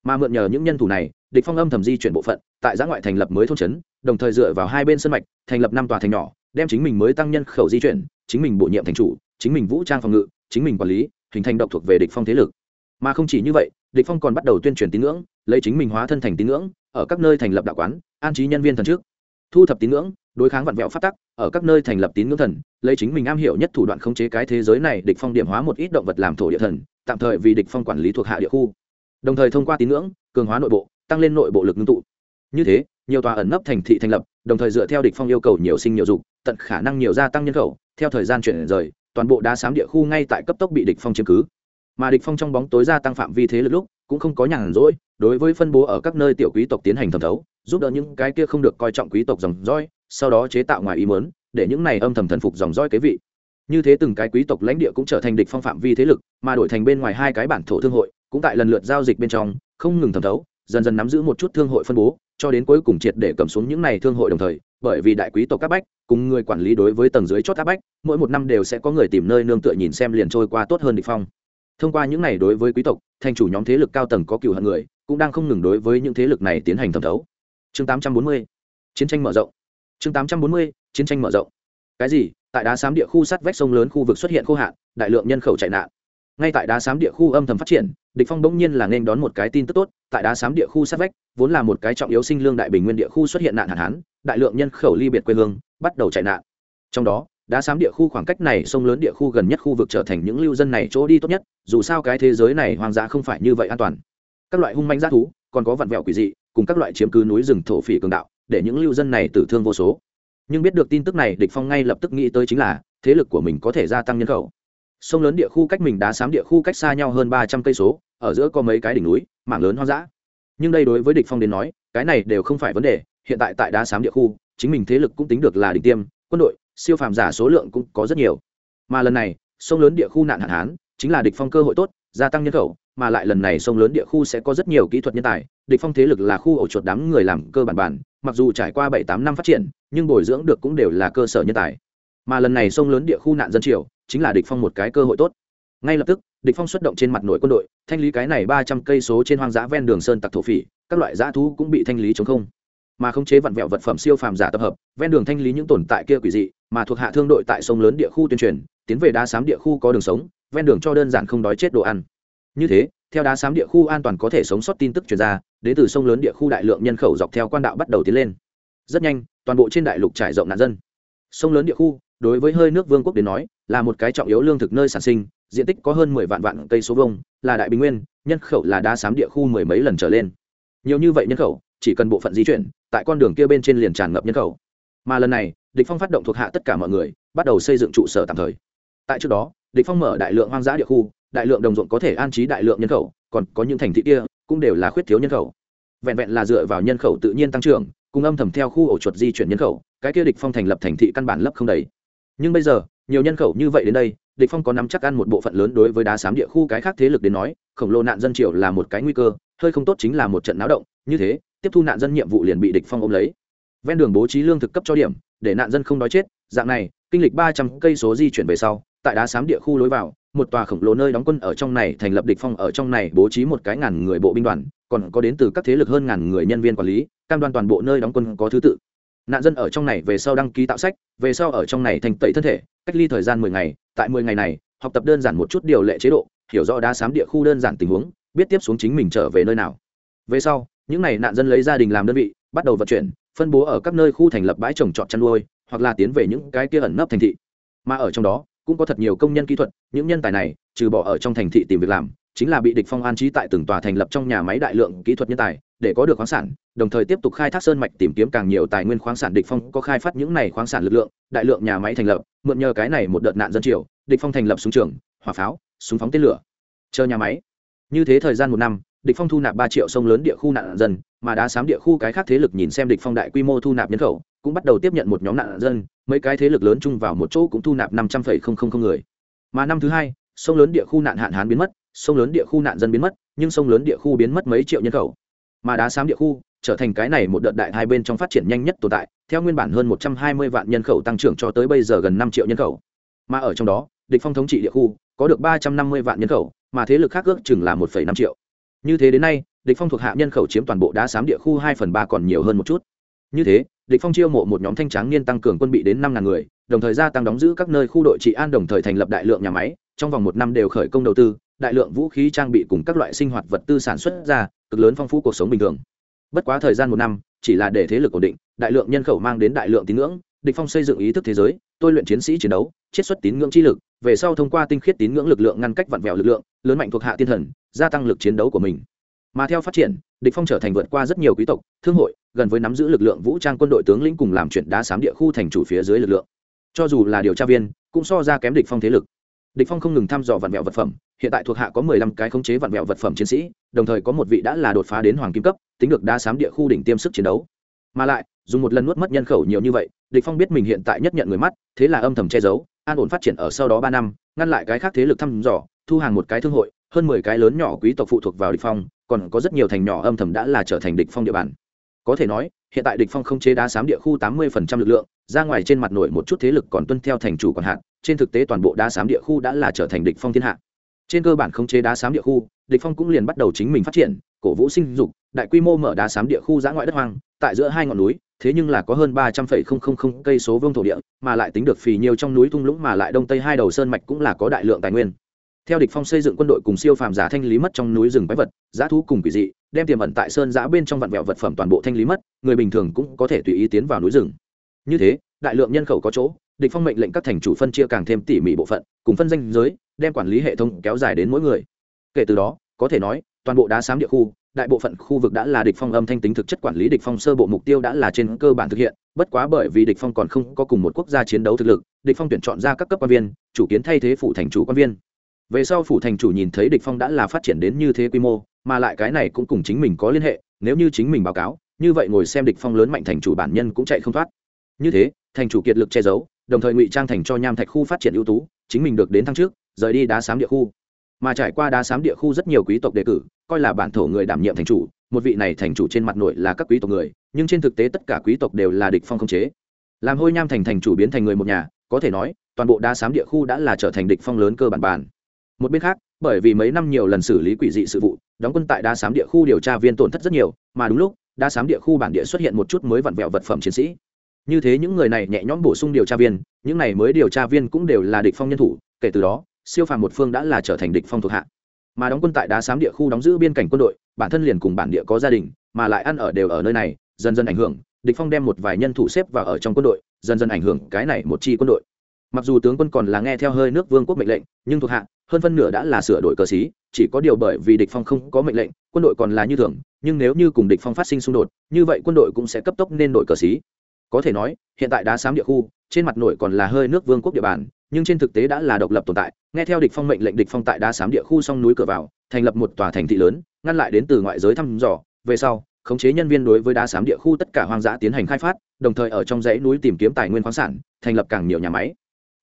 Mà mượn nhờ những nhân thủ này, địch phong âm thầm di chuyển bộ phận, tại giã ngoại thành lập mới thôn trấn, đồng thời dựa vào hai bên sân mạch, thành lập năm tòa thành nhỏ, đem chính mình mới tăng nhân khẩu di chuyển, chính mình bổ nhiệm thành chủ, chính mình vũ trang phòng ngự chính mình quản lý, hình thành độc thuộc về địch phong thế lực. Mà không chỉ như vậy, địch phong còn bắt đầu tuyên truyền tín ngưỡng, lấy chính mình hóa thân thành tín ngưỡng, ở các nơi thành lập đạo quán, an trí nhân viên thần trước. Thu thập tín ngưỡng, đối kháng vặn vẹo phát tắc, ở các nơi thành lập tín ngưỡng thần, lấy chính mình am hiểu nhất thủ đoạn khống chế cái thế giới này, địch phong điểm hóa một ít động vật làm thổ địa thần, tạm thời vì địch phong quản lý thuộc hạ địa khu. Đồng thời thông qua tín ngưỡng, cường hóa nội bộ, tăng lên nội bộ lực ngưng tụ. Như thế, nhiều tòa ẩn nấp thành thị thành lập, đồng thời dựa theo địch phong yêu cầu nhiều sinh nhiều dục, tận khả năng nhiều gia tăng nhân khẩu, theo thời gian chuyển rời toàn bộ đá sám địa khu ngay tại cấp tốc bị địch phong chiếm cứ. Mà địch phong trong bóng tối gia tăng phạm vi thế lực lúc, cũng không có nhàn rỗi, đối với phân bố ở các nơi tiểu quý tộc tiến hành thẩm thấu, giúp đỡ những cái kia không được coi trọng quý tộc dòng dõi, sau đó chế tạo ngoài ý muốn, để những này âm thầm thần phục dòng dõi kế vị. Như thế từng cái quý tộc lãnh địa cũng trở thành địch phong phạm vi thế lực, mà đổi thành bên ngoài hai cái bản thổ thương hội, cũng tại lần lượt giao dịch bên trong, không ngừng thẩm thấu, dần dần nắm giữ một chút thương hội phân bố, cho đến cuối cùng triệt để cầm xuống những này thương hội đồng thời bởi vì đại quý tộc các bách, cùng người quản lý đối với tầng dưới chót các bách, mỗi một năm đều sẽ có người tìm nơi nương tựa nhìn xem liền trôi qua tốt hơn địch phong. Thông qua những này đối với quý tộc, thành chủ nhóm thế lực cao tầng có cựu hận người, cũng đang không ngừng đối với những thế lực này tiến hành thẩm thấu. Chương 840 chiến tranh mở rộng. Chương 840 chiến tranh mở rộng. Cái gì? Tại đá xám địa khu sắt vách sông lớn khu vực xuất hiện khô hạn, đại lượng nhân khẩu chạy nạn. Ngay tại đá xám địa khu âm thầm phát triển địch phong bỗng nhiên là nên đón một cái tin tức tốt, tại đá sám địa khu sát vách, vốn là một cái trọng yếu sinh lương đại bình nguyên địa khu xuất hiện nạn hạn hán, đại lượng nhân khẩu ly biệt quê hương, bắt đầu chạy nạn. Trong đó, đá sám địa khu khoảng cách này sông lớn địa khu gần nhất khu vực trở thành những lưu dân này chỗ đi tốt nhất, dù sao cái thế giới này hoang dã không phải như vậy an toàn. Các loại hung manh g thú, còn có vặn vẹo quỷ dị, cùng các loại chiếm cứ núi rừng thổ phỉ cường đạo, để những lưu dân này tử thương vô số. Nhưng biết được tin tức này, địch phong ngay lập tức nghĩ tới chính là, thế lực của mình có thể gia tăng nhân khẩu sông lớn địa khu cách mình đá xám địa khu cách xa nhau hơn ba trăm cây số, ở giữa có mấy cái đỉnh núi, mảng lớn hoang dã. Nhưng đây đối với địch phong đến nói, cái này đều không phải vấn đề, hiện tại tại đá xám địa khu, chính mình thế lực cũng tính được là đỉnh tiêm, quân đội, siêu phàm giả số lượng cũng có rất nhiều. Mà lần này, sông lớn địa khu nạn hạn hán, chính là địch phong cơ hội tốt, gia tăng nhân khẩu, mà lại lần này sông lớn địa khu sẽ có rất nhiều kỹ thuật nhân tài, địch phong thế lực là khu ổ chuột đám người làm cơ bản bản, mặc dù trải qua bảy tám năm phát triển, nhưng bồi dưỡng được cũng đều là cơ sở nhân tài. Mà lần này sông lớn địa khu nạn dân triều chính là địch phong một cái cơ hội tốt. Ngay lập tức, địch phong xuất động trên mặt nội quân đội, thanh lý cái này ba trăm cây số trên hoang dã ven đường sơn tặc thổ phỉ, các loại dã thú cũng bị thanh lý chống không. Mà không chế vặn vẹo vật phẩm siêu phàm giả tập hợp, ven đường thanh lý những tồn tại kia quỷ dị, mà thuộc hạ thương đội tại sông lớn địa khu tuyên truyền, tiến về đá sám địa khu có đường sống, ven đường cho đơn giản không đói chết đồ ăn. Như thế, theo đá sám địa khu an toàn có thể sống sót tin tức truyền ra đến từ sông lớn địa khu đại lượng nhân khẩu dọc theo quan đạo bắt đầu tiến lên. Rất nhanh, toàn bộ trên đại lục trải rộng nạn dân. Sông lớn địa khu đối với hơi nước vương quốc đến nói, là một cái trọng yếu lương thực nơi sản sinh, diện tích có hơn mười vạn vạn cây số vông là đại bình nguyên, nhân khẩu là đá sám địa khu mười mấy lần trở lên. Nhiều như vậy nhân khẩu, chỉ cần bộ phận di chuyển, tại con đường kia bên trên liền tràn ngập nhân khẩu. Mà lần này, địch phong phát động thuộc hạ tất cả mọi người, bắt đầu xây dựng trụ sở tạm thời. Tại trước đó, địch phong mở đại lượng hoang dã địa khu, đại lượng đồng ruộng có thể an trí đại lượng nhân khẩu, còn có những thành thị kia, cũng đều là khuyết thiếu nhân khẩu. Vẹn vẹn là dựa vào nhân khẩu tự nhiên tăng trưởng, cùng âm thầm theo khu ổ chuột di chuyển nhân khẩu, cái kia địch phong thành lập thành thị căn bản lấp không đầy nhưng bây giờ, nhiều nhân khẩu như vậy đến đây, địch phong có nắm chắc ăn một bộ phận lớn đối với đá sám địa khu cái khác thế lực đến nói, khổng lồ nạn dân triều là một cái nguy cơ, hơi không tốt chính là một trận náo động, như thế, tiếp thu nạn dân nhiệm vụ liền bị địch phong ôm lấy. Ven đường bố trí lương thực cấp cho điểm, để nạn dân không đói chết, dạng này, kinh lịch ba trăm cây số di chuyển về sau, tại đá sám địa khu lối vào, một tòa khổng lồ nơi đóng quân ở trong này thành lập địch phong ở trong này bố trí một cái ngàn người bộ binh đoàn, còn có đến từ các thế lực hơn ngàn người nhân viên quản lý, cam đoan toàn bộ nơi đóng quân có thứ tự nạn dân ở trong này về sau đăng ký tạo sách, về sau ở trong này thành tẩy thân thể, cách ly thời gian mười ngày, tại mười ngày này, học tập đơn giản một chút điều lệ chế độ, hiểu rõ đá sám địa khu đơn giản tình huống, biết tiếp xuống chính mình trở về nơi nào. Về sau, những n à y nạn dân lấy gia đình làm đơn vị, bắt đầu vận chuyển, phân bố ở các nơi khu thành lập bãi trồng trọt chăn nuôi, hoặc là tiến về những cái kia ẩn nấp thành thị. Mà ở trong đó, cũng có thật nhiều công nhân kỹ thuật, những nhân tài này, trừ bỏ ở trong thành thị tìm việc làm chính là bị địch phong an trí tại từng tòa thành lập trong nhà máy đại lượng kỹ thuật nhân tài, để có được khoáng sản, đồng thời tiếp tục khai thác sơn mạch tìm kiếm càng nhiều tài nguyên khoáng sản. Địch phong có khai phát những này khoáng sản lực lượng, đại lượng nhà máy thành lập, mượn nhờ cái này một đợt nạn dân triều, địch phong thành lập súng trường, hỏa pháo, súng phóng tên lửa, chờ nhà máy. Như thế thời gian một năm, địch phong thu nạp ba triệu sông lớn địa khu nạn dân, mà đá sám địa khu cái khác thế lực nhìn xem địch phong đại quy mô thu nạp nhân khẩu, cũng bắt đầu tiếp nhận một nhóm nạn dân, mấy cái thế lực lớn chung vào một chỗ cũng thu nạp năm trăm người. Mà năm thứ hai, sông lớn địa khu nạn hạn hán biến mất sông lớn địa khu nạn dân biến mất, nhưng sông lớn địa khu biến mất mấy triệu nhân khẩu. Mà đá sám địa khu trở thành cái này một đợt đại hai bên trong phát triển nhanh nhất tồn tại, theo nguyên bản hơn một trăm hai mươi vạn nhân khẩu tăng trưởng cho tới bây giờ gần năm triệu nhân khẩu. Mà ở trong đó, địch phong thống trị địa khu có được ba trăm năm mươi vạn nhân khẩu, mà thế lực khác ước chừng là một năm triệu. Như thế đến nay, địch phong thuộc hạ nhân khẩu chiếm toàn bộ đá sám địa khu hai phần ba còn nhiều hơn một chút. Như thế, địch phong chiêu mộ một nhóm thanh tráng niên tăng cường quân bị đến năm ngàn người, đồng thời gia tăng đóng giữ các nơi khu đội trị an đồng thời thành lập đại lượng nhà máy, trong vòng một năm đều khởi công đầu tư đại lượng vũ khí trang bị cùng các loại sinh hoạt vật tư sản xuất ra, cực lớn phong phú cuộc sống bình thường. Bất quá thời gian một năm, chỉ là để thế lực ổn định, đại lượng nhân khẩu mang đến đại lượng tín ngưỡng, địch phong xây dựng ý thức thế giới, tôi luyện chiến sĩ chiến đấu, chiết xuất tín ngưỡng chi lực, về sau thông qua tinh khiết tín ngưỡng lực lượng ngăn cách vặn vẹo lực lượng, lớn mạnh thuộc hạ tiên thần, gia tăng lực chiến đấu của mình. Mà theo phát triển, địch phong trở thành vượt qua rất nhiều quý tộc, thương hội, gần với nắm giữ lực lượng vũ trang quân đội tướng lĩnh cùng làm chuyện đá sám địa khu thành chủ phía dưới lực lượng. Cho dù là điều tra viên, cũng so ra kém địch phong thế lực địch phong không ngừng thăm dò vạn vẹo vật phẩm, hiện tại thuộc hạ có 15 cái khống chế vạn vẹo vật phẩm chiến sĩ, đồng thời có một vị đã là đột phá đến hoàng kim cấp, tính được đa sám địa khu đỉnh tiêm sức chiến đấu. Mà lại, dùng một lần nuốt mất nhân khẩu nhiều như vậy, địch phong biết mình hiện tại nhất nhận người mắt, thế là âm thầm che giấu, an ổn phát triển ở sau đó ba năm, ngăn lại cái khác thế lực thăm dò, thu hàng một cái thương hội, hơn mười cái lớn nhỏ quý tộc phụ thuộc vào địch phong, còn có rất nhiều thành nhỏ âm thầm đã là trở thành địch phong địa bàn có thể nói, hiện tại địch phong không chế đá sám địa khu tám mươi lực lượng, ra ngoài trên mặt nổi một chút thế lực còn tuân theo thành chủ còn hạn trên thực tế toàn bộ đá sám địa khu đã là trở thành địch phong thiên hạ. Trên cơ bản không chế đá sám địa khu, địch phong cũng liền bắt đầu chính mình phát triển, cổ vũ sinh dục, đại quy mô mở đá sám địa khu giã ngoại đất hoang, tại giữa hai ngọn núi, thế nhưng là có hơn ba trăm phẩy không không không cây số vương thổ địa, mà lại tính được phì nhiều trong núi thung lũng mà lại đông tây hai đầu sơn mạch cũng là có đại lượng tài nguyên theo địch phong xây dựng quân đội cùng siêu phàm giả thanh lý mất trong núi rừng quái vật giả thú cùng quỷ dị, đem tiềm ẩn tại sơn giã bên trong vạn vẹo vật phẩm toàn bộ thanh lý mất, người bình thường cũng có thể tùy ý tiến vào núi rừng. Như thế, đại lượng nhân khẩu có chỗ, địch phong mệnh lệnh các thành chủ phân chia càng thêm tỉ mỉ bộ phận, cùng phân danh giới, đem quản lý hệ thống kéo dài đến mỗi người. Kể từ đó, có thể nói, toàn bộ đá sám địa khu, đại bộ phận khu vực đã là địch phong âm thanh tính thực chất quản lý địch phong sơ bộ mục tiêu đã là trên cơ bản thực hiện, bất quá bởi vì địch phong còn không có cùng một quốc gia chiến đấu thực lực, địch phong tuyển chọn ra các cấp quan viên, chủ kiến thay thế phụ thành chủ quan viên về sau phủ thành chủ nhìn thấy địch phong đã là phát triển đến như thế quy mô, mà lại cái này cũng cùng chính mình có liên hệ, nếu như chính mình báo cáo, như vậy ngồi xem địch phong lớn mạnh thành chủ bản nhân cũng chạy không thoát. Như thế, thành chủ kiệt lực che giấu, đồng thời ngụy trang thành cho nham thạch khu phát triển ưu tú, chính mình được đến thăng trước, rời đi đá sám địa khu. Mà trải qua đá sám địa khu rất nhiều quý tộc đề cử, coi là bản thổ người đảm nhiệm thành chủ, một vị này thành chủ trên mặt nội là các quý tộc người, nhưng trên thực tế tất cả quý tộc đều là địch phong không chế. Làm hôi nham thành thành chủ biến thành người một nhà, có thể nói, toàn bộ đá sám địa khu đã là trở thành địch phong lớn cơ bản bản một bên khác, bởi vì mấy năm nhiều lần xử lý quỷ dị sự vụ, đóng quân tại đá sám địa khu điều tra viên tổn thất rất nhiều, mà đúng lúc đa sám địa khu bản địa xuất hiện một chút mới vặn vẹo vật phẩm chiến sĩ. Như thế những người này nhẹ nhõm bổ sung điều tra viên, những này mới điều tra viên cũng đều là địch phong nhân thủ, kể từ đó, siêu phàm một phương đã là trở thành địch phong thuộc hạ. Mà đóng quân tại đá sám địa khu đóng giữ biên cảnh quân đội, bản thân liền cùng bản địa có gia đình, mà lại ăn ở đều ở nơi này, dần dần ảnh hưởng, địch phong đem một vài nhân thủ xếp vào ở trong quân đội, dần dần ảnh hưởng cái này một chi quân đội mặc dù tướng quân còn là nghe theo hơi nước vương quốc mệnh lệnh, nhưng thuộc hạ, hơn phân nửa đã là sửa đổi cờ xí chỉ có điều bởi vì địch phong không có mệnh lệnh, quân đội còn là như thường, nhưng nếu như cùng địch phong phát sinh xung đột, như vậy quân đội cũng sẽ cấp tốc nên đổi cờ xí có thể nói, hiện tại đá sám địa khu, trên mặt nổi còn là hơi nước vương quốc địa bàn, nhưng trên thực tế đã là độc lập tồn tại. Nghe theo địch phong mệnh lệnh địch phong tại đá sám địa khu song núi cửa vào, thành lập một tòa thành thị lớn, ngăn lại đến từ ngoại giới thăm dò. Về sau, khống chế nhân viên đối với đá sám địa khu tất cả hoang dã tiến hành khai phát, đồng thời ở trong dãy núi tìm kiếm tài nguyên khoáng sản, thành lập càng nhiều nhà máy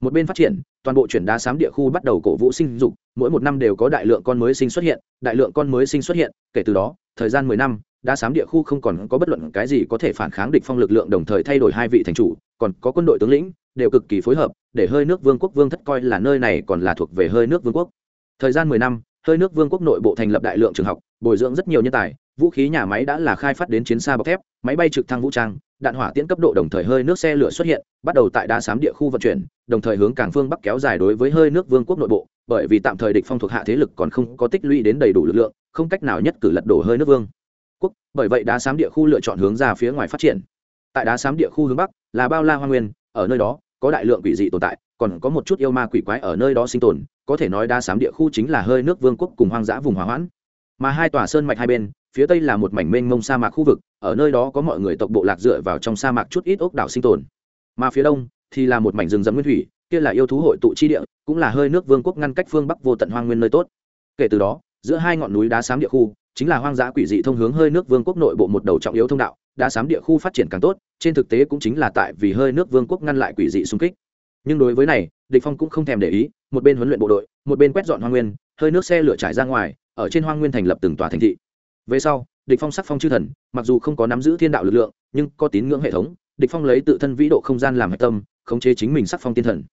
một bên phát triển, toàn bộ chuyển đá sám địa khu bắt đầu cổ vũ sinh dục, mỗi một năm đều có đại lượng con mới sinh xuất hiện, đại lượng con mới sinh xuất hiện, kể từ đó, thời gian mười năm, đá sám địa khu không còn có bất luận cái gì có thể phản kháng địch phong lực lượng đồng thời thay đổi hai vị thành chủ, còn có quân đội tướng lĩnh, đều cực kỳ phối hợp, để hơi nước vương quốc vương thất coi là nơi này còn là thuộc về hơi nước vương quốc. Thời gian mười năm, hơi nước vương quốc nội bộ thành lập đại lượng trường học, bồi dưỡng rất nhiều nhân tài, vũ khí nhà máy đã là khai phát đến chiến xa bọc thép, máy bay trực thăng vũ trang đạn hỏa tiễn cấp độ đồng thời hơi nước xe lửa xuất hiện, bắt đầu tại đá sám địa khu vận chuyển, đồng thời hướng cảng phương bắc kéo dài đối với hơi nước vương quốc nội bộ, bởi vì tạm thời địch phong thuộc hạ thế lực còn không có tích lũy đến đầy đủ lực lượng, không cách nào nhất cử lật đổ hơi nước vương quốc. Bởi vậy đá sám địa khu lựa chọn hướng ra phía ngoài phát triển. Tại đá sám địa khu hướng bắc là bao la hoang nguyên, ở nơi đó có đại lượng quỷ dị tồn tại, còn có một chút yêu ma quỷ quái ở nơi đó sinh tồn, có thể nói đa sám địa khu chính là hơi nước vương quốc cùng hoang dã vùng hỏa hoãn. Mà hai tòa sơn mạch hai bên phía tây là một mảnh mênh mông sa mạc khu vực, ở nơi đó có mọi người tộc bộ lạc dựa vào trong sa mạc chút ít ốc đảo sinh tồn. Mà phía đông thì là một mảnh rừng rậm nguyên thủy, kia là yêu thú hội tụ chi địa, cũng là hơi nước vương quốc ngăn cách phương bắc vô tận hoang nguyên nơi tốt. Kể từ đó, giữa hai ngọn núi đá xám địa khu, chính là hoang dã quỷ dị thông hướng hơi nước vương quốc nội bộ một đầu trọng yếu thông đạo, đá xám địa khu phát triển càng tốt, trên thực tế cũng chính là tại vì hơi nước vương quốc ngăn lại quỷ dị xung kích. Nhưng đối với này, địch phong cũng không thèm để ý, một bên huấn luyện bộ đội, một bên quét dọn hoang nguyên, hơi nước xe lửa trải ra ngoài, ở trên hoang nguyên thành lập từng tòa thành thị về sau, địch phong sắc phong chư thần, mặc dù không có nắm giữ thiên đạo lực lượng, nhưng có tín ngưỡng hệ thống, địch phong lấy tự thân vĩ độ không gian làm hệ tâm, khống chế chính mình sắc phong thiên thần.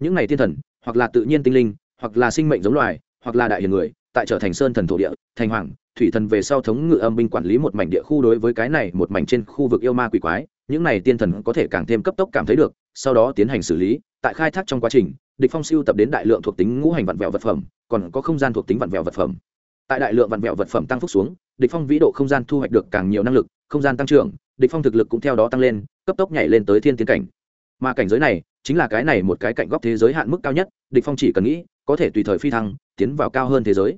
Những này thiên thần, hoặc là tự nhiên tinh linh, hoặc là sinh mệnh giống loài, hoặc là đại hiền người, tại trở thành sơn thần thổ địa, thành hoàng, thủy thần về sau thống ngự âm binh quản lý một mảnh địa khu đối với cái này một mảnh trên khu vực yêu ma quỷ quái, những này tiên thần có thể càng thêm cấp tốc cảm thấy được, sau đó tiến hành xử lý, tại khai thác trong quá trình, địch phong siêu tập đến đại lượng thuộc tính ngũ hành vặn vẹo vật phẩm, còn có không gian thuộc tính vặn vẹo vật phẩm tại đại lượng vạn vẹo vật phẩm tăng phúc xuống, địch phong vĩ độ không gian thu hoạch được càng nhiều năng lực, không gian tăng trưởng, địch phong thực lực cũng theo đó tăng lên, cấp tốc nhảy lên tới thiên tiến cảnh. Mà cảnh giới này, chính là cái này một cái cạnh góc thế giới hạn mức cao nhất, địch phong chỉ cần nghĩ, có thể tùy thời phi thăng, tiến vào cao hơn thế giới.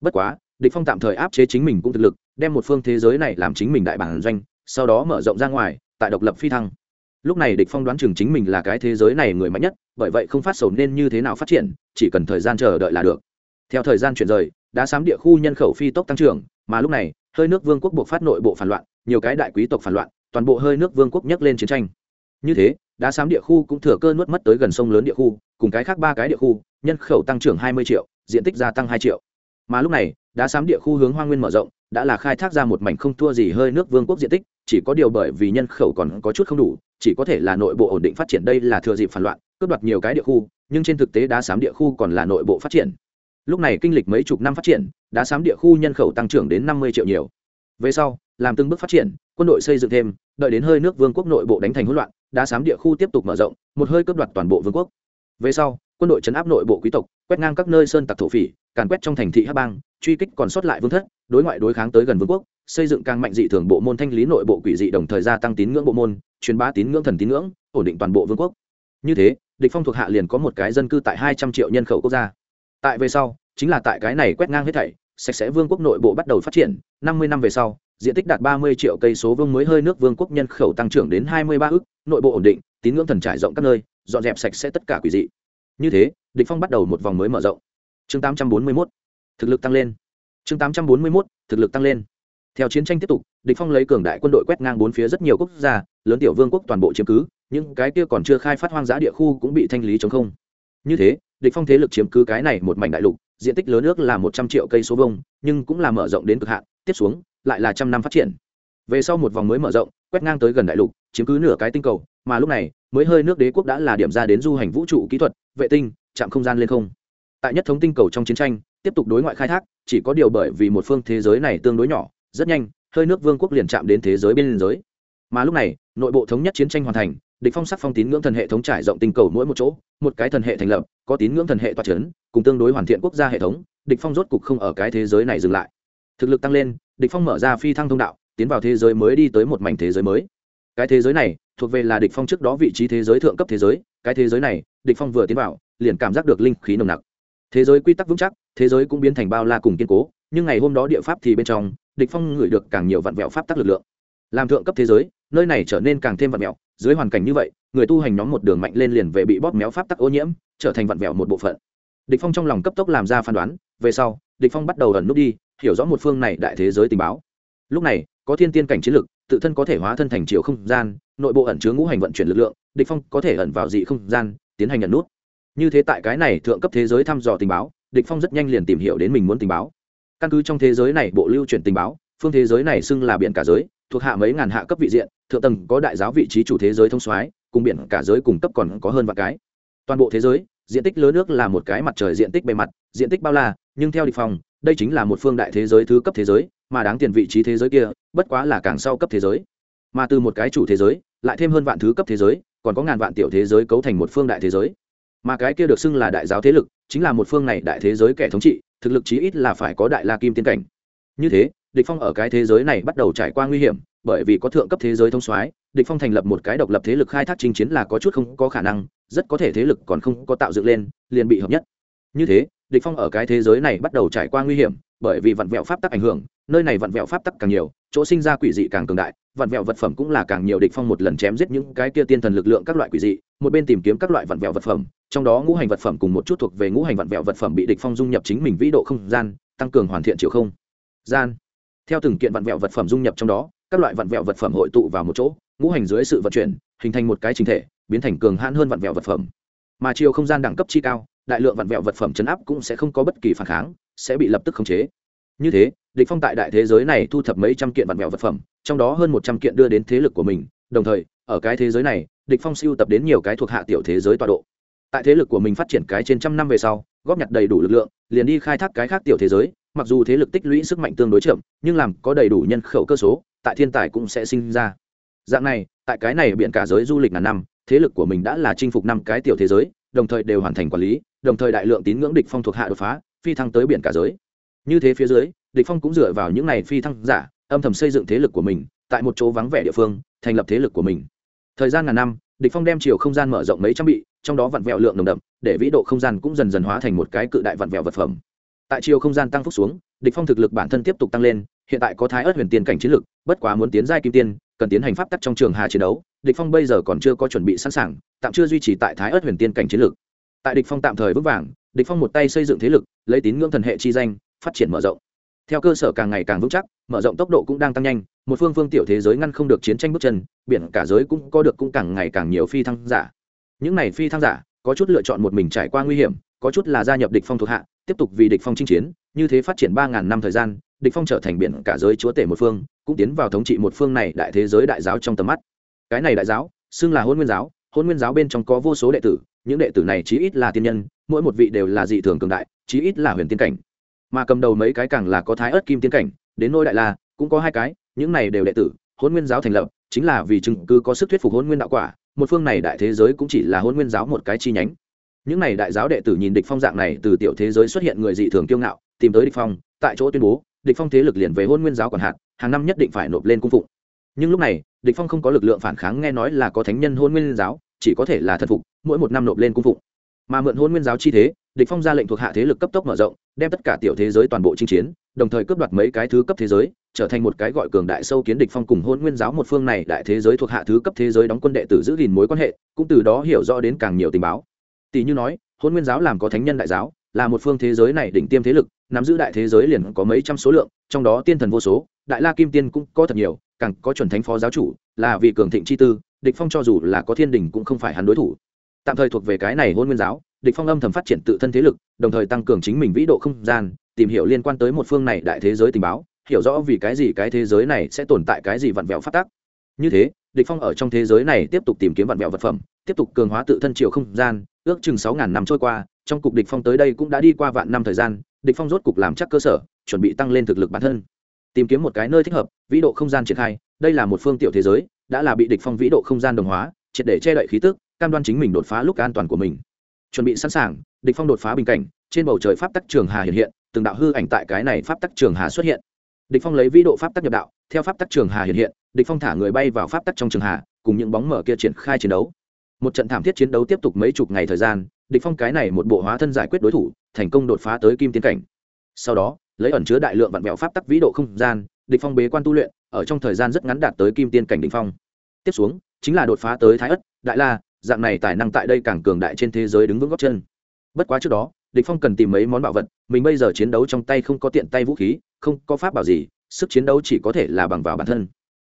Bất quá, địch phong tạm thời áp chế chính mình cũng thực lực, đem một phương thế giới này làm chính mình đại bản doanh, sau đó mở rộng ra ngoài, tại độc lập phi thăng. Lúc này địch phong đoán chừng chính mình là cái thế giới này người mạnh nhất, bởi vậy không phát sầu nên như thế nào phát triển, chỉ cần thời gian chờ đợi là được. Theo thời gian chuyển rời đã sám địa khu nhân khẩu phi tốc tăng trưởng, mà lúc này, hơi nước vương quốc buộc phát nội bộ phản loạn, nhiều cái đại quý tộc phản loạn, toàn bộ hơi nước vương quốc nhấc lên chiến tranh. Như thế đã sám địa khu cũng thừa cơ nuốt mất tới gần sông lớn địa khu, cùng cái khác ba cái địa khu, nhân khẩu tăng trưởng 20 triệu, diện tích gia tăng 2 triệu. Mà lúc này đã sám địa khu hướng hoa nguyên mở rộng, đã là khai thác ra một mảnh không thua gì hơi nước vương quốc diện tích, chỉ có điều bởi vì nhân khẩu còn có chút không đủ, chỉ có thể là nội bộ ổn định phát triển, đây là thừa dịp phản loạn, cướp đoạt nhiều cái địa khu, nhưng trên thực tế đá sám địa khu còn là nội bộ phát triển lúc này kinh lịch mấy chục năm phát triển đã sám địa khu nhân khẩu tăng trưởng đến năm mươi triệu nhiều. Về sau, làm từng bước phát triển, quân đội xây dựng thêm, đợi đến hơi nước vương quốc nội bộ đánh thành hỗn loạn đã sám địa khu tiếp tục mở rộng, một hơi cướp đoạt toàn bộ vương quốc. Về sau, quân đội chấn áp nội bộ quý tộc, quét ngang các nơi sơn tặc thổ phỉ, càn quét trong thành thị hát bang, truy kích còn sót lại vương thất, đối ngoại đối kháng tới gần vương quốc, xây dựng càng mạnh dị thường bộ môn thanh lý nội bộ quỷ dị đồng thời gia tăng tín ngưỡng bộ môn, truyền bá tín ngưỡng thần tín ngưỡng, ổn định toàn bộ vương quốc. Như thế, địch phong thuộc hạ liền có một cái dân cư tại hai trăm triệu nhân khẩu quốc gia tại về sau, chính là tại cái này quét ngang hết thảy, sạch sẽ vương quốc nội bộ bắt đầu phát triển, năm mươi năm về sau, diện tích đạt ba mươi triệu cây số vương mới hơi nước vương quốc nhân khẩu tăng trưởng đến hai mươi ba ước nội bộ ổn định, tín ngưỡng thần trải rộng các nơi, dọn dẹp sạch sẽ tất cả quỷ dị. Như thế, địch phong bắt đầu một vòng mới mở rộng. Chương tám trăm bốn mươi 841 thực lực tăng lên. Chương tám trăm bốn mươi 841 thực lực tăng lên. Theo chiến tranh tiếp tục, địch phong lấy cường đại quân đội quét ngang bốn phía rất nhiều quốc gia, lớn tiểu vương quốc toàn bộ chiếm cứ, những cái kia còn chưa khai phát hoang dã địa khu cũng bị thanh lý chống không. Như thế địch phong thế lực chiếm cứ cái này một mảnh đại lục, diện tích lớn nước là một trăm triệu cây số vuông, nhưng cũng là mở rộng đến cực hạn, tiếp xuống, lại là trăm năm phát triển. Về sau một vòng mới mở rộng, quét ngang tới gần đại lục, chiếm cứ nửa cái tinh cầu, mà lúc này, mới hơi nước đế quốc đã là điểm ra đến du hành vũ trụ kỹ thuật, vệ tinh, chạm không gian lên không. Tại nhất thống tinh cầu trong chiến tranh, tiếp tục đối ngoại khai thác, chỉ có điều bởi vì một phương thế giới này tương đối nhỏ, rất nhanh, hơi nước vương quốc liền chạm đến thế giới bên giới. Mà lúc này, nội bộ thống nhất chiến tranh hoàn thành địch phong sắc phong tín ngưỡng thần hệ thống trải rộng tinh cầu mỗi một chỗ, một cái thần hệ thành lập, có tín ngưỡng thần hệ toa chấn, cùng tương đối hoàn thiện quốc gia hệ thống, địch phong rốt cục không ở cái thế giới này dừng lại. Thực lực tăng lên, địch phong mở ra phi thăng thông đạo, tiến vào thế giới mới đi tới một mảnh thế giới mới. Cái thế giới này, thuộc về là địch phong trước đó vị trí thế giới thượng cấp thế giới, cái thế giới này, địch phong vừa tiến vào, liền cảm giác được linh khí nồng nặc. Thế giới quy tắc vững chắc, thế giới cũng biến thành bao la cùng kiên cố, nhưng ngày hôm đó địa pháp thì bên trong, địch phong ngửi được càng nhiều vạn vẹo pháp tắc lực lượng. Làm thượng cấp thế giới, nơi này trở nên càng thêm vạn mèo dưới hoàn cảnh như vậy, người tu hành nhóm một đường mạnh lên liền về bị bóp méo pháp tắc ô nhiễm, trở thành vặn vẹo một bộ phận. Địch phong trong lòng cấp tốc làm ra phán đoán, về sau, địch phong bắt đầu ẩn nút đi, hiểu rõ một phương này đại thế giới tình báo. Lúc này, có thiên tiên cảnh chiến lực tự thân có thể hóa thân thành chiều không gian, nội bộ ẩn chứa ngũ hành vận chuyển lực lượng, địch phong có thể ẩn vào dị không gian, tiến hành ẩn nút. Như thế tại cái này thượng cấp thế giới thăm dò tình báo, địch phong rất nhanh liền tìm hiểu đến mình muốn tình báo. Căn cứ trong thế giới này bộ lưu truyền tình báo, phương thế giới này xưng là biển cả giới thuộc hạ mấy ngàn hạ cấp vị diện, thượng tầng có đại giáo vị trí chủ thế giới thông soái, cùng biển cả giới cùng cấp còn có hơn vạn cái. Toàn bộ thế giới, diện tích lớn nước là một cái mặt trời diện tích bề mặt, diện tích bao la, nhưng theo địch phong đây chính là một phương đại thế giới thứ cấp thế giới, mà đáng tiền vị trí thế giới kia, bất quá là càng sau cấp thế giới. Mà từ một cái chủ thế giới, lại thêm hơn vạn thứ cấp thế giới, còn có ngàn vạn tiểu thế giới cấu thành một phương đại thế giới. Mà cái kia được xưng là đại giáo thế lực, chính là một phương này đại thế giới kẻ thống trị, thực lực chí ít là phải có đại la kim tiên cảnh. Như thế địch phong ở cái thế giới này bắt đầu trải qua nguy hiểm, bởi vì có thượng cấp thế giới thông soái, địch phong thành lập một cái độc lập thế lực khai thác chinh chiến là có chút không có khả năng, rất có thể thế lực còn không có tạo dựng lên, liền bị hợp nhất. Như thế, địch phong ở cái thế giới này bắt đầu trải qua nguy hiểm, bởi vì vặn vẹo pháp tắc ảnh hưởng, nơi này vặn vẹo pháp tắc càng nhiều, chỗ sinh ra quỷ dị càng cường đại vặn vẹo vật phẩm cũng là càng nhiều. Địch phong một lần chém giết những cái kia tiên thần lực lượng các loại quỷ dị, một bên tìm kiếm các loại vặn vẹo vật phẩm, trong đó ngũ hành vật phẩm cùng một chút thuộc về ngũ hành vặn vẹo vật phẩm bị địch phong dung nhập chính mình vĩ độ không gian, tăng cường hoàn thiện chiều không gian theo từng kiện vặn vẹo vật phẩm dung nhập trong đó, các loại vặn vẹo vật phẩm hội tụ vào một chỗ, ngũ hành dưới sự vận chuyển, hình thành một cái chính thể, biến thành cường hãn hơn vặn vẹo vật phẩm. Mà chiều không gian đẳng cấp chi cao, đại lượng vặn vẹo vật phẩm chấn áp cũng sẽ không có bất kỳ phản kháng, sẽ bị lập tức khống chế. Như thế, địch phong tại đại thế giới này thu thập mấy trăm kiện vạn vẹo vật phẩm, trong đó hơn một trăm kiện đưa đến thế lực của mình. Đồng thời, ở cái thế giới này, địch phong siêu tập đến nhiều cái thuộc hạ tiểu thế giới tọa độ. Tại thế lực của mình phát triển cái trên trăm năm về sau, góp nhặt đầy đủ lực lượng, liền đi khai thác cái khác tiểu thế giới mặc dù thế lực tích lũy sức mạnh tương đối chậm, nhưng làm có đầy đủ nhân khẩu cơ số, tại thiên tài cũng sẽ sinh ra. Dạng này, tại cái này biển cả giới du lịch ngàn năm, thế lực của mình đã là chinh phục năm cái tiểu thế giới, đồng thời đều hoàn thành quản lý, đồng thời đại lượng tín ngưỡng địch phong thuộc hạ đột phá, phi thăng tới biển cả giới. Như thế phía dưới, địch phong cũng dựa vào những này phi thăng giả, âm thầm xây dựng thế lực của mình, tại một chỗ vắng vẻ địa phương, thành lập thế lực của mình. Thời gian ngàn năm, địch phong đem chiều không gian mở rộng mấy trăm bị, trong đó vặn vẹo lượng nồng đậm, để vĩ độ không gian cũng dần dần hóa thành một cái cự đại vặn vẹo vật phẩm tại chiều không gian tăng phúc xuống, địch phong thực lực bản thân tiếp tục tăng lên, hiện tại có thái ớt huyền tiên cảnh chiến lực, bất quá muốn tiến giai kim tiên, cần tiến hành pháp tắc trong trường hà chiến đấu, địch phong bây giờ còn chưa có chuẩn bị sẵn sàng, tạm chưa duy trì tại thái ớt huyền tiên cảnh chiến lực. Tại địch phong tạm thời vững vàng, địch phong một tay xây dựng thế lực, lấy tín ngưỡng thần hệ chi danh, phát triển mở rộng. Theo cơ sở càng ngày càng vững chắc, mở rộng tốc độ cũng đang tăng nhanh, một phương phương tiểu thế giới ngăn không được chiến tranh bước chân, biển cả giới cũng có được cũng càng ngày càng nhiều phi thăng giả. Những này phi thăng giả, có chút lựa chọn một mình trải qua nguy hiểm, có chút là gia nhập địch phong thuộc hạ tiếp tục vì địch phong chinh chiến, như thế phát triển ba ngàn năm thời gian, địch phong trở thành biển cả giới chúa tể một phương, cũng tiến vào thống trị một phương này đại thế giới đại giáo trong tầm mắt. Cái này đại giáo, xưng là hôn nguyên giáo, hôn nguyên giáo bên trong có vô số đệ tử, những đệ tử này chí ít là tiên nhân, mỗi một vị đều là dị thường cường đại, chí ít là huyền tiên cảnh. Mà cầm đầu mấy cái càng là có thái ớt kim tiên cảnh, đến nôi đại la, cũng có hai cái, những này đều đệ tử, hôn nguyên giáo thành lập, chính là vì chứng cứ có sức thuyết phục hôn nguyên đạo quả, một phương này đại thế giới cũng chỉ là hôn nguyên giáo một cái chi nhánh những này đại giáo đệ tử nhìn địch phong dạng này từ tiểu thế giới xuất hiện người dị thường kiêu ngạo, tìm tới địch phong, tại chỗ tuyên bố, địch phong thế lực liền về hôn nguyên giáo còn hạn hàng năm nhất định phải nộp lên cung phụng. Nhưng lúc này, địch phong không có lực lượng phản kháng nghe nói là có thánh nhân hôn nguyên giáo, chỉ có thể là thần phục, mỗi một năm nộp lên cung phụng. Mà mượn hôn nguyên giáo chi thế, địch phong ra lệnh thuộc hạ thế lực cấp tốc mở rộng, đem tất cả tiểu thế giới toàn bộ chinh chiến, đồng thời cướp đoạt mấy cái thứ cấp thế giới, trở thành một cái gọi cường đại sâu kiến địch phong cùng hôn nguyên giáo một phương này đại thế giới thuộc hạ thứ cấp thế giới đóng quân đệ tử giữ gìn mối quan hệ, cũng từ đó hiểu rõ đến càng nhiều tình báo tỷ như nói, hôn nguyên giáo làm có thánh nhân đại giáo, là một phương thế giới này đỉnh tiêm thế lực, nắm giữ đại thế giới liền có mấy trăm số lượng, trong đó tiên thần vô số, đại la kim tiên cũng có thật nhiều, càng có chuẩn thánh phó giáo chủ, là vì cường thịnh chi tư, địch phong cho dù là có thiên đình cũng không phải hắn đối thủ. Tạm thời thuộc về cái này hôn nguyên giáo, địch phong âm thầm phát triển tự thân thế lực, đồng thời tăng cường chính mình vĩ độ không gian, tìm hiểu liên quan tới một phương này đại thế giới tình báo, hiểu rõ vì cái gì cái thế giới này sẽ tồn tại cái gì vặn vẹo phát tác. Như thế, địch phong ở trong thế giới này tiếp tục tìm kiếm vặn vẹo vật phẩm, tiếp tục cường hóa tự thân chiều không gian ước chừng sáu ngàn năm trôi qua, trong cục địch phong tới đây cũng đã đi qua vạn năm thời gian, địch phong rốt cục làm chắc cơ sở, chuẩn bị tăng lên thực lực bản thân. Tìm kiếm một cái nơi thích hợp, vĩ độ không gian triển khai, đây là một phương tiểu thế giới, đã là bị địch phong vĩ độ không gian đồng hóa, triệt để che đậy khí tức, cam đoan chính mình đột phá lúc an toàn của mình. Chuẩn bị sẵn sàng, địch phong đột phá bình cảnh, trên bầu trời pháp tắc trường hà hiện hiện, từng đạo hư ảnh tại cái này pháp tắc trường hà xuất hiện. Địch phong lấy vĩ độ pháp tắc nhập đạo, theo pháp tắc trường hà hiện hiện, địch phong thả người bay vào pháp tắc trong trường hà, cùng những bóng mở kia triển khai chiến đấu một trận thảm thiết chiến đấu tiếp tục mấy chục ngày thời gian, địch phong cái này một bộ hóa thân giải quyết đối thủ, thành công đột phá tới kim tiên cảnh. Sau đó, lấy ẩn chứa đại lượng vạn vẹo pháp tắc vĩ độ không gian, địch phong bế quan tu luyện, ở trong thời gian rất ngắn đạt tới kim tiên cảnh đỉnh phong. Tiếp xuống, chính là đột phá tới thái ất, đại la, dạng này tài năng tại đây càng cường đại trên thế giới đứng vững góc chân. Bất quá trước đó, địch phong cần tìm mấy món bảo vật, mình bây giờ chiến đấu trong tay không có tiện tay vũ khí, không có pháp bảo gì, sức chiến đấu chỉ có thể là bằng vào bản thân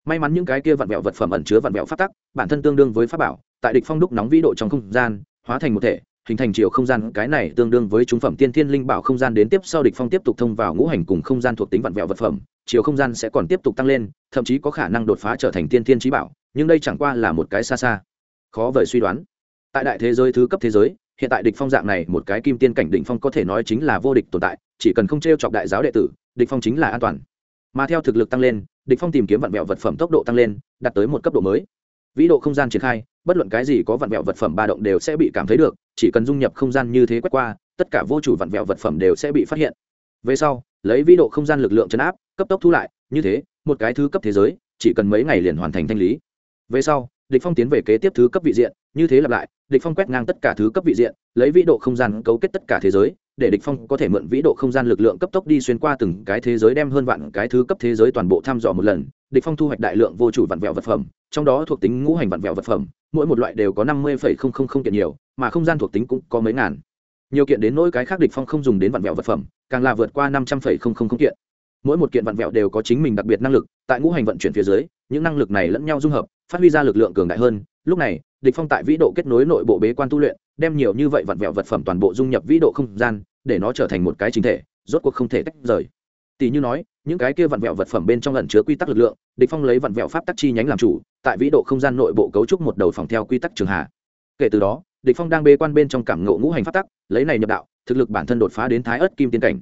may mắn những cái kia vặn vẹo vật phẩm ẩn chứa vặn vẹo pháp tắc, bản thân tương đương với pháp bảo, tại địch phong đúc nóng vĩ độ trong không gian, hóa thành một thể, hình thành chiều không gian, cái này tương đương với trung phẩm tiên thiên linh bảo không gian đến tiếp sau địch phong tiếp tục thông vào ngũ hành cùng không gian thuộc tính vặn vẹo vật phẩm, chiều không gian sẽ còn tiếp tục tăng lên, thậm chí có khả năng đột phá trở thành tiên thiên trí bảo, nhưng đây chẳng qua là một cái xa xa. Khó vời suy đoán. Tại đại thế giới thứ cấp thế giới, hiện tại địch phong dạng này một cái kim tiên cảnh đỉnh phong có thể nói chính là vô địch tồn tại, chỉ cần không treo chọc đại giáo đệ tử, địch phong chính là an toàn mà theo thực lực tăng lên, địch phong tìm kiếm vạn mẹo vật phẩm tốc độ tăng lên, đạt tới một cấp độ mới. Vĩ độ không gian triển khai, bất luận cái gì có vạn mẹo vật phẩm ba động đều sẽ bị cảm thấy được, chỉ cần dung nhập không gian như thế quét qua, tất cả vô chủ vạn mẹo vật phẩm đều sẽ bị phát hiện. Về sau, lấy vĩ độ không gian lực lượng chấn áp, cấp tốc thu lại, như thế, một cái thứ cấp thế giới, chỉ cần mấy ngày liền hoàn thành thanh lý. Về sau địch phong tiến về kế tiếp thứ cấp vị diện, như thế lặp lại, địch phong quét ngang tất cả thứ cấp vị diện, lấy vĩ độ không gian cấu kết tất cả thế giới, để địch phong có thể mượn vĩ độ không gian lực lượng cấp tốc đi xuyên qua từng cái thế giới đem hơn vạn cái thứ cấp thế giới toàn bộ thăm dò một lần. Địch phong thu hoạch đại lượng vô chủ vạn vẹo vật phẩm, trong đó thuộc tính ngũ hành vạn vẹo vật phẩm, mỗi một loại đều có năm mươi kiện nhiều, mà không gian thuộc tính cũng có mấy ngàn. Nhiều kiện đến nỗi cái khác địch phong không dùng đến vạn vẹo vật phẩm, càng là vượt qua năm trăm kiện. Mỗi một kiện vạn vẹo đều có chính mình đặc biệt năng lực, tại ngũ hành vận chuyển phía dưới, những năng lực này lẫn nhau dung hợp phát huy ra lực lượng cường đại hơn. Lúc này, địch phong tại vĩ độ kết nối nội bộ bế quan tu luyện, đem nhiều như vậy vặn vẹo vật phẩm toàn bộ dung nhập vĩ độ không gian, để nó trở thành một cái chính thể, rốt cuộc không thể tách rời. Tỷ như nói, những cái kia vặn vẹo vật phẩm bên trong ẩn chứa quy tắc lực lượng, địch phong lấy vặn vẹo pháp tắc chi nhánh làm chủ, tại vĩ độ không gian nội bộ cấu trúc một đầu phòng theo quy tắc trường hạ. Kể từ đó, địch phong đang bế quan bên trong cảm ngộ ngũ hành pháp tắc, lấy này nhập đạo, thực lực bản thân đột phá đến thái ất kim tiên cảnh.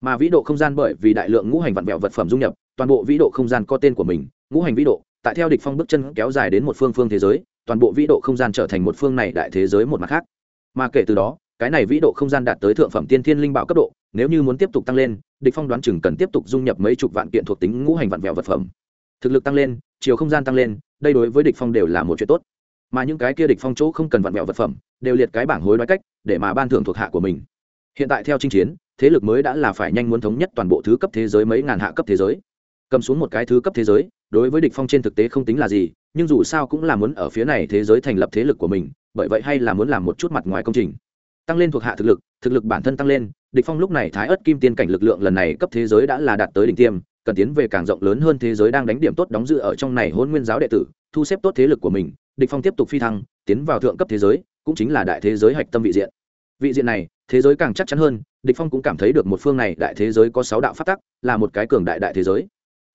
Mà vĩ độ không gian bởi vì đại lượng ngũ hành vặn vẹo vật phẩm dung nhập, toàn bộ vĩ độ không gian có tên của mình, ngũ hành vĩ độ tại theo địch phong bước chân kéo dài đến một phương phương thế giới, toàn bộ vĩ độ không gian trở thành một phương này đại thế giới một mặt khác. Mà kể từ đó, cái này vĩ độ không gian đạt tới thượng phẩm tiên thiên linh bảo cấp độ, nếu như muốn tiếp tục tăng lên, địch phong đoán chừng cần tiếp tục dung nhập mấy chục vạn kiện thuộc tính ngũ hành vạn vẹo vật phẩm. Thực lực tăng lên, chiều không gian tăng lên, đây đối với địch phong đều là một chuyện tốt. Mà những cái kia địch phong chỗ không cần vạn vẹo vật phẩm, đều liệt cái bảng hối đoái cách, để mà ban thưởng thuộc hạ của mình. Hiện tại theo chinh chiến, thế lực mới đã là phải nhanh muốn thống nhất toàn bộ thứ cấp thế giới mấy ngàn hạ cấp thế giới. Cầm xuống một cái thứ cấp thế giới đối với địch phong trên thực tế không tính là gì, nhưng dù sao cũng là muốn ở phía này thế giới thành lập thế lực của mình, bởi vậy hay là muốn làm một chút mặt ngoài công trình. Tăng lên thuộc hạ thực lực thực lực bản thân tăng lên, địch phong lúc này thái ớt kim tiên cảnh lực lượng lần này cấp thế giới đã là đạt tới đỉnh tiêm, cần tiến về càng rộng lớn hơn thế giới đang đánh điểm tốt đóng dự ở trong này hôn nguyên giáo đệ tử, thu xếp tốt thế lực của mình, địch phong tiếp tục phi thăng, tiến vào thượng cấp thế giới, cũng chính là đại thế giới hạch tâm vị diện. Vị diện này, thế giới càng chắc chắn hơn, địch phong cũng cảm thấy được một phương này đại thế giới có sáu đạo phát tắc, là một cái cường đại đại thế giới.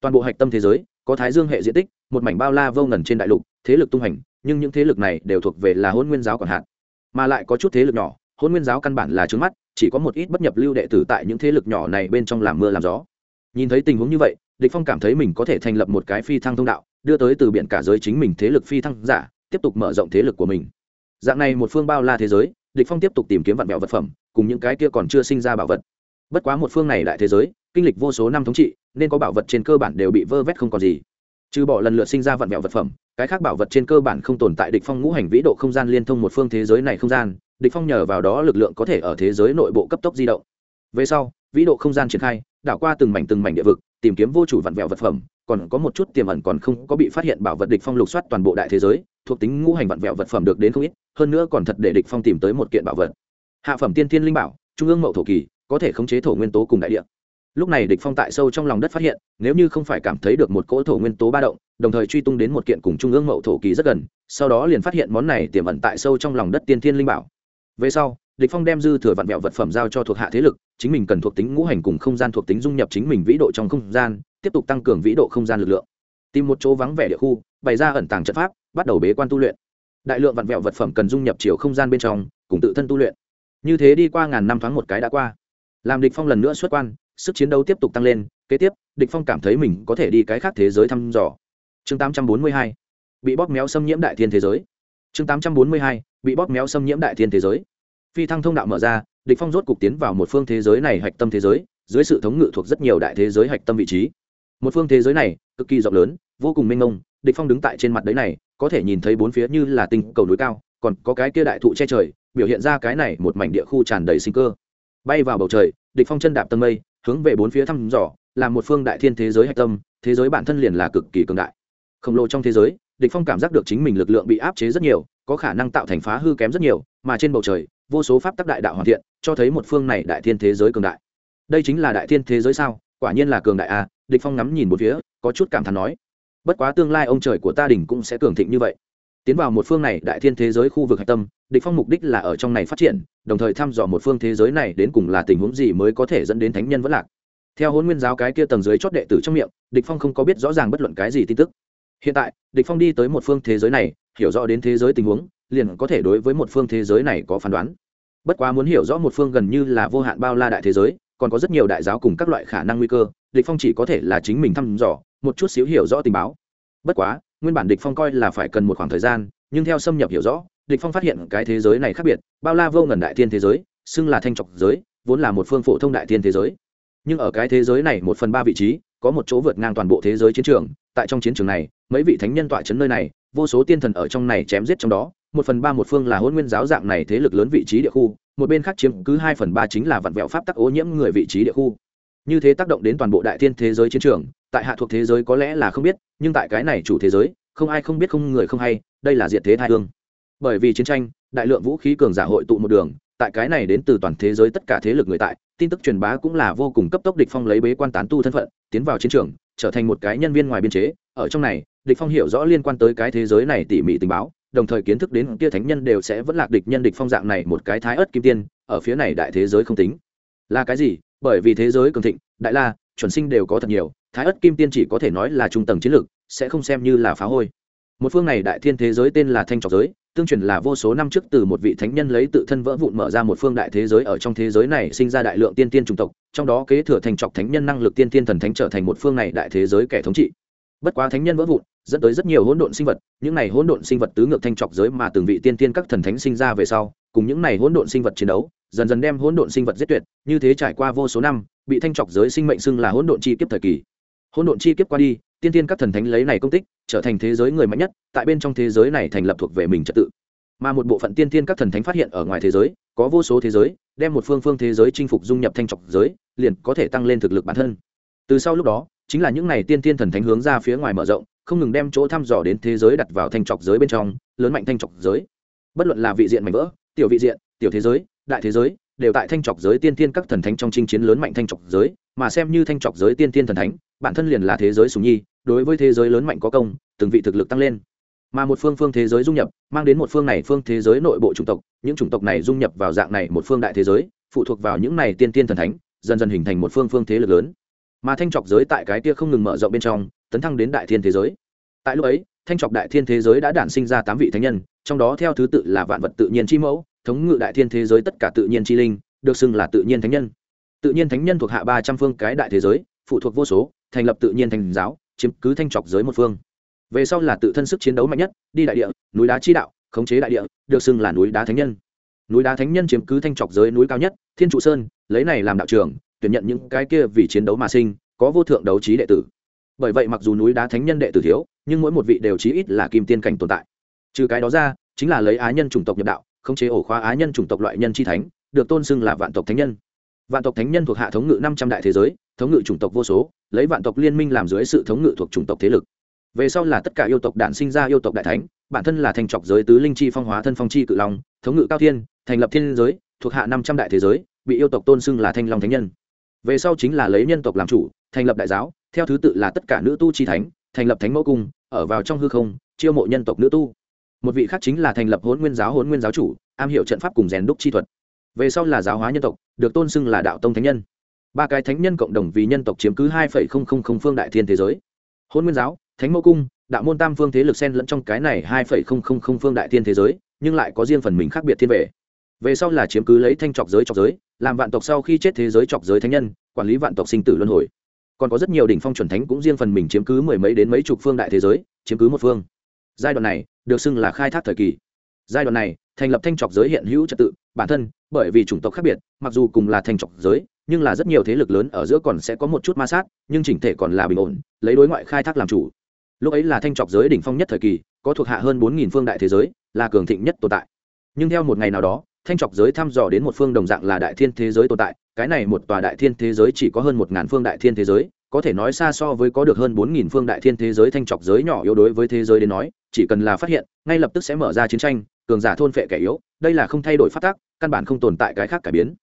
Toàn bộ hạch tâm thế giới có thái dương hệ diện tích, một mảnh bao la vô ngần trên đại lục, thế lực tung hành nhưng những thế lực này đều thuộc về là hôn nguyên giáo còn hạn mà lại có chút thế lực nhỏ hôn nguyên giáo căn bản là trướng mắt, chỉ có một ít bất nhập lưu đệ tử tại những thế lực nhỏ này bên trong làm mưa làm gió. Nhìn thấy tình huống như vậy, địch phong cảm thấy mình có thể thành lập một cái phi thăng thông đạo, đưa tới từ biển cả giới chính mình thế lực phi thăng giả, tiếp tục mở rộng thế lực của mình. Dạng này một phương bao la thế giới, địch phong tiếp tục tìm kiếm vạn mẹo vật phẩm, cùng những cái kia còn chưa sinh ra bảo vật. Bất quá một phương này đại thế giới kinh lịch vô số năm thống trị, nên có bảo vật trên cơ bản đều bị vơ vét không còn gì. Trừ bỏ lần lượt sinh ra vạn mẹo vật phẩm, cái khác bảo vật trên cơ bản không tồn tại. Địch phong ngũ hành vĩ độ không gian liên thông một phương thế giới này không gian, địch phong nhờ vào đó lực lượng có thể ở thế giới nội bộ cấp tốc di động. Về sau, vĩ độ không gian triển khai, đảo qua từng mảnh từng mảnh địa vực, tìm kiếm vô chủ vạn vẹo vật phẩm, còn có một chút tiềm ẩn còn không có bị phát hiện bảo vật địch phong lục soát toàn bộ đại thế giới, thuộc tính ngũ hành vạn vẹo vật phẩm được đến không ít, hơn nữa còn thật để địch phong tìm tới một kiện bảo vật. Hạ phẩm tiên thiên linh bảo, trung ương mậu thổ kỳ, có thể khống chế thổ nguyên tố cùng đại địa lúc này địch phong tại sâu trong lòng đất phát hiện, nếu như không phải cảm thấy được một cỗ thổ nguyên tố ba động, đồng thời truy tung đến một kiện cùng trung ương mậu thổ kỳ rất gần, sau đó liền phát hiện món này tiềm ẩn tại sâu trong lòng đất tiên thiên linh bảo. Về sau, địch phong đem dư thừa vạn vẹo vật phẩm giao cho thuộc hạ thế lực, chính mình cần thuộc tính ngũ hành cùng không gian thuộc tính dung nhập chính mình vĩ độ trong không gian, tiếp tục tăng cường vĩ độ không gian lực lượng. Tìm một chỗ vắng vẻ địa khu, bày ra ẩn tàng trận pháp, bắt đầu bế quan tu luyện. Đại lượng vạn vẹo vật phẩm cần dung nhập chiều không gian bên trong, cùng tự thân tu luyện. Như thế đi qua ngàn năm thoáng một cái đã qua. Làm địch phong lần nữa xuất quan sức chiến đấu tiếp tục tăng lên, kế tiếp, địch phong cảm thấy mình có thể đi cái khác thế giới thăm dò. Chương 842 bị bóp méo xâm nhiễm đại thiên thế giới. Chương 842 bị bóp méo xâm nhiễm đại thiên thế giới. Phi thăng thông đạo mở ra, địch phong rốt cục tiến vào một phương thế giới này hạch tâm thế giới, dưới sự thống ngự thuộc rất nhiều đại thế giới hạch tâm vị trí. Một phương thế giới này, cực kỳ rộng lớn, vô cùng mênh mông, địch phong đứng tại trên mặt đấy này, có thể nhìn thấy bốn phía như là tinh cầu núi cao, còn có cái kia đại thụ che trời, biểu hiện ra cái này một mảnh địa khu tràn đầy sinh cơ. Bay vào bầu trời, địch phong chân đạp tầng mây hướng về bốn phía thăm dò làm một phương đại thiên thế giới hạch tâm, thế giới bản thân liền là cực kỳ cường đại. Khổng lồ trong thế giới, địch phong cảm giác được chính mình lực lượng bị áp chế rất nhiều, có khả năng tạo thành phá hư kém rất nhiều, mà trên bầu trời, vô số pháp tắc đại đạo hoàn thiện, cho thấy một phương này đại thiên thế giới cường đại. Đây chính là đại thiên thế giới sao? Quả nhiên là cường đại a địch phong ngắm nhìn một phía, có chút cảm thán nói. Bất quá tương lai ông trời của ta đỉnh cũng sẽ cường thịnh như vậy tiến vào một phương này đại thiên thế giới khu vực hạch tâm, địch phong mục đích là ở trong này phát triển, đồng thời thăm dò một phương thế giới này đến cùng là tình huống gì mới có thể dẫn đến thánh nhân vẫn lạc. Theo hôn nguyên giáo cái kia tầng dưới chót đệ tử trong miệng, địch phong không có biết rõ ràng bất luận cái gì tin tức. Hiện tại, địch phong đi tới một phương thế giới này, hiểu rõ đến thế giới tình huống, liền có thể đối với một phương thế giới này có phán đoán. Bất quá muốn hiểu rõ một phương gần như là vô hạn bao la đại thế giới, còn có rất nhiều đại giáo cùng các loại khả năng nguy cơ, địch phong chỉ có thể là chính mình thăm dò, một chút xíu hiểu rõ tình báo bất quá, nguyên bản địch phong coi là phải cần một khoảng thời gian, nhưng theo xâm nhập hiểu rõ, địch phong phát hiện cái thế giới này khác biệt, bao la vô ngần đại thiên thế giới, xưng là thanh trọc giới, vốn là một phương phổ thông đại thiên thế giới. Nhưng ở cái thế giới này một phần ba vị trí, có một chỗ vượt ngang toàn bộ thế giới chiến trường, tại trong chiến trường này, mấy vị thánh nhân tọa chấn nơi này, vô số tiên thần ở trong này chém giết trong đó, một phần ba một phương là hôn nguyên giáo dạng này thế lực lớn vị trí địa khu, một bên khác chiếm cứ hai phần ba chính là vặn vẹo pháp tắc ô nhiễm người vị trí địa khu như thế tác động đến toàn bộ đại thiên thế giới chiến trường, tại hạ thuộc thế giới có lẽ là không biết, nhưng tại cái này chủ thế giới, không ai không biết không người không hay, đây là diệt thế thai hương. Bởi vì chiến tranh, đại lượng vũ khí cường giả hội tụ một đường, tại cái này đến từ toàn thế giới tất cả thế lực người tại, tin tức truyền bá cũng là vô cùng cấp tốc địch phong lấy bế quan tán tu thân phận, tiến vào chiến trường, trở thành một cái nhân viên ngoài biên chế. Ở trong này, địch phong hiểu rõ liên quan tới cái thế giới này tỉ mỉ tình báo, đồng thời kiến thức đến kia thánh nhân đều sẽ vẫn lạc địch nhân địch phong dạng này một cái thái ớt kim tiên, ở phía này đại thế giới không tính. Là cái gì? Bởi vì thế giới cường thịnh, đại la, chuẩn sinh đều có thật nhiều, thái ất kim tiên chỉ có thể nói là trung tầng chiến lược, sẽ không xem như là phá hôi. Một phương này đại thiên thế giới tên là thanh trọc giới, tương truyền là vô số năm trước từ một vị thánh nhân lấy tự thân vỡ vụn mở ra một phương đại thế giới ở trong thế giới này sinh ra đại lượng tiên tiên chủng tộc, trong đó kế thừa thành trọc thánh nhân năng lực tiên tiên thần thánh trở thành một phương này đại thế giới kẻ thống trị. Bất quá thánh nhân vỡ vụn, dẫn tới rất nhiều hỗn độn sinh vật, những này hỗn độn sinh vật tứ ngược thanh trọc giới mà từng vị tiên tiên các thần thánh sinh ra về sau cùng những này hỗn độn sinh vật chiến đấu, dần dần đem hỗn độn sinh vật giết tuyệt, như thế trải qua vô số năm, bị thanh trọc giới sinh mệnh xưng là hỗn độn chi kiếp thời kỳ. Hỗn độn chi kiếp qua đi, tiên tiên các thần thánh lấy này công tích, trở thành thế giới người mạnh nhất, tại bên trong thế giới này thành lập thuộc về mình trật tự. Mà một bộ phận tiên tiên các thần thánh phát hiện ở ngoài thế giới, có vô số thế giới, đem một phương phương thế giới chinh phục dung nhập thanh trọc giới, liền có thể tăng lên thực lực bản thân. Từ sau lúc đó, chính là những n à y tiên tiên thần thánh hướng ra phía ngoài mở rộng, không ngừng đem chỗ thăm dò đến thế giới đặt vào thanh trọc giới bên trong, lớn mạnh thanh trọc giới. Bất luận là vị diện mạnh vỡ tiểu vị diện, tiểu thế giới, đại thế giới, đều tại thanh trọc giới tiên tiên các thần thánh trong chinh chiến lớn mạnh thanh trọc giới, mà xem như thanh trọc giới tiên tiên thần thánh, bản thân liền là thế giới sùng nhi, đối với thế giới lớn mạnh có công, từng vị thực lực tăng lên. Mà một phương phương thế giới dung nhập, mang đến một phương này phương thế giới nội bộ chủng tộc, những chủng tộc này dung nhập vào dạng này một phương đại thế giới, phụ thuộc vào những này tiên tiên thần thánh, dần dần hình thành một phương phương thế lực lớn. Mà thanh trọc giới tại cái kia không ngừng mở rộng bên trong, tấn thăng đến đại thiên thế giới. Tại lúc ấy thanh trọc đại thiên thế giới đã đản sinh ra tám vị thánh nhân, trong đó theo thứ tự là vạn vật tự nhiên chi mẫu, thống ngự đại thiên thế giới tất cả tự nhiên chi linh, được xưng là tự nhiên thánh nhân. Tự nhiên thánh nhân thuộc hạ ba trăm phương cái đại thế giới, phụ thuộc vô số, thành lập tự nhiên thành giáo, chiếm cứ thanh trọc giới một phương. Về sau là tự thân sức chiến đấu mạnh nhất, đi đại địa, núi đá chi đạo, khống chế đại địa, được xưng là núi đá thánh nhân. Núi đá thánh nhân chiếm cứ thanh trọc giới núi cao nhất, thiên trụ sơn, lấy này làm đạo trường, tuyển nhận những cái kia vì chiến đấu mà sinh, có vô thượng đấu trí đệ tử. Bởi vậy mặc dù núi đá thánh nhân đệ tử thiếu nhưng mỗi một vị đều chí ít là kim tiên cảnh tồn tại. Trừ cái đó ra, chính là lấy á nhân chủng tộc nhập đạo, khống chế ổ khóa á nhân chủng tộc loại nhân chi thánh, được tôn xưng là vạn tộc thánh nhân. Vạn tộc thánh nhân thuộc hạ thống ngự năm trăm đại thế giới, thống ngự chủng tộc vô số, lấy vạn tộc liên minh làm dưới sự thống ngự thuộc chủng tộc thế lực. Về sau là tất cả yêu tộc đản sinh ra yêu tộc đại thánh, bản thân là thành trọc giới tứ linh chi phong hóa thân phong chi cự long, thống ngự cao thiên, thành lập thiên giới, thuộc hạ năm trăm đại thế giới, bị yêu tộc tôn xưng là thanh long thánh nhân. Về sau chính là lấy nhân tộc làm chủ, thành lập đại giáo, theo thứ tự là tất cả nữ tu chi thánh thành lập thánh mẫu cung, ở vào trong hư không, chiêu mộ nhân tộc nữ tu. Một vị khác chính là thành lập hôn nguyên giáo hôn nguyên giáo chủ, am hiểu trận pháp cùng rèn đúc chi thuật. Về sau là giáo hóa nhân tộc, được tôn xưng là đạo tông thánh nhân. Ba cái thánh nhân cộng đồng vì nhân tộc chiếm cứ hai phương đại thiên thế giới. Hôn nguyên giáo, thánh mẫu cung, đạo môn tam phương thế lực xen lẫn trong cái này hai phương đại thiên thế giới, nhưng lại có riêng phần mình khác biệt thiên vệ. Về sau là chiếm cứ lấy thanh trọc giới trọc giới, làm vạn tộc sau khi chết thế giới trọc giới thánh nhân, quản lý vạn tộc sinh tử luân hồi còn có rất nhiều đỉnh phong chuẩn thánh cũng riêng phần mình chiếm cứ mười mấy đến mấy chục phương đại thế giới, chiếm cứ một phương. Giai đoạn này, được xưng là khai thác thời kỳ. Giai đoạn này, thành lập thanh trọc giới hiện hữu trật tự, bản thân, bởi vì chủng tộc khác biệt, mặc dù cùng là thanh trọc giới, nhưng là rất nhiều thế lực lớn ở giữa còn sẽ có một chút ma sát, nhưng chỉnh thể còn là bình ổn, lấy đối ngoại khai thác làm chủ. Lúc ấy là thanh trọc giới đỉnh phong nhất thời kỳ, có thuộc hạ hơn bốn nghìn phương đại thế giới, là cường thịnh nhất tồn tại. Nhưng theo một ngày nào đó thanh trọc giới thăm dò đến một phương đồng dạng là đại thiên thế giới tồn tại, cái này một tòa đại thiên thế giới chỉ có hơn một ngàn phương đại thiên thế giới, có thể nói xa so với có được hơn bốn nghìn phương đại thiên thế giới thanh trọc giới nhỏ yếu đối với thế giới đến nói, chỉ cần là phát hiện, ngay lập tức sẽ mở ra chiến tranh, cường giả thôn phệ kẻ yếu, đây là không thay đổi phát tác, căn bản không tồn tại cái khác cải biến.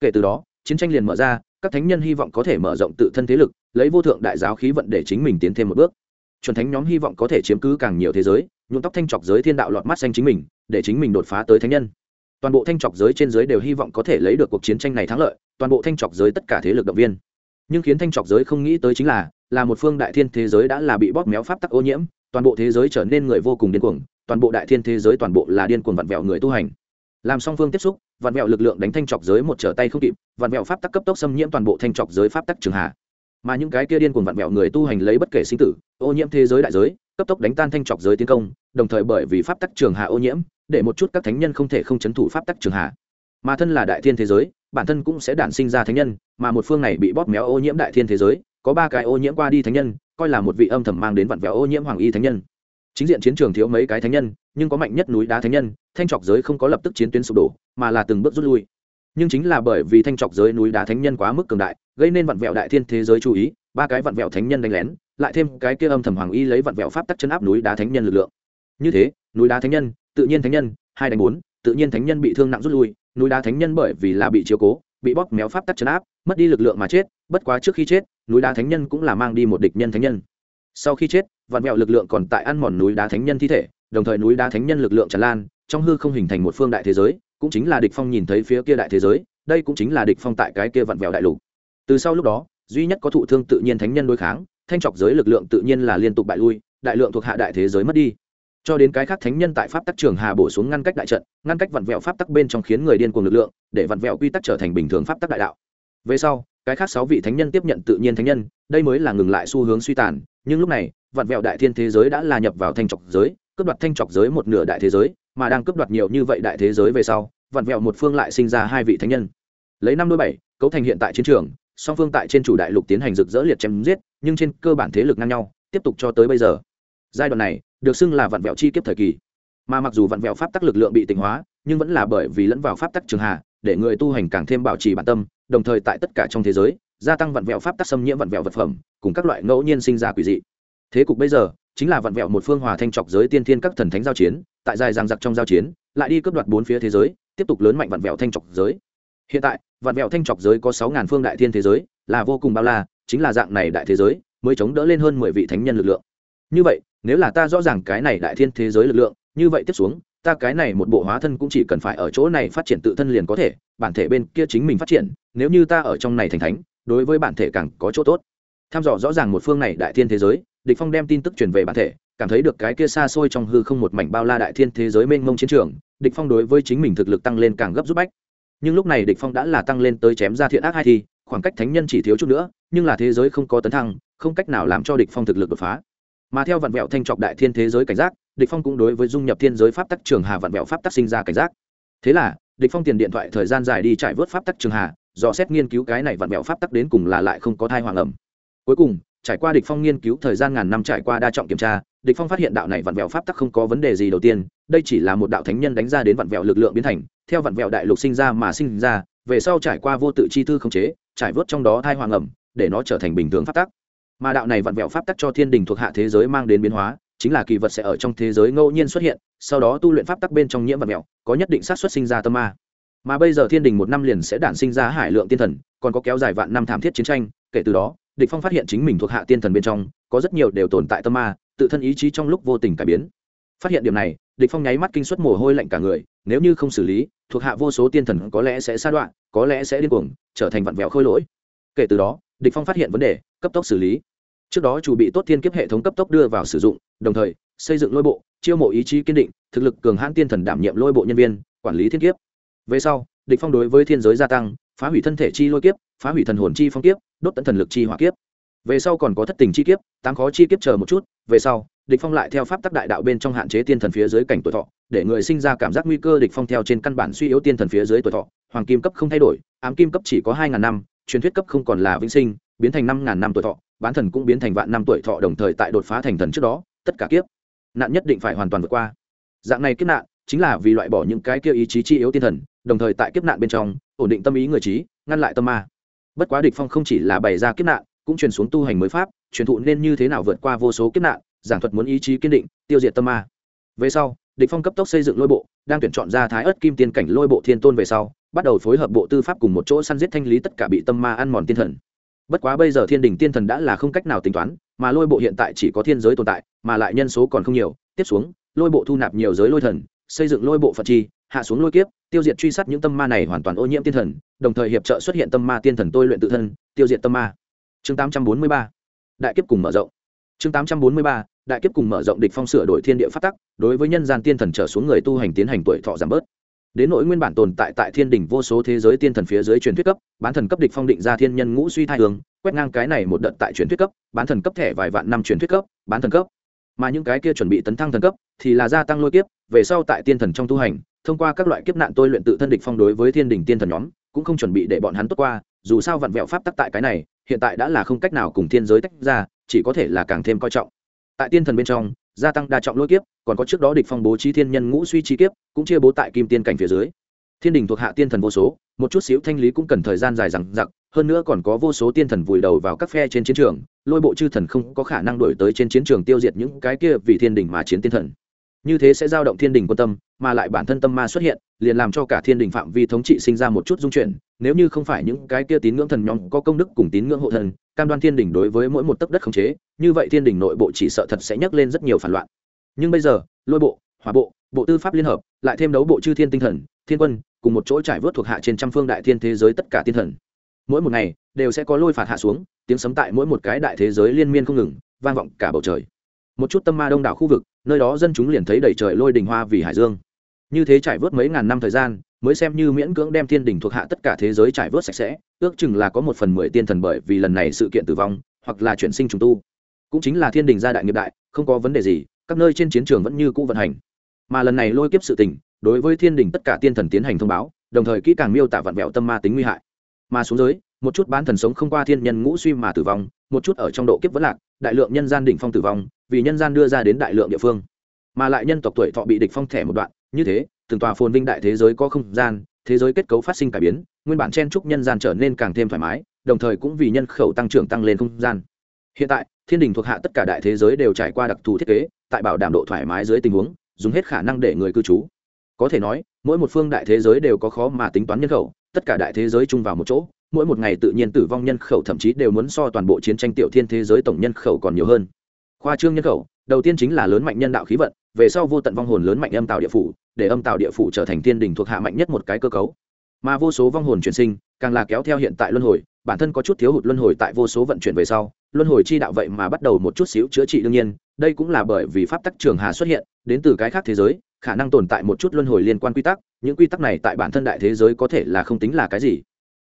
Kể từ đó, chiến tranh liền mở ra, các thánh nhân hy vọng có thể mở rộng tự thân thế lực, lấy vô thượng đại giáo khí vận để chính mình tiến thêm một bước. Chuẩn thánh nhóm hy vọng có thể chiếm cứ càng nhiều thế giới, nhuộm tóc thanh trọc giới thiên đạo lọt mắt xanh chính mình, để chính mình đột phá tới thánh nhân toàn bộ thanh trọc giới trên giới đều hy vọng có thể lấy được cuộc chiến tranh này thắng lợi, toàn bộ thanh trọc giới tất cả thế lực động viên. Nhưng khiến thanh trọc giới không nghĩ tới chính là là một phương đại thiên thế giới đã là bị bóp méo pháp tắc ô nhiễm, toàn bộ thế giới trở nên người vô cùng điên cuồng, toàn bộ đại thiên thế giới toàn bộ là điên cuồng vặn vẹo người tu hành. Làm song phương tiếp xúc, vặn vẹo lực lượng đánh thanh trọc giới một trở tay không kịp, vặn vẹo pháp tắc cấp tốc xâm nhiễm toàn bộ thanh trọc giới pháp tắc trường hạ. Mà những cái kia điên cuồng vặn vẹo người tu hành lấy bất kể sinh tử, ô nhiễm thế giới đại giới, cấp tốc đánh tan thanh trọc giới tiến công, đồng thời bởi vì pháp tắc trường hạ ô nhiễm để một chút các thánh nhân không thể không chấn thủ pháp tắc trường hạ. Mà thân là đại thiên thế giới, bản thân cũng sẽ đản sinh ra thánh nhân, mà một phương này bị bóp méo ô nhiễm đại thiên thế giới, có ba cái ô nhiễm qua đi thánh nhân, coi là một vị âm thầm mang đến vặn vẹo ô nhiễm hoàng y thánh nhân. Chính diện chiến trường thiếu mấy cái thánh nhân, nhưng có mạnh nhất núi đá thánh nhân, thanh trọc giới không có lập tức chiến tuyến sụp đổ, mà là từng bước rút lui. Nhưng chính là bởi vì thanh trọc giới núi đá thánh nhân quá mức cường đại, gây nên vặn vẹo đại thiên thế giới chú ý, ba cái vặn vẹo thánh nhân đánh lén, lại thêm cái kia âm thầm hoàng y lấy vặn vẹo pháp tắc chân áp núi đá thánh nhân lực lượng. Như thế, núi đá thánh nhân tự nhiên thánh nhân, hai đánh bốn, tự nhiên thánh nhân bị thương nặng rút lui, núi đá thánh nhân bởi vì là bị chiếu cố, bị bóp méo pháp tắc chấn áp, mất đi lực lượng mà chết, bất quá trước khi chết, núi đá thánh nhân cũng là mang đi một địch nhân thánh nhân. Sau khi chết, vạn mẹo lực lượng còn tại ăn mòn núi đá thánh nhân thi thể, đồng thời núi đá thánh nhân lực lượng tràn lan, trong hư không hình thành một phương đại thế giới, cũng chính là địch phong nhìn thấy phía kia đại thế giới, đây cũng chính là địch phong tại cái kia vạn vẹo đại lục. Từ sau lúc đó, duy nhất có thụ thương tự nhiên thánh nhân đối kháng, thanh trọc giới lực lượng tự nhiên là liên tục bại lui, đại lượng thuộc hạ đại thế giới mất đi cho đến cái khác thánh nhân tại pháp tắc trường hà bổ xuống ngăn cách đại trận, ngăn cách vặn vẹo pháp tắc bên trong khiến người điên cuồng lực lượng, để vặn vẹo quy tắc trở thành bình thường pháp tắc đại đạo. Về sau, cái khác sáu vị thánh nhân tiếp nhận tự nhiên thánh nhân, đây mới là ngừng lại xu hướng suy tàn, nhưng lúc này, vặn vẹo đại thiên thế giới đã là nhập vào thanh trọc giới, cướp đoạt thanh trọc giới một nửa đại thế giới, mà đang cướp đoạt nhiều như vậy đại thế giới về sau, vặn vẹo một phương lại sinh ra hai vị thánh nhân. Lấy năm đôi bảy, cấu thành hiện tại chiến trường, song phương tại trên chủ đại lục tiến hành rực rỡ liệt chém giết, nhưng trên cơ bản thế lực ngang nhau, tiếp tục cho tới bây giờ. Giai đoạn này được xưng là vạn vẹo chi kiếp thời kỳ. Mà mặc dù vạn vẹo pháp tắc lực lượng bị tịnh hóa, nhưng vẫn là bởi vì lẫn vào pháp tắc trường hạ, để người tu hành càng thêm bảo trì bản tâm, đồng thời tại tất cả trong thế giới, gia tăng vạn vẹo pháp tắc xâm nhiễm vạn vẹo vật phẩm, cùng các loại ngẫu nhiên sinh ra quỷ dị. Thế cục bây giờ, chính là vạn vẹo một phương hòa thanh trọc giới tiên thiên các thần thánh giao chiến, tại dài giang giặc trong giao chiến, lại đi cướp đoạt bốn phía thế giới, tiếp tục lớn mạnh vạn vẹo thanh trọc giới. Hiện tại, vạn vẹo thanh trọc giới có sáu ngàn phương đại thiên thế giới, là vô cùng bao la, chính là dạng này đại thế giới, mới chống đỡ lên hơn mười vị thánh nhân lực lượng. Như vậy nếu là ta rõ ràng cái này đại thiên thế giới lực lượng, như vậy tiếp xuống, ta cái này một bộ hóa thân cũng chỉ cần phải ở chỗ này phát triển tự thân liền có thể, bản thể bên kia chính mình phát triển, nếu như ta ở trong này thành thánh, đối với bản thể càng có chỗ tốt. Tham dò rõ ràng một phương này đại thiên thế giới, địch phong đem tin tức truyền về bản thể, cảm thấy được cái kia xa xôi trong hư không một mảnh bao la đại thiên thế giới mênh mông chiến trường, địch phong đối với chính mình thực lực tăng lên càng gấp rút bách. Nhưng lúc này địch phong đã là tăng lên tới chém ra thiện ác hai thì khoảng cách thánh nhân chỉ thiếu chút nữa, nhưng là thế giới không có tấn thăng, không cách nào làm cho địch phong thực lực đột phá mà theo vạn vẹo thanh trọc đại thiên thế giới cảnh giác, địch phong cũng đối với dung nhập thiên giới pháp tắc trường hà vạn vẹo pháp tắc sinh ra cảnh giác. Thế là, địch phong tiền điện thoại thời gian dài đi trải vớt pháp tắc trường hà, dò xét nghiên cứu cái này vạn vẹo pháp tắc đến cùng là lại không có thai hoàng ẩm. Cuối cùng, trải qua địch phong nghiên cứu thời gian ngàn năm trải qua đa trọng kiểm tra, địch phong phát hiện đạo này vạn vẹo pháp tắc không có vấn đề gì đầu tiên, đây chỉ là một đạo thánh nhân đánh ra đến vạn vẹo lực lượng biến thành, theo vạn vẹo đại lục sinh ra mà sinh ra, về sau trải qua vô tự chi thư khống chế, trải vớt trong đó thai hoàng ẩm, để nó trở thành bình thường pháp tắc mà đạo này vặn vẹo pháp tắc cho thiên đình thuộc hạ thế giới mang đến biến hóa, chính là kỳ vật sẽ ở trong thế giới ngẫu nhiên xuất hiện, sau đó tu luyện pháp tắc bên trong nhiễm vặn vẹo, có nhất định sát xuất sinh ra tâm ma. Mà bây giờ thiên đình một năm liền sẽ đản sinh ra hải lượng tiên thần, còn có kéo dài vạn năm thảm thiết chiến tranh, kể từ đó, địch phong phát hiện chính mình thuộc hạ tiên thần bên trong, có rất nhiều đều tồn tại tâm ma, tự thân ý chí trong lúc vô tình cải biến. Phát hiện điểm này, địch phong nháy mắt kinh suất mồ hôi lạnh cả người, nếu như không xử lý, thuộc hạ vô số tiên thần có lẽ sẽ sa đoạn có lẽ sẽ điên cuồng, trở thành vặn vẹo khôi lỗi. Kể từ đó, địch phong phát hiện vấn đề, cấp tốc xử lý trước đó chủ bị tốt thiên kiếp hệ thống cấp tốc đưa vào sử dụng, đồng thời, xây dựng lôi bộ, chiêu mộ ý chí kiên định, thực lực cường hãn tiên thần đảm nhiệm lôi bộ nhân viên, quản lý thiên kiếp. Về sau, địch phong đối với thiên giới gia tăng, phá hủy thân thể chi lôi kiếp, phá hủy thần hồn chi phong kiếp, đốt tận thần lực chi hỏa kiếp. Về sau còn có thất tình chi kiếp, tám khó chi kiếp chờ một chút, về sau, địch phong lại theo pháp tắc đại đạo bên trong hạn chế tiên thần phía dưới cảnh tuổi thọ, để người sinh ra cảm giác nguy cơ địch phong theo trên căn bản suy yếu tiên thần phía dưới tuổi thọ. Hoàng kim cấp không thay đổi, ám kim cấp chỉ có hai ngàn năm, truyền thuyết cấp không còn là vĩnh sinh, biến thành năm ngàn năm tuổi thọ bán thần cũng biến thành vạn năm tuổi thọ đồng thời tại đột phá thành thần trước đó, tất cả kiếp, nạn nhất định phải hoàn toàn vượt qua. Dạng này kiếp nạn chính là vì loại bỏ những cái kia ý chí chi yếu tiên thần, đồng thời tại kiếp nạn bên trong, ổn định tâm ý người trí, ngăn lại tâm ma. Bất quá địch phong không chỉ là bày ra kiếp nạn, cũng truyền xuống tu hành mới pháp, truyền thụ nên như thế nào vượt qua vô số kiếp nạn, giảng thuật muốn ý chí kiên định, tiêu diệt tâm ma. Về sau, địch phong cấp tốc xây dựng lôi bộ, đang tuyển chọn ra thái ớt kim tiên cảnh lôi bộ thiên tôn về sau, bắt đầu phối hợp bộ tư pháp cùng một chỗ săn giết thanh lý tất cả bị tâm ma ăn mòn tiên thần bất quá bây giờ thiên đình tiên thần đã là không cách nào tính toán, mà lôi bộ hiện tại chỉ có thiên giới tồn tại, mà lại nhân số còn không nhiều. Tiếp xuống, lôi bộ thu nạp nhiều giới lôi thần, xây dựng lôi bộ phật chi, hạ xuống lôi kiếp, tiêu diệt truy sát những tâm ma này hoàn toàn ô nhiễm tiên thần, đồng thời hiệp trợ xuất hiện tâm ma tiên thần tôi luyện tự thân, tiêu diệt tâm ma. Chương 843 đại kiếp cùng mở rộng. Chương 843 đại kiếp cùng mở rộng địch phong sửa đổi thiên địa phát tắc, đối với nhân gian tiên thần trở xuống người tu hành tiến hành tuổi thọ giảm bớt đến nỗi nguyên bản tồn tại tại thiên đỉnh vô số thế giới tiên thần phía dưới truyền thuyết cấp, bán thần cấp địch phong định ra thiên nhân ngũ suy thai hướng quét ngang cái này một đợt tại truyền thuyết cấp, bán thần cấp thẻ vài vạn năm truyền thuyết cấp, bán thần cấp. Mà những cái kia chuẩn bị tấn thăng thần cấp thì là gia tăng lôi kiếp, về sau tại tiên thần trong tu hành, thông qua các loại kiếp nạn tôi luyện tự thân địch phong đối với thiên đỉnh tiên thần nhóm, cũng không chuẩn bị để bọn hắn tốt qua, dù sao vặn vẹo pháp tắc tại cái này, hiện tại đã là không cách nào cùng thiên giới tách ra, chỉ có thể là càng thêm coi trọng. Tại tiên thần bên trong gia tăng đa trọng lôi kiếp, còn có trước đó địch phong bố trí thiên nhân ngũ suy chi kiếp, cũng chia bố tại kim tiên cảnh phía dưới. Thiên đình thuộc hạ tiên thần vô số, một chút xíu thanh lý cũng cần thời gian dài dằng dặc, hơn nữa còn có vô số tiên thần vùi đầu vào các phe trên chiến trường, lôi bộ chư thần không có khả năng đổi tới trên chiến trường tiêu diệt những cái kia vì thiên đình mà chiến tiên thần như thế sẽ giao động thiên đình quan tâm, mà lại bản thân tâm ma xuất hiện, liền làm cho cả thiên đình phạm vi thống trị sinh ra một chút dung chuyển. Nếu như không phải những cái kia tín ngưỡng thần nhóm có công đức cùng tín ngưỡng hộ thần, cam đoan thiên đình đối với mỗi một tấc đất khống chế, như vậy thiên đình nội bộ chỉ sợ thật sẽ nhấc lên rất nhiều phản loạn. Nhưng bây giờ, lôi bộ hòa bộ bộ tư pháp liên hợp, lại thêm đấu bộ chư thiên tinh thần, thiên quân, cùng một chỗ trải vớt thuộc hạ trên trăm phương đại thiên thế giới tất cả thiên thần. Mỗi một ngày, đều sẽ có lôi phạt hạ xuống, tiếng sấm tại mỗi một cái đại thế giới liên miên không ngừng, vang vọng cả bầu trời một chút tâm ma đông đảo khu vực, nơi đó dân chúng liền thấy đầy trời lôi đình hoa vì hải dương. Như thế trải vớt mấy ngàn năm thời gian, mới xem như miễn cưỡng đem thiên đình thuộc hạ tất cả thế giới trải vớt sạch sẽ, ước chừng là có một phần mười tiên thần bởi vì lần này sự kiện tử vong, hoặc là chuyển sinh trùng tu. Cũng chính là thiên đình gia đại nghiệp đại, không có vấn đề gì, các nơi trên chiến trường vẫn như cũ vận hành. Mà lần này lôi kiếp sự tình, đối với thiên đình tất cả tiên thần tiến hành thông báo, đồng thời kỹ càng miêu tả vặn vẹo tâm ma tính nguy hại. Mà xuống dưới, một chút bán thần sống không qua thiên nhân ngũ suy mà tử vong, một chút ở trong độ kiếp vẫn lạc, đại lượng nhân gian đỉnh phong tử vong vì nhân gian đưa ra đến đại lượng địa phương. Mà lại nhân tộc tuổi thọ bị địch phong thẻ một đoạn, như thế, từng tòa phồn vinh đại thế giới có không gian, thế giới kết cấu phát sinh cải biến, nguyên bản chen trúc nhân gian trở nên càng thêm thoải mái, đồng thời cũng vì nhân khẩu tăng trưởng tăng lên không gian. Hiện tại, thiên đình thuộc hạ tất cả đại thế giới đều trải qua đặc thù thiết kế, tại bảo đảm độ thoải mái dưới tình huống, dùng hết khả năng để người cư trú. Có thể nói, mỗi một phương đại thế giới đều có khó mà tính toán nhân khẩu, tất cả đại thế giới chung vào một chỗ, mỗi một ngày tự nhiên tử vong nhân khẩu thậm chí đều muốn so toàn bộ chiến tranh tiểu thiên thế giới tổng nhân khẩu còn nhiều hơn khoa trương nhân khẩu, đầu tiên chính là lớn mạnh nhân đạo khí vận, về sau vô tận vong hồn lớn mạnh âm tạo địa phủ, để âm tạo địa phủ trở thành thiên đình thuộc hạ mạnh nhất một cái cơ cấu. Mà vô số vong hồn chuyển sinh, càng là kéo theo hiện tại luân hồi, bản thân có chút thiếu hụt luân hồi tại vô số vận chuyển về sau, luân hồi chi đạo vậy mà bắt đầu một chút xíu chữa trị đương nhiên, đây cũng là bởi vì pháp tắc trường hà xuất hiện, đến từ cái khác thế giới, khả năng tồn tại một chút luân hồi liên quan quy tắc, những quy tắc này tại bản thân đại thế giới có thể là không tính là cái gì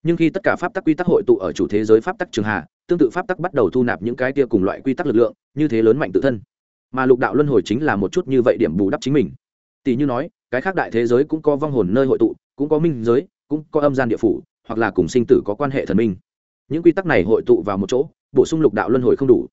nhưng khi tất cả pháp tắc quy tắc hội tụ ở chủ thế giới pháp tắc trường hà, tương tự pháp tắc bắt đầu thu nạp những cái tia cùng loại quy tắc lực lượng, như thế lớn mạnh tự thân. Mà lục đạo luân hồi chính là một chút như vậy điểm bù đắp chính mình. Tỷ như nói, cái khác đại thế giới cũng có vong hồn nơi hội tụ, cũng có minh giới, cũng có âm gian địa phủ, hoặc là cùng sinh tử có quan hệ thần minh. Những quy tắc này hội tụ vào một chỗ, bổ sung lục đạo luân hồi không đủ.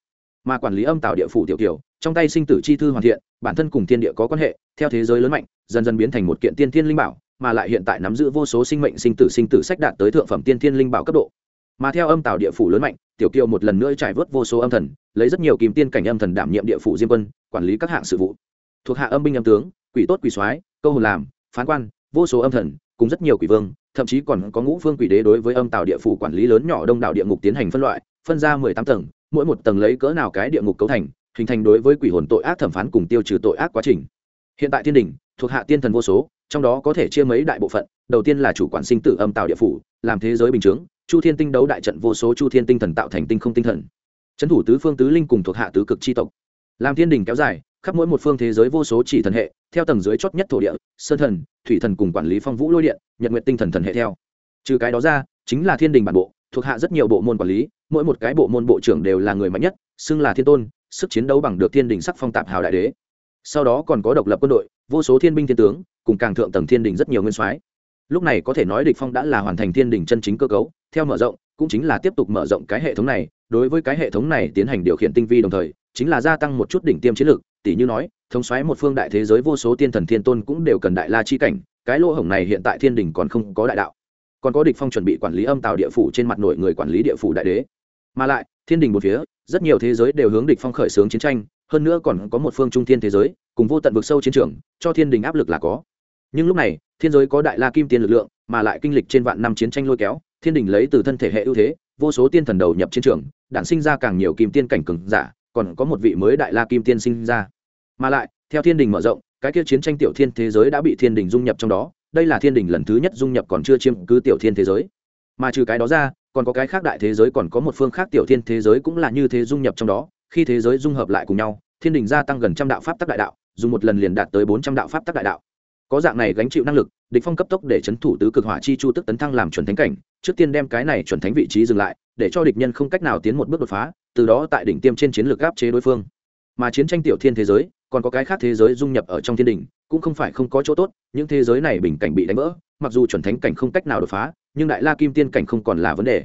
Mà quản lý âm tạo địa phủ tiểu kiểu, trong tay sinh tử chi thư hoàn thiện, bản thân cùng thiên địa có quan hệ, theo thế giới lớn mạnh, dần dần biến thành một kiện tiên thiên linh bảo mà lại hiện tại nắm giữ vô số sinh mệnh sinh tử sinh tử sách đạt tới thượng phẩm tiên thiên linh bảo cấp độ. Mà theo âm tạo địa phủ lớn mạnh, tiểu kiều một lần nữa trải vớt vô số âm thần, lấy rất nhiều kìm tiên cảnh âm thần đảm nhiệm địa phủ diêm quân, quản lý các hạng sự vụ. Thuộc hạ âm binh âm tướng, quỷ tốt quỷ soái, câu hồn làm, phán quan, vô số âm thần, cùng rất nhiều quỷ vương, thậm chí còn có ngũ phương quỷ đế đối với âm tạo địa phủ quản lý lớn nhỏ đông đảo địa ngục tiến hành phân loại, phân ra mười tám tầng, mỗi một tầng lấy cỡ nào cái địa ngục cấu thành, hình thành đối với quỷ hồn tội ác thẩm phán cùng tiêu trừ tội ác quá trình. Hiện tại thiên đình, thuộc hạ tiên thần vô số trong đó có thể chia mấy đại bộ phận, đầu tiên là chủ quản sinh tử âm tạo địa phủ, làm thế giới bình chướng, chu thiên tinh đấu đại trận vô số chu thiên tinh thần tạo thành tinh không tinh thần. Trấn thủ tứ phương tứ linh cùng thuộc hạ tứ cực c tộc. Làm thiên đình kéo dài, khắp mỗi một phương thế giới vô số chỉ thần hệ, theo tầng dưới chót nhất thổ địa, sơn thần, thủy thần cùng quản lý phong vũ lôi điện, nhật nguyện tinh thần thần hệ theo. Trừ cái đó ra, chính là thiên đình bản bộ, thuộc hạ rất nhiều bộ môn quản lý, mỗi một cái bộ môn bộ trưởng đều là người mạnh nhất, xưng là thiên tôn, sức chiến đấu bằng được thiên đình sắc phong tạp hào đại đế. Sau đó còn có độc lập quân đội, vô số thiên binh thiên tướng cùng càng thượng tầng thiên đình rất nhiều nguyên soái. Lúc này có thể nói địch phong đã là hoàn thành thiên đình chân chính cơ cấu, theo mở rộng, cũng chính là tiếp tục mở rộng cái hệ thống này, đối với cái hệ thống này tiến hành điều khiển tinh vi đồng thời, chính là gia tăng một chút đỉnh tiêm chiến lược tỷ như nói, thống xoáy một phương đại thế giới vô số tiên thần thiên tôn cũng đều cần đại la chi cảnh, cái lỗ hổng này hiện tại thiên đình còn không có đại đạo. Còn có địch phong chuẩn bị quản lý âm tào địa phủ trên mặt nội người quản lý địa phủ đại đế. Mà lại, thiên đình một phía, rất nhiều thế giới đều hướng địch phong khởi xướng chiến tranh, hơn nữa còn có một phương trung thiên thế giới, cùng vô tận vực sâu chiến trường, cho thiên đình áp lực là có nhưng lúc này, thiên giới có đại la kim tiên lực lượng, mà lại kinh lịch trên vạn năm chiến tranh lôi kéo, thiên đình lấy từ thân thể hệ ưu thế, vô số tiên thần đầu nhập chiến trường, đản sinh ra càng nhiều kim tiên cảnh cường giả, còn có một vị mới đại la kim tiên sinh ra. Mà lại, theo thiên đình mở rộng, cái kia chiến tranh tiểu thiên thế giới đã bị thiên đình dung nhập trong đó, đây là thiên đình lần thứ nhất dung nhập còn chưa chiếm cứ tiểu thiên thế giới. Mà trừ cái đó ra, còn có cái khác đại thế giới còn có một phương khác tiểu thiên thế giới cũng là như thế dung nhập trong đó, khi thế giới dung hợp lại cùng nhau, thiên đình gia tăng gần trăm đạo pháp tắc đại đạo, dùng một lần liền đạt tới bốn trăm đạo pháp tắc đại đạo có dạng này gánh chịu năng lực, địch phong cấp tốc để chấn thủ tứ cực hỏa chi chu tức tấn thăng làm chuẩn thánh cảnh, trước tiên đem cái này chuẩn thánh vị trí dừng lại, để cho địch nhân không cách nào tiến một bước đột phá, từ đó tại đỉnh tiêm trên chiến lược áp chế đối phương. Mà chiến tranh tiểu thiên thế giới, còn có cái khác thế giới dung nhập ở trong thiên đỉnh, cũng không phải không có chỗ tốt, những thế giới này bình cảnh bị đánh vỡ, mặc dù chuẩn thánh cảnh không cách nào đột phá, nhưng đại la kim tiên cảnh không còn là vấn đề.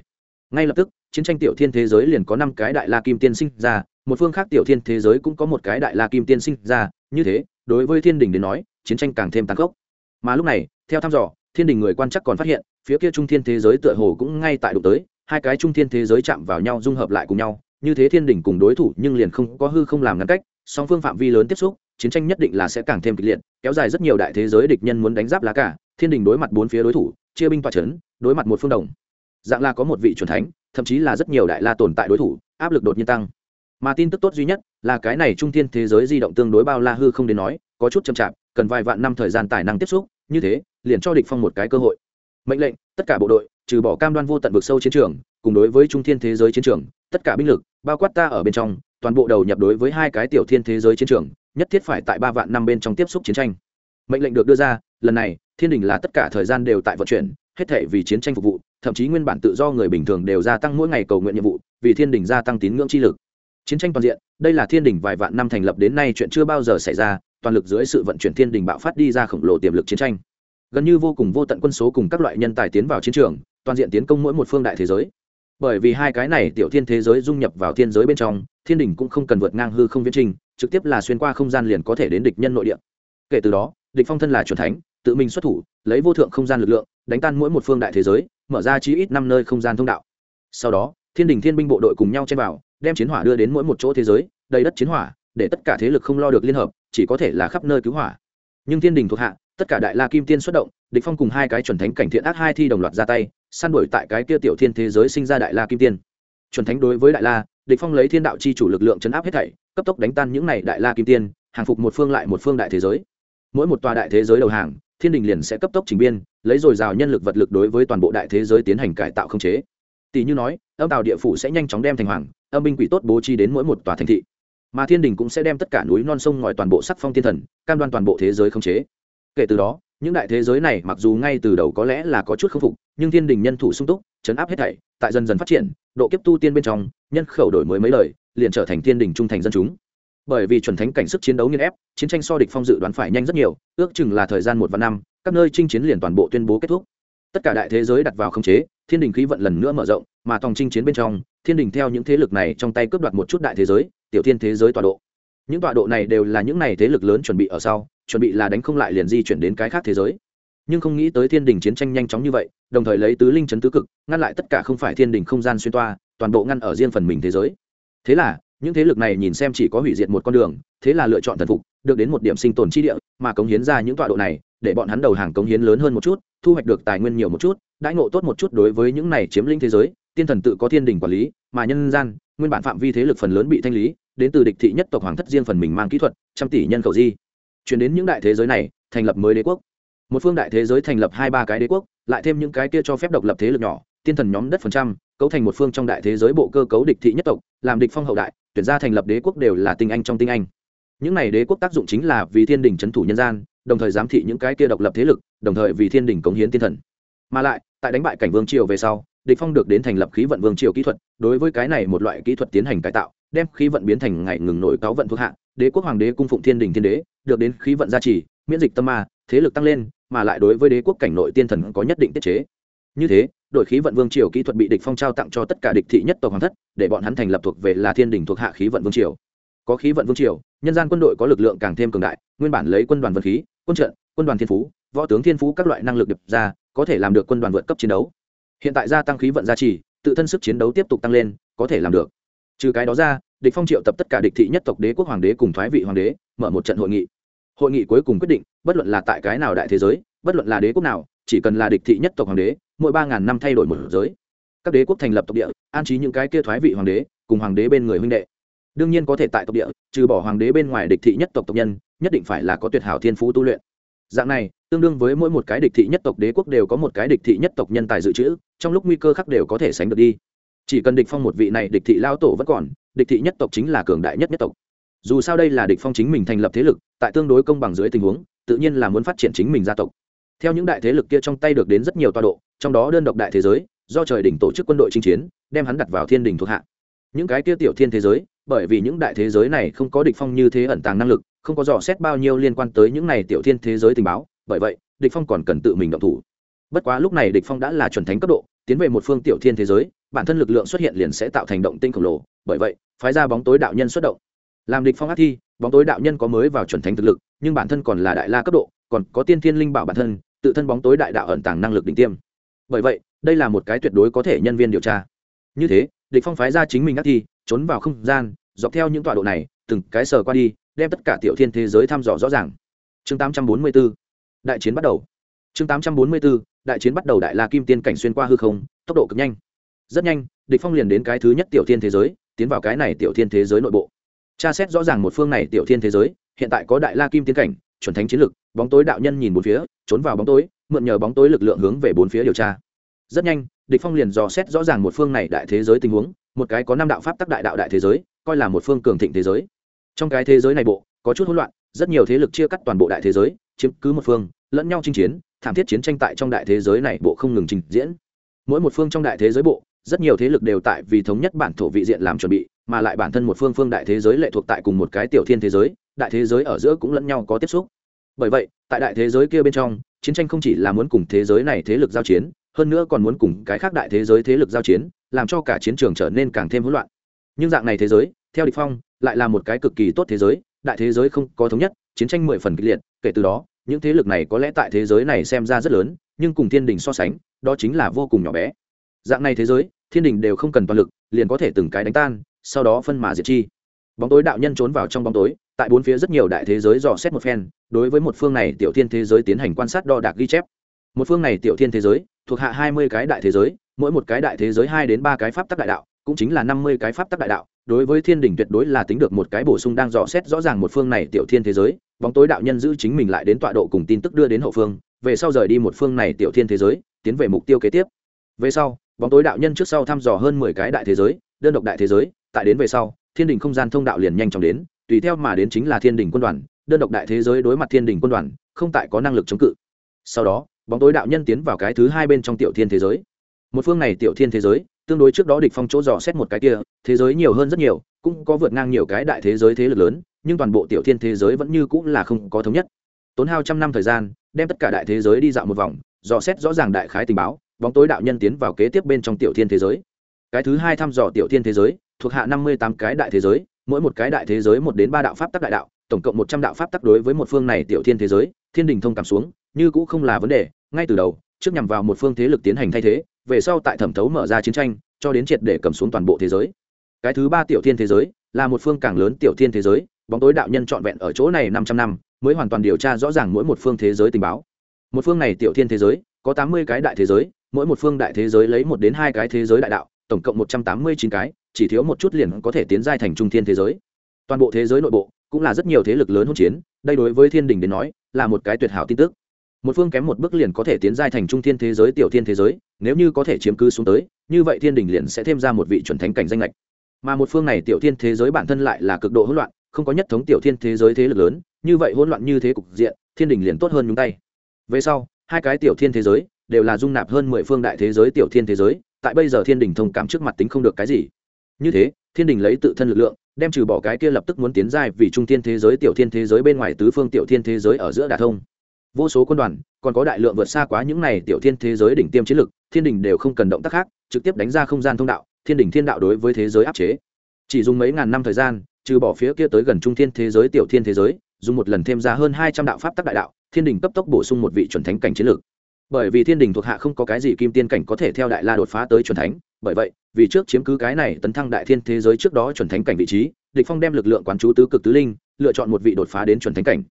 Ngay lập tức, chiến tranh tiểu thiên thế giới liền có năm cái đại la kim tiên sinh ra, một phương khác tiểu thiên thế giới cũng có một cái đại la kim tiên sinh ra, như thế, đối với thiên đình đến nói chiến tranh càng thêm tàn khốc. Mà lúc này, theo thăm dò, thiên đình người quan chắc còn phát hiện, phía kia trung thiên thế giới tựa hồ cũng ngay tại đụng tới, hai cái trung thiên thế giới chạm vào nhau dung hợp lại cùng nhau, như thế thiên đình cùng đối thủ nhưng liền không có hư không làm ngăn cách, song phương phạm vi lớn tiếp xúc, chiến tranh nhất định là sẽ càng thêm kịch liệt, kéo dài rất nhiều đại thế giới địch nhân muốn đánh giáp lá cả, thiên đình đối mặt bốn phía đối thủ, chia binh toa c đối mặt một phương đồng. Dạng là có một vị c thánh, thậm chí là rất nhiều đại la tồn tại đối thủ, áp lực đột nhiên tăng. Mà tin tức tốt duy nhất là cái này trung thiên thế giới di động tương đối bao la hư không đến nói, có chút chậm chạp cần vài vạn năm thời gian tài năng tiếp xúc, như thế, liền cho địch phong một cái cơ hội. Mệnh lệnh, tất cả bộ đội, trừ bỏ cam đoan vô tận vực sâu chiến trường, cùng đối với trung thiên thế giới chiến trường, tất cả binh lực, bao quát ta ở bên trong, toàn bộ đầu nhập đối với hai cái tiểu thiên thế giới chiến trường, nhất thiết phải tại ba vạn năm bên trong tiếp xúc chiến tranh. Mệnh lệnh được đưa ra, lần này, thiên đình là tất cả thời gian đều tại vận chuyển, hết thể vì chiến tranh phục vụ, thậm chí nguyên bản tự do người bình thường đều gia tăng mỗi ngày cầu nguyện nhiệm vụ, vì thiên đình gia tăng tín ngưỡng chi lực. Chiến tranh toàn diện, đây là thiên đình vài vạn năm thành lập đến nay chuyện chưa bao giờ xảy ra toàn lực dưới sự vận chuyển thiên đình bạo phát đi ra khổng lồ tiềm lực chiến tranh. Gần như vô cùng vô tận quân số cùng các loại nhân tài tiến vào chiến trường, toàn diện tiến công mỗi một phương đại thế giới. Bởi vì hai cái này tiểu thiên thế giới dung nhập vào thiên giới bên trong, thiên đình cũng không cần vượt ngang hư không viễn trình, trực tiếp là xuyên qua không gian liền có thể đến địch nhân nội địa. Kể từ đó, địch phong thân là truyền thánh, tự mình xuất thủ, lấy vô thượng không gian lực lượng, đánh tan mỗi một phương đại thế giới, mở ra chí ít năm nơi không gian thông đạo. Sau đó, thiên đình thiên binh bộ đội cùng nhau chen vào, đem chiến hỏa đưa đến mỗi một chỗ thế giới, đầy đất chiến hỏa, để tất cả thế lực không lo được liên hợp chỉ có thể là khắp nơi cứu hỏa. Nhưng thiên đình thuộc hạ, tất cả đại la kim tiên xuất động, địch phong cùng hai cái chuẩn thánh cảnh thiện ác hai thi đồng loạt ra tay, săn đuổi tại cái kia tiểu thiên thế giới sinh ra đại la kim tiên. Chuẩn thánh đối với đại la, địch phong lấy thiên đạo chi chủ lực lượng chấn áp hết thảy, cấp tốc đánh tan những này đại la kim tiên, hàng phục một phương lại một phương đại thế giới. Mỗi một tòa đại thế giới đầu hàng, thiên đình liền sẽ cấp tốc trình biên, lấy dồi dào nhân lực vật lực đối với toàn bộ đại thế giới tiến hành cải tạo không chế. Tỷ như nói, âm tàu địa phủ sẽ nhanh chóng đem thành hoàng, âm binh quỷ tốt bố trí đến mỗi một tòa thành thị mà thiên đình cũng sẽ đem tất cả núi non sông ngòi toàn bộ sắc phong thiên thần, cam đoan toàn bộ thế giới không chế. Kể từ đó, những đại thế giới này mặc dù ngay từ đầu có lẽ là có chút k phục, nhưng thiên đình nhân thủ sung túc chấn áp hết thảy, tại dần dần phát triển, độ kiếp tu tiên bên trong, nhân khẩu đổi mới mấy lời, liền trở thành thiên đình trung thành dân chúng. Bởi vì chuẩn thánh cảnh sức chiến đấu nghiên ép, chiến tranh so địch phong dự đoán phải nhanh rất nhiều, ước chừng là thời gian một và năm, các nơi chinh chiến liền toàn bộ tuyên bố kết thúc. Tất cả đại thế giới đặt vào khống chế, thiên đình khí vận lần nữa mở rộng, mà tòng chinh chiến bên trong, thiên đình theo những thế lực này trong tay cướp đoạt một chút đại thế giới tiểu thiên thế giới tọa độ. Những tọa độ này đều là những này thế lực lớn chuẩn bị ở sau, chuẩn bị là đánh không lại liền di chuyển đến cái khác thế giới. Nhưng không nghĩ tới thiên đình chiến tranh nhanh chóng như vậy, đồng thời lấy tứ linh chấn tứ cực, ngăn lại tất cả không phải thiên đình không gian xuyên toa, toàn bộ ngăn ở riêng phần mình thế giới. Thế là, những thế lực này nhìn xem chỉ có hủy diệt một con đường, thế là lựa chọn thần phục, được đến một điểm sinh tồn chi địa, mà cống hiến ra những tọa độ này, để bọn hắn đầu hàng cống hiến lớn hơn một chút, thu hoạch được tài nguyên nhiều một chút, đãi ngộ tốt một chút đối với những này chiếm lĩnh thế giới, tiên thần tự có thiên đình quản lý, mà nhân gian, nguyên bản phạm vi thế lực phần lớn bị thanh lý đến từ địch thị nhất tộc hoàng thất riêng phần mình mang kỹ thuật, trăm tỷ nhân khẩu di. Chuyển đến những đại thế giới này, thành lập mới đế quốc. Một phương đại thế giới thành lập hai ba cái đế quốc, lại thêm những cái kia cho phép độc lập thế lực nhỏ, tiên thần nhóm đất phần trăm, cấu thành một phương trong đại thế giới bộ cơ cấu địch thị nhất tộc, làm địch phong hậu đại, tuyển ra thành lập đế quốc đều là tinh anh trong tinh anh. Những này đế quốc tác dụng chính là vì thiên đình trấn thủ nhân gian, đồng thời giám thị những cái kia độc lập thế lực, đồng thời vì thiên đình cống hiến tiên thần. Mà lại, tại đánh bại cảnh vương triều về sau, địch phong được đến thành lập khí vận vương triều kỹ thuật, đối với cái này một loại kỹ thuật tiến hành cải tạo đem khí vận biến thành ngày ngừng nổi cáo vận thuộc hạ, đế quốc hoàng đế cung phụng thiên đình thiên đế, được đến khí vận gia trì, miễn dịch tâm ma, thế lực tăng lên, mà lại đối với đế quốc cảnh nội tiên thần có nhất định tiết chế. Như thế, đội khí vận vương triều kỹ thuật bị địch phong trao tặng cho tất cả địch thị nhất tộc hoàng thất, để bọn hắn thành lập thuộc về là thiên đình thuộc hạ khí vận vương triều. Có khí vận vương triều, nhân gian quân đội có lực lượng càng thêm cường đại, nguyên bản lấy quân đoàn vật khí, quân trận, quân đoàn thiên phú, võ tướng thiên phú các loại năng lực đập ra, có thể làm được quân đoàn vượt cấp chiến đấu. Hiện tại gia tăng khí vận gia trì, tự thân sức chiến đấu tiếp tục tăng lên, có thể làm được trừ cái đó ra, địch phong triệu tập tất cả địch thị nhất tộc đế quốc hoàng đế cùng thoái vị hoàng đế, mở một trận hội nghị. Hội nghị cuối cùng quyết định, bất luận là tại cái nào đại thế giới, bất luận là đế quốc nào, chỉ cần là địch thị nhất tộc hoàng đế, mỗi ba ngàn năm thay đổi một giới. Các đế quốc thành lập tộc địa, an trí những cái kia thoái vị hoàng đế, cùng hoàng đế bên người huynh đệ. Đương nhiên có thể tại tộc địa, trừ bỏ hoàng đế bên ngoài địch thị nhất tộc tộc nhân, nhất định phải là có tuyệt hảo thiên phú tu luyện. Dạng này, tương đương với mỗi một cái địch thị nhất tộc đế quốc đều có một cái địch thị nhất tộc nhân tài dự trữ, trong lúc nguy cơ khắc đều có thể sánh được đi chỉ cần địch phong một vị này, địch thị lao tổ vẫn còn, địch thị nhất tộc chính là cường đại nhất nhất tộc. Dù sao đây là địch phong chính mình thành lập thế lực, tại tương đối công bằng dưới tình huống, tự nhiên là muốn phát triển chính mình gia tộc. Theo những đại thế lực kia trong tay được đến rất nhiều toa độ, trong đó đơn độc đại thế giới, do trời đỉnh tổ chức quân đội chinh chiến, đem hắn đặt vào thiên đỉnh thuộc hạ. Những cái kia tiểu thiên thế giới, bởi vì những đại thế giới này không có địch phong như thế ẩn tàng năng lực, không có dò xét bao nhiêu liên quan tới những này tiểu thiên thế giới tình báo, bởi vậy, địch phong còn cần tự mình động thủ. Bất quá lúc này địch phong đã là chuẩn thánh cấp độ, tiến về một phương tiểu thiên thế giới bản thân lực lượng xuất hiện liền sẽ tạo thành động tinh khổng lồ. Bởi vậy, phái ra bóng tối đạo nhân xuất động. Làm địch phong ác thi, bóng tối đạo nhân có mới vào chuẩn thánh thực lực, nhưng bản thân còn là đại la cấp độ, còn có tiên thiên linh bảo bản thân, tự thân bóng tối đại đạo ẩn tàng năng lực đỉnh tiêm. Bởi vậy, đây là một cái tuyệt đối có thể nhân viên điều tra. Như thế, địch phong phái ra chính mình ác thi, trốn vào không gian, dọc theo những tọa độ này, từng cái sờ qua đi, đem tất cả tiểu thiên thế giới thăm dò rõ ràng. Chương 844 đại chiến bắt đầu. Chương 844 đại chiến bắt đầu đại la kim tiên cảnh xuyên qua hư không, tốc độ cực nhanh rất nhanh, địch phong liền đến cái thứ nhất tiểu thiên thế giới, tiến vào cái này tiểu thiên thế giới nội bộ. Tra xét rõ ràng một phương này tiểu thiên thế giới, hiện tại có đại la kim tiến cảnh, chuẩn thánh chiến lực, bóng tối đạo nhân nhìn bốn phía, trốn vào bóng tối, mượn nhờ bóng tối lực lượng hướng về bốn phía điều tra. Rất nhanh, địch phong liền dò xét rõ ràng một phương này đại thế giới tình huống, một cái có năm đạo pháp tắc đại đạo đại thế giới, coi là một phương cường thịnh thế giới. Trong cái thế giới này bộ, có chút hỗn loạn, rất nhiều thế lực chia cắt toàn bộ đại thế giới, chiếm cứ một phương, lẫn nhau chinh chiến, thảm thiết chiến tranh tại trong đại thế giới này bộ không ngừng trình diễn. Mỗi một phương trong đại thế giới bộ rất nhiều thế lực đều tại vì thống nhất bản thổ vị diện làm chuẩn bị, mà lại bản thân một phương phương đại thế giới lệ thuộc tại cùng một cái tiểu thiên thế giới, đại thế giới ở giữa cũng lẫn nhau có tiếp xúc. Bởi vậy, tại đại thế giới kia bên trong, chiến tranh không chỉ là muốn cùng thế giới này thế lực giao chiến, hơn nữa còn muốn cùng cái khác đại thế giới thế lực giao chiến, làm cho cả chiến trường trở nên càng thêm hỗn loạn. Nhưng dạng này thế giới, theo địch phong, lại là một cái cực kỳ tốt thế giới, đại thế giới không có thống nhất, chiến tranh mười phần kịch liệt, kể từ đó, những thế lực này có lẽ tại thế giới này xem ra rất lớn, nhưng cùng thiên đình so sánh, đó chính là vô cùng nhỏ bé dạng này thế giới, thiên đình đều không cần toàn lực, liền có thể từng cái đánh tan, sau đó phân mà diệt chi. Bóng tối đạo nhân trốn vào trong bóng tối, tại bốn phía rất nhiều đại thế giới dò xét một phen, đối với một phương này tiểu thiên thế giới tiến hành quan sát đo đạc ghi chép. Một phương này tiểu thiên thế giới, thuộc hạ hai mươi cái đại thế giới, mỗi một cái đại thế giới hai đến ba cái pháp tắc đại đạo, cũng chính là năm mươi cái pháp tắc đại đạo, đối với thiên đình tuyệt đối là tính được một cái bổ sung đang dò xét rõ ràng một phương này tiểu thiên thế giới, bóng tối đạo nhân giữ chính mình lại đến tọa độ cùng tin tức đưa đến hậu phương, về sau rời đi một phương này tiểu thiên thế giới, tiến về mục tiêu kế tiếp. Về sau bóng tối đạo nhân trước sau thăm dò hơn mười cái đại thế giới, đơn độc đại thế giới, tại đến về sau, thiên đình không gian thông đạo liền nhanh chóng đến, tùy theo mà đến chính là thiên đình quân đoàn, đơn độc đại thế giới đối mặt thiên đình quân đoàn, không tại có năng lực chống cự. Sau đó, bóng tối đạo nhân tiến vào cái thứ hai bên trong tiểu thiên thế giới. Một phương này tiểu thiên thế giới, tương đối trước đó địch phong chỗ dò xét một cái kia, thế giới nhiều hơn rất nhiều, cũng có vượt ngang nhiều cái đại thế giới thế lực lớn, nhưng toàn bộ tiểu thiên thế giới vẫn như cũng là không có thống nhất. Tốn hao trăm năm thời gian, đem tất cả đại thế giới đi dạo một vòng, dò xét rõ ràng đại khái tình báo bóng tối đạo nhân tiến vào kế tiếp bên trong tiểu thiên thế giới. Cái thứ hai thăm dò tiểu thiên thế giới, thuộc hạ năm mươi tám cái đại thế giới, mỗi một cái đại thế giới một đến ba đạo pháp tắc đại đạo, tổng cộng một trăm đạo pháp tắc đối với một phương này tiểu thiên thế giới, thiên đình thông cảm xuống, như cũng không là vấn đề, ngay từ đầu, trước nhằm vào một phương thế lực tiến hành thay thế, về sau tại thẩm thấu mở ra chiến tranh, cho đến triệt để cầm xuống toàn bộ thế giới. Cái thứ ba tiểu thiên thế giới, là một phương càng lớn tiểu thiên thế giới, bóng tối đạo nhân trọn vẹn ở chỗ này năm trăm năm, mới hoàn toàn điều tra rõ ràng mỗi một phương thế giới tình báo. Một phương này tiểu thiên thế giới có tám mươi cái đại thế giới, mỗi một phương đại thế giới lấy một đến hai cái thế giới đại đạo, tổng cộng một trăm tám mươi chín cái, chỉ thiếu một chút liền có thể tiến giai thành trung thiên thế giới. Toàn bộ thế giới nội bộ cũng là rất nhiều thế lực lớn hỗn chiến, đây đối với thiên đình đến nói là một cái tuyệt hảo tin tức. Một phương kém một bước liền có thể tiến giai thành trung thiên thế giới, tiểu thiên thế giới, nếu như có thể chiếm cứ xuống tới, như vậy thiên đình liền sẽ thêm ra một vị chuẩn thánh cảnh danh lệch mà một phương này tiểu thiên thế giới bản thân lại là cực độ hỗn loạn, không có nhất thống tiểu thiên thế giới thế lực lớn, như vậy hỗn loạn như thế cục diện, thiên đình liền tốt hơn nhúng tay. Về sau hai cái tiểu thiên thế giới đều là dung nạp hơn mười phương đại thế giới tiểu thiên thế giới, tại bây giờ thiên đình thông cảm trước mặt tính không được cái gì. Như thế, thiên đình lấy tự thân lực lượng, đem trừ bỏ cái kia lập tức muốn tiến dài vì trung thiên thế giới tiểu thiên thế giới bên ngoài tứ phương tiểu thiên thế giới ở giữa đà thông. Vô số quân đoàn, còn có đại lượng vượt xa quá những này tiểu thiên thế giới đỉnh tiêm chiến lực, thiên đình đều không cần động tác khác, trực tiếp đánh ra không gian thông đạo, thiên đình thiên đạo đối với thế giới áp chế. Chỉ dùng mấy ngàn năm thời gian, trừ bỏ phía kia tới gần trung thiên thế giới tiểu thiên thế giới dùng một lần thêm ra hơn hai trăm đạo pháp tắc đại đạo, thiên đình cấp tốc bổ sung một vị chuẩn thánh cảnh chiến lược. Bởi vì thiên đình thuộc hạ không có cái gì kim tiên cảnh có thể theo đại la đột phá tới chuẩn thánh, bởi vậy, vì trước chiếm cứ cái này tấn thăng đại thiên thế giới trước đó chuẩn thánh cảnh vị trí, địch phong đem lực lượng quán chú tứ cực tứ linh, lựa chọn một vị đột phá đến chuẩn thánh cảnh.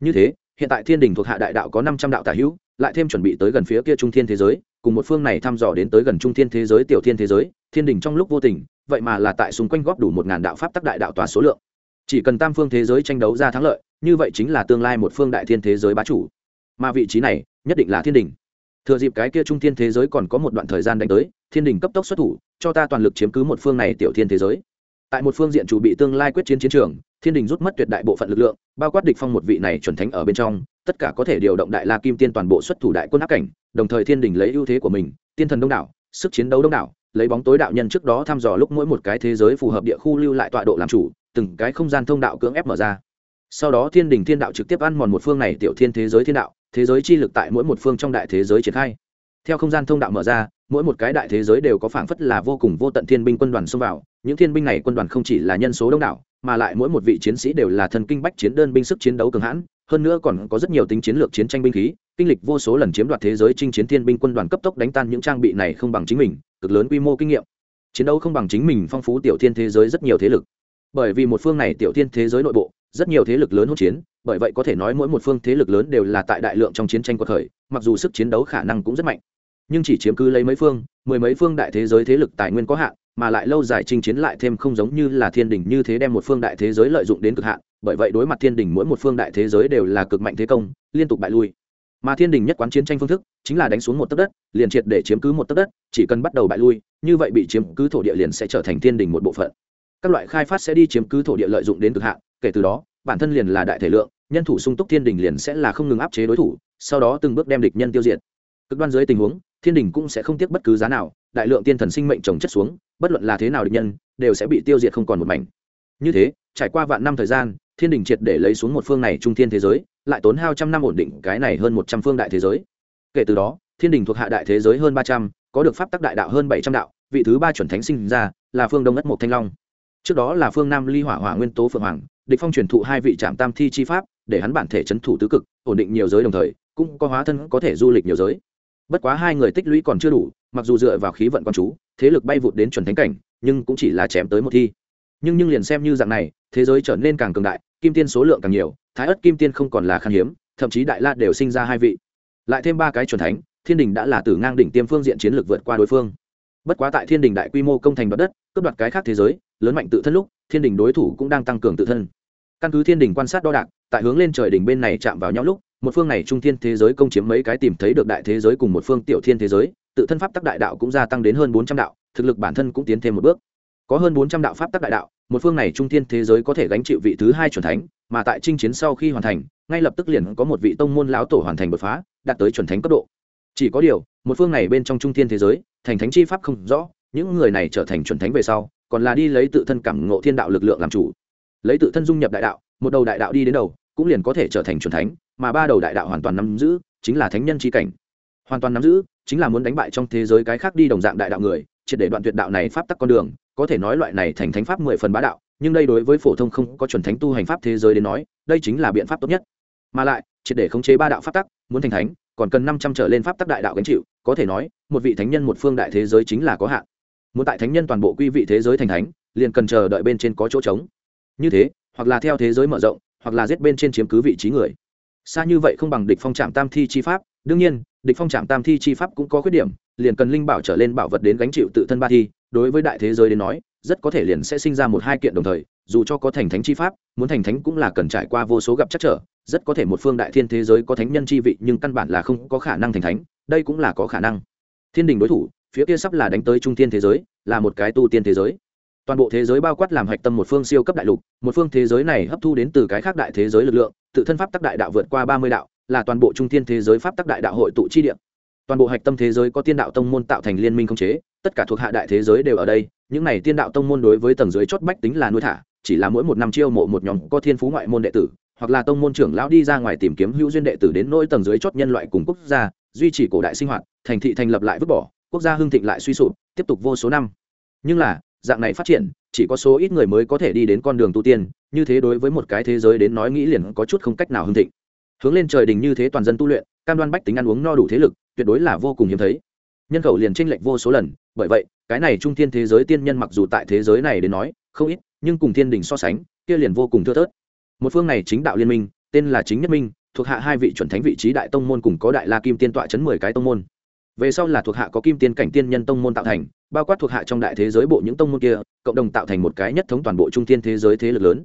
Như thế, hiện tại thiên đình thuộc hạ đại đạo có năm trăm đạo tả hữu, lại thêm chuẩn bị tới gần phía kia trung thiên thế giới, cùng một phương này thăm dò đến tới gần trung thiên thế giới, tiểu thiên thế giới, thiên đình trong lúc vô tình, vậy mà là tại xung quanh góp đủ một ngàn đạo pháp tắc đại đạo tòa số lượng. Chỉ cần tam phương thế giới tranh đấu ra thắng lợi như vậy chính là tương lai một phương đại thiên thế giới bá chủ. Mà vị trí này, nhất định là thiên đình thừa dịp cái kia trung thiên thế giới còn có một đoạn thời gian đánh tới, thiên đình cấp tốc xuất thủ, cho ta toàn lực chiếm cứ một phương này tiểu thiên thế giới. Tại một phương diện chủ bị tương lai quyết chiến chiến trường, thiên đình rút mất tuyệt đại bộ phận lực lượng, bao quát địch phong một vị này chuẩn thánh ở bên trong, tất cả có thể điều động đại la kim tiên toàn bộ xuất thủ đại quân áp cảnh, đồng thời thiên đình lấy ưu thế của mình, tiên thần đông đảo, sức chiến đấu đông đảo, lấy bóng tối đạo nhân trước đó thăm dò lúc mỗi một cái thế giới phù hợp địa khu lưu lại tọa độ làm chủ, từng cái không gian thông đạo cưỡng ép mở ra sau đó thiên đình thiên đạo trực tiếp ăn mòn một phương này tiểu thiên thế giới thiên đạo, thế giới chi lực tại mỗi một phương trong đại thế giới triển khai. Theo không gian thông đạo mở ra, mỗi một cái đại thế giới đều có phảng phất là vô cùng vô tận thiên binh quân đoàn xông vào, những thiên binh này quân đoàn không chỉ là nhân số đông đảo, mà lại mỗi một vị chiến sĩ đều là thần kinh bách chiến đơn binh sức chiến đấu cường hãn, hơn nữa còn có rất nhiều tính chiến lược chiến tranh binh khí, kinh lịch vô số lần chiếm đoạt thế giới chinh chiến thiên binh quân đoàn cấp tốc đánh tan những trang bị này không bằng chính mình, cực lớn quy mô kinh nghiệm. Chiến đấu không bằng chính mình phong phú tiểu thiên thế giới rất nhiều thế lực. Bởi vì một phương này tiểu thiên thế giới nội bộ rất nhiều thế lực lớn hỗn chiến, bởi vậy có thể nói mỗi một phương thế lực lớn đều là tại đại lượng trong chiến tranh quật khởi, mặc dù sức chiến đấu khả năng cũng rất mạnh. Nhưng chỉ chiếm cứ lấy mấy phương, mười mấy phương đại thế giới thế lực tài nguyên có hạn, mà lại lâu dài chinh chiến lại thêm không giống như là thiên đình như thế đem một phương đại thế giới lợi dụng đến cực hạn, bởi vậy đối mặt thiên đình mỗi một phương đại thế giới đều là cực mạnh thế công, liên tục bại lui. Mà thiên đình nhất quán chiến tranh phương thức chính là đánh xuống một tấc đất, liền triệt để chiếm cứ một tấc đất, chỉ cần bắt đầu bại lui, như vậy bị chiếm cứ thổ địa liền sẽ trở thành thiên đình một bộ phận. Các loại khai phát sẽ đi chiếm cứ thổ địa lợi dụng đến cực hạn kể từ đó, bản thân liền là đại thể lượng, nhân thủ sung túc thiên đình liền sẽ là không ngừng áp chế đối thủ, sau đó từng bước đem địch nhân tiêu diệt. Cực đoan dưới tình huống, thiên đình cũng sẽ không tiếc bất cứ giá nào, đại lượng tiên thần sinh mệnh trồng chất xuống, bất luận là thế nào địch nhân, đều sẽ bị tiêu diệt không còn một mảnh. Như thế, trải qua vạn năm thời gian, thiên đình triệt để lấy xuống một phương này trung thiên thế giới, lại tốn hao trăm năm ổn định cái này hơn một trăm phương đại thế giới. Kể từ đó, thiên đình thuộc hạ đại thế giới hơn ba trăm, có được pháp tắc đại đạo hơn bảy trăm đạo, vị thứ ba chuẩn thánh sinh ra là phương đông ất mộc thanh long. Trước đó là phương nam ly hỏa hỏa nguyên tố phượng hoàng địch phong truyền thụ hai vị trạm tam thi chi pháp, để hắn bản thể chấn thủ tứ cực, ổn định nhiều giới đồng thời, cũng có hóa thân có thể du lịch nhiều giới. Bất quá hai người tích lũy còn chưa đủ, mặc dù dựa vào khí vận quan chú, thế lực bay vụt đến chuẩn thánh cảnh, nhưng cũng chỉ là chém tới một thi. Nhưng nhưng liền xem như dạng này, thế giới trở nên càng cường đại, kim tiên số lượng càng nhiều, thái ất kim tiên không còn là khan hiếm, thậm chí đại la đều sinh ra hai vị. Lại thêm ba cái chuẩn thánh, thiên đình đã là từ ngang đỉnh tiêm phương diện chiến lược vượt qua đối phương. Bất quá tại thiên đình đại quy mô công thành đoạt đất, cướp đoạt cái khác thế giới, lớn mạnh tự thân lúc thiên đình đối thủ cũng đang tăng cường tự thân. Căn cứ thiên đình quan sát đo đạc, tại hướng lên trời đỉnh bên này chạm vào nhau lúc, một phương này trung thiên thế giới công chiếm mấy cái tìm thấy được đại thế giới cùng một phương tiểu thiên thế giới, tự thân pháp tắc đại đạo cũng gia tăng đến hơn bốn trăm đạo, thực lực bản thân cũng tiến thêm một bước. Có hơn bốn trăm đạo pháp tắc đại đạo, một phương này trung thiên thế giới có thể gánh chịu vị thứ hai chuẩn thánh, mà tại chinh chiến sau khi hoàn thành, ngay lập tức liền có một vị tông môn lão tổ hoàn thành đột phá, đạt tới chuẩn thánh cấp độ. Chỉ có điều, một phương này bên trong trung thiên thế giới, thành thánh chi pháp không rõ, những người này trở thành chuẩn thánh về sau còn là đi lấy tự thân cảm ngộ thiên đạo lực lượng làm chủ. Lấy tự thân dung nhập đại đạo, một đầu đại đạo đi đến đầu, cũng liền có thể trở thành chuẩn thánh, mà ba đầu đại đạo hoàn toàn nắm giữ, chính là thánh nhân chi cảnh. Hoàn toàn nắm giữ, chính là muốn đánh bại trong thế giới cái khác đi đồng dạng đại đạo người, triệt để đoạn tuyệt đạo này pháp tắc con đường, có thể nói loại này thành thánh pháp mười phần bá đạo, nhưng đây đối với phổ thông không có chuẩn thánh tu hành pháp thế giới đến nói, đây chính là biện pháp tốt nhất. Mà lại, triệt để khống chế ba đạo pháp tắc, muốn thành thánh, còn cần năm trăm trở lên pháp tắc đại đạo gánh chịu, có thể nói, một vị thánh nhân một phương đại thế giới chính là có hạn muốn tại thánh nhân toàn bộ quy vị thế giới thành thánh, liền cần chờ đợi bên trên có chỗ trống. Như thế, hoặc là theo thế giới mở rộng, hoặc là giết bên trên chiếm cứ vị trí người. Xa như vậy không bằng địch phong trạm tam thi chi pháp, đương nhiên, địch phong trạm tam thi chi pháp cũng có khuyết điểm, liền cần linh bảo trở lên bảo vật đến gánh chịu tự thân ba thi, đối với đại thế giới đến nói, rất có thể liền sẽ sinh ra một hai kiện đồng thời, dù cho có thành thánh chi pháp, muốn thành thánh cũng là cần trải qua vô số gặp chắc trở, rất có thể một phương đại thiên thế giới có thánh nhân chi vị nhưng căn bản là không có khả năng thành thánh, đây cũng là có khả năng. Thiên đình đối thủ phía kia sắp là đánh tới trung thiên thế giới, là một cái tu tiên thế giới. Toàn bộ thế giới bao quát làm hạch tâm một phương siêu cấp đại lục, một phương thế giới này hấp thu đến từ cái khác đại thế giới lực lượng, tự thân pháp tắc đại đạo vượt qua ba mươi đạo, là toàn bộ trung thiên thế giới pháp tắc đại đạo hội tụ chi địa. Toàn bộ hạch tâm thế giới có tiên đạo tông môn tạo thành liên minh không chế, tất cả thuộc hạ đại thế giới đều ở đây, những này tiên đạo tông môn đối với tầng dưới chót bách tính là nuôi thả, chỉ là mỗi một năm chiêu mộ một nhóm có thiên phú ngoại môn đệ tử, hoặc là tông môn trưởng lão đi ra ngoài tìm kiếm hữu duyên đệ tử đến nỗi tầng dưới chót nhân loại cùng quốc gia, duy trì cổ đại sinh hoạt, thành thị thành lập lại vứt bỏ quốc gia hưng thịnh lại suy sụp, tiếp tục vô số năm. Nhưng là, dạng này phát triển, chỉ có số ít người mới có thể đi đến con đường tu tiên, như thế đối với một cái thế giới đến nói nghĩ liền có chút không cách nào hưng thịnh. Hướng lên trời đình như thế toàn dân tu luyện, cam đoan bách tính ăn uống no đủ thế lực, tuyệt đối là vô cùng hiếm thấy. Nhân khẩu liền tranh lệch vô số lần, bởi vậy, cái này trung thiên thế giới tiên nhân mặc dù tại thế giới này đến nói, không ít, nhưng cùng thiên đình so sánh, kia liền vô cùng thưa thớt. Một phương này chính đạo liên minh, tên là chính nhất minh, thuộc hạ hai vị chuẩn thánh vị trí đại tông môn cùng có đại la kim tiên tọa chấn mười cái tông môn về sau là thuộc hạ có kim tiên cảnh tiên nhân tông môn tạo thành, bao quát thuộc hạ trong đại thế giới bộ những tông môn kia, cộng đồng tạo thành một cái nhất thống toàn bộ trung tiên thế giới thế lực lớn.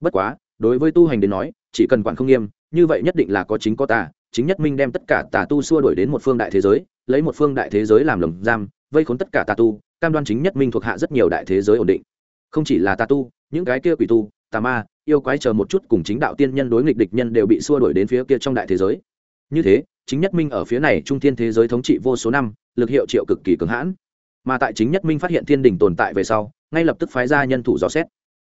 Bất quá, đối với tu hành đến nói, chỉ cần quản không nghiêm, như vậy nhất định là có chính có tà, chính nhất minh đem tất cả tà tu xua đuổi đến một phương đại thế giới, lấy một phương đại thế giới làm lồng giam, vây khốn tất cả tà tu, cam đoan chính nhất minh thuộc hạ rất nhiều đại thế giới ổn định. Không chỉ là tà tu, những cái kia quỷ tu, tà ma, yêu quái chờ một chút cùng chính đạo tiên nhân đối nghịch địch nhân đều bị xua đuổi đến phía kia trong đại thế giới như thế, chính nhất minh ở phía này trung thiên thế giới thống trị vô số năm, lực hiệu triệu cực kỳ cường hãn. Mà tại chính nhất minh phát hiện thiên đình tồn tại về sau, ngay lập tức phái ra nhân thủ dò xét.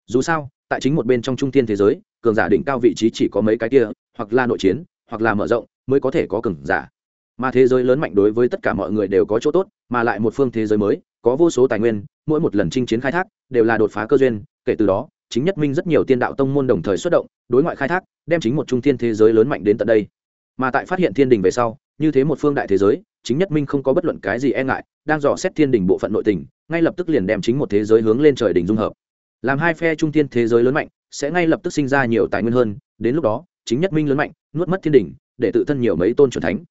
Dù sao, tại chính một bên trong trung thiên thế giới, cường giả đỉnh cao vị trí chỉ có mấy cái kia, hoặc là nội chiến, hoặc là mở rộng, mới có thể có cường giả. Mà thế giới lớn mạnh đối với tất cả mọi người đều có chỗ tốt, mà lại một phương thế giới mới, có vô số tài nguyên, mỗi một lần chinh chiến khai thác, đều là đột phá cơ duyên. Kể từ đó, chính nhất minh rất nhiều tiên đạo tông môn đồng thời xuất động, đối ngoại khai thác, đem chính một trung thiên thế giới lớn mạnh đến tận đây mà tại phát hiện thiên đình về sau, như thế một phương đại thế giới, chính nhất minh không có bất luận cái gì e ngại, đang dò xét thiên đình bộ phận nội tình, ngay lập tức liền đem chính một thế giới hướng lên trời đỉnh dung hợp. Làm hai phe trung thiên thế giới lớn mạnh, sẽ ngay lập tức sinh ra nhiều tài nguyên hơn, đến lúc đó, chính nhất minh lớn mạnh, nuốt mất thiên đình, để tự thân nhiều mấy tôn c thánh.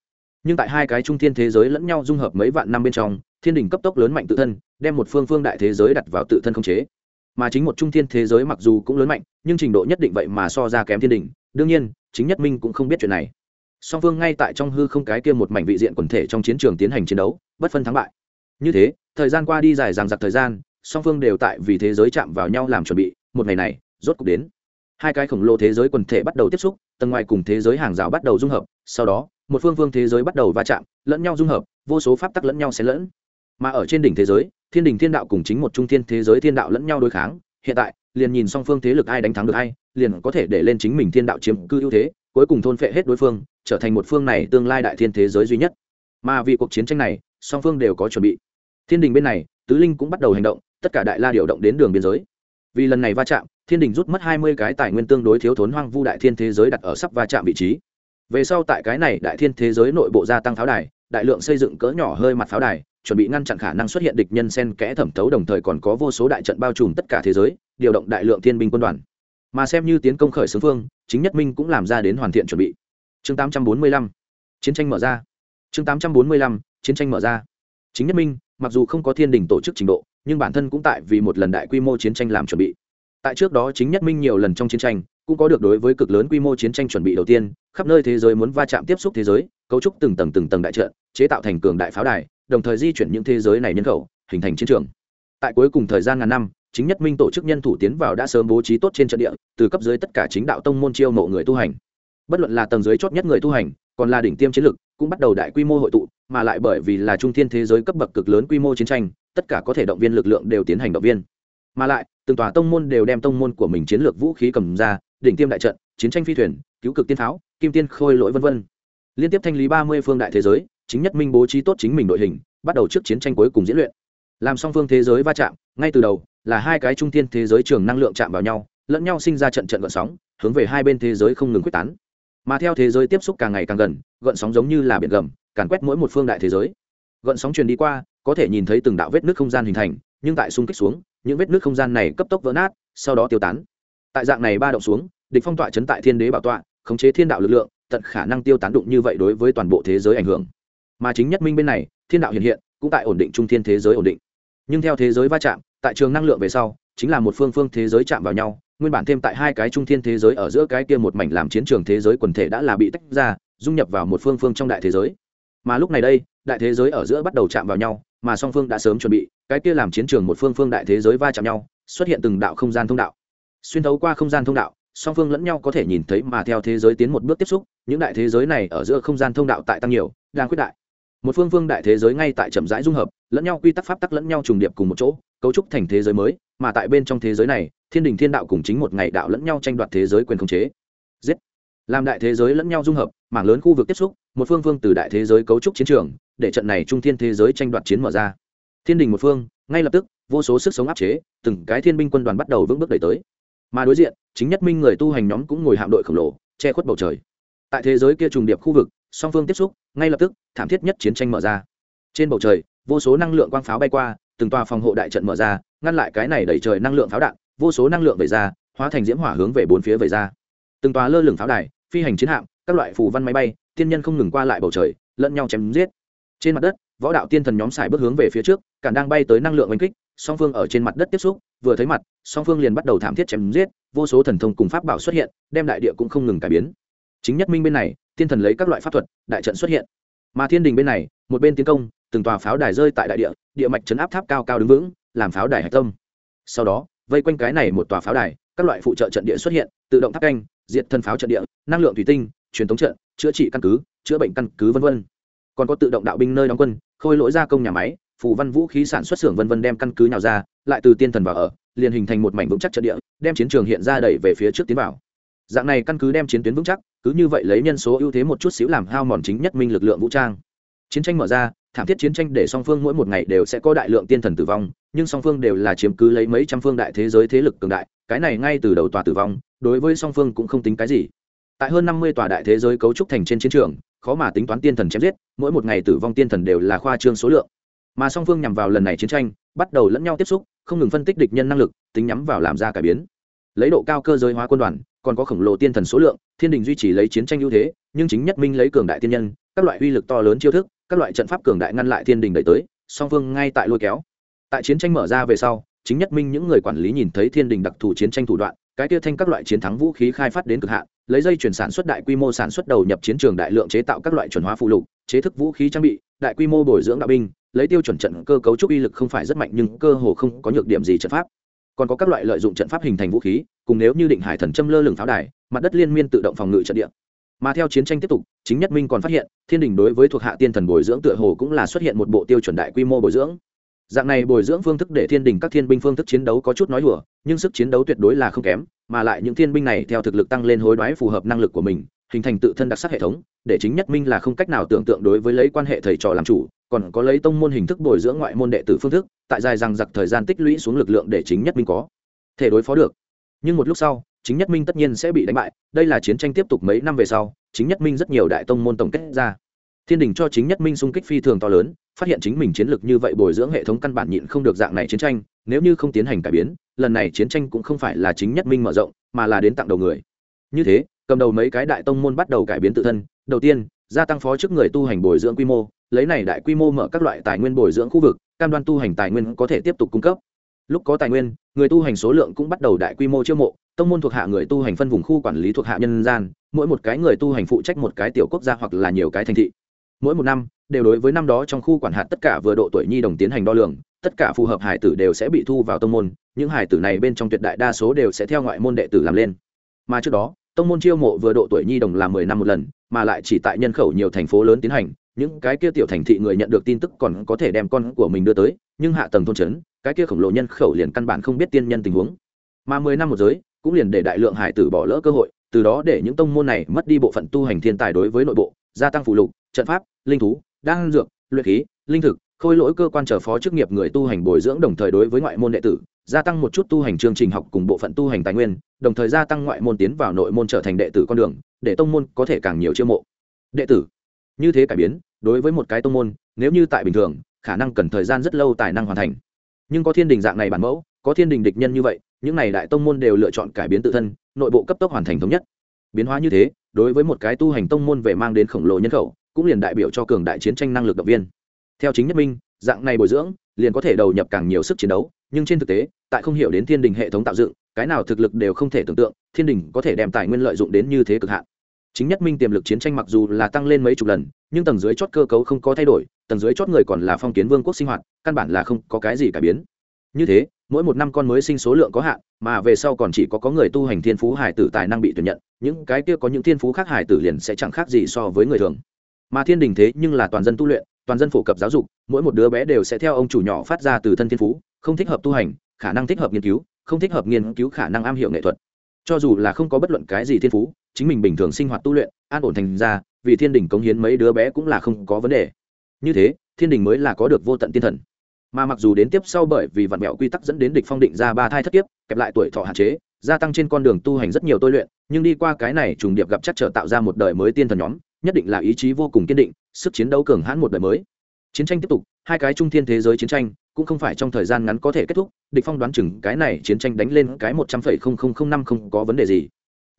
Nhưng tại hai cái trung thiên thế giới lẫn nhau dung hợp mấy vạn năm bên trong, thiên đình cấp tốc lớn mạnh tự thân, đem một phương phương đại thế giới đặt vào tự thân không chế. Mà chính một trung thiên thế giới mặc dù cũng lớn mạnh, nhưng trình độ nhất định vậy mà so ra kém thiên đình. Đương nhiên, chính nhất minh cũng không biết chuyện này song phương ngay tại trong hư không cái kia một mảnh vị diện quần thể trong chiến trường tiến hành chiến đấu, bất phân thắng bại. Như thế, thời gian qua đi dài dằng dặc thời gian, song phương đều tại vì thế giới chạm vào nhau làm chuẩn bị, một ngày này, rốt cục đến. Hai cái khổng lồ thế giới quần thể bắt đầu tiếp xúc, tầng ngoài cùng thế giới hàng rào bắt đầu dung hợp, sau đó, một phương phương thế giới bắt đầu va chạm, lẫn nhau dung hợp, vô số pháp tắc lẫn nhau xen lẫn. Mà ở trên đỉnh thế giới, thiên đình thiên đạo cùng chính một trung thiên thế giới thiên đạo lẫn nhau đối kháng, hiện tại, liền nhìn song phương thế lực ai đánh thắng được ai, liền có thể để lên chính mình thiên đạo chiếm cư ưu thế, cuối cùng thôn phệ hết đối phương trở thành một phương này tương lai đại thiên thế giới duy nhất. Mà vì cuộc chiến tranh này, song phương đều có chuẩn bị. Thiên đình bên này, tứ linh cũng bắt đầu hành động, tất cả đại la điều động đến đường biên giới. Vì lần này va chạm, thiên đình rút mất hai mươi cái tài nguyên tương đối thiếu thốn hoang vu đại thiên thế giới đặt ở sắp va chạm vị trí. Về sau tại cái này đại thiên thế giới nội bộ gia tăng pháo đài, đại lượng xây dựng cỡ nhỏ hơi mặt pháo đài, chuẩn bị ngăn chặn khả năng xuất hiện địch nhân sen kẽ thẩm thấu, đồng thời còn có vô số đại trận bao trùm tất cả thế giới, điều động đại lượng thiên binh quân đoàn. Mà xem như tiến công khởi xướng phương, chính nhất minh cũng làm ra đến hoàn thiện chuẩn bị chương 845 chiến tranh mở ra. Chương 845 chiến tranh mở ra. Chính nhất minh, mặc dù không có thiên đình tổ chức trình độ, nhưng bản thân cũng tại vì một lần đại quy mô chiến tranh làm chuẩn bị. Tại trước đó chính nhất minh nhiều lần trong chiến tranh, cũng có được đối với cực lớn quy mô chiến tranh chuẩn bị đầu tiên, khắp nơi thế giới muốn va chạm tiếp xúc thế giới, cấu trúc từng tầng từng tầng đại trận, chế tạo thành cường đại pháo đài, đồng thời di chuyển những thế giới này nhân khẩu, hình thành chiến trường. Tại cuối cùng thời gian ngàn năm, chính nhất minh tổ chức nhân thủ tiến vào đã sớm bố trí tốt trên trận địa, từ cấp dưới tất cả chính đạo tông môn chiêu mộ người tu hành bất luận là tầng dưới chót nhất người tu hành còn là đỉnh tiêm chiến lực cũng bắt đầu đại quy mô hội tụ mà lại bởi vì là trung thiên thế giới cấp bậc cực lớn quy mô chiến tranh tất cả có thể động viên lực lượng đều tiến hành động viên. Mà lại từng tòa tông môn đều đem tông môn của mình chiến lược vũ khí cầm ra đỉnh tiêm đại trận chiến tranh phi thuyền cứu cực tiên tháo, kim tiên khôi lỗi vân vân. Liên tiếp thanh lý ba mươi phương đại thế giới chính nhất minh bố trí tốt chính mình đội hình bắt đầu trước chiến tranh cuối cùng diễn luyện. Làm song phương thế giới va chạm ngay từ đầu là hai cái trung thiên thế giới trường năng lượng chạm vào nhau lẫn nhau sinh ra trận trận gợn sóng hướng về hai bên thế giới không ngừng quyết tán mà theo thế giới tiếp xúc càng ngày càng gần, gợn sóng giống như là biển gầm, càn quét mỗi một phương đại thế giới. Gợn sóng truyền đi qua, có thể nhìn thấy từng đạo vết nước không gian hình thành, nhưng tại xung kích xuống, những vết nước không gian này cấp tốc vỡ nát, sau đó tiêu tán. Tại dạng này ba động xuống, địch phong tọa chấn tại thiên đế bảo tọa, khống chế thiên đạo lực lượng, tận khả năng tiêu tán đụng như vậy đối với toàn bộ thế giới ảnh hưởng. Mà chính nhất minh bên này, thiên đạo hiện hiện, cũng tại ổn định trung thiên thế giới ổn định. Nhưng theo thế giới va chạm, tại trường năng lượng về sau, chính là một phương phương thế giới chạm vào nhau nguyên bản thêm tại hai cái trung thiên thế giới ở giữa cái kia một mảnh làm chiến trường thế giới quần thể đã là bị tách ra, dung nhập vào một phương phương trong đại thế giới. Mà lúc này đây, đại thế giới ở giữa bắt đầu chạm vào nhau, mà song phương đã sớm chuẩn bị, cái kia làm chiến trường một phương phương đại thế giới va chạm nhau, xuất hiện từng đạo không gian thông đạo. Xuyên thấu qua không gian thông đạo, song phương lẫn nhau có thể nhìn thấy mà theo thế giới tiến một bước tiếp xúc, những đại thế giới này ở giữa không gian thông đạo tại tăng nhiều, đang quyết đại. Một phương phương đại thế giới ngay tại chậm rãi dung hợp, lẫn nhau quy tắc pháp tắc lẫn nhau trùng điệp cùng một chỗ, cấu trúc thành thế giới mới, mà tại bên trong thế giới này thiên đình thiên đạo cùng chính một ngày đạo lẫn nhau tranh đoạt thế giới quyền khống chế. Giết. Làm đại thế giới lẫn nhau dung hợp, mảng lớn khu vực tiếp xúc, một phương phương từ đại thế giới cấu trúc chiến trường, để trận này trung thiên thế giới tranh đoạt chiến mở ra. Thiên đình một phương, ngay lập tức, vô số sức sống áp chế, từng cái thiên binh quân đoàn bắt đầu vững bước đẩy tới. Mà đối diện, chính nhất minh người tu hành nhóm cũng ngồi hạm đội khổng lồ, che khuất bầu trời. Tại thế giới kia trùng điệp khu vực, song phương tiếp xúc, ngay lập tức, thảm thiết nhất chiến tranh mở ra. Trên bầu trời, vô số năng lượng quang pháo bay qua, từng tòa phòng hộ đại trận mở ra, ngăn lại cái này đẩy trời năng lượng pháo đạn vô số năng lượng về ra, hóa thành diễm hỏa hướng về bốn phía về ra. Từng tòa lơ lửng pháo đài, phi hành chiến hạm, các loại phù văn máy bay, tiên nhân không ngừng qua lại bầu trời, lẫn nhau chém giết. Trên mặt đất, võ đạo tiên thần nhóm xài bước hướng về phía trước cản đang bay tới năng lượng oanh kích, song phương ở trên mặt đất tiếp xúc, vừa thấy mặt, song phương liền bắt đầu thảm thiết chém giết, vô số thần thông cùng pháp bảo xuất hiện, đem đại địa cũng không ngừng cải biến. Chính nhất minh bên này, tiên thần lấy các loại pháp thuật, đại trận xuất hiện. Mà thiên đình bên này, một bên tiến công, từng tòa pháo đài rơi tại đại địa địa mạch chấn áp tháp cao cao đứng vững, làm pháo đài hạch tâm. Sau đó vây quanh cái này một tòa pháo đài, các loại phụ trợ trận địa xuất hiện, tự động tháp canh, diệt thân pháo trận địa, năng lượng thủy tinh, truyền thống trận, chữa trị căn cứ, chữa bệnh căn cứ v v còn có tự động đạo binh nơi đóng quân, khôi lỗi gia công nhà máy, phù văn vũ khí sản xuất xưởng v v đem căn cứ nhào ra, lại từ tiên thần vào ở, liền hình thành một mảnh vững chắc trận địa, đem chiến trường hiện ra đẩy về phía trước tiến vào. Dạng này căn cứ đem chiến tuyến vững chắc, cứ như vậy lấy nhân số ưu thế một chút xíu làm hao mòn chính nhất minh lực lượng vũ trang. Chiến tranh mở ra thảm thiết chiến tranh để song phương mỗi một ngày đều sẽ có đại lượng tiên thần tử vong, nhưng song phương đều là chiếm cứ lấy mấy trăm phương đại thế giới thế lực cường đại, cái này ngay từ đầu tòa tử vong, đối với song phương cũng không tính cái gì. Tại hơn năm mươi tòa đại thế giới cấu trúc thành trên chiến trường, khó mà tính toán tiên thần chém giết, mỗi một ngày tử vong tiên thần đều là khoa trương số lượng. Mà song phương nhằm vào lần này chiến tranh, bắt đầu lẫn nhau tiếp xúc, không ngừng phân tích địch nhân năng lực, tính nhắm vào làm ra cải biến. Lấy độ cao cơ giới hóa quân đoàn, còn có khổng lồ tiên thần số lượng, thiên đình duy trì lấy chiến tranh ưu thế, nhưng chính nhất minh lấy cường đại tiên nhân, các loại uy lực to lớn chiêu thức các loại trận pháp cường đại ngăn lại thiên đình đẩy tới, song phương ngay tại lôi kéo. Tại chiến tranh mở ra về sau, chính nhất minh những người quản lý nhìn thấy thiên đình đặc thù chiến tranh thủ đoạn, cái kia thanh các loại chiến thắng vũ khí khai phát đến cực hạn, lấy dây chuyển sản xuất đại quy mô sản xuất đầu nhập chiến trường đại lượng chế tạo các loại chuẩn hóa phụ lục, chế thức vũ khí trang bị, đại quy mô bồi dưỡng đạo binh, lấy tiêu chuẩn trận cơ cấu trúc uy lực không phải rất mạnh nhưng cơ hồ không có nhược điểm gì trận pháp. Còn có các loại lợi dụng trận pháp hình thành vũ khí, cùng nếu như định hải thần châm lơ lửng pháo đài, mặt đất liên miên tự động phòng ngự trận địa mà theo chiến tranh tiếp tục, chính nhất minh còn phát hiện, thiên đình đối với thuộc hạ tiên thần bồi dưỡng tựa hồ cũng là xuất hiện một bộ tiêu chuẩn đại quy mô bồi dưỡng. Dạng này bồi dưỡng phương thức để thiên đình các thiên binh phương thức chiến đấu có chút nói đùa, nhưng sức chiến đấu tuyệt đối là không kém, mà lại những thiên binh này theo thực lực tăng lên hối đoái phù hợp năng lực của mình, hình thành tự thân đặc sắc hệ thống, để chính nhất minh là không cách nào tưởng tượng đối với lấy quan hệ thầy trò làm chủ, còn có lấy tông môn hình thức bồi dưỡng ngoại môn đệ tử phương thức, tại dài rằng giặc thời gian tích lũy xuống lực lượng để chính nhất minh có thể đối phó được. Nhưng một lúc sau chính nhất minh tất nhiên sẽ bị đánh bại, đây là chiến tranh tiếp tục mấy năm về sau, chính nhất minh rất nhiều đại tông môn tổng kết ra. Thiên đình cho chính nhất minh xung kích phi thường to lớn, phát hiện chính mình chiến lược như vậy bồi dưỡng hệ thống căn bản nhịn không được dạng này chiến tranh, nếu như không tiến hành cải biến, lần này chiến tranh cũng không phải là chính nhất minh mở rộng, mà là đến tặng đầu người. Như thế, cầm đầu mấy cái đại tông môn bắt đầu cải biến tự thân. Đầu tiên, gia tăng phó chức người tu hành bồi dưỡng quy mô, lấy này đại quy mô mở các loại tài nguyên bồi dưỡng khu vực, cam đoan tu hành tài nguyên có thể tiếp tục cung cấp. Lúc có tài nguyên, người tu hành số lượng cũng bắt đầu đại quy mô chiêu mộ tông môn thuộc hạ người tu hành phân vùng khu quản lý thuộc hạ nhân gian, mỗi một cái người tu hành phụ trách một cái tiểu quốc gia hoặc là nhiều cái thành thị. Mỗi một năm, đều đối với năm đó trong khu quản hạt tất cả vừa độ tuổi nhi đồng tiến hành đo lường, tất cả phù hợp hải tử đều sẽ bị thu vào tông môn, những hải tử này bên trong tuyệt đại đa số đều sẽ theo ngoại môn đệ tử làm lên. Mà trước đó, tông môn chiêu mộ vừa độ tuổi nhi đồng là mười năm một lần, mà lại chỉ tại nhân khẩu nhiều thành phố lớn tiến hành, những cái kia tiểu thành thị người nhận được tin tức còn có thể đem con của mình đưa tới, nhưng hạ tầng thôn trấn, cái kia khổng lồ nhân khẩu liền căn bản không biết tiên nhân tình huống. Mà mười năm một giới cũng liền để đại lượng hải tử bỏ lỡ cơ hội, từ đó để những tông môn này mất đi bộ phận tu hành thiên tài đối với nội bộ, gia tăng phụ lục, trận pháp, linh thú, đan dược, luyện khí, linh thực, khôi lỗi cơ quan trở phó chức nghiệp người tu hành bồi dưỡng đồng thời đối với ngoại môn đệ tử, gia tăng một chút tu hành chương trình học cùng bộ phận tu hành tài nguyên, đồng thời gia tăng ngoại môn tiến vào nội môn trở thành đệ tử con đường, để tông môn có thể càng nhiều chiêu mộ. Đệ tử, như thế cải biến, đối với một cái tông môn, nếu như tại bình thường, khả năng cần thời gian rất lâu tài năng hoàn thành. Nhưng có thiên đình dạng này bản mẫu, có thiên đình địch nhân như vậy những này đại tông môn đều lựa chọn cải biến tự thân, nội bộ cấp tốc hoàn thành thống nhất. Biến hóa như thế, đối với một cái tu hành tông môn về mang đến khổng lồ nhân khẩu, cũng liền đại biểu cho cường đại chiến tranh năng lực động viên. Theo chính nhất minh, dạng này bồi dưỡng, liền có thể đầu nhập càng nhiều sức chiến đấu, nhưng trên thực tế, tại không hiểu đến thiên đình hệ thống tạo dựng, cái nào thực lực đều không thể tưởng tượng, thiên đình có thể đem tài nguyên lợi dụng đến như thế cực hạn. Chính nhất minh tiềm lực chiến tranh mặc dù là tăng lên mấy chục lần, nhưng tầng dưới chót cơ cấu không có thay đổi, tầng dưới chót người còn là phong kiến vương quốc sinh hoạt, căn bản là không có cái gì cải biến. Như thế mỗi một năm con mới sinh số lượng có hạn, mà về sau còn chỉ có có người tu hành thiên phú hải tử tài năng bị tuyển nhận, những cái kia có những thiên phú khác hải tử liền sẽ chẳng khác gì so với người thường. Mà thiên đình thế nhưng là toàn dân tu luyện, toàn dân phổ cập giáo dục, mỗi một đứa bé đều sẽ theo ông chủ nhỏ phát ra từ thân thiên phú, không thích hợp tu hành, khả năng thích hợp nghiên cứu, không thích hợp nghiên cứu khả năng am hiểu nghệ thuật. Cho dù là không có bất luận cái gì thiên phú, chính mình bình thường sinh hoạt tu luyện, an ổn thành ra, vì thiên đình cống hiến mấy đứa bé cũng là không có vấn đề. Như thế, thiên đình mới là có được vô tận tiên thần mà mặc dù đến tiếp sau bởi vì vạn mẹo quy tắc dẫn đến địch phong định ra ba thai thất kiếp, kẹp lại tuổi thọ hạn chế, gia tăng trên con đường tu hành rất nhiều tôi luyện, nhưng đi qua cái này trùng điệp gặp chắc trở tạo ra một đời mới tiên thần nhóm, nhất định là ý chí vô cùng kiên định, sức chiến đấu cường hãn một đời mới. Chiến tranh tiếp tục, hai cái trung thiên thế giới chiến tranh cũng không phải trong thời gian ngắn có thể kết thúc, địch phong đoán chừng cái này chiến tranh đánh lên cái một trăm phẩy không không không năm không có vấn đề gì.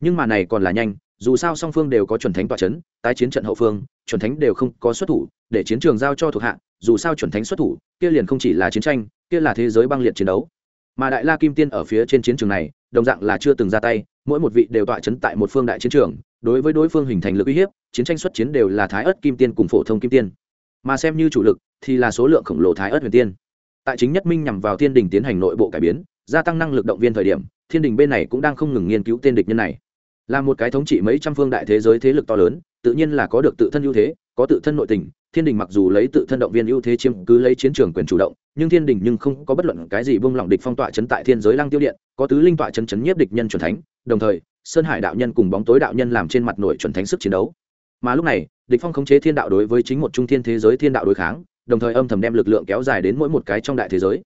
Nhưng mà này còn là nhanh dù sao song phương đều có chuẩn thánh tọa chấn, tái chiến trận hậu phương, chuẩn thánh đều không có xuất thủ, để chiến trường giao cho thuộc hạ, dù sao chuẩn thánh xuất thủ, kia liền không chỉ là chiến tranh, kia là thế giới băng liệt chiến đấu. Mà đại la kim tiên ở phía trên chiến trường này, đồng dạng là chưa từng ra tay, mỗi một vị đều tọa chấn tại một phương đại chiến trường, đối với đối phương hình thành lực uy hiếp, chiến tranh xuất chiến đều là thái ớt kim tiên cùng phổ thông kim tiên. Mà xem như chủ lực, thì là số lượng khổng lồ thái ớt huyền tiên. Tại chính nhất minh nhằm vào thiên đình tiến hành nội bộ cải biến, gia tăng năng lực động viên thời điểm, thiên đình bên này cũng đang không ngừng nghiên cứu tên địch nhân này là một cái thống trị mấy trăm phương đại thế giới thế lực to lớn, tự nhiên là có được tự thân ưu thế, có tự thân nội tình. Thiên đình mặc dù lấy tự thân động viên ưu thế chiếm cứ lấy chiến trường quyền chủ động, nhưng thiên đình nhưng không có bất luận cái gì buông lỏng địch phong tọa chấn tại thiên giới lăng tiêu điện, có tứ linh tọa chấn chấn nhiếp địch nhân chuẩn thánh, đồng thời, sơn hải đạo nhân cùng bóng tối đạo nhân làm trên mặt nội chuẩn thánh sức chiến đấu. Mà lúc này, địch phong khống chế thiên đạo đối với chính một trung thiên thế giới thiên đạo đối kháng, đồng thời âm thầm đem lực lượng kéo dài đến mỗi một cái trong đại thế giới.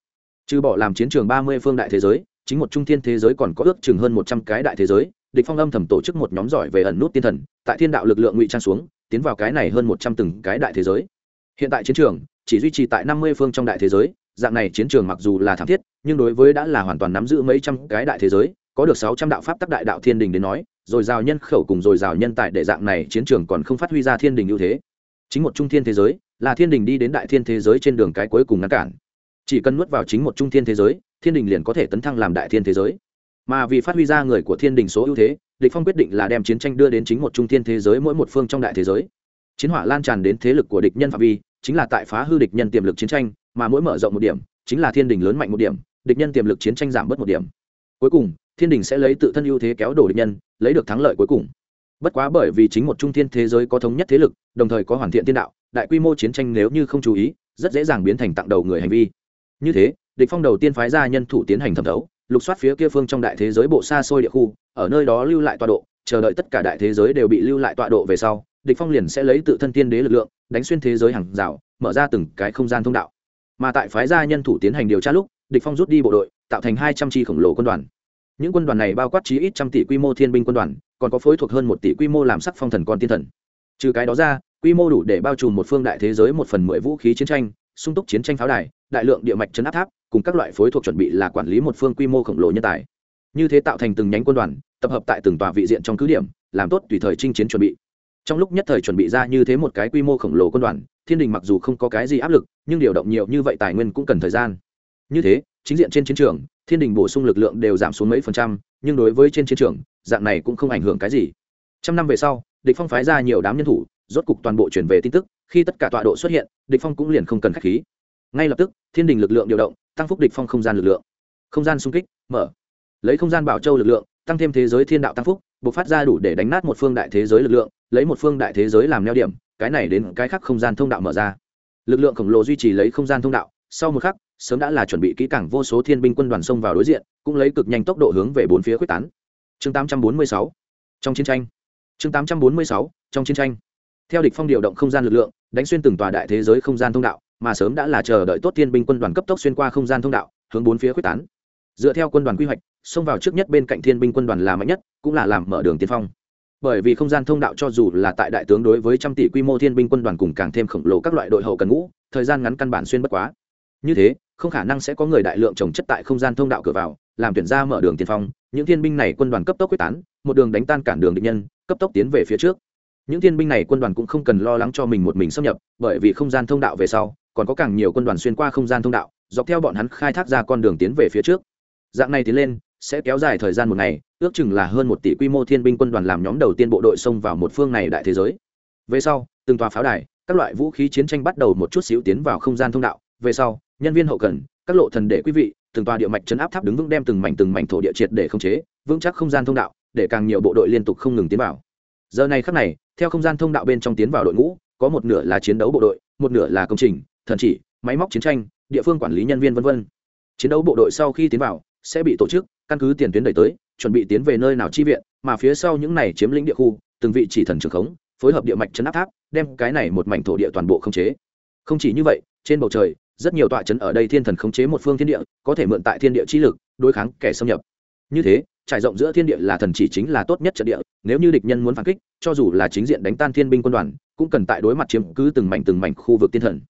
Trừ bỏ làm chiến trường ba mươi phương đại thế giới, chính một trung thiên thế giới còn có ước chừng hơn một trăm cái đại thế giới địch phong âm thầm tổ chức một nhóm giỏi về ẩn nút tiên thần, tại thiên đạo lực lượng ngụy trang xuống, tiến vào cái này hơn một trăm từng cái đại thế giới. Hiện tại chiến trường, chỉ duy trì tại năm mươi phương trong đại thế giới, dạng này chiến trường mặc dù là thảm thiết, nhưng đối với đã là hoàn toàn nắm giữ mấy trăm cái đại thế giới, có được sáu trăm đạo pháp tắc đại đạo thiên đình đến nói, rồi rào nhân khẩu cùng rồi rào nhân tài để dạng này chiến trường còn không phát huy ra thiên đình ưu thế. Chính một trung thiên thế giới, là thiên đình đi đến đại thiên thế giới trên đường cái cuối cùng ngăn cản. Chỉ cần nuốt vào chính một trung thiên thế giới, thiên đình liền có thể tấn thăng làm đại thiên thế giới mà vì phát huy ra người của thiên đình số ưu thế, địch phong quyết định là đem chiến tranh đưa đến chính một trung thiên thế giới mỗi một phương trong đại thế giới. Chiến hỏa lan tràn đến thế lực của địch nhân phạm vi, chính là tại phá hư địch nhân tiềm lực chiến tranh, mà mỗi mở rộng một điểm, chính là thiên đình lớn mạnh một điểm, địch nhân tiềm lực chiến tranh giảm bớt một điểm. Cuối cùng, thiên đình sẽ lấy tự thân ưu thế kéo đổ địch nhân, lấy được thắng lợi cuối cùng. Bất quá bởi vì chính một trung thiên thế giới có thống nhất thế lực, đồng thời có hoàn thiện thiên đạo, đại quy mô chiến tranh nếu như không chú ý, rất dễ dàng biến thành tặng đầu người hành vi. Như thế, địch phong đầu tiên phái ra nhân thủ tiến hành thẩm thấu lục soát phía kia phương trong đại thế giới bộ xa xôi địa khu, ở nơi đó lưu lại tọa độ, chờ đợi tất cả đại thế giới đều bị lưu lại tọa độ về sau, địch phong liền sẽ lấy tự thân tiên đế lực lượng, đánh xuyên thế giới hàng rào, mở ra từng cái không gian thông đạo. Mà tại phái gia nhân thủ tiến hành điều tra lúc, địch phong rút đi bộ đội, tạo thành hai trăm chi khổng lồ quân đoàn. Những quân đoàn này bao quát chí ít trăm tỷ quy mô thiên binh quân đoàn, còn có phối thuộc hơn một tỷ quy mô làm sắc phong thần con tiên thần. Trừ cái đó ra, quy mô đủ để bao trùm một phương đại thế giới một phần mười vũ khí chiến tranh sung túc chiến tranh pháo đài, đại lượng địa mạch chấn áp tháp, cùng các loại phối thuộc chuẩn bị là quản lý một phương quy mô khổng lồ nhân tài. Như thế tạo thành từng nhánh quân đoàn, tập hợp tại từng tòa vị diện trong cứ điểm, làm tốt tùy thời chinh chiến chuẩn bị. Trong lúc nhất thời chuẩn bị ra như thế một cái quy mô khổng lồ quân đoàn, thiên đình mặc dù không có cái gì áp lực, nhưng điều động nhiều như vậy tài nguyên cũng cần thời gian. Như thế, chính diện trên chiến trường, thiên đình bổ sung lực lượng đều giảm xuống mấy phần trăm, nhưng đối với trên chiến trường, dạng này cũng không ảnh hưởng cái gì. Trăm năm về sau, địch phong phái ra nhiều đám nhân thủ rốt cục toàn bộ chuyển về tin tức, khi tất cả tọa độ xuất hiện, địch phong cũng liền không cần khách khí. Ngay lập tức, thiên đình lực lượng điều động, tăng phúc địch phong không gian lực lượng. Không gian xung kích, mở. Lấy không gian bảo châu lực lượng, tăng thêm thế giới thiên đạo tăng phúc, bộc phát ra đủ để đánh nát một phương đại thế giới lực lượng, lấy một phương đại thế giới làm neo điểm, cái này đến cái khác không gian thông đạo mở ra. Lực lượng khổng lồ duy trì lấy không gian thông đạo, sau một khắc, sớm đã là chuẩn bị kỹ càng vô số thiên binh quân đoàn xông vào đối diện, cũng lấy cực nhanh tốc độ hướng về bốn phía quyết tán. Chương 846 trong chiến tranh. Chương 846 trong chiến tranh theo địch phong điều động không gian lực lượng, đánh xuyên từng tòa đại thế giới không gian thông đạo, mà sớm đã là chờ đợi tốt thiên binh quân đoàn cấp tốc xuyên qua không gian thông đạo, hướng bốn phía quyết tán. Dựa theo quân đoàn quy hoạch, xông vào trước nhất bên cạnh thiên binh quân đoàn là mạnh nhất, cũng là làm mở đường tiên phong. Bởi vì không gian thông đạo cho dù là tại đại tướng đối với trăm tỷ quy mô thiên binh quân đoàn cùng càng thêm khổng lồ các loại đội hậu cần ngũ, thời gian ngắn căn bản xuyên bất quá. Như thế, không khả năng sẽ có người đại lượng trồng chất tại không gian thông đạo cửa vào, làm tuyển ra mở đường tiên phong, những thiên binh này quân đoàn cấp tốc quyết tán, một đường đánh tan cản đường địch nhân, cấp tốc tiến về phía trước những thiên binh này quân đoàn cũng không cần lo lắng cho mình một mình xâm nhập, bởi vì không gian thông đạo về sau, còn có càng nhiều quân đoàn xuyên qua không gian thông đạo, dọc theo bọn hắn khai thác ra con đường tiến về phía trước. Dạng này tiến lên, sẽ kéo dài thời gian một ngày, ước chừng là hơn một tỷ quy mô thiên binh quân đoàn làm nhóm đầu tiên bộ đội xông vào một phương này đại thế giới. Về sau, từng tòa pháo đài, các loại vũ khí chiến tranh bắt đầu một chút xíu tiến vào không gian thông đạo. Về sau, nhân viên hậu cần, các lộ thần để quý vị, từng tòa địa mạch chấn áp tháp đứng vững đem từng mảnh từng mảnh thổ địa triệt để khống chế, vững chắc không gian thông đạo, để càng nhiều bộ đội liên tục không ngừng tiến vào giờ này khắc này, theo không gian thông đạo bên trong tiến vào đội ngũ, có một nửa là chiến đấu bộ đội, một nửa là công trình, thần chỉ, máy móc chiến tranh, địa phương quản lý nhân viên v v chiến đấu bộ đội sau khi tiến vào, sẽ bị tổ chức, căn cứ tiền tuyến đẩy tới, chuẩn bị tiến về nơi nào chi viện, mà phía sau những này chiếm lĩnh địa khu, từng vị chỉ thần trường khống, phối hợp địa mạch chấn áp tháp, đem cái này một mảnh thổ địa toàn bộ khống chế. Không chỉ như vậy, trên bầu trời, rất nhiều tọa chấn ở đây thiên thần khống chế một phương thiên địa, có thể mượn tại thiên địa chi lực, đối kháng kẻ xâm nhập. Như thế trải rộng giữa thiên địa là thần chỉ chính là tốt nhất trận địa, nếu như địch nhân muốn phản kích, cho dù là chính diện đánh tan thiên binh quân đoàn, cũng cần tại đối mặt chiếm cứ từng mảnh từng mảnh khu vực tiên thần.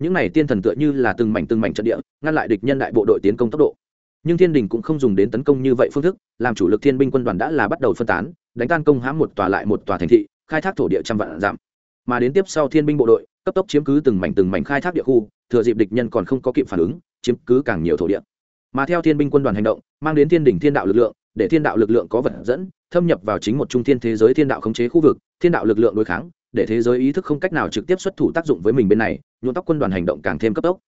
Những này tiên thần tựa như là từng mảnh từng mảnh trận địa, ngăn lại địch nhân đại bộ đội tiến công tốc độ. Nhưng thiên đình cũng không dùng đến tấn công như vậy phương thức, làm chủ lực thiên binh quân đoàn đã là bắt đầu phân tán, đánh tan công hãm một tòa lại một tòa thành thị, khai thác thổ địa trăm vạn giảm mà đến tiếp sau thiên binh bộ đội, cấp tốc chiếm cứ từng mảnh từng mảnh khai thác địa khu, thừa dịp địch nhân còn không có kịp phản ứng, chiếm cứ càng nhiều thổ địa. Mà theo thiên binh quân đoàn hành động, mang đến thiên đình thiên đạo lực lượng để thiên đạo lực lượng có vật dẫn, thâm nhập vào chính một trung thiên thế giới thiên đạo khống chế khu vực, thiên đạo lực lượng đối kháng, để thế giới ý thức không cách nào trực tiếp xuất thủ tác dụng với mình bên này, nhuộm tóc quân đoàn hành động càng thêm cấp tốc.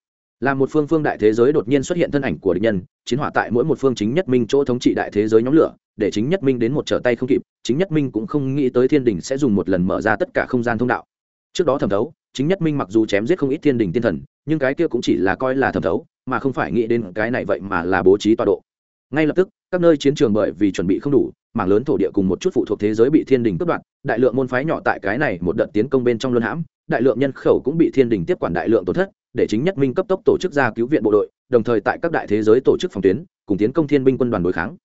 Là một phương phương đại thế giới đột nhiên xuất hiện thân ảnh của địch nhân, chiến hỏa tại mỗi một phương chính nhất minh chỗ thống trị đại thế giới nhóm lửa, để chính nhất minh đến một trở tay không kịp, chính nhất minh cũng không nghĩ tới thiên đình sẽ dùng một lần mở ra tất cả không gian thông đạo. Trước đó thẩm thấu, chính nhất minh mặc dù chém giết không ít thiên đình tiên thần, nhưng cái kia cũng chỉ là coi là thẩm thấu, mà không phải nghĩ đến cái này vậy mà là bố trí tọa độ ngay lập tức, các nơi chiến trường bởi vì chuẩn bị không đủ, mảng lớn thổ địa cùng một chút phụ thuộc thế giới bị thiên đình cướp đoạt, đại lượng môn phái nhỏ tại cái này một đợt tiến công bên trong luân hãm, đại lượng nhân khẩu cũng bị thiên đình tiếp quản đại lượng tổn thất, để chính nhất minh cấp tốc tổ chức ra cứu viện bộ đội, đồng thời tại các đại thế giới tổ chức phòng tuyến, cùng tiến công thiên binh quân đoàn đối kháng.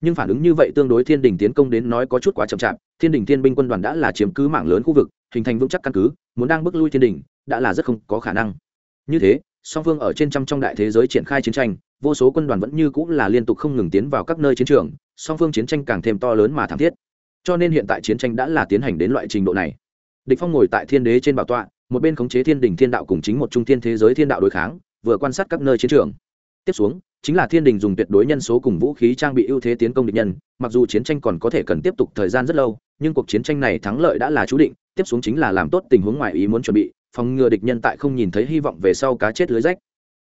Nhưng phản ứng như vậy tương đối thiên đình tiến công đến nói có chút quá chậm chạp, thiên đình thiên binh quân đoàn đã là chiếm cứ mảng lớn khu vực, hình thành vững chắc căn cứ, muốn đang bước lui thiên đình, đã là rất không có khả năng. Như thế song phương ở trên trăm trong đại thế giới triển khai chiến tranh, vô số quân đoàn vẫn như cũng là liên tục không ngừng tiến vào các nơi chiến trường, song phương chiến tranh càng thêm to lớn mà thảm thiết. Cho nên hiện tại chiến tranh đã là tiến hành đến loại trình độ này. Địch phong ngồi tại thiên đế trên bảo tọa, một bên khống chế thiên đình thiên đạo cùng chính một trung thiên thế giới thiên đạo đối kháng, vừa quan sát các nơi chiến trường. Tiếp xuống, chính là thiên đình dùng tuyệt đối nhân số cùng vũ khí trang bị ưu thế tiến công địch nhân, mặc dù chiến tranh còn có thể cần tiếp tục thời gian rất lâu, nhưng cuộc chiến tranh này thắng lợi đã là chú định, tiếp xuống chính là làm tốt tình huống ngoài ý muốn chuẩn bị phòng ngừa địch nhân tại không nhìn thấy hy vọng về sau cá chết lưới rách.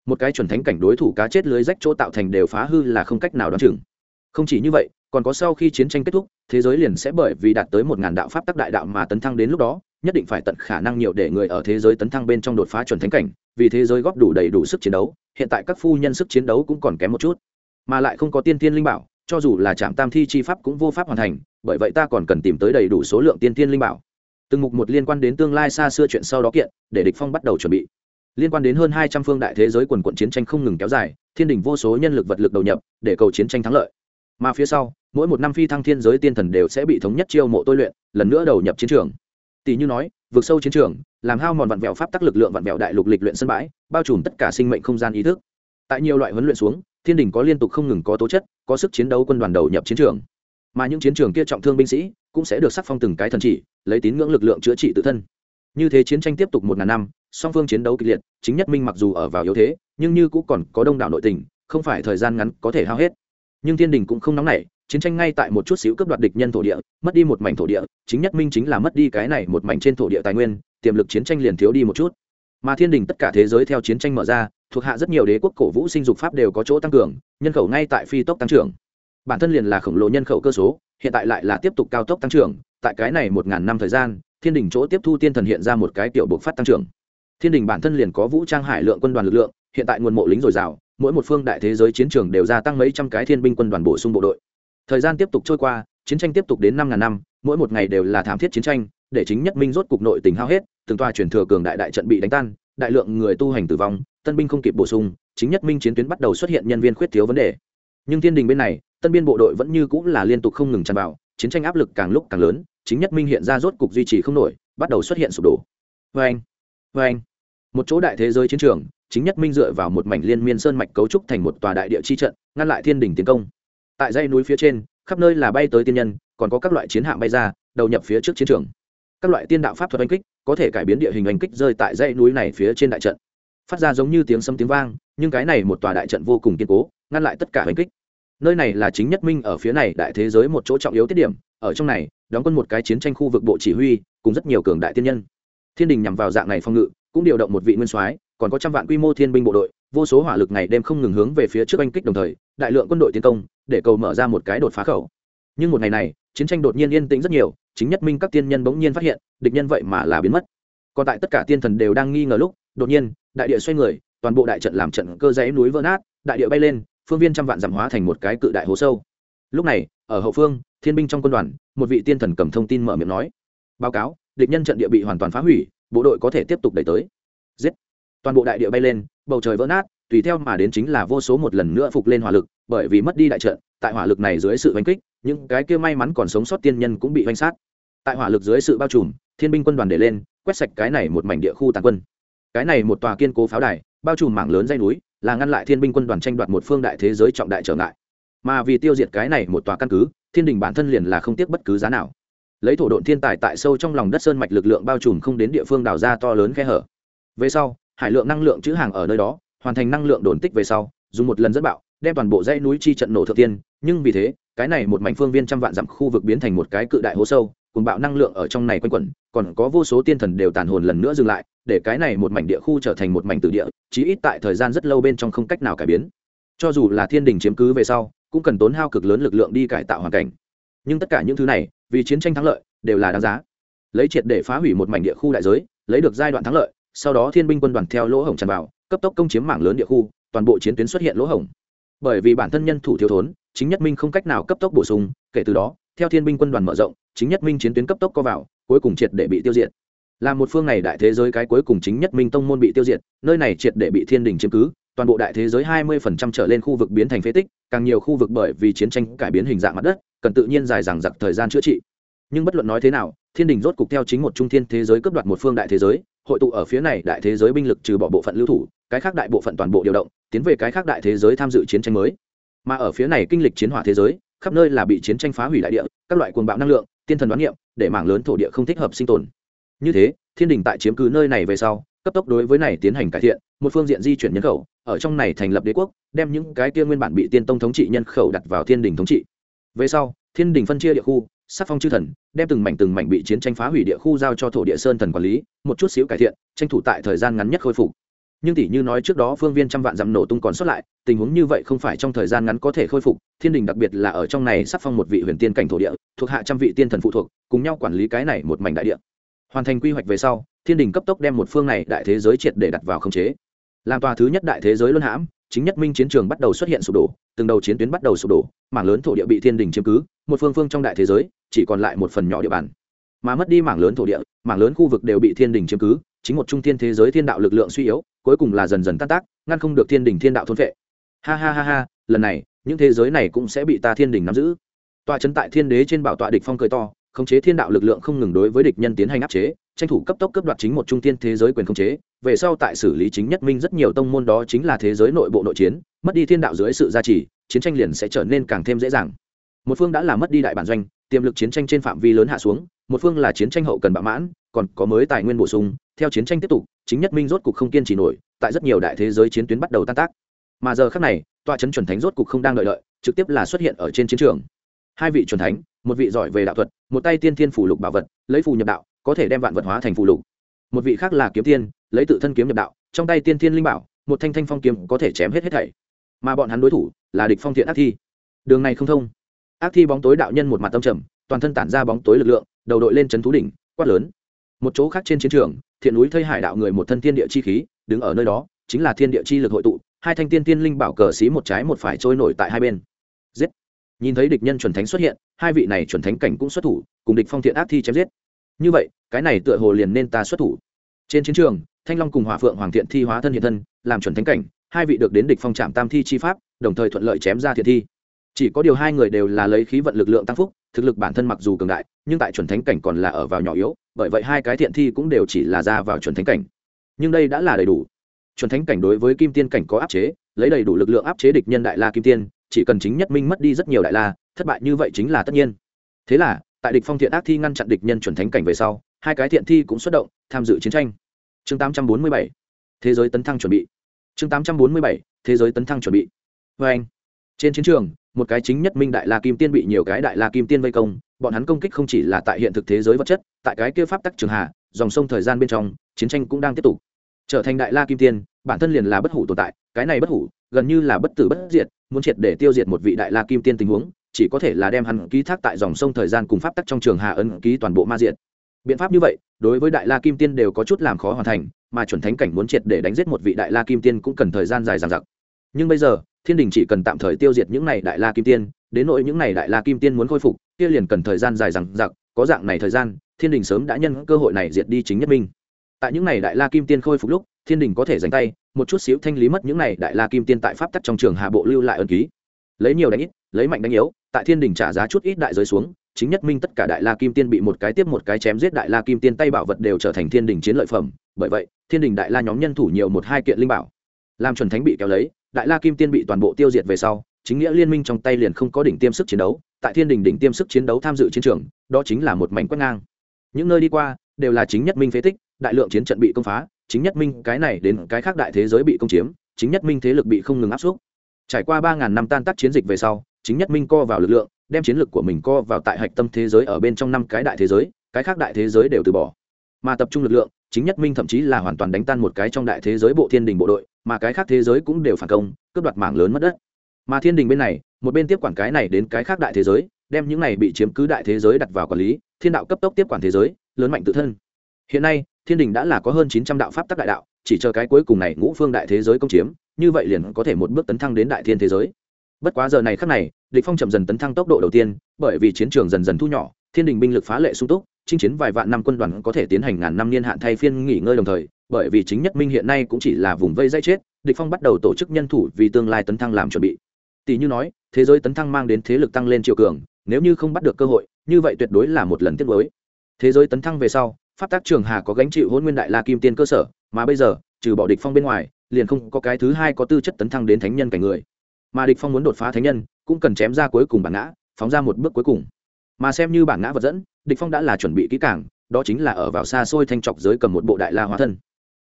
Một cái chuẩn thánh cảnh đối thủ cá chết lưới rách chỗ tạo thành đều phá hư là không cách nào đoán chừng. Không chỉ như vậy, còn có sau khi chiến tranh kết thúc, thế giới liền sẽ bởi vì đạt tới một ngàn đạo pháp tắc đại đạo mà tấn thăng đến lúc đó, nhất định phải tận khả năng nhiều để người ở thế giới tấn thăng bên trong đột phá chuẩn thánh cảnh, vì thế giới góp đủ đầy đủ sức chiến đấu, hiện tại các phu nhân sức chiến đấu cũng còn kém một chút. Mà lại không có tiên tiên linh bảo, cho dù là trạm tam thi chi pháp cũng vô pháp hoàn thành, bởi vậy ta còn cần tìm tới đầy đủ số lượng tiên tiên linh bảo từng mục một liên quan đến tương lai xa xưa chuyện sau đó kiện, để địch phong bắt đầu chuẩn bị. Liên quan đến hơn hai trăm phương đại thế giới quần quận chiến tranh không ngừng kéo dài, thiên đình vô số nhân lực vật lực đầu nhập, để cầu chiến tranh thắng lợi. Mà phía sau, mỗi một năm phi thăng thiên giới tiên thần đều sẽ bị thống nhất chiêu mộ tôi luyện, lần nữa đầu nhập chiến trường. Tỷ như nói, vượt sâu chiến trường, làm hao mòn vạn vẹo pháp tắc lực lượng vạn vẹo đại lục lịch luyện sân bãi, bao trùm tất cả sinh mệnh không gian ý thức. Tại nhiều loại huấn luyện xuống, thiên đình có liên tục không ngừng có tố chất, có sức chiến đấu quân đoàn đầu nhập chiến trường. Mà những chiến trường kia trọng thương binh sĩ cũng sẽ được sắc phong từng cái thần chỉ, lấy tín ngưỡng lực lượng chữa trị tự thân. Như thế chiến tranh tiếp tục một ngàn năm, song phương chiến đấu kịch liệt, chính nhất minh mặc dù ở vào yếu thế, nhưng như cũng còn có đông đảo nội tình, không phải thời gian ngắn có thể hao hết. Nhưng thiên đình cũng không nóng nảy, chiến tranh ngay tại một chút xíu cướp đoạt địch nhân thổ địa, mất đi một mảnh thổ địa, chính nhất minh chính là mất đi cái này một mảnh trên thổ địa tài nguyên, tiềm lực chiến tranh liền thiếu đi một chút. Mà thiên đình tất cả thế giới theo chiến tranh mở ra, thuộc hạ rất nhiều đế quốc cổ vũ sinh dục pháp đều có chỗ tăng cường, nhân khẩu ngay tại phi tốc tăng trưởng bản thân liền là khổng lồ nhân khẩu cơ số, hiện tại lại là tiếp tục cao tốc tăng trưởng, tại cái này một ngàn năm thời gian, thiên đình chỗ tiếp thu tiên thần hiện ra một cái tiểu buộc phát tăng trưởng. Thiên đình bản thân liền có vũ trang hải lượng quân đoàn lực lượng, hiện tại nguồn mộ lính dồi dào, mỗi một phương đại thế giới chiến trường đều gia tăng mấy trăm cái thiên binh quân đoàn bổ sung bộ đội. Thời gian tiếp tục trôi qua, chiến tranh tiếp tục đến năm ngàn năm, mỗi một ngày đều là thảm thiết chiến tranh, để chính nhất minh rốt cục nội tình hao hết, từng toa chuyển thừa cường đại đại trận bị đánh tan, đại lượng người tu hành tử vong, tân binh không kịp bổ sung, chính nhất minh chiến tuyến bắt đầu xuất hiện nhân viên khuyết thiếu vấn đề. Nhưng thiên đình bên này tân biên bộ đội vẫn như cũng là liên tục không ngừng tràn vào, chiến tranh áp lực càng lúc càng lớn, chính nhất minh hiện ra rốt cục duy trì không nổi, bắt đầu xuất hiện sụp đổ. Vê anh vê anh một chỗ đại thế giới chiến trường, chính nhất minh dựa vào một mảnh liên miên sơn mạch cấu trúc thành một tòa đại địa chi trận, ngăn lại thiên đình tiến công. Tại dãy núi phía trên, khắp nơi là bay tới tiên nhân, còn có các loại chiến hạm bay ra, đầu nhập phía trước chiến trường. Các loại tiên đạo pháp thuật oanh kích, có thể cải biến địa hình oanh kích rơi tại dãy núi này phía trên đại trận. Phát ra giống như tiếng sấm tiếng vang, nhưng cái này một tòa đại trận vô cùng kiên cố, ngăn lại tất cả oanh kích nơi này là chính nhất minh ở phía này đại thế giới một chỗ trọng yếu tiết điểm. Ở trong này, đóng quân một cái chiến tranh khu vực bộ chỉ huy, cùng rất nhiều cường đại tiên nhân. Thiên đình nhằm vào dạng này phong ngự, cũng điều động một vị nguyên soái, còn có trăm vạn quy mô thiên binh bộ đội, vô số hỏa lực ngày đêm không ngừng hướng về phía trước oanh kích đồng thời, đại lượng quân đội tiến công, để cầu mở ra một cái đột phá khẩu. Nhưng một ngày này, chiến tranh đột nhiên yên tĩnh rất nhiều, chính nhất minh các tiên nhân bỗng nhiên phát hiện, địch nhân vậy mà là biến mất. Còn tại tất cả tiên thần đều đang nghi ngờ lúc, đột nhiên, đại địa xoay người, toàn bộ đại trận làm trận cơ dãy núi vỡ nát, đại địa bay lên phương viên trăm vạn giảm hóa thành một cái cự đại hố sâu. Lúc này, ở hậu phương, thiên binh trong quân đoàn, một vị tiên thần cầm thông tin mở miệng nói. Báo cáo, địch nhân trận địa bị hoàn toàn phá hủy, bộ đội có thể tiếp tục đẩy tới. Giết. Toàn bộ đại địa bay lên, bầu trời vỡ nát, tùy theo mà đến chính là vô số một lần nữa phục lên hỏa lực, bởi vì mất đi đại trận, tại hỏa lực này dưới sự oanh kích, những cái kia may mắn còn sống sót tiên nhân cũng bị oanh sát. Tại hỏa lực dưới sự bao trùm, thiên binh quân đoàn để lên, quét sạch cái này một mảnh địa khu tàn quân. Cái này một tòa kiên cố pháo đài, bao trùm mảng lớn dây núi là ngăn lại thiên binh quân đoàn tranh đoạt một phương đại thế giới trọng đại trở ngại. Mà vì tiêu diệt cái này một tòa căn cứ, thiên đình bản thân liền là không tiếc bất cứ giá nào. Lấy thổ độn thiên tài tại sâu trong lòng đất sơn mạch lực lượng bao trùm không đến địa phương đào ra to lớn khe hở. Về sau, hải lượng năng lượng chữ hàng ở nơi đó, hoàn thành năng lượng đồn tích về sau, dùng một lần dẫn bạo, đem toàn bộ dãy núi chi trận nổ thượng tiên. Nhưng vì thế, cái này một mảnh phương viên trăm vạn dặm khu vực biến thành một cái cự đại hố sâu cùng bạo năng lượng ở trong này quanh quẩn, còn có vô số tiên thần đều tàn hồn lần nữa dừng lại, để cái này một mảnh địa khu trở thành một mảnh tử địa, chí ít tại thời gian rất lâu bên trong không cách nào cải biến. Cho dù là thiên đình chiếm cứ về sau, cũng cần tốn hao cực lớn lực lượng đi cải tạo hoàn cảnh. Nhưng tất cả những thứ này, vì chiến tranh thắng lợi, đều là đáng giá. Lấy triệt để phá hủy một mảnh địa khu đại giới, lấy được giai đoạn thắng lợi, sau đó thiên binh quân đoàn theo lỗ hổng tràn vào, cấp tốc công chiếm mảng lớn địa khu, toàn bộ chiến tuyến xuất hiện lỗ hổng. Bởi vì bản thân nhân thủ thiếu thốn, chính nhất minh không cách nào cấp tốc bổ sung, kể từ đó, theo thiên binh quân đoàn mở rộng chính nhất minh chiến tuyến cấp tốc co vào, cuối cùng triệt để bị tiêu diệt. Là một phương này đại thế giới cái cuối cùng chính nhất minh tông môn bị tiêu diệt, nơi này triệt để bị thiên đình chiếm cứ, toàn bộ đại thế giới 20% trở lên khu vực biến thành phế tích, càng nhiều khu vực bởi vì chiến tranh cải biến hình dạng mặt đất, cần tự nhiên dài dằng dặc thời gian chữa trị. Nhưng bất luận nói thế nào, thiên đình rốt cục theo chính một trung thiên thế giới cướp đoạt một phương đại thế giới, hội tụ ở phía này đại thế giới binh lực trừ bỏ bộ phận lưu thủ, cái khác đại bộ phận toàn bộ điều động, tiến về cái khác đại thế giới tham dự chiến tranh mới. Mà ở phía này kinh lịch chiến hỏa thế giới, khắp nơi là bị chiến tranh phá hủy đại địa, các loại cuồng bạo năng lượng tiên thần đoán niệm để mảng lớn thổ địa không thích hợp sinh tồn. Như thế, thiên đình tại chiếm cứ nơi này về sau, cấp tốc đối với này tiến hành cải thiện, một phương diện di chuyển nhân khẩu, ở trong này thành lập đế quốc, đem những cái kia nguyên bản bị tiên tông thống trị nhân khẩu đặt vào thiên đình thống trị. Về sau, thiên đình phân chia địa khu, sắc phong chư thần, đem từng mảnh từng mảnh bị chiến tranh phá hủy địa khu giao cho thổ địa sơn thần quản lý, một chút xíu cải thiện, tranh thủ tại thời gian ngắn nhất khôi phục nhưng tỷ như nói trước đó phương viên trăm vạn dặm nổ tung còn sót lại, tình huống như vậy không phải trong thời gian ngắn có thể khôi phục, thiên đình đặc biệt là ở trong này sắp phong một vị huyền tiên cảnh thổ địa, thuộc hạ trăm vị tiên thần phụ thuộc, cùng nhau quản lý cái này một mảnh đại địa. Hoàn thành quy hoạch về sau, thiên đình cấp tốc đem một phương này đại thế giới triệt để đặt vào khống chế. Làm tòa thứ nhất đại thế giới luân hãm, chính nhất minh chiến trường bắt đầu xuất hiện sụp đổ, từng đầu chiến tuyến bắt đầu sụp đổ, mảng lớn thổ địa bị thiên đình chiếm cứ, một phương phương trong đại thế giới, chỉ còn lại một phần nhỏ địa bàn. Mà mất đi mảng lớn thổ địa, mảng lớn khu vực đều bị thiên đình chiếm cứ chính một trung thiên thế giới thiên đạo lực lượng suy yếu, cuối cùng là dần dần tan tác, ngăn không được thiên đình thiên đạo thôn vệ ha ha ha ha, lần này, những thế giới này cũng sẽ bị ta thiên đình nắm giữ. Tòa trấn tại thiên đế trên bảo tọa địch phong cười to, khống chế thiên đạo lực lượng không ngừng đối với địch nhân tiến hành áp chế, tranh thủ cấp tốc cấp đoạt chính một trung tiên thế giới quyền khống chế. Về sau tại xử lý chính nhất minh rất nhiều tông môn đó chính là thế giới nội bộ nội chiến, mất đi thiên đạo dưới sự gia trì, chiến tranh liền sẽ trở nên càng thêm dễ dàng. Một phương đã là mất đi đại bản doanh, tiềm lực chiến tranh trên phạm vi lớn hạ xuống một phương là chiến tranh hậu cần bạo mãn, còn có mới tài nguyên bổ sung, theo chiến tranh tiếp tục, chính nhất minh rốt cục không kiên trì nổi, tại rất nhiều đại thế giới chiến tuyến bắt đầu tan tác. Mà giờ khác này tòa trấn chuẩn thánh rốt cục không đang đợi lợi trực tiếp là xuất hiện ở trên chiến trường. Hai vị chuẩn thánh, một vị giỏi về đạo thuật, một tay tiên thiên phủ lục bảo vật, lấy phù nhập đạo, có thể đem vạn vật hóa thành phù lục. Một vị khác là kiếm tiên, lấy tự thân kiếm nhập đạo, trong tay tiên thiên linh bảo, một thanh thanh phong kiếm có thể chém hết hết thảy. Mà bọn hắn đối thủ là địch phong thiện ác thi. Đường này không thông. Ác thi bóng tối đạo nhân một mặt tâm trầm, toàn thân tản ra bóng tối lực lượng đầu đội lên chấn thú đỉnh, quát lớn. Một chỗ khác trên chiến trường, thiện núi thây hải đạo người một thân thiên địa chi khí, đứng ở nơi đó, chính là thiên địa chi lực hội tụ, hai thanh tiên tiên linh bảo cờ xí một trái một phải trôi nổi tại hai bên. Giết! Nhìn thấy địch nhân chuẩn thánh xuất hiện, hai vị này chuẩn thánh cảnh cũng xuất thủ, cùng địch phong thiện ác thi chém giết. Như vậy, cái này tựa hồ liền nên ta xuất thủ. Trên chiến trường, thanh long cùng hỏa phượng hoàng thiện thi hóa thân hiện thân, làm chuẩn thánh cảnh, hai vị được đến địch phong trạm tam thi chi pháp, đồng thời thuận lợi chém ra thiện thi. Chỉ có điều hai người đều là lấy khí vận lực lượng tăng phúc thực lực bản thân mặc dù cường đại, nhưng tại chuẩn thánh cảnh còn là ở vào nhỏ yếu, bởi vậy hai cái thiện thi cũng đều chỉ là ra vào chuẩn thánh cảnh. Nhưng đây đã là đầy đủ. Chuẩn thánh cảnh đối với kim tiên cảnh có áp chế, lấy đầy đủ lực lượng áp chế địch nhân đại la kim tiên, chỉ cần chính nhất minh mất đi rất nhiều đại la, thất bại như vậy chính là tất nhiên. Thế là, tại địch phong thiện ác thi ngăn chặn địch nhân chuẩn thánh cảnh về sau, hai cái thiện thi cũng xuất động, tham dự chiến tranh. Chương 847 thế giới tấn thăng chuẩn bị. Chương 847 thế giới tấn thăng chuẩn bị. Với anh. Trên chiến trường một cái chính nhất minh đại la kim tiên bị nhiều cái đại la kim tiên vây công, bọn hắn công kích không chỉ là tại hiện thực thế giới vật chất, tại cái kia pháp tắc trường hạ, dòng sông thời gian bên trong, chiến tranh cũng đang tiếp tục. Trở thành đại la kim tiên, bản thân liền là bất hủ tồn tại, cái này bất hủ, gần như là bất tử bất diệt, muốn triệt để tiêu diệt một vị đại la kim tiên tình huống, chỉ có thể là đem hắn ký thác tại dòng sông thời gian cùng pháp tắc trong trường hạ ấn ký toàn bộ ma diện biện pháp như vậy, đối với đại la kim tiên đều có chút làm khó hoàn thành, mà chuẩn thánh cảnh muốn triệt để đánh giết một vị đại la kim tiên cũng cần thời gian dài dằng dặc. Nhưng bây giờ thiên đình chỉ cần tạm thời tiêu diệt những này đại la kim tiên, đến nỗi những này đại la kim tiên muốn khôi phục, kia liền cần thời gian dài rằng giặc có dạng này thời gian, thiên đình sớm đã nhân cơ hội này diệt đi chính nhất minh. Tại những này đại la kim tiên khôi phục lúc, thiên đình có thể dành tay, một chút xíu thanh lý mất những này đại la kim tiên tại pháp tắc trong trường hạ bộ lưu lại ân ký. Lấy nhiều đánh ít, lấy mạnh đánh yếu, tại thiên đình trả giá chút ít đại giới xuống, chính nhất minh tất cả đại la kim tiên bị một cái tiếp một cái chém giết đại la kim tiên tay bảo vật đều trở thành thiên đình chiến lợi phẩm. Bởi vậy, thiên đình đại la nhóm nhân thủ nhiều một hai kiện linh bảo, làm chuẩn thánh bị kéo lấy đại la kim tiên bị toàn bộ tiêu diệt về sau, chính nghĩa liên minh trong tay liền không có đỉnh tiêm sức chiến đấu, tại thiên đình đỉnh tiêm sức chiến đấu tham dự chiến trường, đó chính là một mảnh quét ngang. Những nơi đi qua, đều là chính nhất minh phế tích, đại lượng chiến trận bị công phá, chính nhất minh cái này đến cái khác đại thế giới bị công chiếm, chính nhất minh thế lực bị không ngừng áp suất. Trải qua ba ngàn năm tan tác chiến dịch về sau, chính nhất minh co vào lực lượng, đem chiến lược của mình co vào tại hạch tâm thế giới ở bên trong năm cái đại thế giới, cái khác đại thế giới đều từ bỏ mà tập trung lực lượng, chính nhất minh thậm chí là hoàn toàn đánh tan một cái trong đại thế giới bộ thiên đình bộ đội, mà cái khác thế giới cũng đều phản công, cướp đoạt mảng lớn mất đất. Mà thiên đình bên này, một bên tiếp quản cái này đến cái khác đại thế giới, đem những này bị chiếm cứ đại thế giới đặt vào quản lý, thiên đạo cấp tốc tiếp quản thế giới, lớn mạnh tự thân. Hiện nay, thiên đình đã là có hơn chín trăm đạo pháp tắc đại đạo, chỉ chờ cái cuối cùng này ngũ phương đại thế giới công chiếm, như vậy liền có thể một bước tấn thăng đến đại thiên thế giới. Bất quá giờ này khắc này, địch phong chậm dần tấn thăng tốc độ đầu tiên, bởi vì chiến trường dần dần thu nhỏ, thiên đình binh lực phá lệ sung túc chinh chiến vài vạn năm quân đoàn có thể tiến hành ngàn năm niên hạn thay phiên nghỉ ngơi đồng thời, bởi vì chính nhất minh hiện nay cũng chỉ là vùng vây dây chết, địch phong bắt đầu tổ chức nhân thủ vì tương lai tấn thăng làm chuẩn bị. Tỷ như nói, thế giới tấn thăng mang đến thế lực tăng lên triều cường, nếu như không bắt được cơ hội, như vậy tuyệt đối là một lần tiếp với thế giới tấn thăng về sau, pháp tác trường hà có gánh chịu hôn nguyên đại la kim tiên cơ sở, mà bây giờ, trừ bỏ địch phong bên ngoài, liền không có cái thứ hai có tư chất tấn thăng đến thánh nhân cảnh người. Mà địch phong muốn đột phá thánh nhân, cũng cần chém ra cuối cùng bản ngã, phóng ra một bước cuối cùng. Mà xem như bản ngã vật dẫn địch phong đã là chuẩn bị kỹ càng đó chính là ở vào xa xôi thanh trọc giới cầm một bộ đại la hóa thân.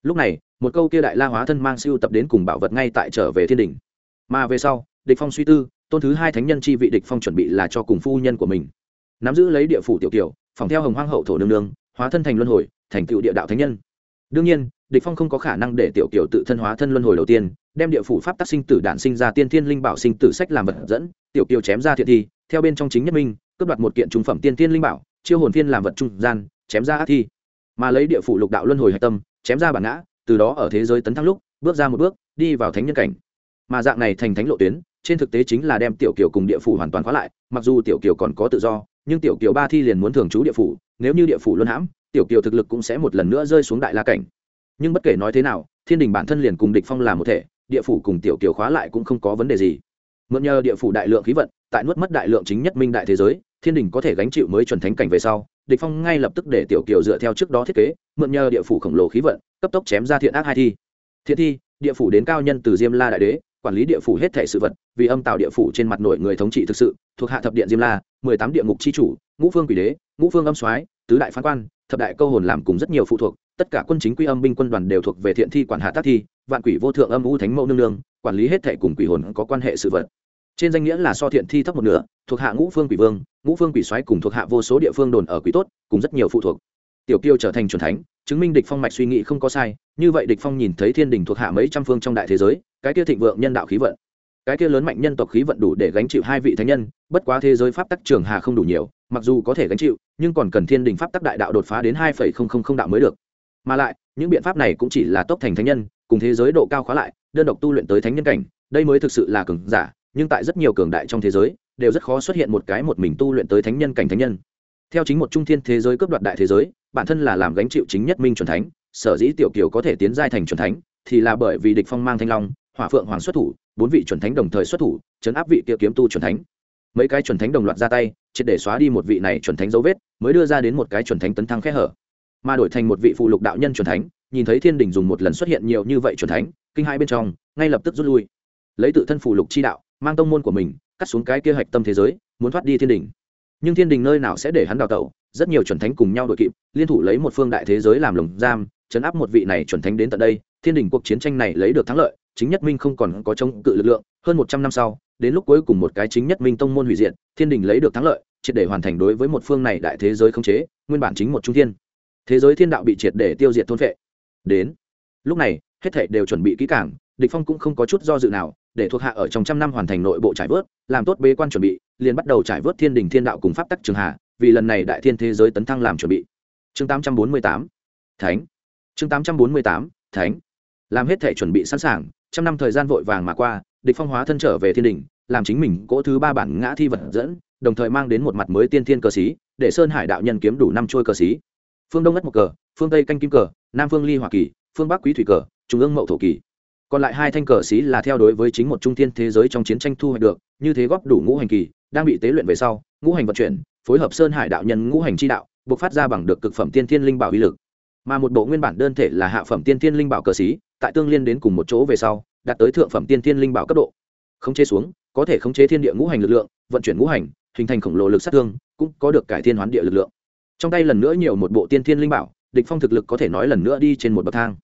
Lúc này một câu kia đại la hóa thân mang siêu tập đến cùng bảo vật ngay tại trở về thiên đỉnh mà về sau địch phong suy tư tôn thứ hai thánh nhân chi vị địch phong chuẩn bị là cho cùng phu nhân của mình. Nắm giữ lấy địa phủ tiểu tiểu, phòng theo hồng hoang hậu thổ nương nương hóa thân thành luân hồi thành tựu địa đạo thánh nhân. Đương nhiên địch phong không có khả năng để tiểu tiểu tự thân hóa thân luân hồi đầu tiên đem địa phủ pháp tác sinh tử đản sinh ra tiên thiên linh bảo sinh tử sách làm vật dẫn tiểu tiểu chém ra thiện thi theo bên trong chính nhất minh cướp đoạt một kiện trung phẩm tiên thiên linh bảo chiêu hồn phiên làm vật trung gian, chém ra ác thi. Mà lấy địa phủ lục đạo luân hồi hạch tâm, chém ra bản ngã, từ đó ở thế giới tấn thăng lúc, bước ra một bước, đi vào thánh nhân cảnh. Mà dạng này thành thánh lộ tuyến, trên thực tế chính là đem tiểu kiều cùng địa phủ hoàn toàn khóa lại, mặc dù tiểu kiều còn có tự do, nhưng tiểu kiều ba thi liền muốn thường trú địa phủ, nếu như địa phủ luân hãm, tiểu kiều thực lực cũng sẽ một lần nữa rơi xuống đại la cảnh. Nhưng bất kể nói thế nào, thiên đình bản thân liền cùng địch phong làm một thể, địa phủ cùng tiểu kiều khóa lại cũng không có vấn đề gì. Mượn nhờ địa phủ đại lượng khí vận, tại nuốt mất đại lượng chính nhất minh đại thế giới thiên đình có thể gánh chịu mới chuẩn thánh cảnh về sau, địch phong ngay lập tức để tiểu kiều dựa theo trước đó thiết kế, mượn nhờ địa phủ khổng lồ khí vận, cấp tốc chém ra thiện ác hai thi. Thiện thi, địa phủ đến cao nhân từ diêm la đại đế, quản lý địa phủ hết thể sự vật, vì âm tạo địa phủ trên mặt nổi người thống trị thực sự, thuộc hạ thập điện diêm la, mười tám địa ngục chi chủ, ngũ phương quỷ đế, ngũ phương âm soái, tứ đại phán quan, thập đại câu hồn làm cùng rất nhiều phụ thuộc, tất cả quân chính quy âm binh quân đoàn đều thuộc về thiện thi quản hạ tác thi, vạn quỷ vô thượng âm u thánh mẫu nương nương, quản lý hết thể cùng quỷ hồn có quan hệ sự vật trên danh nghĩa là so thiện thi thấp một nửa, thuộc hạ ngũ phương quỷ vương, ngũ phương quỷ xoáy cùng thuộc hạ vô số địa phương đồn ở quỷ tốt, cùng rất nhiều phụ thuộc. Tiểu kiêu trở thành c thánh, chứng minh địch phong mạch suy nghĩ không có sai, như vậy địch phong nhìn thấy thiên đình thuộc hạ mấy trăm phương trong đại thế giới, cái kia thịnh vượng nhân đạo khí vận, cái kia lớn mạnh nhân tộc khí vận đủ để gánh chịu hai vị thánh nhân, bất quá thế giới pháp tắc trường hà không đủ nhiều, mặc dù có thể gánh chịu, nhưng còn cần thiên đình pháp tắc đại đạo đột phá đến hai đạo mới được. Mà lại, những biện pháp này cũng chỉ là tốc thành thánh nhân, cùng thế giới độ cao khóa lại, đơn độc tu luyện tới thánh nhân cảnh, đây mới thực sự là cường giả nhưng tại rất nhiều cường đại trong thế giới, đều rất khó xuất hiện một cái một mình tu luyện tới thánh nhân cảnh thánh nhân. Theo chính một trung thiên thế giới cướp đoạt đại thế giới, bản thân là làm gánh chịu chính nhất minh c thánh, sở dĩ tiểu kiều có thể tiến giai thành c thánh, thì là bởi vì địch phong mang thanh long, hỏa phượng hoàng xuất thủ, bốn vị chuẩn thánh đồng thời xuất thủ, chấn áp vị kia kiếm tu chuẩn thánh. Mấy cái chuẩn thánh đồng loạt ra tay, triệt để xóa đi một vị này chuẩn thánh dấu vết, mới đưa ra đến một cái chuẩn thánh tấn thăng khẽ hở. Mà đổi thành một vị phụ lục đạo nhân chuẩn thánh, nhìn thấy thiên đình dùng một lần xuất hiện nhiều như vậy chuẩn thánh, kinh hai bên trong, ngay lập tức rút lui. Lấy tự thân phụ lục chi đạo mang tông môn của mình, cắt xuống cái kia hạch tâm thế giới, muốn thoát đi thiên đình. Nhưng thiên đình nơi nào sẽ để hắn đào tẩu? Rất nhiều chuẩn thánh cùng nhau đội kịp, liên thủ lấy một phương đại thế giới làm lồng giam, chấn áp một vị này chuẩn thánh đến tận đây, thiên đình cuộc chiến tranh này lấy được thắng lợi, chính nhất minh không còn có chống cự lực lượng. Hơn một trăm năm sau, đến lúc cuối cùng một cái chính nhất minh tông môn hủy diệt, thiên đình lấy được thắng lợi, triệt để hoàn thành đối với một phương này đại thế giới không chế, nguyên bản chính một trung thiên. Thế giới thiên đạo bị triệt để tiêu diệt thôn vệ đến, lúc này, hết thảy đều chuẩn bị kỹ càng, địch phong cũng không có chút do dự nào để thuộc hạ ở trong trăm năm hoàn thành nội bộ trải vớt, làm tốt bế quan chuẩn bị, liền bắt đầu trải vớt thiên đình thiên đạo cùng pháp tắc trường hạ, vì lần này đại thiên thế giới tấn thăng làm chuẩn bị. Chương 848 thánh. Chương 848 thánh. Làm hết thể chuẩn bị sẵn sàng, trăm năm thời gian vội vàng mà qua, địch phong hóa thân trở về thiên đình, làm chính mình cỗ thứ ba bản ngã thi vật dẫn, đồng thời mang đến một mặt mới tiên thiên cờ sĩ để sơn hải đạo nhân kiếm đủ năm trôi cờ sĩ phương đông ngất một cờ, phương tây canh kim cờ, nam phương ly hoa kỳ, phương bắc quý thủy cờ, trung ương mậu thổ kỳ còn lại hai thanh cờ xí là theo đối với chính một trung thiên thế giới trong chiến tranh thu hoạch được, như thế góp đủ ngũ hành kỳ, đang bị tế luyện về sau, ngũ hành vận chuyển, phối hợp sơn hải đạo nhân ngũ hành chi đạo, buộc phát ra bằng được cực phẩm tiên thiên linh bảo uy lực. Mà một bộ nguyên bản đơn thể là hạ phẩm tiên thiên linh bảo cờ xí tại tương liên đến cùng một chỗ về sau, đạt tới thượng phẩm tiên thiên linh bảo cấp độ. Khống chế xuống, có thể khống chế thiên địa ngũ hành lực lượng, vận chuyển ngũ hành, hình thành khổng lồ lực sát thương, cũng có được cải thiên hoán địa lực lượng. Trong tay lần nữa nhiều một bộ tiên thiên linh bảo, địch phong thực lực có thể nói lần nữa đi trên một bậc thang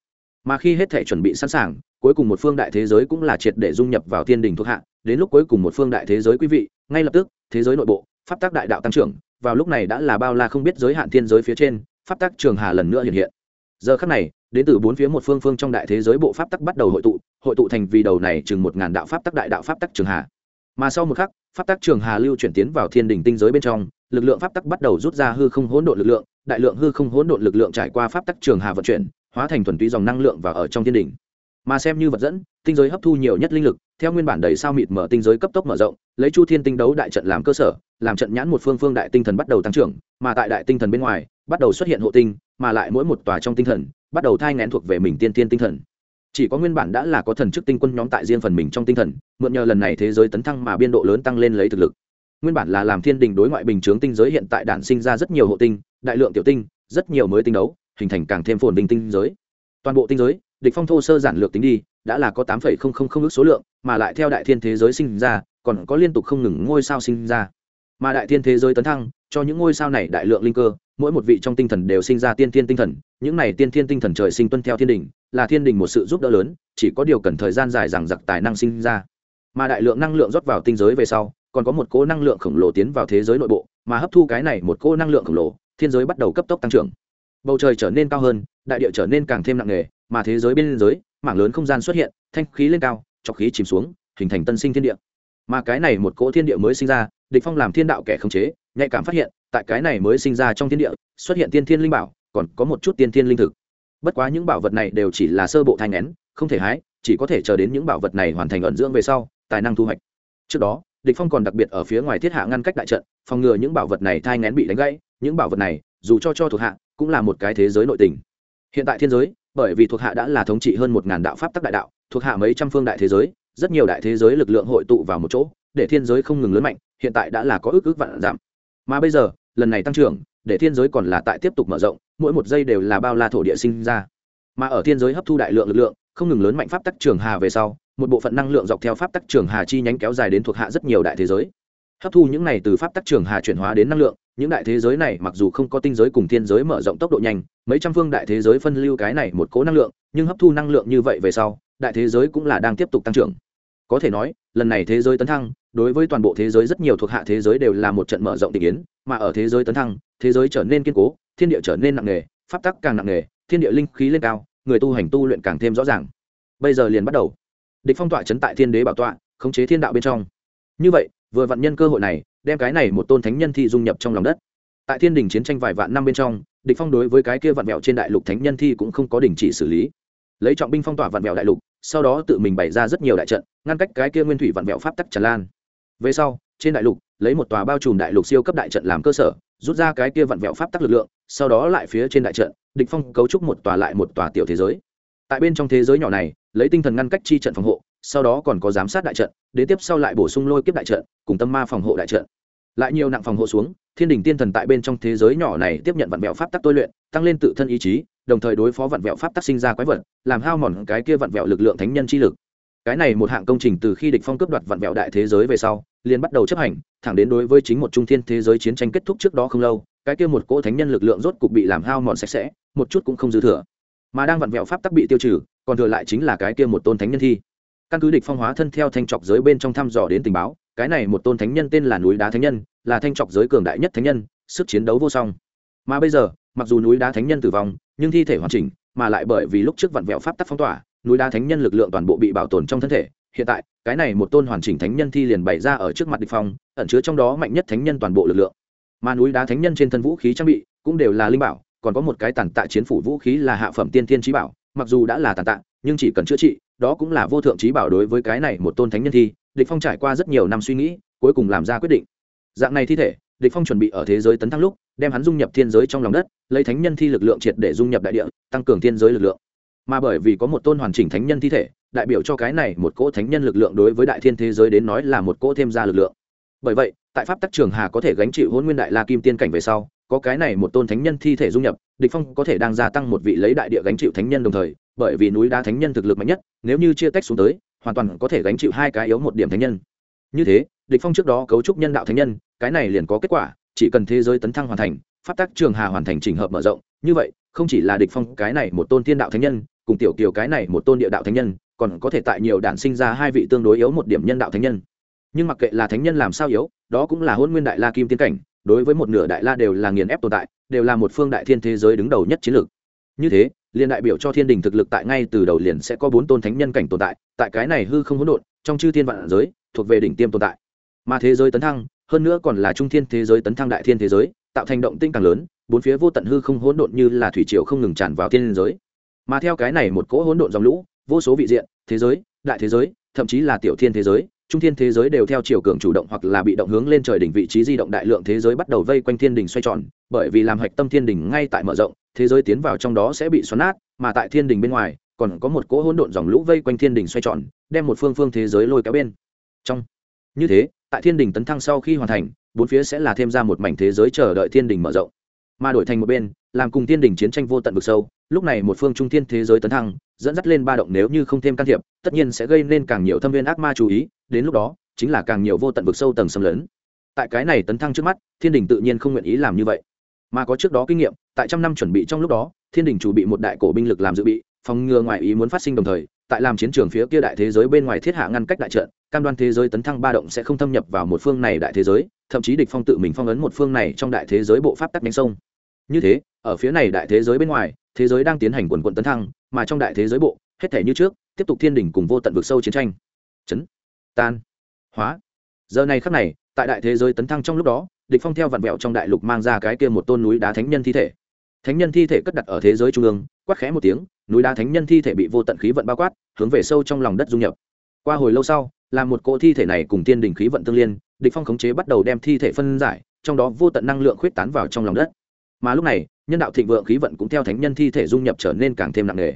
mà khi hết thể chuẩn bị sẵn sàng, cuối cùng một phương đại thế giới cũng là triệt để dung nhập vào thiên đình thuộc hạ. Đến lúc cuối cùng một phương đại thế giới quý vị, ngay lập tức, thế giới nội bộ, pháp tác đại đạo tăng trưởng. Vào lúc này đã là bao la không biết giới hạn thiên giới phía trên, pháp tác trường hà lần nữa hiện hiện. Giờ khắc này, đến từ bốn phía một phương phương trong đại thế giới bộ pháp tắc bắt đầu hội tụ hội tụ thành vì đầu này chừng một ngàn đạo pháp tắc đại đạo pháp tắc trường hà. Mà sau một khắc, pháp tắc trường hà lưu chuyển tiến vào thiên đình tinh giới bên trong, lực lượng pháp tắc bắt đầu rút ra hư không hỗn độn lực lượng, đại lượng hư không hỗn độn lực lượng trải qua pháp tắc trường hà vận chuyển hóa thành thuần túy dòng năng lượng và ở trong thiên đỉnh, mà xem như vật dẫn tinh giới hấp thu nhiều nhất linh lực theo nguyên bản đầy sao mịt mở tinh giới cấp tốc mở rộng lấy chu thiên tinh đấu đại trận làm cơ sở làm trận nhãn một phương phương đại tinh thần bắt đầu tăng trưởng mà tại đại tinh thần bên ngoài bắt đầu xuất hiện hộ tinh mà lại mỗi một tòa trong tinh thần bắt đầu thai ngén thuộc về mình tiên tiên tinh thần. Chỉ có nguyên bản đã là có thần chức tinh quân nhóm tại riêng phần mình trong tinh thần mượn nhờ lần này thế giới tấn thăng mà biên độ lớn tăng lên lấy thực lực. Nguyên bản là làm thiên đình đối ngoại bình chướng tinh giới hiện tại đản sinh ra rất nhiều hộ tinh đại lượng tiểu tinh rất nhiều mới tinh đấu hình thành càng thêm phồn vinh tinh giới. Toàn bộ tinh giới, địch phong thô sơ giản lược tính đi, đã là có tám phẩy không không không ước số lượng, mà lại theo đại thiên thế giới sinh ra, còn có liên tục không ngừng ngôi sao sinh ra. Mà đại thiên thế giới tấn thăng, cho những ngôi sao này đại lượng linh cơ, mỗi một vị trong tinh thần đều sinh ra tiên thiên tinh thần, những này tiên thiên tinh thần trời sinh tuân theo thiên đình, là thiên đình một sự giúp đỡ lớn, chỉ có điều cần thời gian dài rằng giặc tài năng sinh ra. Mà đại lượng năng lượng rót vào tinh giới về sau, còn có một cỗ năng lượng khổng lồ tiến vào thế giới nội bộ, mà hấp thu cái này một cỗ năng lượng khổng lồ, thiên giới bắt đầu cấp tốc tăng trưởng bầu trời trở nên cao hơn, đại địa trở nên càng thêm nặng nề, mà thế giới bên giới mảng lớn không gian xuất hiện, thanh khí lên cao trọc khí chìm xuống, hình thành tân sinh thiên địa. Mà cái này một cỗ thiên địa mới sinh ra, địch phong làm thiên đạo kẻ khống chế, nhạy cảm phát hiện, tại cái này mới sinh ra trong thiên địa, xuất hiện tiên thiên linh bảo, còn có một chút tiên thiên linh thực. Bất quá những bảo vật này đều chỉ là sơ bộ thanh nén, không thể hái, chỉ có thể chờ đến những bảo vật này hoàn thành ẩn dưỡng về sau, tài năng thu hoạch. Trước đó, địch phong còn đặc biệt ở phía ngoài thiết hạ ngăn cách đại trận, phòng ngừa những bảo vật này thai nén bị đánh gãy, những bảo vật này, dù cho cho thuộc hạ cũng là một cái thế giới nội tình. Hiện tại thiên giới, bởi vì thuộc hạ đã là thống trị hơn một ngàn đạo pháp tắc đại đạo, thuộc hạ mấy trăm phương đại thế giới, rất nhiều đại thế giới lực lượng hội tụ vào một chỗ, để thiên giới không ngừng lớn mạnh, hiện tại đã là có ước ước vạn giảm. Mà bây giờ, lần này tăng trưởng, để thiên giới còn là tại tiếp tục mở rộng, mỗi một giây đều là bao la thổ địa sinh ra. Mà ở thiên giới hấp thu đại lượng lực lượng, không ngừng lớn mạnh pháp tắc trường hà về sau, một bộ phận năng lượng dọc theo pháp tắc trường hà chi nhánh kéo dài đến thuộc hạ rất nhiều đại thế giới hấp thu những này từ pháp tắc trường hà chuyển hóa đến năng lượng, những đại thế giới này mặc dù không có tinh giới cùng thiên giới mở rộng tốc độ nhanh, mấy trăm phương đại thế giới phân lưu cái này một cố năng lượng, nhưng hấp thu năng lượng như vậy về sau, đại thế giới cũng là đang tiếp tục tăng trưởng. Có thể nói, lần này thế giới tấn thăng, đối với toàn bộ thế giới rất nhiều thuộc hạ thế giới đều là một trận mở rộng tình yến mà ở thế giới tấn thăng, thế giới trở nên kiên cố, thiên địa trở nên nặng nề, pháp tắc càng nặng nề, thiên địa linh khí lên cao, người tu hành tu luyện càng thêm rõ ràng. Bây giờ liền bắt đầu. Địch phong tọa chấn tại thiên đế bảo tọa, khống chế thiên đạo bên trong. Như vậy vừa vận nhân cơ hội này, đem cái này một tôn thánh nhân thi dung nhập trong lòng đất. Tại thiên đình chiến tranh vài vạn năm bên trong, địch phong đối với cái kia vạn mèo trên đại lục thánh nhân thi cũng không có đình chỉ xử lý. Lấy trọng binh phong tỏa vạn mèo đại lục, sau đó tự mình bày ra rất nhiều đại trận, ngăn cách cái kia nguyên thủy vạn mèo pháp tắc tràn lan. Về sau, trên đại lục, lấy một tòa bao trùm đại lục siêu cấp đại trận làm cơ sở, rút ra cái kia vạn mèo pháp tắc lực lượng, sau đó lại phía trên đại trận, địch phong cấu trúc một tòa lại một tòa tiểu thế giới. Tại bên trong thế giới nhỏ này, lấy tinh thần ngăn cách chi trận phòng hộ sau đó còn có giám sát đại trận đến tiếp sau lại bổ sung lôi kiếp đại trận, cùng tâm ma phòng hộ đại trận. Lại nhiều nặng phòng hộ xuống, thiên đình tiên thần tại bên trong thế giới nhỏ này tiếp nhận vạn vẹo pháp tắc tôi luyện, tăng lên tự thân ý chí, đồng thời đối phó vạn vẹo pháp tắc sinh ra quái vật, làm hao mòn cái kia vạn vẹo lực lượng thánh nhân chi lực. Cái này một hạng công trình từ khi địch phong cướp đoạt vạn vẹo đại thế giới về sau, liền bắt đầu chấp hành, thẳng đến đối với chính một trung thiên thế giới chiến tranh kết thúc trước đó không lâu, cái kia một cỗ thánh nhân lực lượng rốt cục bị làm hao mòn sạch sẽ, một chút cũng không dư thừa. Mà đang vặn vẹo pháp tắc bị tiêu trừ, còn thừa lại chính là cái kia một tôn thánh nhân thi căn cứ địch phong hóa thân theo thanh trọc giới bên trong thăm dò đến tình báo, cái này một tôn thánh nhân tên là núi đá thánh nhân, là thanh trọc giới cường đại nhất thánh nhân, sức chiến đấu vô song. Mà bây giờ, mặc dù núi đá thánh nhân tử vong, nhưng thi thể hoàn chỉnh, mà lại bởi vì lúc trước vặn vẹo pháp tắc phong tỏa, núi đá thánh nhân lực lượng toàn bộ bị bảo tồn trong thân thể. Hiện tại, cái này một tôn hoàn chỉnh thánh nhân thi liền bày ra ở trước mặt địch phong, ẩn chứa trong đó mạnh nhất thánh nhân toàn bộ lực lượng. Mà núi đá thánh nhân trên thân vũ khí trang bị cũng đều là linh bảo, còn có một cái tàn tạ chiến phủ vũ khí là hạ phẩm tiên thiên trí bảo, mặc dù đã là tàn tạ, nhưng chỉ cần chữa trị đó cũng là vô thượng trí bảo đối với cái này một tôn thánh nhân thi, địch phong trải qua rất nhiều năm suy nghĩ, cuối cùng làm ra quyết định. Dạng này thi thể, địch phong chuẩn bị ở thế giới tấn thăng lúc, đem hắn dung nhập thiên giới trong lòng đất, lấy thánh nhân thi lực lượng triệt để dung nhập đại địa, tăng cường thiên giới lực lượng. Mà bởi vì có một tôn hoàn chỉnh thánh nhân thi thể, đại biểu cho cái này một cỗ thánh nhân lực lượng đối với đại thiên thế giới đến nói là một cỗ thêm ra lực lượng. Bởi vậy, tại pháp tắc trường hà có thể gánh chịu hôn nguyên đại la kim tiên cảnh về sau, có cái này một tôn thánh nhân thi thể dung nhập, địch phong có thể đang gia tăng một vị lấy đại địa gánh chịu thánh nhân đồng thời bởi vì núi đá thánh nhân thực lực mạnh nhất, nếu như chia tách xuống tới, hoàn toàn có thể gánh chịu hai cái yếu một điểm thánh nhân. Như thế, địch phong trước đó cấu trúc nhân đạo thánh nhân, cái này liền có kết quả, chỉ cần thế giới tấn thăng hoàn thành, pháp tắc trường hà hoàn thành chỉnh hợp mở rộng, như vậy, không chỉ là địch phong cái này một tôn thiên đạo thánh nhân, cùng tiểu kiều cái này một tôn địa đạo thánh nhân, còn có thể tại nhiều đản sinh ra hai vị tương đối yếu một điểm nhân đạo thánh nhân. Nhưng mặc kệ là thánh nhân làm sao yếu, đó cũng là hôn nguyên đại la kim tiên cảnh, đối với một nửa đại la đều là nghiền ép tồn tại, đều là một phương đại thiên thế giới đứng đầu nhất chiến lược. Như thế liền đại biểu cho thiên đình thực lực tại ngay từ đầu liền sẽ có bốn tôn thánh nhân cảnh tồn tại tại cái này hư không hỗn độn, trong chư thiên vạn giới, thuộc về đỉnh tiêm tồn tại. Mà thế giới tấn thăng, hơn nữa còn là trung thiên thế giới tấn thăng đại thiên thế giới, tạo thành động tinh càng lớn, bốn phía vô tận hư không hỗn độn như là thủy triều không ngừng tràn vào thiên giới. Mà theo cái này một cỗ hỗn độn dòng lũ, vô số vị diện, thế giới, đại thế giới, thậm chí là tiểu thiên thế giới trung thiên thế giới đều theo chiều cường chủ động hoặc là bị động hướng lên trời đỉnh vị trí di động đại lượng thế giới bắt đầu vây quanh thiên đỉnh xoay tròn, bởi vì làm hạch tâm thiên đỉnh ngay tại mở rộng, thế giới tiến vào trong đó sẽ bị xoắn nát, mà tại thiên đỉnh bên ngoài, còn có một cỗ hỗn độn dòng lũ vây quanh thiên đỉnh xoay tròn, đem một phương phương thế giới lôi kéo bên trong. Như thế, tại thiên đỉnh tấn thăng sau khi hoàn thành, bốn phía sẽ là thêm ra một mảnh thế giới chờ đợi thiên đỉnh mở rộng. Mà đổi thành một bên, làm cùng thiên đỉnh chiến tranh vô tận vực sâu, lúc này một phương trung thiên thế giới tấn thăng dẫn dắt lên ba động nếu như không thêm can thiệp, tất nhiên sẽ gây nên càng nhiều thâm viên ác ma chú ý, đến lúc đó, chính là càng nhiều vô tận vực sâu tầng xâm lấn. Tại cái này tấn thăng trước mắt, thiên đình tự nhiên không nguyện ý làm như vậy. Mà có trước đó kinh nghiệm, tại trăm năm chuẩn bị trong lúc đó, thiên đình chủ bị một đại cổ binh lực làm dự bị, phòng ngừa ngoại ý muốn phát sinh đồng thời, tại làm chiến trường phía kia đại thế giới bên ngoài thiết hạ ngăn cách đại trận, cam đoan thế giới tấn thăng ba động sẽ không thâm nhập vào một phương này đại thế giới, thậm chí địch phong tự mình phong ấn một phương này trong đại thế giới bộ pháp tắc nhánh sông như thế, ở phía này đại thế giới bên ngoài, thế giới đang tiến hành quần quận tấn thăng, mà trong đại thế giới bộ, hết thể như trước, tiếp tục thiên đỉnh cùng vô tận vực sâu chiến tranh. Chấn, tan, hóa. Giờ này khắc này, tại đại thế giới tấn thăng trong lúc đó, địch phong theo vạn vẹo trong đại lục mang ra cái kia một tôn núi đá thánh nhân thi thể. Thánh nhân thi thể cất đặt ở thế giới trung ương, quát khẽ một tiếng, núi đá thánh nhân thi thể bị vô tận khí vận bao quát, hướng về sâu trong lòng đất dung nhập. Qua hồi lâu sau, làm một cỗ thi thể này cùng tiên đỉnh khí vận tương liên, địch phong khống chế bắt đầu đem thi thể phân giải, trong đó vô tận năng lượng khuyết tán vào trong lòng đất mà lúc này, nhân đạo thịnh vượng khí vận cũng theo thánh nhân thi thể dung nhập trở nên càng thêm nặng nề.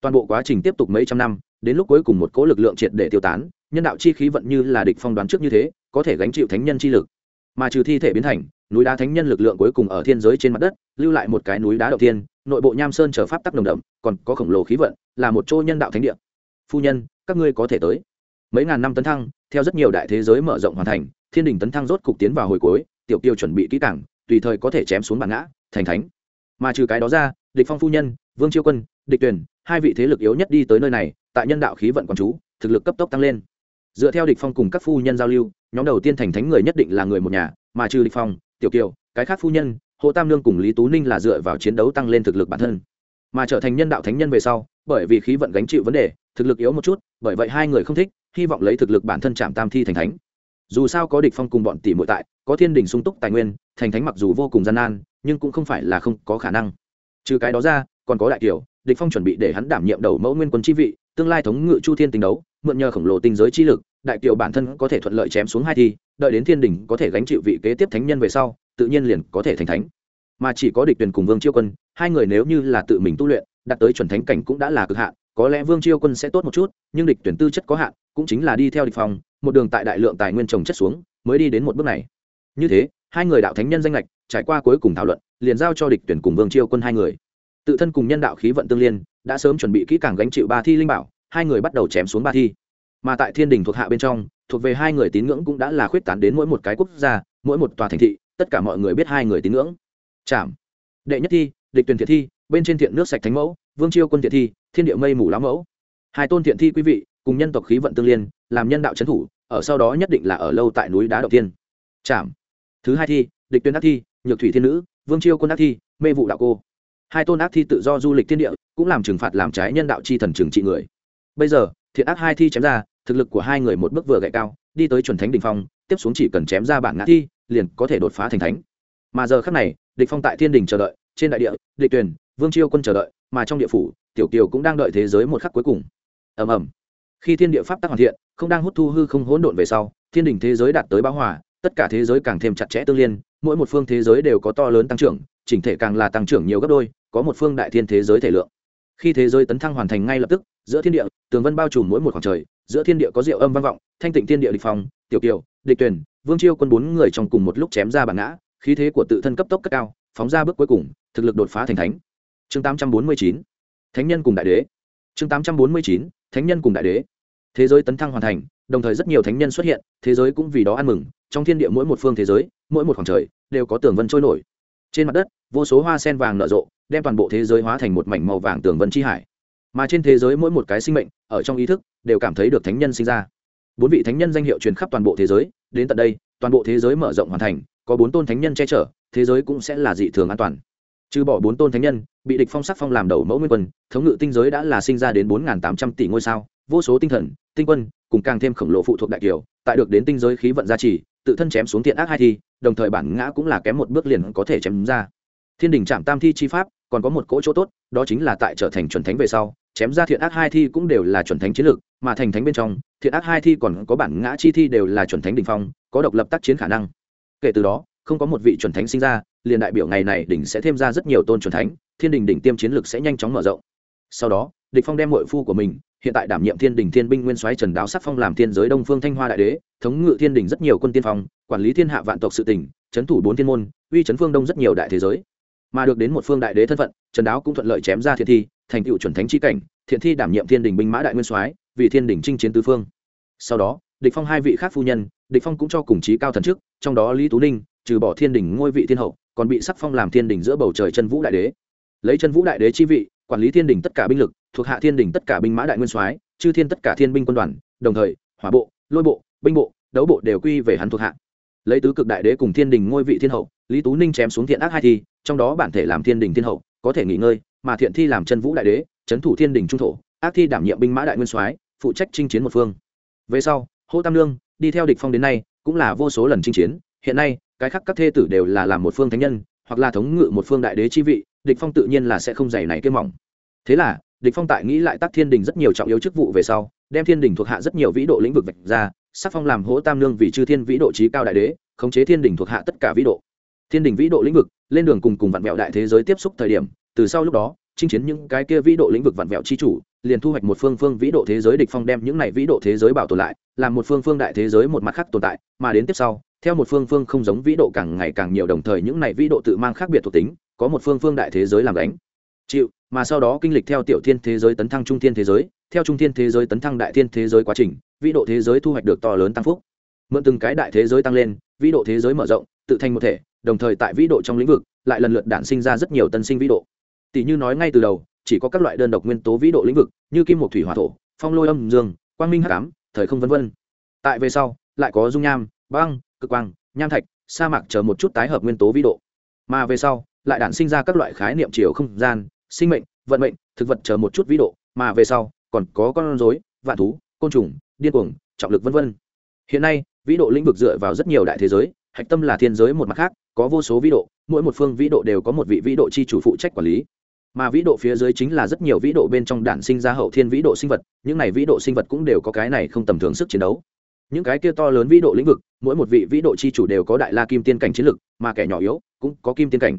Toàn bộ quá trình tiếp tục mấy trăm năm, đến lúc cuối cùng một cỗ lực lượng triệt để tiêu tán, nhân đạo chi khí vận như là địch phong đoán trước như thế, có thể gánh chịu thánh nhân chi lực. Mà trừ thi thể biến thành, núi đá thánh nhân lực lượng cuối cùng ở thiên giới trên mặt đất, lưu lại một cái núi đá đầu tiên nội bộ nham sơn trở pháp tắc đồng đậm, còn có khổng lồ khí vận, là một chỗ nhân đạo thánh địa. Phu nhân, các ngươi có thể tới. Mấy ngàn năm tấn thăng, theo rất nhiều đại thế giới mở rộng hoàn thành, thiên đình tấn thăng rốt cục tiến vào hồi cuối, tiểu tiêu chuẩn bị kỹ càng, tùy thời có thể chém xuống bản ngã thành thánh. Mà trừ cái đó ra, địch phong phu nhân, vương chiêu quân, địch tuyển, hai vị thế lực yếu nhất đi tới nơi này, tại nhân đạo khí vận quan chú, thực lực cấp tốc tăng lên. Dựa theo địch phong cùng các phu nhân giao lưu, nhóm đầu tiên thành thánh người nhất định là người một nhà, mà trừ địch phong, tiểu kiều, cái khác phu nhân, hồ tam nương cùng lý tú ninh là dựa vào chiến đấu tăng lên thực lực bản thân. Mà trở thành nhân đạo thánh nhân về sau, bởi vì khí vận gánh chịu vấn đề, thực lực yếu một chút, bởi vậy hai người không thích, hy vọng lấy thực lực bản thân chạm tam thi thành thánh dù sao có địch phong cùng bọn tỷ muội tại, có thiên đình sung túc tài nguyên, thành thánh mặc dù vô cùng gian nan, nhưng cũng không phải là không có khả năng. Trừ cái đó ra, còn có đại kiều địch phong chuẩn bị để hắn đảm nhiệm đầu mẫu nguyên quân chi vị, tương lai thống ngự chu thiên tình đấu, mượn nhờ khổng lồ tinh giới chi lực, đại kiều bản thân có thể thuận lợi chém xuống hai thi, đợi đến thiên đình có thể gánh chịu vị kế tiếp thánh nhân về sau, tự nhiên liền có thể thành thánh. Mà chỉ có địch tuyển cùng vương chiêu quân, hai người nếu như là tự mình tu luyện, đạt tới chuẩn thánh cảnh cũng đã là cực hạn, có lẽ vương chiêu quân sẽ tốt một chút, nhưng địch tuyển tư chất có hạn cũng chính là đi theo địch phong, một đường tại đại lượng tài nguyên trồng chất xuống, mới đi đến một bước này. Như thế, hai người đạo thánh nhân danh lệch trải qua cuối cùng thảo luận, liền giao cho địch tuyển cùng vương chiêu quân hai người. Tự thân cùng nhân đạo khí vận tương liên, đã sớm chuẩn bị kỹ càng gánh chịu ba thi linh bảo, hai người bắt đầu chém xuống ba thi. Mà tại thiên đình thuộc hạ bên trong, thuộc về hai người tín ngưỡng cũng đã là khuyết tán đến mỗi một cái quốc gia, mỗi một tòa thành thị, tất cả mọi người biết hai người tín ngưỡng. Chạm. Đệ nhất thi, địch tuyển thiện thi, bên trên thiện nước sạch thánh mẫu, vương chiêu quân thiện thi, thiên địa mây mù lá mẫu. Hai tôn thiện thi quý vị cùng nhân tộc khí vận tương liên, làm nhân đạo trấn thủ, ở sau đó nhất định là ở lâu tại núi đá đầu tiên. Chạm thứ hai thi, địch tuyên ác thi, nhược thủy thiên nữ, vương chiêu quân ác thi, mê vụ đạo cô. Hai tôn ác thi tự do du lịch thiên địa, cũng làm trừng phạt làm trái nhân đạo chi thần trừng trị người. Bây giờ, thiện ác hai thi chém ra, thực lực của hai người một bước vừa gậy cao, đi tới chuẩn thánh đỉnh phong, tiếp xuống chỉ cần chém ra bản ngã thi, liền có thể đột phá thành thánh. Mà giờ khác này, địch phong tại thiên đình chờ đợi, trên đại địa, địch tuyển, vương chiêu quân chờ đợi, mà trong địa phủ, tiểu kiều cũng đang đợi thế giới một khắc cuối cùng. Ầm ầm khi thiên địa pháp tắc hoàn thiện, không đang hút thu hư không hỗn độn về sau, thiên đình thế giới đạt tới bão hòa, tất cả thế giới càng thêm chặt chẽ tương liên, mỗi một phương thế giới đều có to lớn tăng trưởng, chỉnh thể càng là tăng trưởng nhiều gấp đôi, có một phương đại thiên thế giới thể lượng. Khi thế giới tấn thăng hoàn thành ngay lập tức, giữa thiên địa, tường vân bao trùm mỗi một khoảng trời, giữa thiên địa có diệu âm vang vọng, thanh tịnh thiên địa địch phòng tiểu kiều, địch tuyển, vương chiêu quân bốn người trong cùng một lúc chém ra bản ngã, khí thế của tự thân cấp tốc cất cao, phóng ra bước cuối cùng, thực lực đột phá thành thánh. Chương tám trăm bốn mươi chín, thánh nhân cùng đại đế. Chương tám trăm bốn mươi chín thánh nhân cùng đại đế. Thế giới tấn thăng hoàn thành, đồng thời rất nhiều thánh nhân xuất hiện, thế giới cũng vì đó ăn mừng. Trong thiên địa mỗi một phương thế giới, mỗi một khoảng trời, đều có tường vân trôi nổi. Trên mặt đất, vô số hoa sen vàng nở rộ, đem toàn bộ thế giới hóa thành một mảnh màu vàng tường vân chi hải. Mà trên thế giới mỗi một cái sinh mệnh, ở trong ý thức, đều cảm thấy được thánh nhân sinh ra. Bốn vị thánh nhân danh hiệu truyền khắp toàn bộ thế giới, đến tận đây, toàn bộ thế giới mở rộng hoàn thành, có bốn tôn thánh nhân che chở, thế giới cũng sẽ là dị thường an toàn trừ bỏ bốn tôn thánh nhân, bị địch phong sắc phong làm đầu mẫu nguyên quân, thống ngự tinh giới đã là sinh ra đến bốn tám trăm tỷ ngôi sao, vô số tinh thần, tinh quân, cùng càng thêm khổng lồ phụ thuộc đại kiều, tại được đến tinh giới khí vận gia trì, tự thân chém xuống thiện ác hai thi, đồng thời bản ngã cũng là kém một bước liền có thể chém ra. Thiên đình trạm tam thi chi pháp, còn có một cỗ chỗ tốt, đó chính là tại trở thành chuẩn thánh về sau, chém ra thiện ác hai thi cũng đều là chuẩn thánh chiến lược, mà thành thánh bên trong, thiện ác hai thi còn có bản ngã chi thi đều là chuẩn thánh đ ỉ n h phong, có độc lập tác chiến khả năng. Kể từ đó, không có một vị chuẩn thánh sinh ra liền đại biểu ngày này đỉnh sẽ thêm ra rất nhiều tôn chuẩn thánh, thiên đình đỉnh tiêm chiến lược sẽ nhanh chóng mở rộng. Sau đó, địch phong đem mội phu của mình, hiện tại đảm nhiệm thiên đình thiên binh nguyên soái trần đáo sắc phong làm thiên giới đông phương thanh hoa đại đế, thống ngự thiên đình rất nhiều quân tiên phong, quản lý thiên hạ vạn tộc sự tỉnh chấn thủ bốn thiên môn, uy chấn phương đông rất nhiều đại thế giới. Mà được đến một phương đại đế thân phận, trần đáo cũng thuận lợi chém ra thiện thi, thành tựu chuẩn thánh chi cảnh, thiện thi đảm nhiệm thiên đình binh mã đại nguyên soái, vì thiên đình chinh chiến tứ phương. Sau đó, địch phong hai vị khác phu nhân, địch phong cũng cho cùng chí cao thần chức trong đó lý tú ninh, trừ bỏ thiên đình ngôi vị thiên hậu còn bị sắc phong làm thiên đình giữa bầu trời chân vũ đại đế. Lấy chân vũ đại đế chi vị, quản lý thiên đình tất cả binh lực, thuộc hạ thiên đình tất cả binh mã đại nguyên soái, chư thiên tất cả thiên binh quân đoàn, đồng thời, hỏa bộ, lôi bộ, binh bộ, đấu bộ đều quy về hắn thuộc hạ. Lấy tứ cực đại đế cùng thiên đình ngôi vị thiên hậu, lý tú ninh chém xuống thiện ác hai thi, trong đó bản thể làm thiên đình thiên hậu, có thể nghỉ ngơi, mà thiện thi làm chân vũ đại đế trấn thủ thiên đình trung thổ, ác thi đảm nhiệm binh mã đại nguyên soái, phụ trách chinh chiến một phương. Về sau, hô tam lương đi theo địch phong đến nay, cũng là vô số lần chinh chiến, hiện nay cái khác các thê tử đều là làm một phương thánh nhân, hoặc là thống ngự một phương đại đế chi vị, địch phong tự nhiên là sẽ không dày này cái mỏng. Thế là, địch phong tại nghĩ lại tác thiên đình rất nhiều trọng yếu chức vụ về sau, đem thiên đình thuộc hạ rất nhiều vĩ độ lĩnh vực vạch ra, sắc phong làm hỗ tam nương vì chư thiên vĩ độ trí cao đại đế, khống chế thiên đình thuộc hạ tất cả vĩ độ. Thiên đình vĩ độ lĩnh vực, lên đường cùng cùng vạn vẹo đại thế giới tiếp xúc thời điểm, từ sau lúc đó, chinh chiến những cái kia vĩ độ lĩnh vực vạn vẹo chi chủ, liền thu hoạch một phương phương vĩ độ thế giới địch phong đem những này vĩ độ thế giới bảo tồn lại, làm một phương phương đại thế giới một mặt khác tồn tại, mà đến tiếp sau theo một phương phương không giống vĩ độ càng ngày càng nhiều đồng thời những này vĩ độ tự mang khác biệt thuộc tính, có một phương phương đại thế giới làm đánh chịu, mà sau đó kinh lịch theo tiểu thiên thế giới tấn thăng trung thiên thế giới, theo trung thiên thế giới tấn thăng đại thiên thế giới quá trình, vĩ độ thế giới thu hoạch được to lớn tăng phúc. Mượn từng cái đại thế giới tăng lên, vĩ độ thế giới mở rộng, tự thành một thể, đồng thời tại vĩ độ trong lĩnh vực, lại lần lượt đản sinh ra rất nhiều tân sinh vĩ độ. Tỷ như nói ngay từ đầu, chỉ có các loại đơn độc nguyên tố vĩ độ lĩnh vực, như kim một thủy hỏa thổ, phong lôi âm dương, quang minh hắc ám, thời không vân vân. Tại về sau, lại có dung nham, băng cực quang, nham thạch, sa mạc chờ một chút tái hợp nguyên tố vĩ độ. Mà về sau, lại đản sinh ra các loại khái niệm chiều không gian, sinh mệnh, vận mệnh, thực vật chờ một chút vĩ độ. Mà về sau, còn có con rối, vạn thú, côn trùng, điên cuồng, trọng lực vân vân. Hiện nay, vĩ độ lĩnh vực dựa vào rất nhiều đại thế giới, hạch tâm là thiên giới một mặt khác, có vô số vĩ độ, mỗi một phương vĩ độ đều có một vị vĩ độ chi chủ phụ trách quản lý. Mà vĩ độ phía dưới chính là rất nhiều vĩ độ bên trong đản sinh ra hậu thiên vĩ độ sinh vật, những này vĩ độ sinh vật cũng đều có cái này không tầm thường sức chiến đấu những cái kia to lớn vĩ độ lĩnh vực, mỗi một vị vĩ độ chi chủ đều có đại la kim tiên cảnh chiến lực, mà kẻ nhỏ yếu cũng có kim tiên cảnh.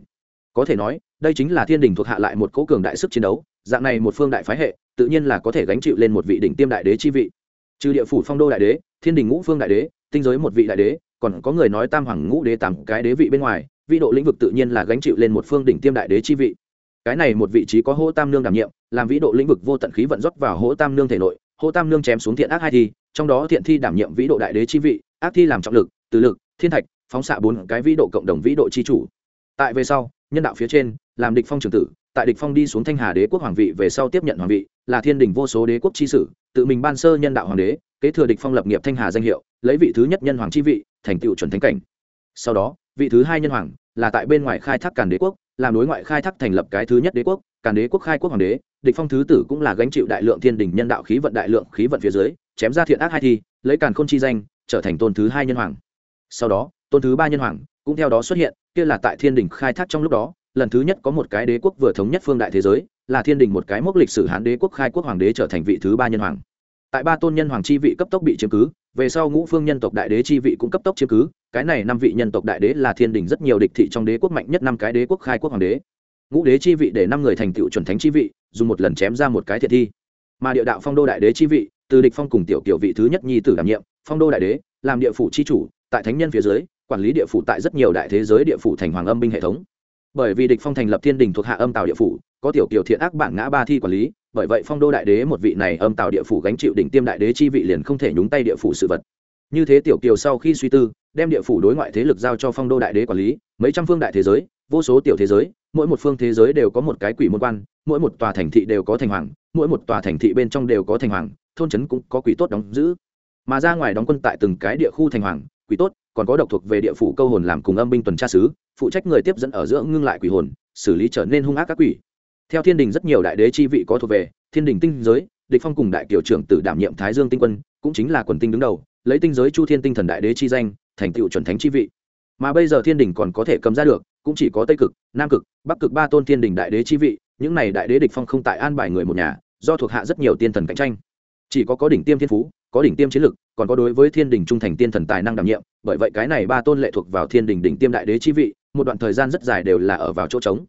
Có thể nói, đây chính là thiên đình thuộc hạ lại một cố cường đại sức chiến đấu, dạng này một phương đại phái hệ, tự nhiên là có thể gánh chịu lên một vị đỉnh tiêm đại đế chi vị. Trừ địa phủ phong đô đại đế, thiên đình ngũ phương đại đế, tinh giới một vị đại đế, còn có người nói tam hoàng ngũ đế tám cái đế vị bên ngoài vị độ lĩnh vực tự nhiên là gánh chịu lên một phương đỉnh tiêm đại đế chi vị. Cái này một vị trí có hỗ tam nương đảm nhiệm, làm vĩ độ lĩnh vực vô tận khí vận rót vào hỗ tam nương thể nội hỗ tam nương chém xuống thiện ác hai thi trong đó thiện thi đảm nhiệm vĩ độ đại đế chi vị, ác thi làm trọng lực, từ lực, thiên thạch, phóng xạ bốn cái vĩ độ cộng đồng vĩ độ chi chủ. Tại về sau, nhân đạo phía trên, làm địch phong trường tử, tại địch phong đi xuống thanh hà đế quốc hoàng vị về sau tiếp nhận hoàng vị, là thiên đình vô số đế quốc chi sử, tự mình ban sơ nhân đạo hoàng đế, kế thừa địch phong lập nghiệp thanh hà danh hiệu, lấy vị thứ nhất nhân hoàng chi vị, thành tựu chuẩn thánh cảnh. Sau đó, vị thứ hai nhân hoàng, là tại bên ngoài khai thác càn đế quốc, làm đối ngoại khai thác thành lập cái thứ nhất đế quốc, càn đế quốc khai quốc hoàng đế, địch phong thứ tử cũng là gánh chịu đại lượng thiên đình nhân đạo khí vận đại lượng khí vận phía dưới chém ra thiện ác hai thi, lấy càn khôn chi danh, trở thành tôn thứ hai nhân hoàng. Sau đó, tôn thứ ba nhân hoàng cũng theo đó xuất hiện, kia là tại thiên đình khai thác trong lúc đó, lần thứ nhất có một cái đế quốc vừa thống nhất phương đại thế giới, là thiên đình một cái mốc lịch sử hán đế quốc khai quốc hoàng đế trở thành vị thứ ba nhân hoàng. Tại ba tôn nhân hoàng chi vị cấp tốc bị chiếm cứ, về sau ngũ phương nhân tộc đại đế chi vị cũng cấp tốc chiếm cứ, cái này năm vị nhân tộc đại đế là thiên đình rất nhiều địch thị trong đế quốc mạnh nhất năm cái đế quốc khai quốc hoàng đế. Ngũ đế chi vị để năm người thành tựu chuẩn thánh chi vị, dùng một lần chém ra một cái thiệt thi. Mà địa đạo phong đô đại đế chi vị từ địch phong cùng tiểu kiểu vị thứ nhất nhi tử đảm nhiệm, phong đô đại đế, làm địa phủ chi chủ, tại thánh nhân phía dưới, quản lý địa phủ tại rất nhiều đại thế giới địa phủ thành hoàng âm binh hệ thống. Bởi vì địch phong thành lập thiên đình thuộc hạ âm tào địa phủ, có tiểu tiểu thiện ác bản ngã ba thi quản lý, bởi vậy phong đô đại đế một vị này âm tào địa phủ gánh chịu đỉnh tiêm đại đế chi vị liền không thể nhúng tay địa phủ sự vật. Như thế tiểu kiều sau khi suy tư, đem địa phủ đối ngoại thế lực giao cho phong đô đại đế quản lý, mấy trăm phương đại thế giới, vô số tiểu thế giới, mỗi một phương thế giới đều có một cái quỷ môn quan, mỗi một tòa thành thị đều có thành hoàng, mỗi một tòa thành thị bên trong đều có thành hoàng thôn trấn cũng có quỷ tốt đóng giữ. Mà ra ngoài đóng quân tại từng cái địa khu thành hoàng, quỷ tốt, còn có độc thuộc về địa phủ câu hồn làm cùng âm binh tuần tra sứ, phụ trách người tiếp dẫn ở giữa ngưng lại quỷ hồn, xử lý trở nên hung ác các quỷ. Theo thiên đình rất nhiều đại đế chi vị có thuộc về, thiên đình tinh giới, địch phong cùng đại tiểu trưởng tử đảm nhiệm thái dương tinh quân, cũng chính là quần tinh đứng đầu, lấy tinh giới chu thiên tinh thần đại đế chi danh, thành tựu chuẩn thánh chi vị. Mà bây giờ thiên đình còn có thể cầm ra được, cũng chỉ có tây cực, nam cực, bắc cực ba tôn thiên đình đại đế chi vị, những này đại đế địch phong không tại an bài người một nhà, do thuộc hạ rất nhiều tiên thần cạnh tranh chỉ có có đỉnh tiêm thiên phú có đỉnh tiêm chiến lực còn có đối với thiên đình trung thành tiên thần tài năng đảm nhiệm bởi vậy cái này ba tôn lệ thuộc vào thiên đình đỉnh tiêm đại đế chi vị một đoạn thời gian rất dài đều là ở vào chỗ trống.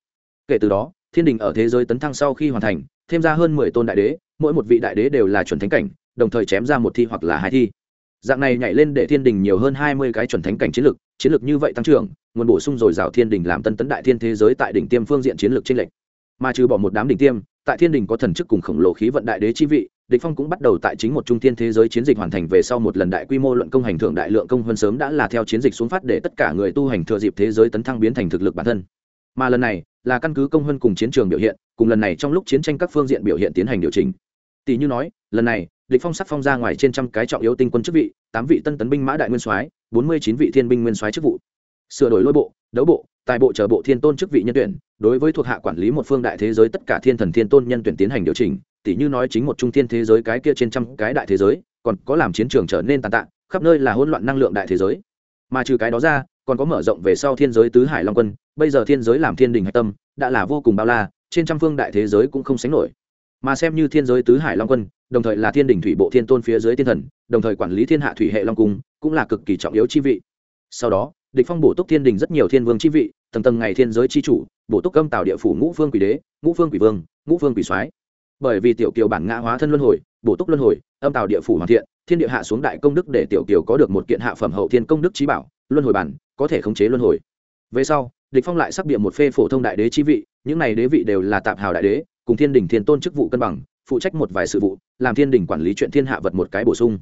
Kể từ đó thiên đình ở thế giới tấn thăng sau khi hoàn thành thêm ra hơn mười tôn đại đế mỗi một vị đại đế đều là chuẩn thánh cảnh đồng thời chém ra một thi hoặc là hai thi. Dạng này nhảy lên để thiên đình nhiều hơn hai mươi cái chuẩn thánh cảnh chiến lược, chiến lược như vậy tăng trưởng nguồn bổ sung dồi dào thiên đình làm tân tấn đại thiên thế giới tại đỉnh tiêm phương diện chiến lược trên lệnh mà trừ bỏ một đám đỉnh tiêm tại thiên đình có thần chức cùng khổng lồ khí vận đại đế chi vị địch phong cũng bắt đầu tại chính một trung thiên thế giới chiến dịch hoàn thành về sau một lần đại quy mô luận công hành thưởng đại lượng công hơn sớm đã là theo chiến dịch xuống phát để tất cả người tu hành thừa dịp thế giới tấn thăng biến thành thực lực bản thân. Mà lần này là căn cứ công hơn cùng chiến trường biểu hiện, cùng lần này trong lúc chiến tranh các phương diện biểu hiện tiến hành điều chỉnh. Tỷ như nói, lần này, địch phong sắp phong ra ngoài trên trăm cái trọng yếu tinh quân chức vị, tám vị tân tấn binh mã đại nguyên soái, bốn mươi chín vị thiên binh nguyên soái chức vụ. Sửa đổi lôi bộ, đấu bộ, tài bộ chờ bộ thiên tôn chức vị nhân tuyển, đối với thuộc hạ quản lý một phương đại thế giới tất cả thiên thần thiên tôn nhân tuyển tiến hành điều chỉnh tỷ như nói chính một trung thiên thế giới cái kia trên trăm cái đại thế giới, còn có làm chiến trường trở nên tàn tạ, khắp nơi là hỗn loạn năng lượng đại thế giới. Mà trừ cái đó ra, còn có mở rộng về sau thiên giới tứ hải long quân, bây giờ thiên giới làm thiên đình hạch tâm, đã là vô cùng bao la, trên trăm phương đại thế giới cũng không sánh nổi. Mà xem như thiên giới tứ hải long quân, đồng thời là thiên đình thủy bộ thiên tôn phía dưới thiên thần, đồng thời quản lý thiên hạ thủy hệ long cung, cũng là cực kỳ trọng yếu chi vị. Sau đó, địch phong bổ túc thiên đình rất nhiều thiên vương chi vị, tầng tầng ngày thiên giới chi chủ, bổ túc âm tạo địa phủ ngũ phương quỷ đế, ngũ phương quỷ vương, ngũ phương quỷ soái bởi vì tiểu kiều bản ngã hóa thân luân hồi, bổ túc luân hồi, âm tạo địa phủ hoàn thiện, thiên địa hạ xuống đại công đức để tiểu kiều có được một kiện hạ phẩm hậu thiên công đức trí bảo, luân hồi bản có thể khống chế luân hồi. Về sau, địch phong lại sắp biện một phê phổ thông đại đế chi vị, những này đế vị đều là tạm hào đại đế, cùng thiên đình thiên tôn chức vụ cân bằng, phụ trách một vài sự vụ, làm thiên đình quản lý chuyện thiên hạ vật một cái bổ sung.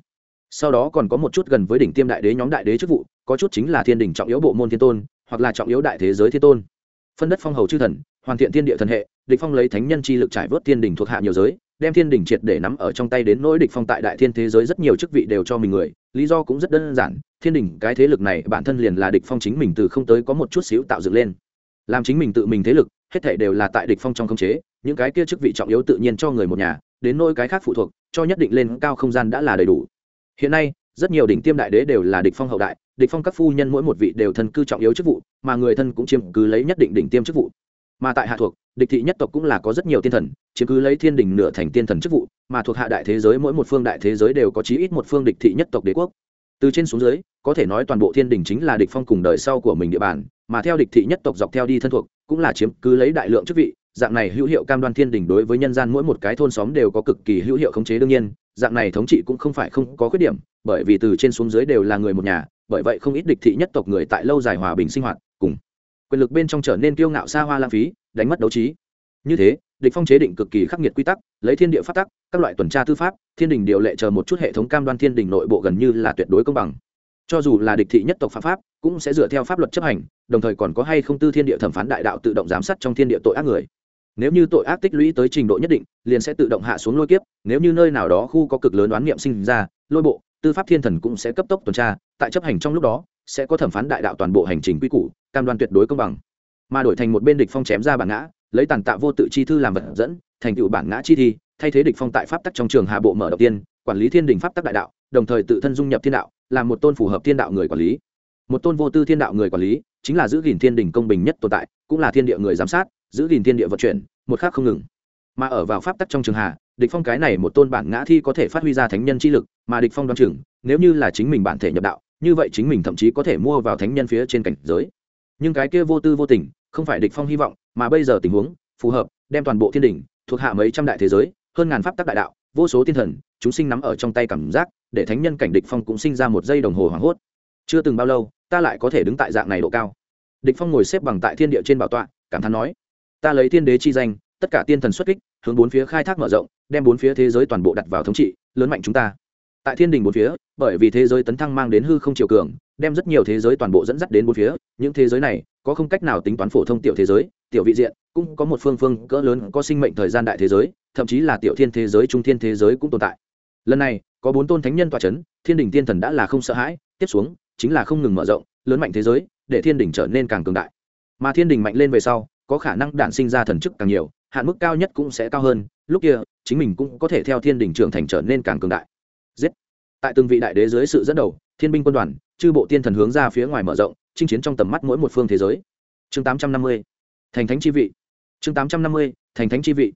Sau đó còn có một chút gần với đỉnh tiêm đại đế nhóm đại đế chức vụ, có chút chính là thiên đình trọng yếu bộ môn thiên tôn, hoặc là trọng yếu đại thế giới thiên tôn. Phân đất phong hầu chư thần, hoàn thiện thiên địa thần hệ địch phong lấy thánh nhân chi lực trải vớt thiên đình thuộc hạ nhiều giới, đem thiên đình triệt để nắm ở trong tay đến nỗi địch phong tại đại thiên thế giới rất nhiều chức vị đều cho mình người, lý do cũng rất đơn giản, thiên đình, cái thế lực này bản thân liền là địch phong chính mình từ không tới có một chút xíu tạo dựng lên. Làm chính mình tự mình thế lực, hết thảy đều là tại địch phong trong khống chế, những cái kia chức vị trọng yếu tự nhiên cho người một nhà, đến nỗi cái khác phụ thuộc, cho nhất định lên cao không gian đã là đầy đủ. Hiện nay, rất nhiều đỉnh tiêm đại đế đều là địch phong hậu đại, địch phong các phu nhân mỗi một vị đều thân cư trọng yếu chức vụ, mà người thân cũng chiếm cứ lấy nhất định đỉnh tiêm chức vụ mà tại hạ thuộc, địch thị nhất tộc cũng là có rất nhiều tiên thần, chiếm cứ lấy thiên đình nửa thành tiên thần chức vụ, mà thuộc hạ đại thế giới mỗi một phương đại thế giới đều có chí ít một phương địch thị nhất tộc đế quốc. Từ trên xuống dưới, có thể nói toàn bộ thiên đình chính là địch phong cùng đời sau của mình địa bàn, mà theo địch thị nhất tộc dọc theo đi thân thuộc, cũng là chiếm cứ lấy đại lượng chức vị, dạng này hữu hiệu cam đoan thiên đình đối với nhân gian mỗi một cái thôn xóm đều có cực kỳ hữu hiệu khống chế đương nhiên, dạng này thống trị cũng không phải không có khuyết điểm, bởi vì từ trên xuống dưới đều là người một nhà, bởi vậy không ít địch thị nhất tộc người tại lâu dài hòa bình sinh hoạt, cùng quyền lực bên trong trở nên kiêu ngạo xa hoa lãng phí, đánh mất đấu trí. Như thế, địch phong chế định cực kỳ khắc nghiệt quy tắc, lấy thiên địa pháp tắc, các loại tuần tra tư pháp, thiên đình điều lệ chờ một chút hệ thống cam đoan thiên đình nội bộ gần như là tuyệt đối công bằng. Cho dù là địch thị nhất tộc phạm pháp, cũng sẽ dựa theo pháp luật chấp hành, đồng thời còn có hay không tư thiên địa thẩm phán đại đạo tự động giám sát trong thiên địa tội ác người. Nếu như tội ác tích lũy tới trình độ nhất định, liền sẽ tự động hạ xuống lôi kiếp, nếu như nơi nào đó khu có cực lớn đoán niệm sinh ra, lôi bộ, tư pháp thiên thần cũng sẽ cấp tốc tuần tra, tại chấp hành trong lúc đó sẽ có thẩm phán đại đạo toàn bộ hành trình quy củ, cam đoan tuyệt đối công bằng. Mà đổi thành một bên địch phong chém ra bản ngã, lấy tàn tạ vô tự chi thư làm vật dẫn, thành tựu bản ngã chi thi, thay thế địch phong tại pháp tắc trong trường hạ bộ mở đầu tiên, quản lý thiên đình pháp tắc đại đạo, đồng thời tự thân dung nhập thiên đạo, làm một tôn phù hợp thiên đạo người quản lý. Một tôn vô tư thiên đạo người quản lý, chính là giữ gìn thiên đình công bình nhất tồn tại, cũng là thiên địa người giám sát, giữ gìn thiên địa vận chuyển, một khác không ngừng. Mà ở vào pháp tắc trong trường hạ, địch phong cái này một tôn bản ngã thi có thể phát huy ra thánh nhân chi lực, mà địch phong đoán chừng, nếu như là chính mình bản thể nhập đạo như vậy chính mình thậm chí có thể mua vào thánh nhân phía trên cảnh giới. Nhưng cái kia vô tư vô tình, không phải địch phong hy vọng, mà bây giờ tình huống phù hợp, đem toàn bộ thiên đình thuộc hạ mấy trăm đại thế giới, hơn ngàn pháp tắc đại đạo, vô số thiên thần, chúng sinh nắm ở trong tay cảm giác, để thánh nhân cảnh địch phong cũng sinh ra một giây đồng hồ hoảng hốt. Chưa từng bao lâu, ta lại có thể đứng tại dạng này độ cao. Địch phong ngồi xếp bằng tại thiên địa trên bảo tọa, cảm thán nói, ta lấy thiên đế chi danh, tất cả tiên thần xuất kích, hướng bốn phía khai thác mở rộng, đem bốn phía thế giới toàn bộ đặt vào thống trị, lớn mạnh chúng ta tại thiên đình bốn phía, bởi vì thế giới tấn thăng mang đến hư không chiều cường, đem rất nhiều thế giới toàn bộ dẫn dắt đến bốn phía, những thế giới này có không cách nào tính toán phổ thông tiểu thế giới, tiểu vị diện, cũng có một phương phương cỡ lớn có sinh mệnh thời gian đại thế giới, thậm chí là tiểu thiên thế giới, trung thiên thế giới cũng tồn tại. Lần này, có bốn tôn thánh nhân tọa c h ấ n thiên đình tiên thần đã là không sợ hãi, tiếp xuống chính là không ngừng mở rộng, lớn mạnh thế giới, để thiên đình trở nên càng cường đại. Mà thiên đình mạnh lên về sau, có khả năng đản sinh ra thần chức càng nhiều, hạn mức cao nhất cũng sẽ cao hơn, lúc kia, chính mình cũng có thể theo thiên đình trưởng thành trở nên càng cường đại tại từng vị đại đế dưới sự dẫn đầu, thiên binh quân đoàn, chư bộ tiên thần hướng ra phía ngoài mở rộng, chinh chiến trong tầm mắt mỗi một phương thế giới. Chương tám trăm năm mươi, thành thánh chi vị. Chương tám trăm năm mươi, thành thánh chi vị.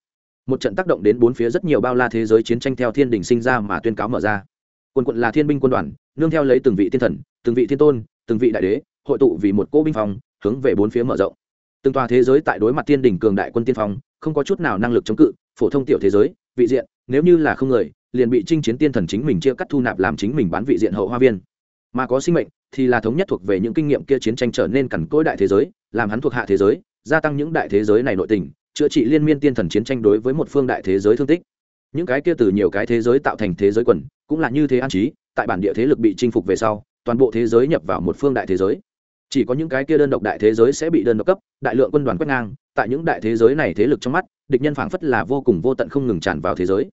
Một trận tác động đến bốn phía rất nhiều bao la thế giới chiến tranh theo thiên đình sinh ra mà tuyên cáo mở ra. Quân quận là thiên binh quân đoàn, nương theo lấy từng vị thiên thần, từng vị thiên tôn, từng vị đại đế, hội tụ vì một cỗ binh phòng, hướng về bốn phía mở rộng. Từng tòa thế giới tại đối mặt thiên đình cường đại quân tiên phong, không có chút nào năng lực chống cự, phổ thông tiểu thế giới, vị diện, nếu như là không người liền bị chinh chiến tiên thần chính mình chia cắt thu nạp làm chính mình bán vị diện hậu hoa viên. Mà có sinh mệnh thì là thống nhất thuộc về những kinh nghiệm kia chiến tranh trở nên cằn cỗi đại thế giới, làm hắn thuộc hạ thế giới, gia tăng những đại thế giới này nội tình, chữa trị liên miên tiên thần chiến tranh đối với một phương đại thế giới thương tích. Những cái kia từ nhiều cái thế giới tạo thành thế giới quần, cũng là như thế an trí, tại bản địa thế lực bị chinh phục về sau, toàn bộ thế giới nhập vào một phương đại thế giới. Chỉ có những cái kia đơn độc đại thế giới sẽ bị đơn độc cấp, đại lượng quân đoàn quét ngang, tại những đại thế giới này thế lực trong mắt, địch nhân phảng phất là vô cùng vô tận không ngừng tràn vào thế giới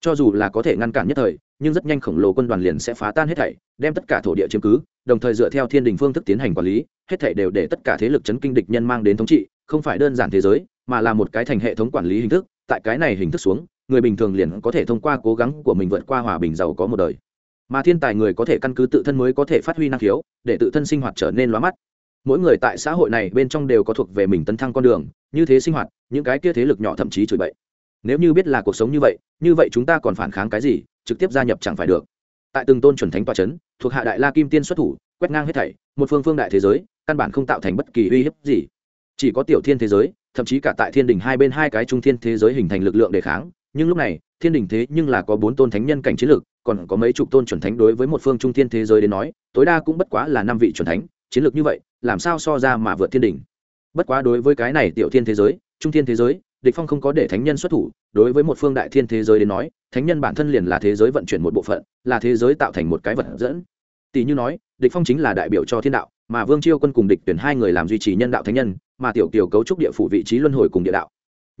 cho dù là có thể ngăn cản nhất thời, nhưng rất nhanh khổng lồ quân đoàn liền sẽ phá tan hết thảy, đem tất cả thổ địa chiếm cứ, đồng thời dựa theo thiên đình phương thức tiến hành quản lý, hết thảy đều để tất cả thế lực chấn kinh địch nhân mang đến thống trị, không phải đơn giản thế giới, mà là một cái thành hệ thống quản lý hình thức, tại cái này hình thức xuống, người bình thường liền có thể thông qua cố gắng của mình vượt qua hòa bình giàu có một đời. Mà thiên tài người có thể căn cứ tự thân mới có thể phát huy năng khiếu, để tự thân sinh hoạt trở nên lóa mắt. Mỗi người tại xã hội này bên trong đều có thuộc về mình tấn thăng con đường, như thế sinh hoạt, những cái kia thế lực nhỏ thậm chí chửi bậy nếu như biết là cuộc sống như vậy như vậy chúng ta còn phản kháng cái gì, trực tiếp gia nhập chẳng phải được. Tại từng tôn chuẩn thánh tòa c h ấ n thuộc hạ đại la kim tiên xuất thủ, quét ngang hết thảy, một phương phương đại thế giới, căn bản không tạo thành bất kỳ uy hiếp gì. Chỉ có tiểu thiên thế giới, thậm chí cả tại thiên đình hai bên hai cái trung thiên thế giới hình thành lực lượng đề kháng, nhưng lúc này, thiên đình thế nhưng là có bốn tôn thánh nhân cảnh chiến lược, còn có mấy chục tôn chuẩn thánh đối với một phương trung thiên thế giới đến nói, tối đa cũng bất quá là năm vị chuẩn thánh, chiến lược như vậy, làm sao so ra mà vượt thiên đình. Bất quá đối với cái này tiểu thiên thế giới, trung thiên thế giới địch phong không có để thánh nhân xuất thủ, đối với một phương đại thiên thế giới đến nói, thánh nhân bản thân liền là thế giới vận chuyển một bộ phận, là thế giới tạo thành một cái vật dẫn. Tỷ như nói, địch phong chính là đại biểu cho thiên đạo, mà vương chiêu quân cùng địch tuyển hai người làm duy trì nhân đạo thánh nhân, mà tiểu kiều cấu trúc địa phủ vị trí luân hồi cùng địa đạo.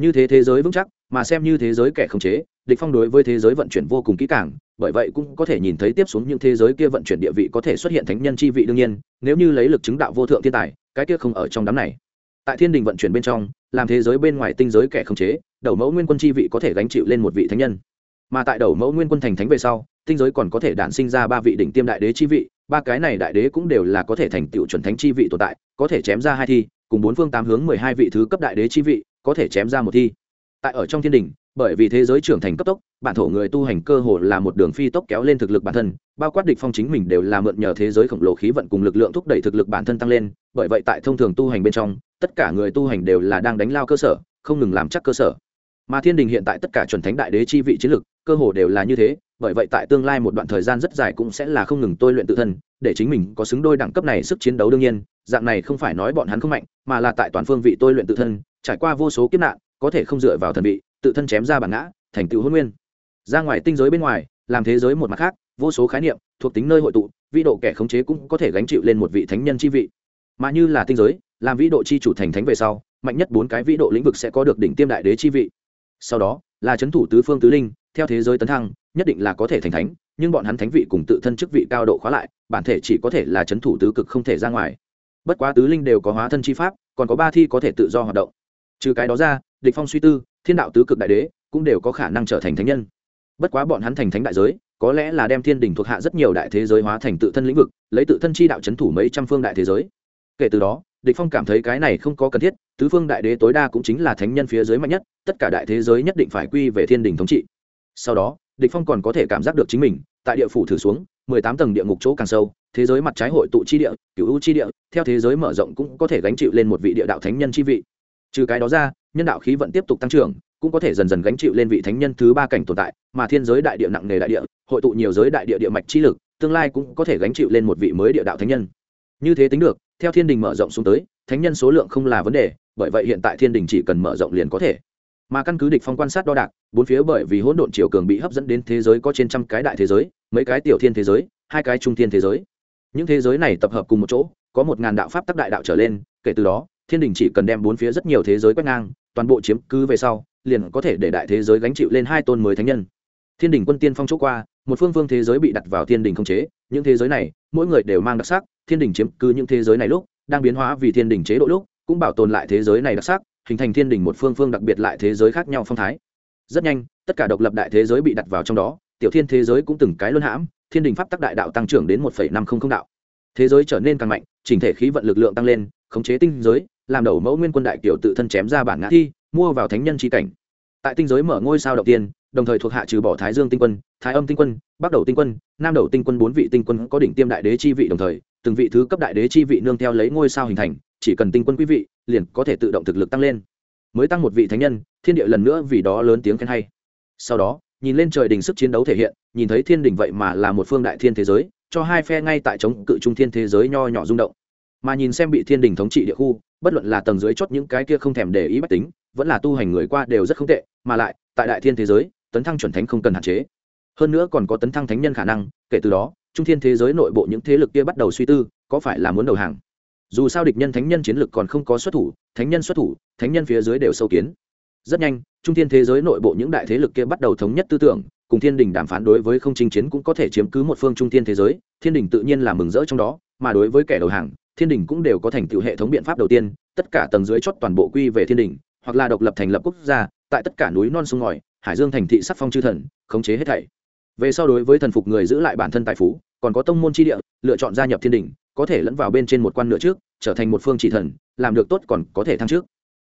Như thế thế giới vững chắc, mà xem như thế giới kẻ khống chế, địch phong đối với thế giới vận chuyển vô cùng kỹ càng, bởi vậy cũng có thể nhìn thấy tiếp xuống những thế giới kia vận chuyển địa vị có thể xuất hiện thánh nhân chi vị đương nhiên, nếu như lấy lực chứng đạo vô thượng thiên tài, cái kia không ở trong đám này tại thiên đình vận chuyển bên trong, làm thế giới bên ngoài tinh giới kẻ khống chế, đầu mẫu nguyên quân chi vị có thể gánh chịu lên một vị thánh nhân. Mà tại đầu mẫu nguyên quân thành thánh về sau, tinh giới còn có thể đản sinh ra ba vị đỉnh tiêm đại đế chi vị, ba cái này đại đế cũng đều là có thể thành tựu chuẩn thánh chi vị tồn tại, có thể chém ra hai thi, cùng bốn phương tám hướng mười hai vị thứ cấp đại đế chi vị, có thể chém ra một thi. Tại ở trong thiên đình, bởi vì thế giới trưởng thành cấp tốc, bản thổ người tu hành cơ hồ là một đường phi tốc kéo lên thực lực bản thân, bao quát địch phong chính mình đều là mượn nhờ thế giới khổng lồ khí vận cùng lực lượng thúc đẩy thực lực bản thân tăng lên, bởi vậy tại thông thường tu hành bên trong tất cả người tu hành đều là đang đánh lao cơ sở, không ngừng làm chắc cơ sở. Mà thiên đình hiện tại tất cả chuẩn thánh đại đế chi vị chiến lực, cơ hồ đều là như thế, bởi vậy tại tương lai một đoạn thời gian rất dài cũng sẽ là không ngừng tôi luyện tự thân, để chính mình có xứng đôi đẳng cấp này sức chiến đấu đương nhiên, dạng này không phải nói bọn hắn không mạnh, mà là tại toàn phương vị tôi luyện tự thân, trải qua vô số kiếp nạn, có thể không dựa vào thần vị, tự thân chém ra bản ngã, thành tựu hôn nguyên. Ra ngoài tinh giới bên ngoài, làm thế giới một mặt khác, vô số khái niệm, thuộc tính nơi hội tụ, vị độ kẻ khống chế cũng có thể gánh chịu lên một vị thánh nhân chi vị. Mà như là tinh giới làm vĩ độ chi chủ thành thánh về sau, mạnh nhất bốn cái vĩ độ lĩnh vực sẽ có được đỉnh tiêm đại đế chi vị. Sau đó, là c h ấ n thủ tứ phương tứ linh, theo thế giới tấn thăng, nhất định là có thể thành thánh, nhưng bọn hắn thánh vị cùng tự thân chức vị cao độ khóa lại, bản thể chỉ có thể là c h ấ n thủ tứ cực không thể ra ngoài. Bất quá tứ linh đều có hóa thân chi pháp, còn có ba thi có thể tự do hoạt động. Trừ cái đó ra, địch phong suy tư, thiên đạo tứ cực đại đế cũng đều có khả năng trở thành thánh nhân. Bất quá bọn hắn thành thánh đại giới, có lẽ là đem thiên đình thuộc hạ rất nhiều đại thế giới hóa thành tự thân lĩnh vực, lấy tự thân chi đạo c h ấ n thủ mấy trăm phương đại thế giới. Kể từ đó địch phong cảm thấy cái này không có cần thiết, tứ phương đại đế tối đa cũng chính là thánh nhân phía dưới mạnh nhất, tất cả đại thế giới nhất định phải quy về thiên đình thống trị. Sau đó, địch phong còn có thể cảm giác được chính mình, tại địa phủ thử xuống, mười tám tầng địa ngục chỗ càng sâu, thế giới mặt trái hội tụ chi địa, cửu u chi địa, theo thế giới mở rộng cũng có thể gánh chịu lên một vị địa đạo thánh nhân chi vị. Trừ cái đó ra, nhân đạo khí vận tiếp tục tăng trưởng, cũng có thể dần dần gánh chịu lên vị thánh nhân thứ ba cảnh tồn tại, mà thiên giới đại địa nặng nề đại địa, hội tụ nhiều giới đại địa địa mạch chi lực, tương lai cũng có thể gánh chịu lên một vị mới địa đạo thánh nhân. Như thế tính được theo thiên đình mở rộng xuống tới, thánh nhân số lượng không là vấn đề, bởi vậy hiện tại thiên đình chỉ cần mở rộng liền có thể. Mà căn cứ địch phong quan sát đo đạc, bốn phía bởi vì hỗn độn chiều cường bị hấp dẫn đến thế giới có trên trăm cái đại thế giới, mấy cái tiểu thiên thế giới, hai cái trung thiên thế giới. Những thế giới này tập hợp cùng một chỗ, có một ngàn đạo pháp tắc đại đạo trở lên, kể từ đó, thiên đình chỉ cần đem bốn phía rất nhiều thế giới quét ngang, toàn bộ chiếm cứ về sau, liền có thể để đại thế giới gánh chịu lên hai tôn mới thánh nhân. Thiên đình quân tiên phong chỗ qua, một phương phương thế giới bị đặt vào thiên đình không chế, những thế giới này, mỗi người đều mang đặc sắc thiên đình chiếm cứ những thế giới này lúc, đang biến hóa vì thiên đình chế độ lúc, cũng bảo tồn lại thế giới này đặc sắc, hình thành thiên đình một phương phương đặc biệt lại thế giới khác nhau phong thái. Rất nhanh, tất cả độc lập đại thế giới bị đặt vào trong đó, tiểu thiên thế giới cũng từng cái luân hãm, thiên đình pháp tắc đại đạo tăng trưởng đến một năm không không đạo. Thế giới trở nên càng mạnh, chỉnh thể khí vận lực lượng tăng lên, khống chế tinh giới, làm đầu mẫu nguyên quân đại kiểu tự thân chém ra bản ngã thi, mua vào thánh nhân tri cảnh. Tại tinh giới mở ngôi sao đầu tiên, đồng thời thuộc hạ trừ bỏ thái dương tinh quân, thái âm tinh quân, bắc đầu tinh quân, nam đầu tinh quân bốn vị tinh quân có đỉnh tiêm đại đế chi vị đồng thời từng vị thứ cấp đại đế chi vị nương theo lấy ngôi sao hình thành, chỉ cần tinh quân quý vị, liền có thể tự động thực lực tăng lên. Mới tăng một vị thánh nhân, thiên địa lần nữa vì đó lớn tiếng khen hay. Sau đó, nhìn lên trời đình sức chiến đấu thể hiện, nhìn thấy thiên đình vậy mà là một phương đại thiên thế giới, cho hai phe ngay tại chống cự trung thiên thế giới nho nhỏ rung động. Mà nhìn xem bị thiên đình thống trị địa khu, bất luận là tầng dưới chót những cái kia không thèm để ý bách tính, vẫn là tu hành người qua đều rất không tệ, mà lại, tại đại thiên thế giới, tấn thăng chuẩn thánh không cần hạn chế. Hơn nữa còn có tấn thăng thánh nhân khả năng, kể từ đó trung thiên thế giới nội bộ những thế lực kia bắt đầu suy tư, có phải là muốn đầu hàng? Dù sao địch nhân thánh nhân chiến lực còn không có xuất thủ, thánh nhân xuất thủ, thánh nhân phía dưới đều sâu kiến. Rất nhanh, trung thiên thế giới nội bộ những đại thế lực kia bắt đầu thống nhất tư tưởng, cùng thiên đình đàm phán đối với không chinh chiến cũng có thể chiếm cứ một phương trung thiên thế giới, thiên đình tự nhiên là mừng rỡ trong đó, mà đối với kẻ đầu hàng, thiên đình cũng đều có thành tựu hệ thống biện pháp đầu tiên, tất cả tầng dưới chót toàn bộ quy về thiên đình, hoặc là độc lập thành lập quốc gia, tại tất cả núi non sông ngòi, hải dương thành thị sắc phong chư thần, khống chế hết thảy. Về sau đối với thần phục người giữ lại bản thân tài phú còn có tông môn chi địa, lựa chọn gia nhập thiên đình, có thể lẫn vào bên trên một quan nửa trước, trở thành một phương chỉ thần, làm được tốt còn có thể thăng trước.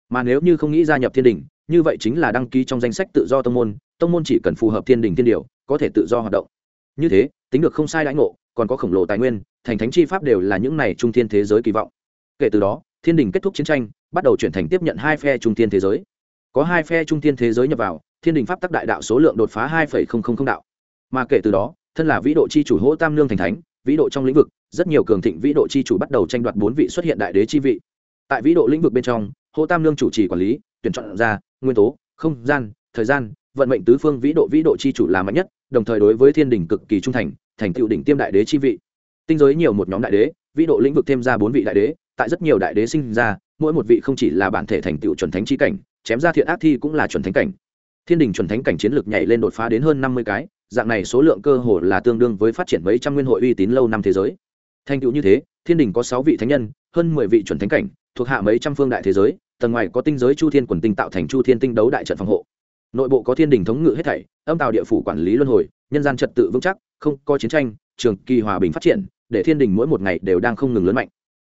Mà nếu như không nghĩ gia nhập thiên đình, như vậy chính là đăng ký trong danh sách tự do tông môn tông môn chỉ cần phù hợp thiên đình thiên điều, có thể tự do hoạt động. Như thế, tính được không sai đãi ngộ, còn có khổng lồ tài nguyên, thành thánh chi pháp đều là những này trung thiên thế giới kỳ vọng. Kể từ đó, thiên đình kết thúc chiến tranh, bắt đầu chuyển thành tiếp nhận hai phe trung thiên thế giới. Có hai phe trung thiên thế giới nhập vào, thiên đình pháp tắc đại đạo số lượng đột phá hai đạo. Mà kể từ đó thân là vĩ độ chi chủ hỗ tam lương thành thánh, vĩ độ trong lĩnh vực, rất nhiều cường thịnh vĩ độ chi chủ bắt đầu tranh đoạt bốn vị xuất hiện đại đế chi vị. Tại vĩ độ lĩnh vực bên trong, hỗ tam lương chủ trì quản lý, tuyển chọn ra, nguyên tố, không gian, thời gian, vận mệnh tứ phương vĩ độ vĩ độ chi chủ là mạnh nhất, đồng thời đối với thiên đình cực kỳ trung thành thành tựu đỉnh tiêm đại đế chi vị. Tinh giới nhiều một nhóm đại đế, vĩ độ lĩnh vực thêm ra bốn vị đại đế, tại rất nhiều đại đế sinh ra, mỗi một vị không chỉ là bản thể thành tựu chuẩn thánh chi cảnh, chém ra thiện ác thi cũng là chuẩn thánh cảnh. Thiên đình chuẩn thánh cảnh chiến lược nhảy lên đột phá đến hơn năm mươi cái dạng này số lượng cơ hồ là tương đương với phát triển mấy trăm nguyên hội uy tín lâu năm thế giới. Thành tựu như thế, thiên đình có sáu vị thánh nhân, hơn mười vị chuẩn thánh cảnh, thuộc hạ mấy trăm phương đại thế giới, tầng ngoài có tinh giới chu thiên quần tinh tạo thành chu thiên tinh đấu đại trận phòng hộ. Nội bộ có thiên đình thống ngự hết thảy, âm tạo địa phủ quản lý luân hồi, nhân gian trật tự vững chắc, không có chiến tranh, trường kỳ hòa bình phát triển, để thiên đình mỗi một ngày đều đang không ngừng lớn mạnh.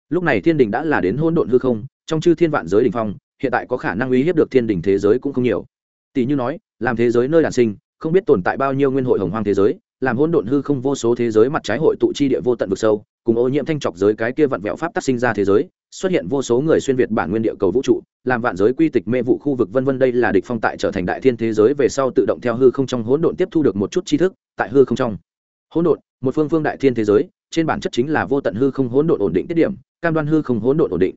Lúc này thiên đình đã là đến hôn độn hư không, trong chư thiên vạn giới đình phong, hiện tại có khả năng uy hiếp được thiên đình thế giới cũng không nhiều. Tỷ như nói, làm thế giới nơi đàn sinh không biết tồn tại bao nhiêu nguyên hội hồng hoang thế giới, làm hôn độn hư không vô số thế giới mặt trái hội tụ chi địa vô tận vực sâu, cùng ô nhiễm thanh trọc giới cái kia vặn vẹo pháp tác sinh ra thế giới, xuất hiện vô số người xuyên việt bản nguyên địa cầu vũ trụ, làm vạn giới quy tịch mê vụ khu vực vân vân đây là địch phong tại trở thành đại thiên thế giới về sau tự động theo hư không trong hỗn độn tiếp thu được một chút tri thức, tại hư không trong hỗn độn, một phương phương đại thiên thế giới, trên bản chất chính là vô tận hư không hỗn độn ổn định tiết điểm, cam đoan hư không hỗn độn ổn định.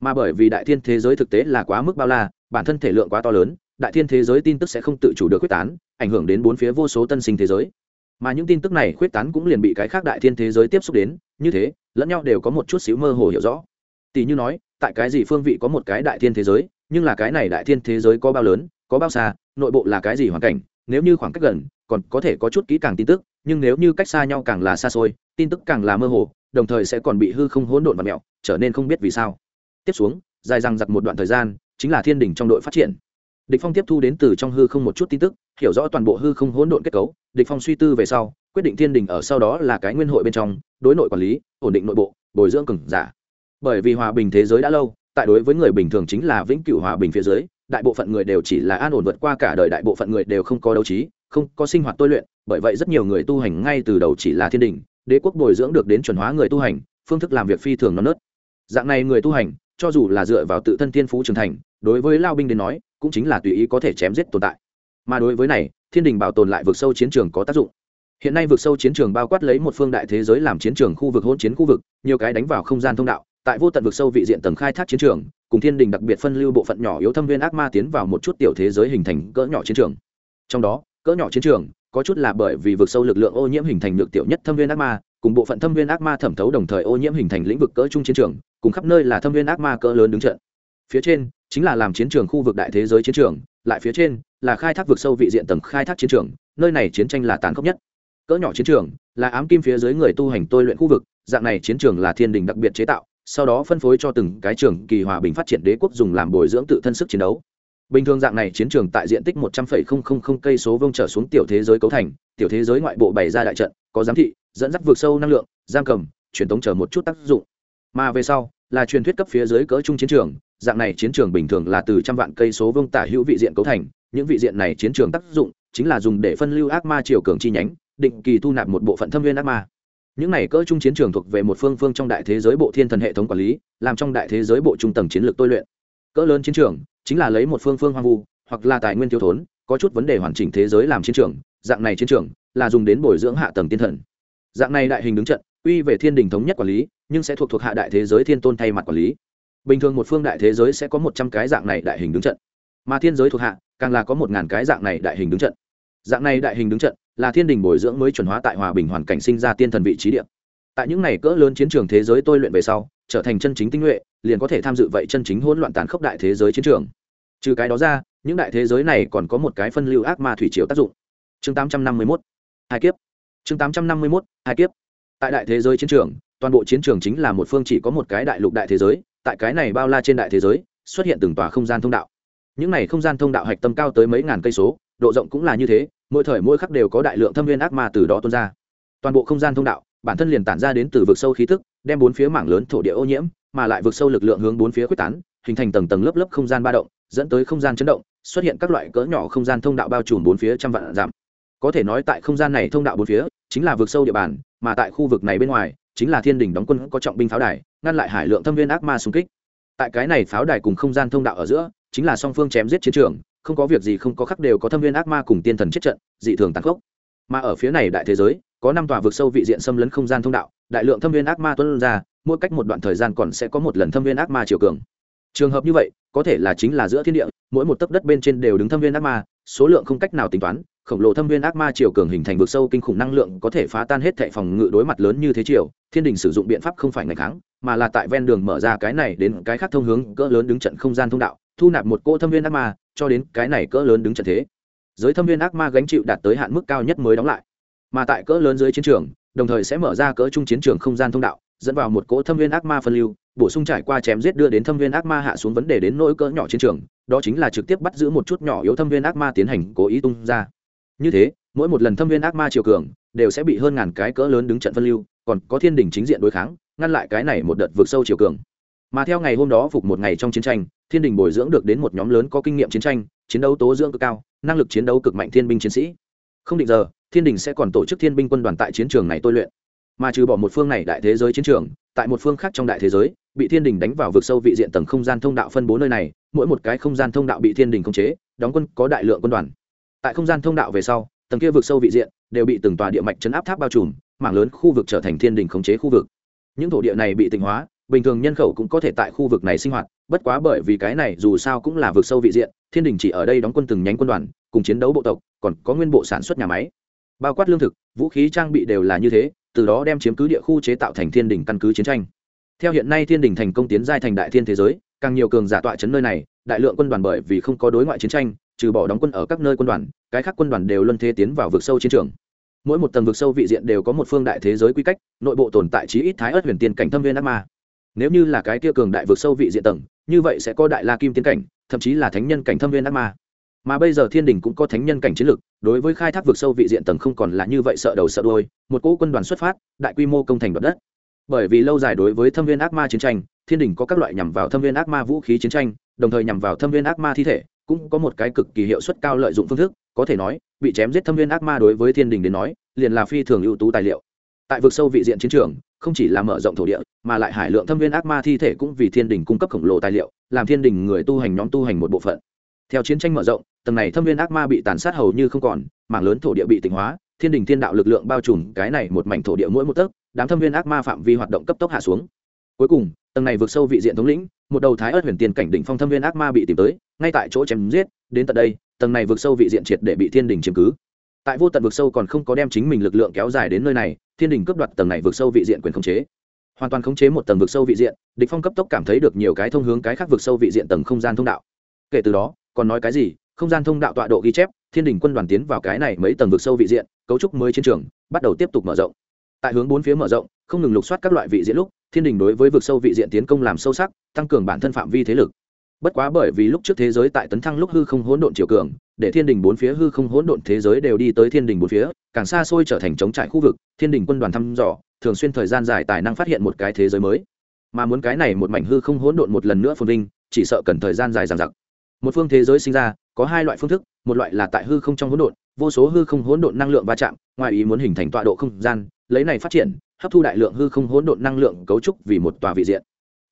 Mà bởi vì đại thiên thế giới thực tế là quá mức bao la, bản thân thể lượng quá to lớn đại thiên thế giới tin tức sẽ không tự chủ được quyết tán, ảnh hưởng đến bốn phía vô số tân sinh thế giới. Mà những tin tức này khuyết tán cũng liền bị cái khác đại thiên thế giới tiếp xúc đến, như thế, lẫn nhau đều có một chút xíu mơ hồ hiểu rõ. Tỷ như nói, tại cái gì phương vị có một cái đại thiên thế giới, nhưng là cái này đại thiên thế giới có bao lớn, có bao xa, nội bộ là cái gì hoàn cảnh, nếu như khoảng cách gần, còn có thể có chút kỹ càng tin tức, nhưng nếu như cách xa nhau càng là xa xôi, tin tức càng là mơ hồ, đồng thời sẽ còn bị hư không hỗn độn và mẹo, trở nên không biết vì sao. Tiếp xuống, dài răng giặc một đoạn thời gian, chính là thiên đỉnh trong đội phát triển địch phong tiếp thu đến từ trong hư không một chút tin tức, hiểu rõ toàn bộ hư không hỗn độn kết cấu, địch phong suy tư về sau, quyết định thiên đình ở sau đó là cái nguyên hội bên trong, đối nội quản lý, ổn định nội bộ, bồi dưỡng cường giả. Bởi vì hòa bình thế giới đã lâu, tại đối với người bình thường chính là vĩnh cửu hòa bình phía dưới, đại bộ phận người đều chỉ là an ổn vượt qua cả đời đại bộ phận người đều không có đấu trí, không có sinh hoạt tôi luyện, bởi vậy rất nhiều người tu hành ngay từ đầu chỉ là thiên đình, đế quốc bồi dưỡng được đến chuẩn hóa người tu hành, phương thức làm việc phi thường non nớt. Dạng này người tu hành, cho dù là dựa vào tự thân thiên phú trưởng thành, đối với lao binh đến nói cũng chính là tùy ý có thể chém giết tồn tại. Mà đối với này, thiên đình bảo tồn lại vực sâu chiến trường có tác dụng. Hiện nay vực sâu chiến trường bao quát lấy một phương đại thế giới làm chiến trường khu vực hỗn chiến khu vực, nhiều cái đánh vào không gian thông đạo, tại vô tận vực sâu vị diện tầng khai thác chiến trường, cùng thiên đình đặc biệt phân lưu bộ phận nhỏ yếu thâm viên ác ma tiến vào một chút tiểu thế giới hình thành cỡ nhỏ chiến trường. Trong đó, cỡ nhỏ chiến trường, có chút là bởi vì vực sâu lực lượng ô nhiễm hình thành được tiểu nhất thâm viên ác ma, cùng bộ phận thâm viên ác ma thẩm thấu đồng thời ô nhiễm hình thành lĩnh vực cỡ trung chiến trường, cùng khắp nơi là thâm viên ác ma cỡ lớn đứng trận. Phía trên chính là làm chiến trường khu vực đại thế giới chiến trường, lại phía trên là khai thác vực sâu vị diện tầng khai thác chiến trường, nơi này chiến tranh là tàn khốc nhất. Cỡ nhỏ chiến trường là ám kim phía dưới người tu hành tôi luyện khu vực, dạng này chiến trường là thiên đình đặc biệt chế tạo, sau đó phân phối cho từng cái trường kỳ hòa bình phát triển đế quốc dùng làm bồi dưỡng tự thân sức chiến đấu. Bình thường dạng này chiến trường tại diện tích một trăm linh cây số vông trở xuống tiểu thế giới cấu thành, tiểu thế giới ngoại bộ bày ra đại trận, có giám thị, dẫn dắt vượt sâu năng lượng, giam cầm, truyền tống chờ một chút tác dụng. Mà về sau là truyền thuyết cấp phía dưới cỡ trung chiến trường dạng này chiến trường bình thường là từ trăm vạn cây số vương tả hữu vị diện cấu thành, những vị diện này chiến trường tác dụng chính là dùng để phân lưu ác ma triều cường chi nhánh, định kỳ thu nạp một bộ phận thâm viên ác ma. Những này cỡ trung chiến trường thuộc về một phương phương trong đại thế giới bộ thiên thần hệ thống quản lý, làm trong đại thế giới bộ trung tầng chiến lược tôi luyện. Cỡ lớn chiến trường chính là lấy một phương phương hoang vu, hoặc là tài nguyên thiếu thốn, có chút vấn đề hoàn chỉnh thế giới làm chiến trường, dạng này chiến trường là dùng đến bồi dưỡng hạ tầng tiên thần. Dạng này đại hình đứng trận uy về thiên đình thống nhất quản lý, nhưng sẽ thuộc thuộc hạ đại thế giới thiên tôn thay mặt quản lý bình thường một phương đại thế giới sẽ có một trăm cái dạng này đại hình đứng trận. Mà thiên giới thuộc hạ càng là có một ngàn cái dạng này đại hình đứng trận. Dạng này đại hình đứng trận là thiên đình bồi dưỡng mới chuẩn hóa tại hòa bình hoàn cảnh sinh ra tiên thần vị trí địa. Tại những này cỡ lớn chiến trường thế giới tôi luyện về sau trở thành chân chính tinh nhuệ liền có thể tham dự vậy chân chính hỗn loạn tàn khốc đại thế giới chiến trường. Trừ cái đó ra những đại thế giới này còn có một cái phân lưu ác ma thủy triều tác dụng. Chương 851, hai kiếp. Chương 851, hai kiếp. Tại đại thế giới chiến trường toàn bộ chiến trường chính là một phương chỉ có một cái đại lục đại thế giới tại cái này bao la trên đại thế giới, xuất hiện từng tòa không gian thông đạo. Những này không gian thông đạo hạch tâm cao tới mấy ngàn cây số, độ rộng cũng là như thế, mỗi thời mỗi khắc đều có đại lượng thâm viên ác ma từ đó tuôn ra. Toàn bộ không gian thông đạo, bản thân liền tản ra đến từ vực sâu khí tức, đem bốn phía mảng lớn thổ địa ô nhiễm, mà lại vực sâu lực lượng hướng bốn phía quyết tán, hình thành tầng tầng lớp lớp không gian ba động, dẫn tới không gian chấn động, xuất hiện các loại cỡ nhỏ không gian thông đạo bao trùm bốn phía trăm vạn giảm có thể nói tại không gian này thông đạo bốn phía, chính là vực sâu địa bàn, mà tại khu vực này bên ngoài, chính là thiên đình đóng quân có trọng binh pháo đài ngăn lại hải lượng thâm viên ác ma xung kích. Tại cái này pháo đài cùng không gian thông đạo ở giữa, chính là song phương chém giết chiến trường, không có việc gì không có khắc đều có thâm viên ác ma cùng tiên thần chết trận, dị thường tàn khốc. Mà ở phía này đại thế giới, có năm tòa vực sâu vị diện xâm lấn không gian thông đạo, đại lượng thâm viên ác ma tuân ra, mỗi cách một đoạn thời gian còn sẽ có một lần thâm viên ác ma chiều cường. Trường hợp như vậy, có thể là chính là giữa thiên địa, mỗi một tấc đất bên trên đều đứng thâm viên ác ma, số lượng không cách nào tính toán khổng lồ thâm viên ác ma chiều cường hình thành vực sâu kinh khủng năng lượng có thể phá tan hết thệ phòng ngự đối mặt lớn như thế chiều thiên đình sử dụng biện pháp không phải ngày kháng mà là tại ven đường mở ra cái này đến cái khác thông hướng, cỡ lớn đứng trận không gian thông đạo, thu nạp một cỗ thâm viên ác ma, cho đến cái này cỡ lớn đứng trận thế. Giới thâm viên ác ma gánh chịu đạt tới hạn mức cao nhất mới đóng lại. Mà tại cỡ lớn dưới chiến trường, đồng thời sẽ mở ra cỡ trung chiến trường không gian thông đạo, dẫn vào một cỗ thâm viên ác ma phân lưu, bổ sung trải qua chém giết đưa đến thâm viên ác ma hạ xuống vấn đề đến nỗi cỡ nhỏ chiến trường, đó chính là trực tiếp bắt giữ một chút nhỏ yếu thâm viên ác ma tiến hành cố ý tung ra như thế, mỗi một lần thâm viên ác ma triều cường, đều sẽ bị hơn ngàn cái cỡ lớn đứng trận phân lưu, còn có thiên đình chính diện đối kháng, ngăn lại cái này một đợt vượt sâu triều cường. Mà theo ngày hôm đó phục một ngày trong chiến tranh, thiên đình bồi dưỡng được đến một nhóm lớn có kinh nghiệm chiến tranh, chiến đấu tố dưỡng cực cao, năng lực chiến đấu cực mạnh thiên binh chiến sĩ. Không định giờ, thiên đình sẽ còn tổ chức thiên binh quân đoàn tại chiến trường này tôi luyện. Mà trừ bỏ một phương này đại thế giới chiến trường, tại một phương khác trong đại thế giới, bị thiên đình đánh vào vực sâu vị diện tầng không gian thông đạo phân bố nơi này, mỗi một cái không gian thông đạo bị thiên đình khống chế, đóng quân có đại lượng quân đoàn tại không gian thông đạo về sau, tầng kia vực sâu vị diện đều bị từng tòa địa mạch chấn áp tháp bao trùm, mảng lớn khu vực trở thành thiên đình khống chế khu vực. Những thổ địa này bị tịnh hóa, bình thường nhân khẩu cũng có thể tại khu vực này sinh hoạt, bất quá bởi vì cái này dù sao cũng là vực sâu vị diện, thiên đình chỉ ở đây đóng quân từng nhánh quân đoàn, cùng chiến đấu bộ tộc, còn có nguyên bộ sản xuất nhà máy. Bao quát lương thực, vũ khí trang bị đều là như thế, từ đó đem chiếm cứ địa khu chế tạo thành thiên đình căn cứ chiến tranh. Theo hiện nay thiên đình thành công tiến giai thành đại thiên thế giới, càng nhiều cường giả tọa chấn nơi này, đại lượng quân đoàn bởi vì không có đối ngoại chiến tranh trừ bỏ đóng quân ở các nơi quân đoàn, cái khác quân đoàn đều luân thế tiến vào vực sâu chiến trường. Mỗi một tầng vực sâu vị diện đều có một phương đại thế giới quy cách, nội bộ tồn tại chí ít thái ớt huyền tiên cảnh thâm viên ác ma nếu như là cái kia cường đại vực sâu vị diện tầng, như vậy sẽ có đại la kim tiến cảnh, thậm chí là thánh nhân cảnh thâm viên ác ma mà bây giờ thiên đình cũng có thánh nhân cảnh chiến lực đối với khai thác vực sâu vị diện tầng không còn là như vậy sợ đầu sợ đôi một cỗ quân đoàn xuất phát, đại quy mô công thành đoạt đất. Bởi vì lâu dài đối với thâm viên ác ma chiến tranh, thiên đình có các loại nhằm vào thâm viên ác ma vũ khí chiến tranh, đồng thời nhằm vào thâm viên ác ma thi thể cũng có một cái cực kỳ hiệu suất cao lợi dụng phương thức, có thể nói, bị chém giết thâm viên ác ma đối với thiên đình đến nói, liền là phi thường ưu tú tài liệu. Tại vực sâu vị diện chiến trường, không chỉ là mở rộng thổ địa, mà lại hải lượng thâm viên ác ma thi thể cũng vì thiên đình cung cấp khổng lồ tài liệu, làm thiên đình người tu hành nhóm tu hành một bộ phận. Theo chiến tranh mở rộng, tầng này thâm viên ác ma bị tàn sát hầu như không còn, mảng lớn thổ địa bị tỉnh hóa, thiên đình thiên đạo lực lượng bao trùm cái này một mảnh thổ địa mỗi một tấc, đám thâm viên ác ma phạm vi hoạt động cấp tốc hạ xuống cuối cùng, tầng này vượt sâu vị diện thống lĩnh, một đầu thái ớt huyền tiền cảnh đỉnh phong thâm viên ác ma bị tìm tới, ngay tại chỗ chém giết, đến tận đây, tầng này vượt sâu vị diện triệt để bị thiên đình chiếm cứ. Tại vô tận vực sâu còn không có đem chính mình lực lượng kéo dài đến nơi này, thiên đình cướp đoạt tầng này vực sâu vị diện quyền khống chế. Hoàn toàn khống chế một tầng vực sâu vị diện, địch phong cấp tốc cảm thấy được nhiều cái thông hướng cái khác vực sâu vị diện tầng không gian thông đạo. Kể từ đó, còn nói cái gì, không gian thông đạo tọa độ ghi chép, thiên đình quân đoàn tiến vào cái này mấy tầng vực sâu vị diện, cấu trúc mới chiến trường, bắt đầu tiếp tục mở rộng. Tại hướng bốn phía mở rộng, không ngừng lục soát các loại vị diện lúc thiên đình đối với vực sâu vị diện tiến công làm sâu sắc, tăng cường bản thân phạm vi thế lực. Bất quá bởi vì lúc trước thế giới tại tấn thăng lúc hư không hỗn độn chiều cường, để thiên đình bốn phía hư không hỗn độn thế giới đều đi tới thiên đình bốn phía, càng xa xôi trở thành chống trải khu vực, thiên đình quân đoàn thăm dò, thường xuyên thời gian dài tài năng phát hiện một cái thế giới mới. Mà muốn cái này một mảnh hư không hỗn độn một lần nữa phồn vinh, chỉ sợ cần thời gian dài dằng dặc. Một phương thế giới sinh ra, có hai loại phương thức, một loại là tại hư không trong hỗn độn, vô số hư không hỗn độn năng lượng va chạm, ngoài ý muốn hình thành tọa độ không gian, lấy này phát triển hấp thu đại lượng hư không hỗn độn năng lượng cấu trúc vì một tòa vị diện.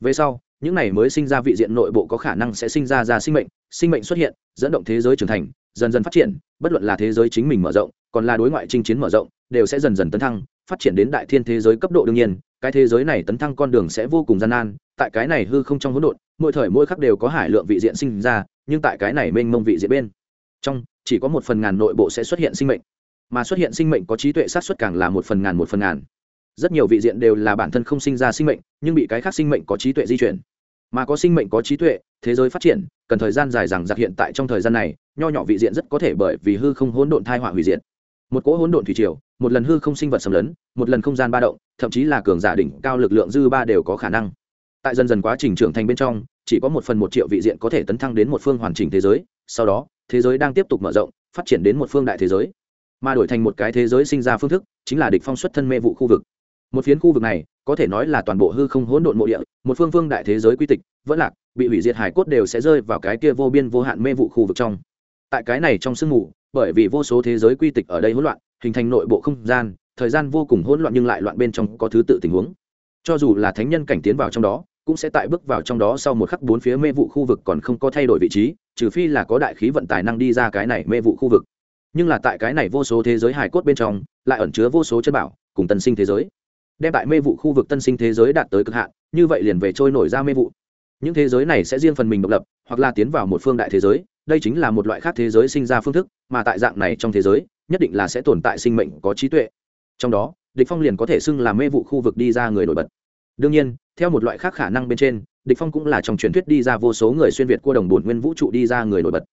Về sau, những này mới sinh ra vị diện nội bộ có khả năng sẽ sinh ra ra sinh mệnh sinh mệnh xuất hiện, dẫn động thế giới trưởng thành, dần dần phát triển, bất luận là thế giới chính mình mở rộng, còn là đối ngoại chinh chiến mở rộng, đều sẽ dần dần tấn thăng, phát triển đến đại thiên thế giới cấp độ đương nhiên, cái thế giới này tấn thăng con đường sẽ vô cùng gian nan, tại cái này hư không trong hỗn độn, mỗi thời mỗi khắc đều có hải lượng vị diện sinh ra, nhưng tại cái này mênh mông vị diện bên trong, chỉ có một phần ngàn nội bộ sẽ xuất hiện sinh mệnh. Mà xuất hiện sinh mệnh có trí tuệ sát xuất càng là một phần ngàn một phần ngàn rất nhiều vị diện đều là bản thân không sinh ra sinh mệnh, nhưng bị cái khác sinh mệnh có trí tuệ di chuyển. Mà có sinh mệnh có trí tuệ, thế giới phát triển, cần thời gian dài rằng giặc hiện tại trong thời gian này, nho nhỏ vị diện rất có thể bởi vì hư không hỗn độn thai họa hủy diệt. Một cỗ hỗn độn thủy triều, một lần hư không sinh vật xâm lấn, một lần không gian ba động, thậm chí là cường giả đỉnh cao lực lượng dư ba đều có khả năng. Tại dần dần quá trình trưởng thành bên trong, chỉ có một phần một triệu vị diện có thể tấn thăng đến một phương hoàn chỉnh thế giới, sau đó, thế giới đang tiếp tục mở rộng, phát triển đến một phương đại thế giới. Mà đổi thành một cái thế giới sinh ra phương thức, chính là địch phong xuất thân mê vụ khu vực một phiến khu vực này, có thể nói là toàn bộ hư không hỗn độn mộ địa, một phương phương đại thế giới quy tịch, vẫn lạc, bị hủy diệt hải cốt đều sẽ rơi vào cái kia vô biên vô hạn mê vụ khu vực trong. Tại cái này trong sương mù, bởi vì vô số thế giới quy tịch ở đây hỗn loạn, hình thành nội bộ không gian, thời gian vô cùng hỗn loạn nhưng lại loạn bên trong có thứ tự tình huống. Cho dù là thánh nhân cảnh tiến vào trong đó, cũng sẽ tại bước vào trong đó sau một khắc bốn phía mê vụ khu vực còn không có thay đổi vị trí, trừ phi là có đại khí vận tài năng đi ra cái này mê vụ khu vực. Nhưng là tại cái này vô số thế giới hài cốt bên trong, lại ẩn chứa vô số chân bảo, cùng tân sinh thế giới đem tại mê vụ khu vực tân sinh thế giới đạt tới cực hạn, như vậy liền về trôi nổi ra mê vụ. Những thế giới này sẽ riêng phần mình độc lập, hoặc là tiến vào một phương đại thế giới, đây chính là một loại khác thế giới sinh ra phương thức, mà tại dạng này trong thế giới, nhất định là sẽ tồn tại sinh mệnh có trí tuệ. Trong đó, địch phong liền có thể xưng là mê vụ khu vực đi ra người nổi bật. Đương nhiên, theo một loại khác khả năng bên trên, địch phong cũng là trong truyền thuyết đi ra vô số người xuyên việt qua đồng bổn nguyên vũ trụ đi ra người nổi bật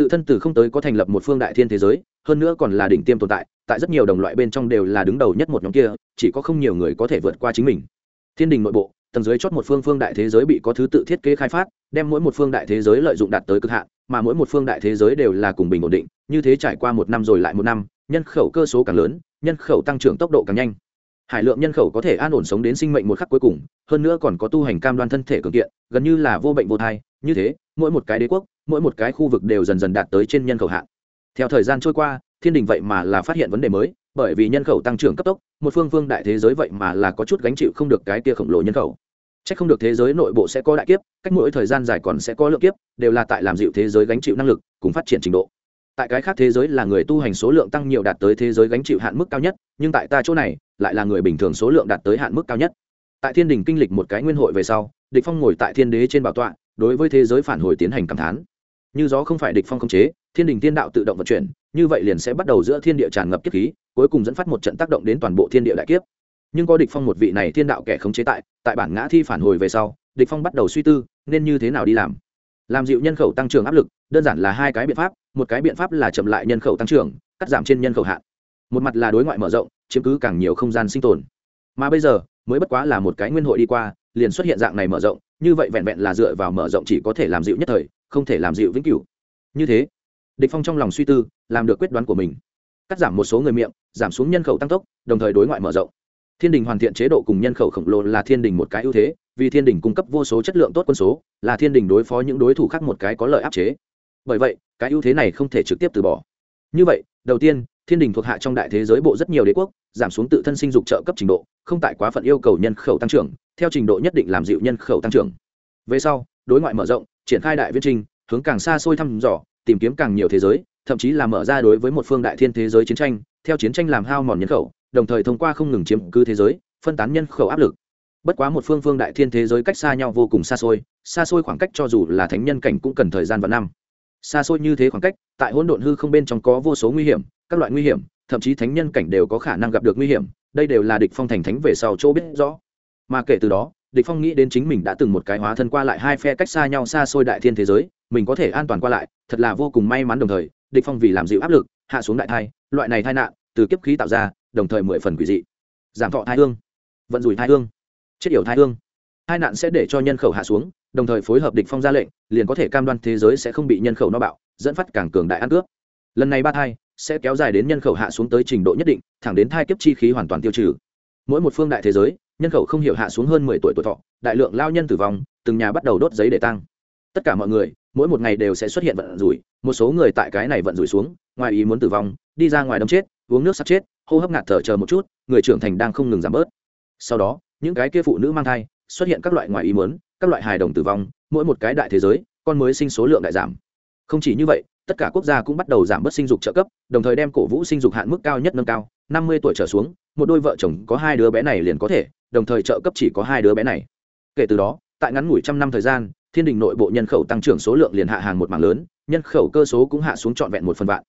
tự thân từ không tới có thành lập một phương đại thiên thế giới, hơn nữa còn là đỉnh tiêm tồn tại tại rất nhiều đồng loại bên trong đều là đứng đầu nhất một nhóm kia, chỉ có không nhiều người có thể vượt qua chính mình. Thiên đình nội bộ, tầng dưới chót một phương phương đại thế giới bị có thứ tự thiết kế khai phát, đem mỗi một phương đại thế giới lợi dụng đạt tới cực hạn, mà mỗi một phương đại thế giới đều là cùng bình ổn định, như thế trải qua một năm rồi lại một năm, nhân khẩu cơ số càng lớn, nhân khẩu tăng trưởng tốc độ càng nhanh hải lượng nhân khẩu có thể an ổn sống đến sinh mệnh một khắc cuối cùng, hơn nữa còn có tu hành cam đoan thân thể cường kiện, gần như là vô bệnh vô thai. Như thế, mỗi một cái đế quốc, mỗi một cái khu vực đều dần dần đạt tới trên nhân khẩu hạn. Theo thời gian trôi qua, thiên đình vậy mà là phát hiện vấn đề mới, bởi vì nhân khẩu tăng trưởng cấp tốc, một phương phương đại thế giới vậy mà là có chút gánh chịu không được cái kia khổng lồ nhân khẩu. C h ắ c không được thế giới nội bộ sẽ có đại kiếp, cách mỗi thời gian dài còn sẽ có lượng kiếp, đều là tại làm dịu thế giới gánh chịu năng lực, cùng phát triển trình độ. Tại cái khác thế giới là người tu hành số lượng tăng nhiều đạt tới thế giới gánh chịu hạn mức cao nhất, nhưng tại ta chỗ này lại là người bình thường số lượng đạt tới hạn mức cao nhất. Tại thiên đình kinh lịch một cái nguyên hội về sau, địch phong ngồi tại thiên đế trên bảo tọa, đối với thế giới phản hồi tiến hành cảm thán. Như gió không phải địch phong khống chế, thiên đình tiên đạo tự động vận chuyển, như vậy liền sẽ bắt đầu giữa thiên địa tràn ngập kiếp khí, cuối cùng dẫn phát một trận tác động đến toàn bộ thiên địa đại kiếp. Nhưng có địch phong một vị này thiên đạo kẻ khống chế tại tại bản ngã thi phản hồi về sau, địch phong bắt đầu suy tư, nên như thế nào đi làm? Làm dịu nhân khẩu tăng trưởng áp lực, đơn giản là hai cái biện pháp, một cái biện pháp là chậm lại nhân khẩu tăng trưởng, cắt giảm trên nhân khẩu hạn. Một mặt là đối ngoại mở rộng chiếm cứ càng nhiều không gian sinh tồn. Mà bây giờ, mới bất quá là một cái nguyên hội đi qua, liền xuất hiện dạng này mở rộng, như vậy vẹn vẹn là dựa vào mở rộng chỉ có thể làm dịu nhất thời, không thể làm dịu vĩnh cửu. Như thế, địch phong trong lòng suy tư, làm được quyết đoán của mình. Cắt giảm một số người miệng, giảm xuống nhân khẩu tăng tốc, đồng thời đối ngoại mở rộng. Thiên đình hoàn thiện chế độ cùng nhân khẩu khổng lồ là thiên đình một cái ưu thế, vì thiên đình cung cấp vô số chất lượng tốt quân số, là thiên đình đối phó những đối thủ khác một cái có lợi áp chế. Bởi vậy, cái ưu thế này không thể trực tiếp từ bỏ như vậy, đầu tiên, thiên đình thuộc hạ trong đại thế giới bộ rất nhiều đế quốc, giảm xuống tự thân sinh dục trợ cấp trình độ, không tại quá phận yêu cầu nhân khẩu tăng trưởng, theo trình độ nhất định làm dịu nhân khẩu tăng trưởng. Về sau, đối ngoại mở rộng, triển khai đại viễn trình, hướng càng xa xôi thăm dò, tìm kiếm càng nhiều thế giới, thậm chí là mở ra đối với một phương đại thiên thế giới chiến tranh, theo chiến tranh làm hao mòn nhân khẩu, đồng thời thông qua không ngừng chiếm cư thế giới, phân tán nhân khẩu áp lực. Bất quá một phương phương đại thiên thế giới cách xa nhau vô cùng xa xôi xa xôi khoảng cách cho dù là thánh nhân cảnh cũng cần thời gian và năm xa xôi như thế khoảng cách, tại hỗn độn hư không bên trong có vô số nguy hiểm, các loại nguy hiểm, thậm chí thánh nhân cảnh đều có khả năng gặp được nguy hiểm, đây đều là địch phong thành thánh về sau chỗ biết rõ. Mà kể từ đó, địch phong nghĩ đến chính mình đã từng một cái hóa thân qua lại hai phe cách xa nhau xa xôi đại thiên thế giới, mình có thể an toàn qua lại, thật là vô cùng may mắn đồng thời, địch phong vì làm dịu áp lực, hạ xuống đại thai, loại này thai nạn, từ kiếp khí tạo ra, đồng thời mười phần quỷ dị. Giảm thọ thai hương, vận rủi thai hương, chết yểu thai hương. Hai nạn sẽ để cho nhân khẩu hạ xuống đồng thời phối hợp địch phong ra lệnh, liền có thể cam đoan thế giới sẽ không bị nhân khẩu no bạo, dẫn phát càng cường đại ăn cướp. Lần này ba thai sẽ kéo dài đến nhân khẩu hạ xuống tới trình độ nhất định, thẳng đến thai kiếp chi khí hoàn toàn tiêu trừ. Mỗi một phương đại thế giới, nhân khẩu không hiểu hạ xuống hơn mười tuổi tuổi thọ, đại lượng lao nhân tử vong, từng nhà bắt đầu đốt giấy để tăng tất cả mọi người, mỗi một ngày đều sẽ xuất hiện vận rủi, một số người tại cái này vận rủi xuống, ngoài ý muốn tử vong, đi ra ngoài đâm chết, uống nước sắp chết, hô hấp ngạt thở chờ một chút, người trưởng thành đang không ngừng giảm bớt. Sau đó, những cái kia phụ nữ mang thai xuất hiện các loại ngoài ý muốn, các loại hài đồng tử vong, mỗi một cái đại thế giới, con mới sinh số lượng đại giảm. Không chỉ như vậy, tất cả quốc gia cũng bắt đầu giảm bớt sinh dục trợ cấp, đồng thời đem cổ vũ sinh dục hạn mức cao nhất nâng cao, năm mươi tuổi trở xuống, một đôi vợ chồng có hai đứa bé này liền có thể, đồng thời trợ cấp chỉ có hai đứa bé này. Kể từ đó, tại ngắn ngủi trăm năm thời gian, thiên đình nội bộ nhân khẩu tăng trưởng số lượng liền hạ hàng một mảng lớn, nhân khẩu cơ số cũng hạ xuống trọn vẹn một phần vạn.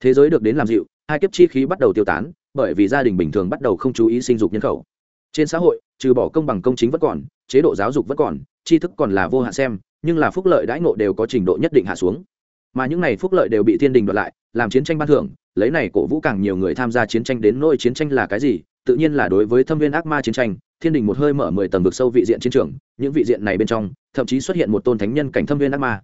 Thế giới được đến làm dịu, hai kiếp chi khí bắt đầu tiêu tán, bởi vì gia đình bình thường bắt đầu không chú ý sinh dục nhân khẩu. Trên xã hội trừ bỏ công bằng công chính vẫn còn, chế độ giáo dục vẫn còn, tri thức còn là vô hạn xem, nhưng là phúc lợi đãi ngộ đều có trình độ nhất định hạ xuống. Mà những này phúc lợi đều bị thiên đình đoạt lại, làm chiến tranh ban thưởng, lấy này cổ vũ càng nhiều người tham gia chiến tranh đến nỗi chiến tranh là cái gì, tự nhiên là đối với thâm viên ác ma chiến tranh, thiên đình một hơi mở mười tầng vực sâu vị diện chiến trường, những vị diện này bên trong, thậm chí xuất hiện một tôn thánh nhân cảnh thâm viên ác ma.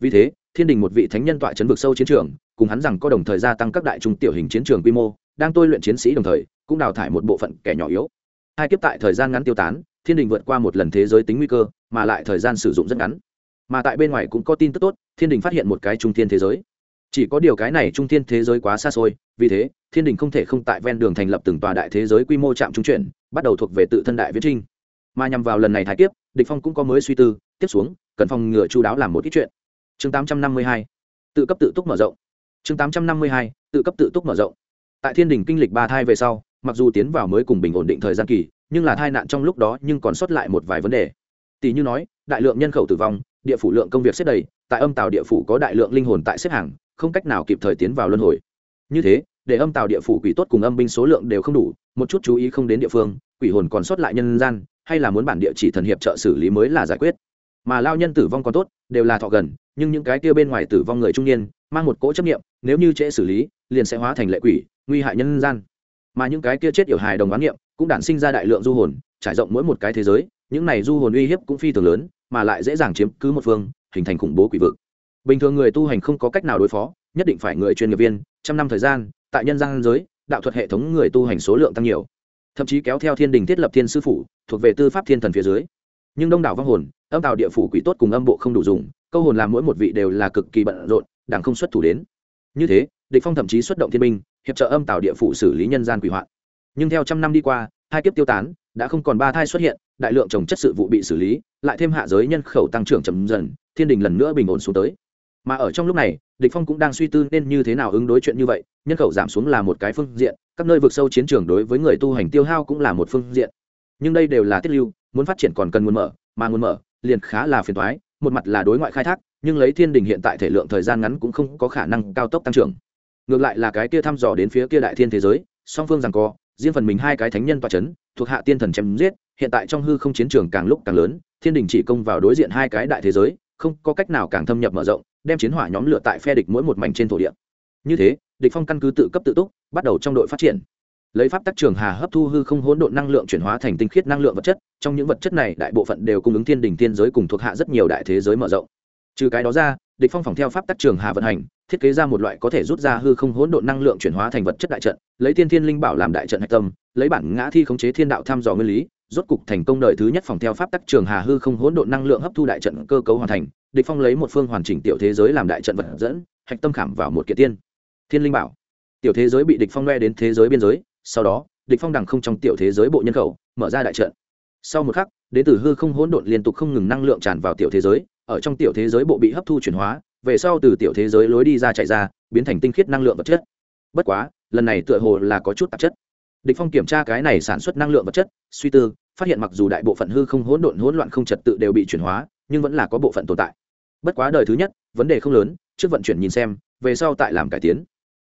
Vì thế, thiên đình một vị thánh nhân tọa chấn vực sâu chiến trường, cùng hắn rằng có đồng thời gia tăng các đại trung tiểu hình chiến trường quy mô, đang tôi luyện chiến sĩ đồng thời, cũng đào thải một bộ phận kẻ nhỏ yếu hai kiếp tại thời gian ngắn tiêu tán, thiên đình vượt qua một lần thế giới tính nguy cơ, mà lại thời gian sử dụng rất ngắn. Mà tại bên ngoài cũng có tin tức tốt, thiên đình phát hiện một cái trung thiên thế giới. Chỉ có điều cái này trung thiên thế giới quá xa xôi, vì thế, thiên đình không thể không tại ven đường thành lập từng tòa đại thế giới quy mô trạm trung chuyển, bắt đầu thuộc về tự thân đại viễn trinh. Mà nhằm vào lần này thái kiếp, địch phong cũng có mới suy tư, tiếp xuống, cần phòng ngừa chú đáo làm một ít chuyện. Chương 852 tự cấp tự túc mở rộng. Chương 852 tự cấp tự túc mở rộng. Tại thiên đình kinh lịch ba thai về sau mặc dù tiến vào mới cùng bình ổn định thời gian kỳ, nhưng là tai nạn trong lúc đó nhưng còn sót lại một vài vấn đề. Tỷ như nói, đại lượng nhân khẩu tử vong, địa phủ lượng công việc xếp đầy, tại âm tàu địa phủ có đại lượng linh hồn tại xếp hàng, không cách nào kịp thời tiến vào luân hồi. Như thế, để âm tàu địa phủ quỷ tốt cùng âm binh số lượng đều không đủ, một chút chú ý không đến địa phương, quỷ hồn còn sót lại nhân gian, hay là muốn bản địa chỉ thần hiệp trợ xử lý mới là giải quyết. Mà lao nhân tử vong còn tốt, đều là thọ gần, nhưng những cái kia bên ngoài tử vong người trung niên, mang một cỗ chấp nghiệm nếu như trễ xử lý, liền sẽ hóa thành lệ quỷ, nguy hại nhân gian mà những cái kia chết yểu hài đồng quán nghiệm cũng đản sinh ra đại lượng du hồn, trải rộng mỗi một cái thế giới, những này du hồn uy hiếp cũng phi thường lớn, mà lại dễ dàng chiếm cứ một phương, hình thành khủng bố quỷ vực. Bình thường người tu hành không có cách nào đối phó, nhất định phải người chuyên nghiệp viên, trăm năm thời gian, tại nhân gian giới, đạo thuật hệ thống người tu hành số lượng tăng nhiều. Thậm chí kéo theo thiên đình thiết lập thiên sư phủ, thuộc về tư pháp thiên thần phía dưới. Nhưng đông đảo vong hồn, âm tạo địa phủ quỷ tốt cùng âm bộ không đủ dùng, câu hồn làm mỗi một vị đều là cực kỳ bận rộn đảng không xuất thủ đến. Như thế, địch phong thậm chí xuất động thiên binh hiệp trợ âm tạo địa phủ xử lý nhân gian quỷ hoạn. Nhưng theo trăm năm đi qua, hai kiếp tiêu tán, đã không còn ba thai xuất hiện, đại lượng trồng chất sự vụ bị xử lý, lại thêm hạ giới nhân khẩu tăng trưởng chậm dần, thiên đình lần nữa bình ổn xuống tới. Mà ở trong lúc này, địch phong cũng đang suy tư nên như thế nào ứng đối chuyện như vậy, nhân khẩu giảm xuống là một cái phương diện, các nơi vực sâu chiến trường đối với người tu hành tiêu hao cũng là một phương diện. Nhưng đây đều là tiết lưu, muốn phát triển còn cần nguồn mở, mà nguồn mở liền khá là phiền toái, một mặt là đối ngoại khai thác, nhưng lấy thiên đình hiện tại thể lượng thời gian ngắn cũng không có khả năng cao tốc tăng trưởng ngược lại là cái kia thăm dò đến phía kia đại thiên thế giới, song phương rằng co, riêng phần mình hai cái thánh nhân tọa chấn, thuộc hạ tiên thần chém giết, hiện tại trong hư không chiến trường càng lúc càng lớn, thiên đình chỉ công vào đối diện hai cái đại thế giới, không có cách nào càng thâm nhập mở rộng, đem chiến hỏa nhóm lửa tại phe địch mỗi một mảnh trên thổ địa. Như thế, địch phong căn cứ tự cấp tự túc, bắt đầu trong đội phát triển. Lấy pháp tắc trường hà hấp thu hư không hỗn độn năng lượng chuyển hóa thành tinh khiết năng lượng vật chất, trong những vật chất này đại bộ phận đều cung ứng thiên đình thiên giới cùng thuộc hạ rất nhiều đại thế giới mở rộng trừ cái đó ra, địch phong phòng theo pháp tắc trường hà vận hành, thiết kế ra một loại có thể rút ra hư không hỗn độn năng lượng chuyển hóa thành vật chất đại trận, lấy thiên thiên linh bảo làm đại trận hạch tâm, lấy bản ngã thi khống chế thiên đạo tham dò nguyên lý, rốt cục thành công đời thứ nhất phòng theo pháp tắc trường hà hư không hỗn độn năng lượng hấp thu đại trận cơ cấu hoàn thành, địch phong lấy một phương hoàn chỉnh tiểu thế giới làm đại trận vật dẫn, hạch tâm khảm vào một kiện tiên, thiên linh bảo. Tiểu thế giới bị địch phong nghe đến thế giới biên giới, sau đó, địch phong đằng không trong tiểu thế giới bộ nhân khẩu, mở ra đại trận. Sau một khắc đến từ hư không hỗn độn liên tục không ngừng năng lượng tràn vào tiểu thế giới, ở trong tiểu thế giới bộ bị hấp thu chuyển hóa, về sau từ tiểu thế giới lối đi ra chạy ra, biến thành tinh khiết năng lượng vật chất. Bất quá, lần này tựa hồ là có chút tạp chất. Địch phong kiểm tra cái này sản xuất năng lượng vật chất, suy tư, phát hiện mặc dù đại bộ phận hư không hỗn độn hỗn loạn không trật tự đều bị chuyển hóa, nhưng vẫn là có bộ phận tồn tại. Bất quá đời thứ nhất, vấn đề không lớn, trước vận chuyển nhìn xem, về sau tại làm cải tiến.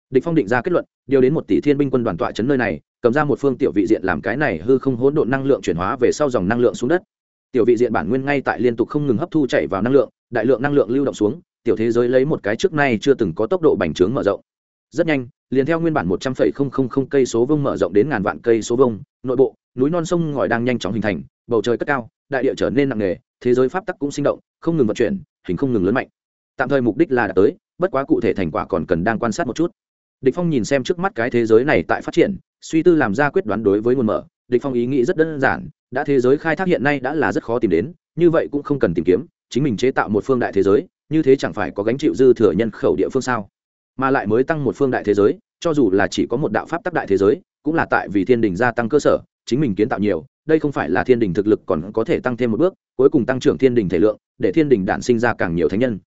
Địch phong định ra kết luận, điều đến một tỷ thiên binh quân đoàn tọa chấn nơi này cầm ra một phương tiểu vị diện làm cái này hư không hỗn độn năng lượng chuyển hóa về sau dòng năng lượng xuống đất. Tiểu vị diện bản nguyên ngay tại liên tục không ngừng hấp thu chảy vào năng lượng, đại lượng năng lượng lưu động xuống, tiểu thế giới lấy một cái trước nay chưa từng có tốc độ bành trướng mở rộng. Rất nhanh, liền theo nguyên bản một trăm phẩy không không không cây số vông mở rộng đến ngàn vạn cây số vông nội bộ, núi non sông ngòi đang nhanh chóng hình thành, bầu trời cất cao, đại địa trở nên nặng nề, thế giới pháp tắc cũng sinh động, không ngừng vận chuyển, hình không ngừng lớn mạnh. Tạm thời mục đích là đạt tới, bất quá cụ thể thành quả còn cần đang quan sát một chút. Địch phong nhìn xem trước mắt cái thế giới này tại phát triển suy tư làm ra quyết đoán đối với nguồn mở, địch phong ý nghĩ rất đơn giản, đã thế giới khai thác hiện nay đã là rất khó tìm đến, như vậy cũng không cần tìm kiếm, chính mình chế tạo một phương đại thế giới, như thế chẳng phải có gánh chịu dư thừa nhân khẩu địa phương sao? Mà lại mới tăng một phương đại thế giới, cho dù là chỉ có một đạo pháp tắc đại thế giới, cũng là tại vì thiên đình gia tăng cơ sở, chính mình kiến tạo nhiều, đây không phải là thiên đình thực lực còn có thể tăng thêm một bước, cuối cùng tăng trưởng thiên đình thể lượng, để thiên đình đản sinh ra càng nhiều thánh nhân.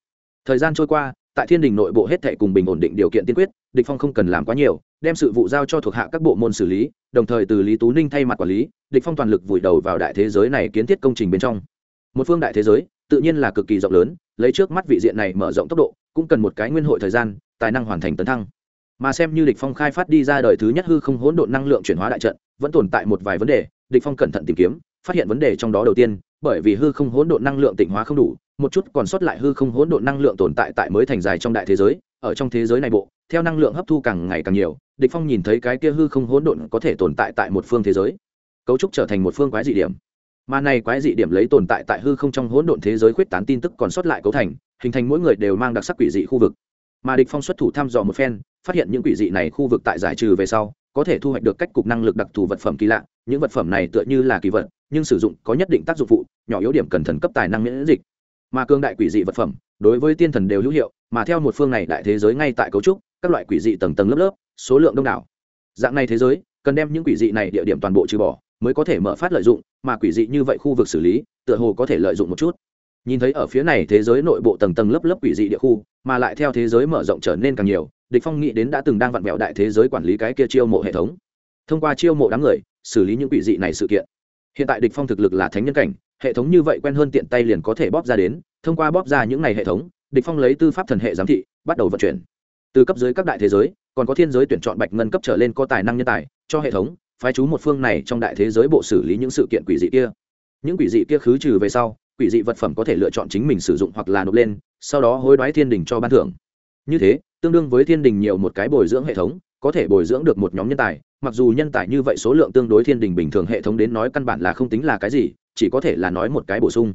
Thời gian trôi qua tại thiên đình nội bộ hết thệ cùng bình ổn định điều kiện tiên quyết, địch phong không cần làm quá nhiều, đem sự vụ giao cho thuộc hạ các bộ môn xử lý, đồng thời từ lý tú ninh thay mặt quản lý, địch phong toàn lực vùi đầu vào đại thế giới này kiến thiết công trình bên trong. Một phương đại thế giới, tự nhiên là cực kỳ rộng lớn, lấy trước mắt vị diện này mở rộng tốc độ, cũng cần một cái nguyên hội thời gian, tài năng hoàn thành tấn thăng. Mà xem như địch phong khai phát đi ra đời thứ nhất hư không hỗn độn năng lượng chuyển hóa đại trận, vẫn tồn tại một vài vấn đề, địch phong cẩn thận tìm kiếm, phát hiện vấn đề trong đó đầu tiên, bởi vì hư không hỗn độn năng lượng tịnh hóa không đủ một chút còn sót lại hư không hỗn độn năng lượng tồn tại tại mới thành dài trong đại thế giới, ở trong thế giới này bộ, theo năng lượng hấp thu càng ngày càng nhiều, địch phong nhìn thấy cái kia hư không hỗn độn có thể tồn tại tại một phương thế giới. Cấu trúc trở thành một phương quái dị điểm. Mà này quái dị điểm lấy tồn tại tại hư không trong hỗn độn thế giới khuyết tán tin tức còn sót lại cấu thành, hình thành mỗi người đều mang đặc sắc quỷ dị khu vực. Mà địch phong xuất thủ thăm dò một phen, phát hiện những quỷ dị này khu vực tại giải trừ về sau, có thể thu hoạch được cách cục năng lực đặc thù vật phẩm kỳ lạ, những vật phẩm này tựa như là kỳ vật, nhưng sử dụng có nhất định tác dụng phụ, nhỏ yếu điểm cần thần cấp tài năng miễn dịch mà cương đại quỷ dị vật phẩm, đối với tiên thần đều hữu hiệu, mà theo một phương này đại thế giới ngay tại cấu trúc, các loại quỷ dị tầng tầng lớp lớp, số lượng đông đảo. Dạng này thế giới, cần đem những quỷ dị này địa điểm toàn bộ trừ bỏ, mới có thể mở phát lợi dụng, mà quỷ dị như vậy khu vực xử lý, tựa hồ có thể lợi dụng một chút. Nhìn thấy ở phía này thế giới nội bộ tầng tầng lớp lớp quỷ dị địa khu, mà lại theo thế giới mở rộng trở nên càng nhiều, địch phong nghĩ đến đã từng đang vặn vẹo đại thế giới quản lý cái kia chiêu mộ hệ thống. Thông qua chiêu mộ đám người, xử lý những quỷ dị này sự kiện. Hiện tại địch phong thực lực là thánh nhân cảnh hệ thống như vậy quen hơn tiện tay liền có thể bóp ra đến, thông qua bóp ra những này hệ thống, địch phong lấy tư pháp thần hệ giám thị, bắt đầu vận chuyển. Từ cấp dưới các đại thế giới, còn có thiên giới tuyển chọn bạch ngân cấp trở lên có tài năng nhân tài, cho hệ thống, phái chú một phương này trong đại thế giới bộ xử lý những sự kiện quỷ dị kia. Những quỷ dị kia khứ trừ về sau, quỷ dị vật phẩm có thể lựa chọn chính mình sử dụng hoặc là nộp lên, sau đó hối đoái thiên đình cho ban thưởng. Như thế, tương đương với thiên đình nhiều một cái bồi dưỡng hệ thống, có thể bồi dưỡng được một nhóm nhân tài, mặc dù nhân tài như vậy số lượng tương đối thiên đình bình thường hệ thống đến nói căn bản là không tính là cái gì chỉ có thể là nói một cái bổ sung.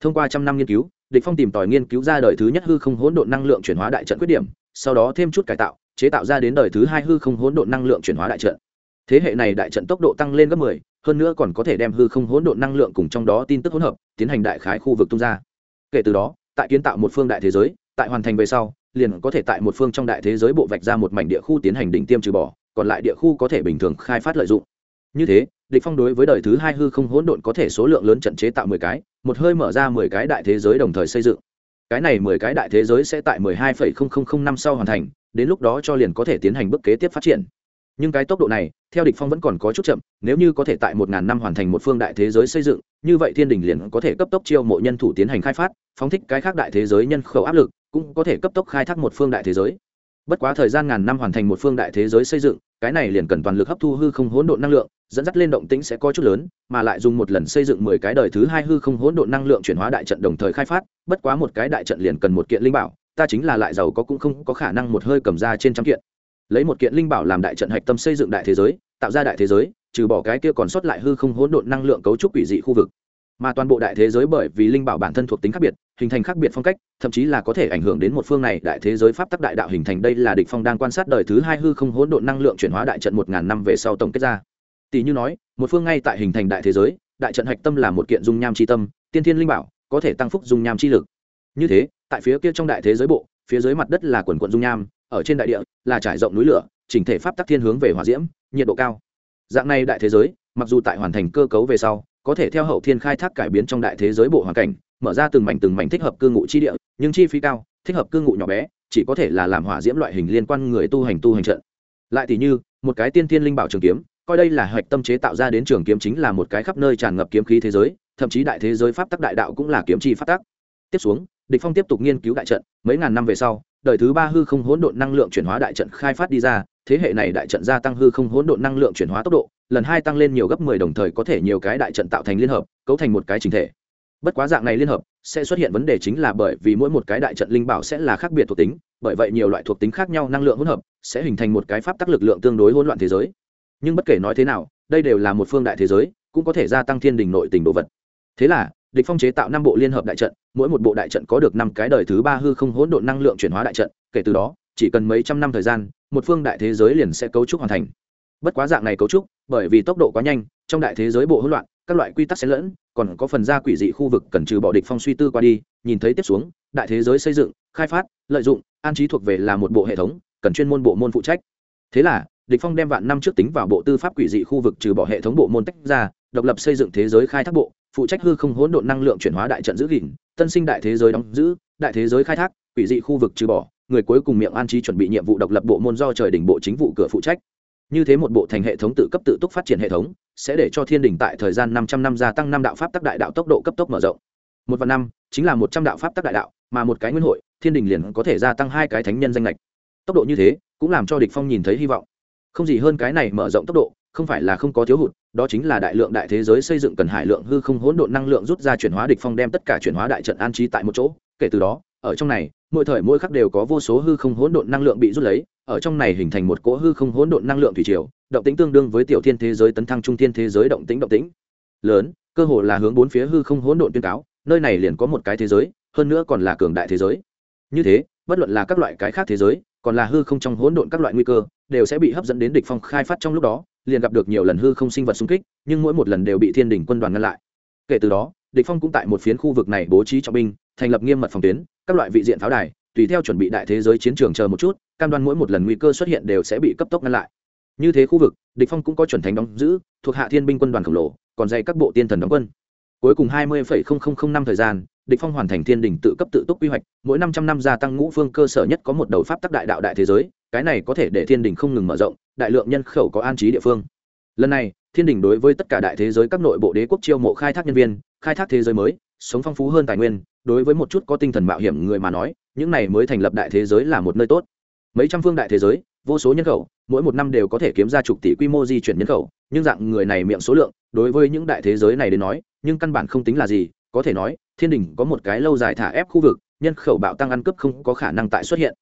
Thông qua trăm năm nghiên cứu địch phong tìm tòi nghiên cứu ra đời thứ nhất hư không hỗn độn năng lượng chuyển hóa đại trận khuyết điểm sau đó thêm chút cải tạo chế tạo ra đến đời thứ hai hư không hỗn độn năng lượng chuyển hóa đại trận. Thế hệ này đại trận tốc độ tăng lên gấp 10, hơn nữa còn có thể đem hư không hỗn độn năng lượng cùng trong đó tin tức hỗn hợp tiến hành đại khái khu vực tung ra. Kể từ đó tại kiến tạo một phương đại thế giới tại hoàn thành về sau liền có thể tại một phương trong đại thế giới bộ vạch ra một mảnh địa khu tiến hành đỉnh tiêm trừ bỏ còn lại địa khu có thể bình thường khai phát lợi dụng như thế địch phong đối với đời thứ hai hư không hỗn độn có thể số lượng lớn trận chế tạo 10 cái một hơi mở ra 10 cái đại thế giới đồng thời xây dựng. Cái này 10 cái đại thế giới sẽ tại 12,0005 năm sau hoàn thành đến lúc đó cho liền có thể tiến hành bước kế tiếp phát triển. Nhưng cái tốc độ này theo địch phong vẫn còn có chút chậm nếu như có thể tại một ngàn năm hoàn thành một phương đại thế giới xây dựng như vậy thiên đình liền có thể cấp tốc chiêu mộ nhân thủ tiến hành khai phát phóng thích cái khác đại thế giới nhân khẩu áp lực cũng có thể cấp tốc khai thác một phương đại thế giới. Bất quá thời gian ngàn năm hoàn thành một phương đại thế giới xây dựng cái này liền cần toàn lực hấp thu hư không hỗn độn năng lượng, dẫn dắt lên động tĩnh sẽ có chút lớn, mà lại dùng một lần xây dựng mười cái đời thứ hai hư không hỗn độn năng lượng chuyển hóa đại trận đồng thời khai phát, bất quá một cái đại trận liền cần một kiện linh bảo, ta chính là lại giàu có cũng không có khả năng một hơi cầm ra trên trăm kiện. Lấy một kiện linh bảo làm đại trận hạch tâm xây dựng đại thế giới, tạo ra đại thế giới, trừ bỏ cái kia còn sót lại hư không hỗn độn năng lượng cấu trúc quỷ dị khu vực. Mà toàn bộ đại thế giới bởi vì linh bảo bản thân thuộc tính khác biệt hình thành khác biệt phong cách, thậm chí là có thể ảnh hưởng đến một phương này đại thế giới pháp tắc đại đạo hình thành. Đây là địch phong đang quan sát đời thứ hai hư không hỗn độn năng lượng chuyển hóa đại trận một ngàn năm về sau tổng kết ra. Tỷ như nói, một phương ngay tại hình thành đại thế giới, đại trận hạch tâm là một kiện dung nham chi tâm, tiên thiên linh bảo, có thể tăng phúc dung nham chi lực. Như thế, tại phía kia trong đại thế giới bộ, phía dưới mặt đất là quần quận dung nham, ở trên đại địa là trải rộng núi lửa, chỉnh thể pháp tắc thiên hướng về hỏa diễm, nhiệt độ cao. Dạng này đại thế giới, mặc dù tại hoàn thành cơ cấu về sau, có thể theo hậu thiên khai thác cải biến trong đại thế giới bộ hoàn cảnh mở ra từng mảnh từng mảnh thích hợp cư ngụ chi địa, nhưng chi phí cao, thích hợp cư ngụ nhỏ bé, chỉ có thể là làm hỏa diễm loại hình liên quan người tu hành tu hành trận. Lại thì như, một cái tiên thiên linh bảo trường kiếm, coi đây là hạch tâm chế tạo ra đến trường kiếm chính là một cái khắp nơi tràn ngập kiếm khí thế giới, thậm chí đại thế giới pháp tắc đại đạo cũng là kiếm chi pháp tắc. Tiếp xuống, địch phong tiếp tục nghiên cứu đại trận, mấy ngàn năm về sau, đời thứ ba hư không hỗn độn năng lượng chuyển hóa đại trận khai phát đi ra, thế hệ này đại trận gia tăng hư không hỗn độn năng lượng chuyển hóa tốc độ, lần hai tăng lên nhiều gấp mười đồng thời có thể nhiều cái đại trận tạo thành liên hợp, cấu thành một cái chỉnh thể bất quá dạng này liên hợp, sẽ xuất hiện vấn đề chính là bởi vì mỗi một cái đại trận linh bảo sẽ là khác biệt thuộc tính, bởi vậy nhiều loại thuộc tính khác nhau năng lượng hỗn hợp sẽ hình thành một cái pháp tắc lực lượng tương đối hỗn loạn thế giới. Nhưng bất kể nói thế nào, đây đều là một phương đại thế giới, cũng có thể gia tăng thiên đình nội tình đồ vật. Thế là, địch phong chế tạo năm bộ liên hợp đại trận, mỗi một bộ đại trận có được năm cái đời thứ ba hư không hỗn độn năng lượng chuyển hóa đại trận, kể từ đó, chỉ cần mấy trăm năm thời gian, một phương đại thế giới liền sẽ cấu trúc hoàn thành. Bất quá dạng này cấu trúc, bởi vì tốc độ quá nhanh, trong đại thế giới bộ hỗn loạn, các loại quy tắc xen lẫn còn có phần ra quỷ dị khu vực cần trừ bỏ địch phong suy tư qua đi, nhìn thấy tiếp xuống, đại thế giới xây dựng, khai phát, lợi dụng, an trí thuộc về là một bộ hệ thống, cần chuyên môn bộ môn phụ trách. Thế là, địch phong đem vạn năm trước tính vào bộ tư pháp quỷ dị khu vực trừ bỏ hệ thống bộ môn tách ra, độc lập xây dựng thế giới khai thác bộ, phụ trách hư không hỗn độn năng lượng chuyển hóa đại trận giữ gìn, tân sinh đại thế giới đóng giữ, đại thế giới khai thác, quỷ dị khu vực trừ bỏ, người cuối cùng miệng an trí chuẩn bị nhiệm vụ độc lập bộ môn do trời đỉnh bộ chính vụ cửa phụ trách như thế một bộ thành hệ thống tự cấp tự túc phát triển hệ thống, sẽ để cho thiên đình tại thời gian 500 năm gia tăng năm đạo pháp tắc đại đạo tốc độ cấp tốc mở rộng. Một vạn năm, chính là một trăm đạo pháp tắc đại đạo, mà một cái nguyên hội, thiên đình liền có thể gia tăng hai cái thánh nhân danh lệch tốc độ như thế, cũng làm cho địch phong nhìn thấy hy vọng. Không gì hơn cái này mở rộng tốc độ, không phải là không có thiếu hụt, đó chính là đại lượng đại thế giới xây dựng cần hải lượng hư không hỗn độn năng lượng rút ra chuyển hóa địch phong đem tất cả chuyển hóa đại trận an trí tại một chỗ. Kể từ đó, ở trong này mỗi thời mỗi khắc đều có vô số hư không hỗn độn năng lượng bị rút lấy, ở trong này hình thành một cỗ hư không hỗn độn năng lượng thủy triều, động tĩnh tương đương với tiểu thiên thế giới tấn thăng trung thiên thế giới động tĩnh động tĩnh. Lớn, cơ hồ là hướng bốn phía hư không hỗn độn tuyên cáo, nơi này liền có một cái thế giới, hơn nữa còn là cường đại thế giới. Như thế, bất luận là các loại cái khác thế giới, còn là hư không trong hỗn độn các loại nguy cơ, đều sẽ bị hấp dẫn đến địch phong khai phát trong lúc đó, liền gặp được nhiều lần hư không sinh vật xung kích, nhưng mỗi một lần đều bị thiên đỉnh quân đoàn ngăn lại. Kể từ đó địch phong cũng tại một phiến khu vực này bố trí trọng binh, thành lập nghiêm mật phòng tuyến, các loại vị diện pháo đài, tùy theo chuẩn bị đại thế giới chiến trường chờ một chút, cam đoan mỗi một lần nguy cơ xuất hiện đều sẽ bị cấp tốc ngăn lại. Như thế khu vực, địch phong cũng có chuẩn thành đóng giữ, thuộc hạ thiên binh quân đoàn khổng lồ, còn dạy các bộ tiên thần đóng quân. Cuối cùng hai mươi năm thời gian, địch phong hoàn thành thiên đình tự cấp tự túc quy hoạch, mỗi năm trăm năm gia tăng ngũ phương cơ sở nhất có một đầu pháp tắc đại đạo đại thế giới, cái này có thể để thiên đình không ngừng mở rộng, đại lượng nhân khẩu có an trí địa phương. Lần này thiên đình đối với tất cả đại thế giới các nội bộ đế quốc chiêu mộ khai thác nhân viên, khai thác thế giới mới, sống phong phú hơn tài nguyên, đối với một chút có tinh thần mạo hiểm người mà nói, những này mới thành lập đại thế giới là một nơi tốt. Mấy trăm phương đại thế giới, vô số nhân khẩu, mỗi một năm đều có thể kiếm ra chục tỷ quy mô di chuyển nhân khẩu, nhưng dạng người này miệng số lượng, đối với những đại thế giới này đến nói, nhưng căn bản không tính là gì, có thể nói, thiên đình có một cái lâu dài thả ép khu vực, nhân khẩu bạo tăng ăn cướp không có khả năng tại xuất hiện.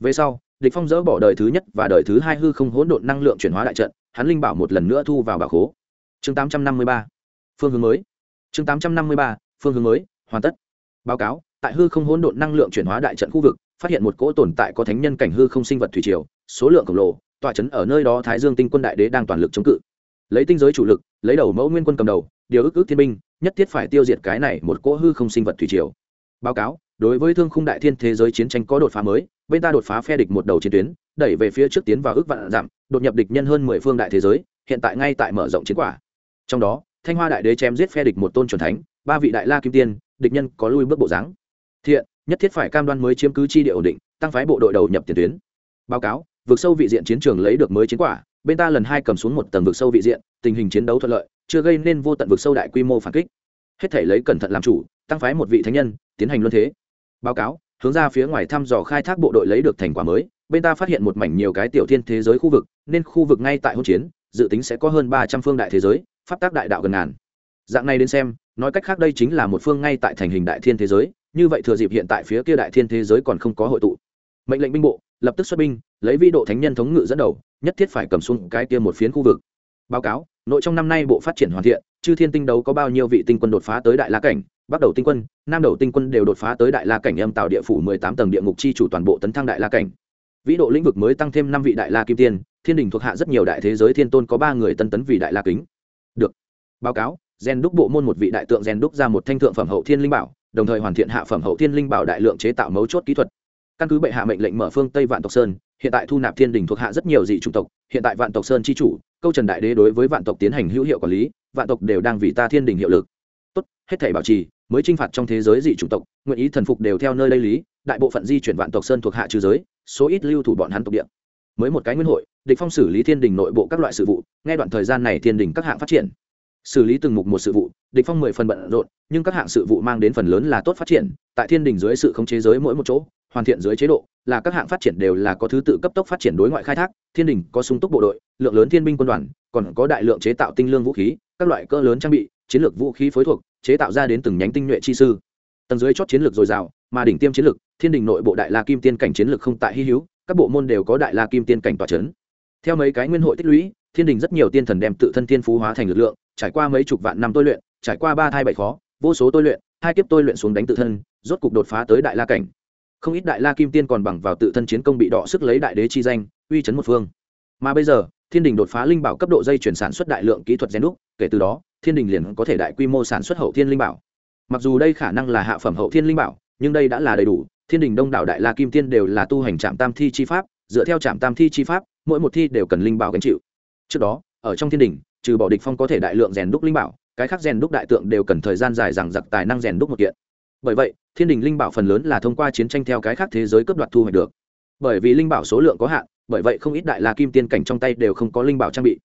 Về sau, địch phong dỡ bỏ đời thứ nhất và đời thứ hai hư không hỗn độn năng lượng chuyển hóa đại trận hắn linh bảo một lần nữa thu vào bảo khố. Chương 853 phương hướng mới. Chương 853 phương hướng mới, hoàn tất. Báo cáo, tại hư không hỗn độn năng lượng chuyển hóa đại trận khu vực, phát hiện một cỗ tồn tại có thánh nhân cảnh hư không sinh vật thủy triều, số lượng khổng lồ, tọa trấn ở nơi đó thái dương tinh quân đại đế đang toàn lực chống cự. Lấy tinh giới chủ lực, lấy đầu mẫu nguyên quân cầm đầu, điều ước ước thiên binh, nhất thiết phải tiêu diệt cái này một cỗ hư không sinh vật thủy triều. Báo cáo, đối với thương khung đại thiên thế giới chiến tranh có đột phá mới, bên ta đột phá phe địch một đầu chiến tuyến đẩy về phía trước tiến vào ước vạn giảm, đột nhập địch nhân hơn mười phương đại thế giới, hiện tại ngay tại mở rộng chiến quả. Trong đó, thanh hoa đại đế chém giết phe địch một tôn c thánh, ba vị đại la kim tiên, địch nhân có lui bước bộ dáng. Thiện, nhất thiết phải cam đoan mới chiếm cứ chi địa ổn định, tăng phái bộ đội đầu nhập tiền tuyến. Báo cáo vượt sâu vị diện chiến trường lấy được mới chiến quả, bên ta lần hai cầm xuống một tầng vực sâu vị diện, tình hình chiến đấu thuận lợi, chưa gây nên vô tận vực sâu đại quy mô phản kích. Hết thể lấy cẩn thận làm chủ, tăng phái một vị thánh nhân, tiến hành luân thế. Báo cáo, hướng ra phía ngoài thăm dò khai thác bộ đội lấy được thành quả mới bên ta phát hiện một mảnh nhiều cái tiểu thiên thế giới khu vực, nên khu vực ngay tại hỗn chiến, dự tính sẽ có hơn ba trăm phương đại thế giới, pháp tác đại đạo gần ngàn. Dạng này đến xem, nói cách khác đây chính là một phương ngay tại thành hình đại thiên thế giới, như vậy thừa dịp hiện tại phía kia đại thiên thế giới còn không có hội tụ. Mệnh lệnh binh bộ, lập tức xuất binh, lấy vi độ thánh nhân thống ngự dẫn đầu, nhất thiết phải cầm xuống cái kia một phiến khu vực. Báo cáo, nội trong năm nay bộ phát triển hoàn thiện, chư thiên tinh đấu có bao nhiêu vị tinh quân đột phá tới đại la cảnh? Bắt đầu tinh quân, nam đầu tinh quân đều đột phá tới đại la cảnh âm tạo địa phủ mười tám tầng địa ngục chi chủ toàn bộ tấn thăng đại la cảnh vĩ độ lĩnh vực mới tăng thêm năm vị đại la kim tiên, thiên đình thuộc hạ rất nhiều đại thế giới thiên tôn có ba người tân tấn vì đại la kính. Được. Báo cáo, gen đúc bộ môn một vị đại tượng gen đúc ra một thanh thượng phẩm hậu thiên linh bảo, đồng thời hoàn thiện hạ phẩm hậu thiên linh bảo đại lượng chế tạo mấu chốt kỹ thuật. Căn cứ bệ hạ mệnh lệnh mở phương tây vạn tộc sơn, hiện tại thu nạp thiên đình thuộc hạ rất nhiều dị chủng tộc, hiện tại vạn tộc sơn chi chủ, câu trần đại đế đối với vạn tộc tiến hành hữu hiệu quản lý, vạn tộc đều đang vì ta thiên đình hiệu lực. Tốt, hết thể bảo trì, mới chinh phạt trong thế giới dị chủng tộc, nguyện ý thần phục đều theo nơi lây lý, đại bộ phận di chuyển vạn tộc sơn thuộc hạ trừ giới số ít lưu thủ bọn hắn tộc địa. Mới một cái nguyên hội, địch phong xử lý thiên đình nội bộ các loại sự vụ, nghe đoạn thời gian này thiên đình các hạng phát triển. Xử lý từng mục một sự vụ, địch phong mười phần bận rộn, nhưng các hạng sự vụ mang đến phần lớn là tốt phát triển, tại thiên đình dưới sự khống chế giới mỗi một chỗ, hoàn thiện dưới chế độ, là các hạng phát triển đều là có thứ tự cấp tốc phát triển đối ngoại khai thác, thiên đình có sung túc bộ đội, lượng lớn thiên binh quân đoàn, còn có đại lượng chế tạo tinh lương vũ khí, các loại cỡ lớn trang bị, chiến lược vũ khí phối thuộc, chế tạo ra đến từng nhánh tinh nhuệ chi sư. Tầng dưới chót chiến lược dồi dào, mà đỉnh tiêm chiến lược thiên đình nội bộ đại la kim tiên cảnh chiến lược không tại hy hữu, các bộ môn đều có đại la kim tiên cảnh tòa chấn. Theo mấy cái nguyên hội tích lũy, thiên đình rất nhiều tiên thần đem tự thân tiên phú hóa thành lực lượng, trải qua mấy chục vạn năm tôi luyện, trải qua ba thai bảy khó, vô số tôi luyện, hai kiếp tôi luyện xuống đánh tự thân, rốt cục đột phá tới đại la cảnh. Không ít đại la kim tiên còn bằng vào tự thân chiến công bị đọ sức lấy đại đế chi danh, uy chấn một phương. Mà bây giờ, thiên đình đột phá linh bảo cấp độ dây chuyển sản xuất đại lượng kỹ thuật gen đúc, kể từ đó, thiên đình liền có thể đại quy mô sản xuất hậu thiên linh bảo. Mặc dù đây khả năng là hạ phẩm hậu thiên linh bảo, nhưng đây đã là đầy đủ thiên đình đông đảo đại la kim tiên đều là tu hành trạm tam thi chi pháp, dựa theo trạm tam thi chi pháp, mỗi một thi đều cần linh bảo gánh chịu. Trước đó, ở trong thiên đình, trừ bỏ địch phong có thể đại lượng rèn đúc linh bảo, cái khác rèn đúc đại tượng đều cần thời gian dài rằng giặc tài năng rèn đúc một kiện. Bởi vậy, thiên đình linh bảo phần lớn là thông qua chiến tranh theo cái khác thế giới cấp đoạt thu hoạch được. Bởi vì linh bảo số lượng có hạn, bởi vậy không ít đại la kim tiên cảnh trong tay đều không có linh bảo trang bị.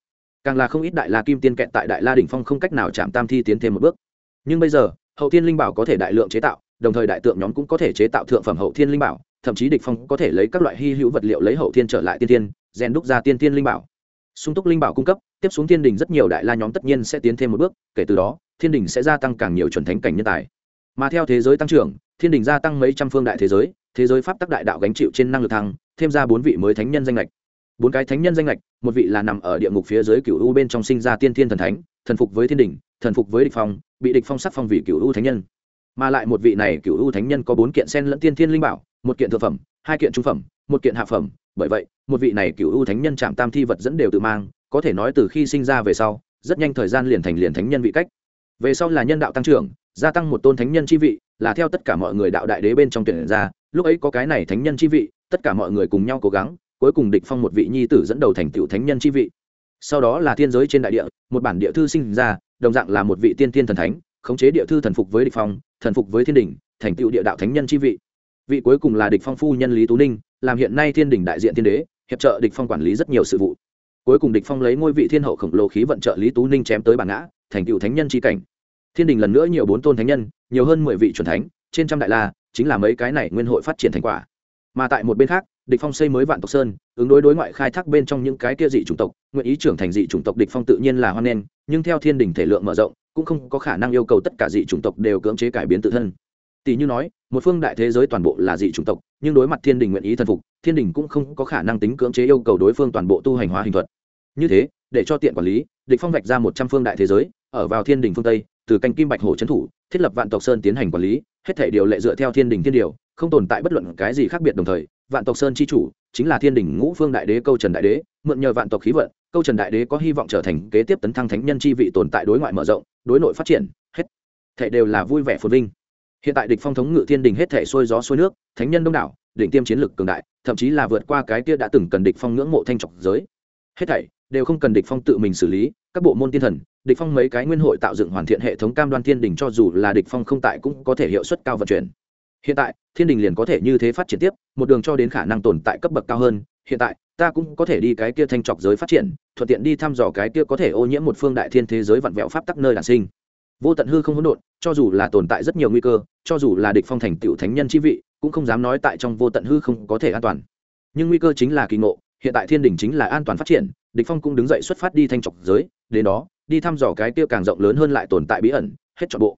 Càng là không ít đại la kim tiên kẹt tại đại la đỉnh phong không cách nào chạm tam thi tiến thêm một bước. Nhưng bây giờ, hậu thiên linh bảo có thể đại lượng chế tạo đồng thời đại tượng nhóm cũng có thể chế tạo thượng phẩm hậu thiên linh bảo, thậm chí địch phong có thể lấy các loại hy hữu vật liệu lấy hậu thiên trở lại tiên tiên, rèn đúc ra tiên tiên linh bảo. Sung túc linh bảo cung cấp, tiếp xuống thiên đình rất nhiều đại la nhóm tất nhiên sẽ tiến thêm một bước, kể từ đó, thiên đình sẽ gia tăng càng nhiều chuẩn thánh cảnh nhân tài. Mà theo thế giới tăng trưởng, thiên đình gia tăng mấy trăm phương đại thế giới thế giới pháp tắc đại đạo gánh chịu trên năng lực thăng, thêm ra bốn vị mới thánh nhân danh lệch bốn cái thánh nhân danh lệch một vị là nằm ở địa ngục phía dưới cựu u bên trong sinh ra tiên thiên thần thánh, thần phục với thiên đình, thần phục với địch phong, bị địch phong sắc phong vị cựu u thánh nhân mà lại một vị này cựu ưu thánh nhân có bốn kiện sen lẫn tiên thiên linh bảo, một kiện thượng phẩm, hai kiện trung phẩm, một kiện hạ phẩm. Bởi vậy, một vị này cựu ưu thánh nhân chạm tam thi vật dẫn đều tự mang, có thể nói từ khi sinh ra về sau, rất nhanh thời gian liền thành liền thánh nhân vị cách. Về sau là nhân đạo tăng trưởng, gia tăng một tôn thánh nhân chi vị, là theo tất cả mọi người đạo đại đế bên trong tuyển ra. Lúc ấy có cái này thánh nhân chi vị, tất cả mọi người cùng nhau cố gắng, cuối cùng địch phong một vị nhi tử dẫn đầu thành tựu thánh nhân chi vị. Sau đó là thiên giới trên đại địa, một bản địa thư sinh ra, đồng dạng là một vị tiên tiên thần thánh khống chế địa thư thần phục với địch phong, thần phục với thiên đình, thành tựu địa đạo thánh nhân chi vị. Vị cuối cùng là địch phong phu nhân lý tú ninh, làm hiện nay thiên đình đại diện thiên đế, hiệp trợ địch phong quản lý rất nhiều sự vụ. Cuối cùng địch phong lấy ngôi vị thiên hậu khổng lồ khí vận trợ lý tú ninh chém tới bản ngã, thành tựu thánh nhân chi cảnh. Thiên đình lần nữa nhiều bốn tôn thánh nhân, nhiều hơn mười vị chuẩn thánh, trên trăm đại la, chính là mấy cái này nguyên hội phát triển thành quả. Mà tại một bên khác, địch phong xây mới vạn tộc sơn, ứng đối đối ngoại khai thác bên trong những cái kia dị chủng tộc, nguyện ý trưởng thành dị chủng tộc địch phong tự nhiên là hoan nghênh, nhưng theo thiên đình thể lượng mở rộng cũng không có khả năng yêu cầu tất cả dị chủng tộc đều cưỡng chế cải biến tự thân. Tỷ như nói, một phương đại thế giới toàn bộ là dị chủng tộc, nhưng đối mặt thiên đình nguyện ý thần phục, thiên đình cũng không có khả năng tính cưỡng chế yêu cầu đối phương toàn bộ tu hành hóa hình thuật. Như thế, để cho tiện quản lý, địch phong vạch ra một trăm phương đại thế giới, ở vào thiên đình phương tây, từ canh kim bạch hổ trấn thủ, thiết lập vạn tộc sơn tiến hành quản lý, hết thể điều lệ dựa theo thiên đình thiên điều, không tồn tại bất luận cái gì khác biệt đồng thời, vạn tộc sơn chi chủ chính là thiên đình ngũ phương đại đế câu trần đại đế, mượn nhờ vạn tộc khí vận, câu trần đại đế có hy vọng trở thành kế tiếp tấn thăng thánh nhân chi vị tồn tại đối ngoại mở rộng đối nội phát triển, hết. Thể đều là vui vẻ phồn vinh. Hiện tại địch phong thống ngự thiên đình hết thể xuôi gió xuôi nước, thánh nhân đông đảo, đỉnh tiêm chiến lực cường đại, thậm chí là vượt qua cái kia đã từng cần địch phong ngưỡng mộ thanh trọc giới. Hết thảy đều không cần địch phong tự mình xử lý, các bộ môn tiên thần, địch phong mấy cái nguyên hội tạo dựng hoàn thiện hệ thống cam đoan thiên đình cho dù là địch phong không tại cũng có thể hiệu suất cao vận chuyển. Hiện tại, thiên đình liền có thể như thế phát triển tiếp, một đường cho đến khả năng tồn tại cấp bậc cao hơn. Hiện tại ta cũng có thể đi cái kia thanh trọc giới phát triển, thuận tiện đi thăm dò cái kia có thể ô nhiễm một phương đại thiên thế giới vặn vẹo pháp tắc nơi đản sinh. Vô tận hư không hỗn độn, cho dù là tồn tại rất nhiều nguy cơ, cho dù là địch phong thành tiểu thánh nhân chi vị, cũng không dám nói tại trong vô tận hư không có thể an toàn. Nhưng nguy cơ chính là kỳ ngộ, hiện tại thiên đỉnh chính là an toàn phát triển, địch phong cũng đứng dậy xuất phát đi thanh trọc giới, đến đó, đi thăm dò cái kia càng rộng lớn hơn lại tồn tại bí ẩn, hết trọn bộ.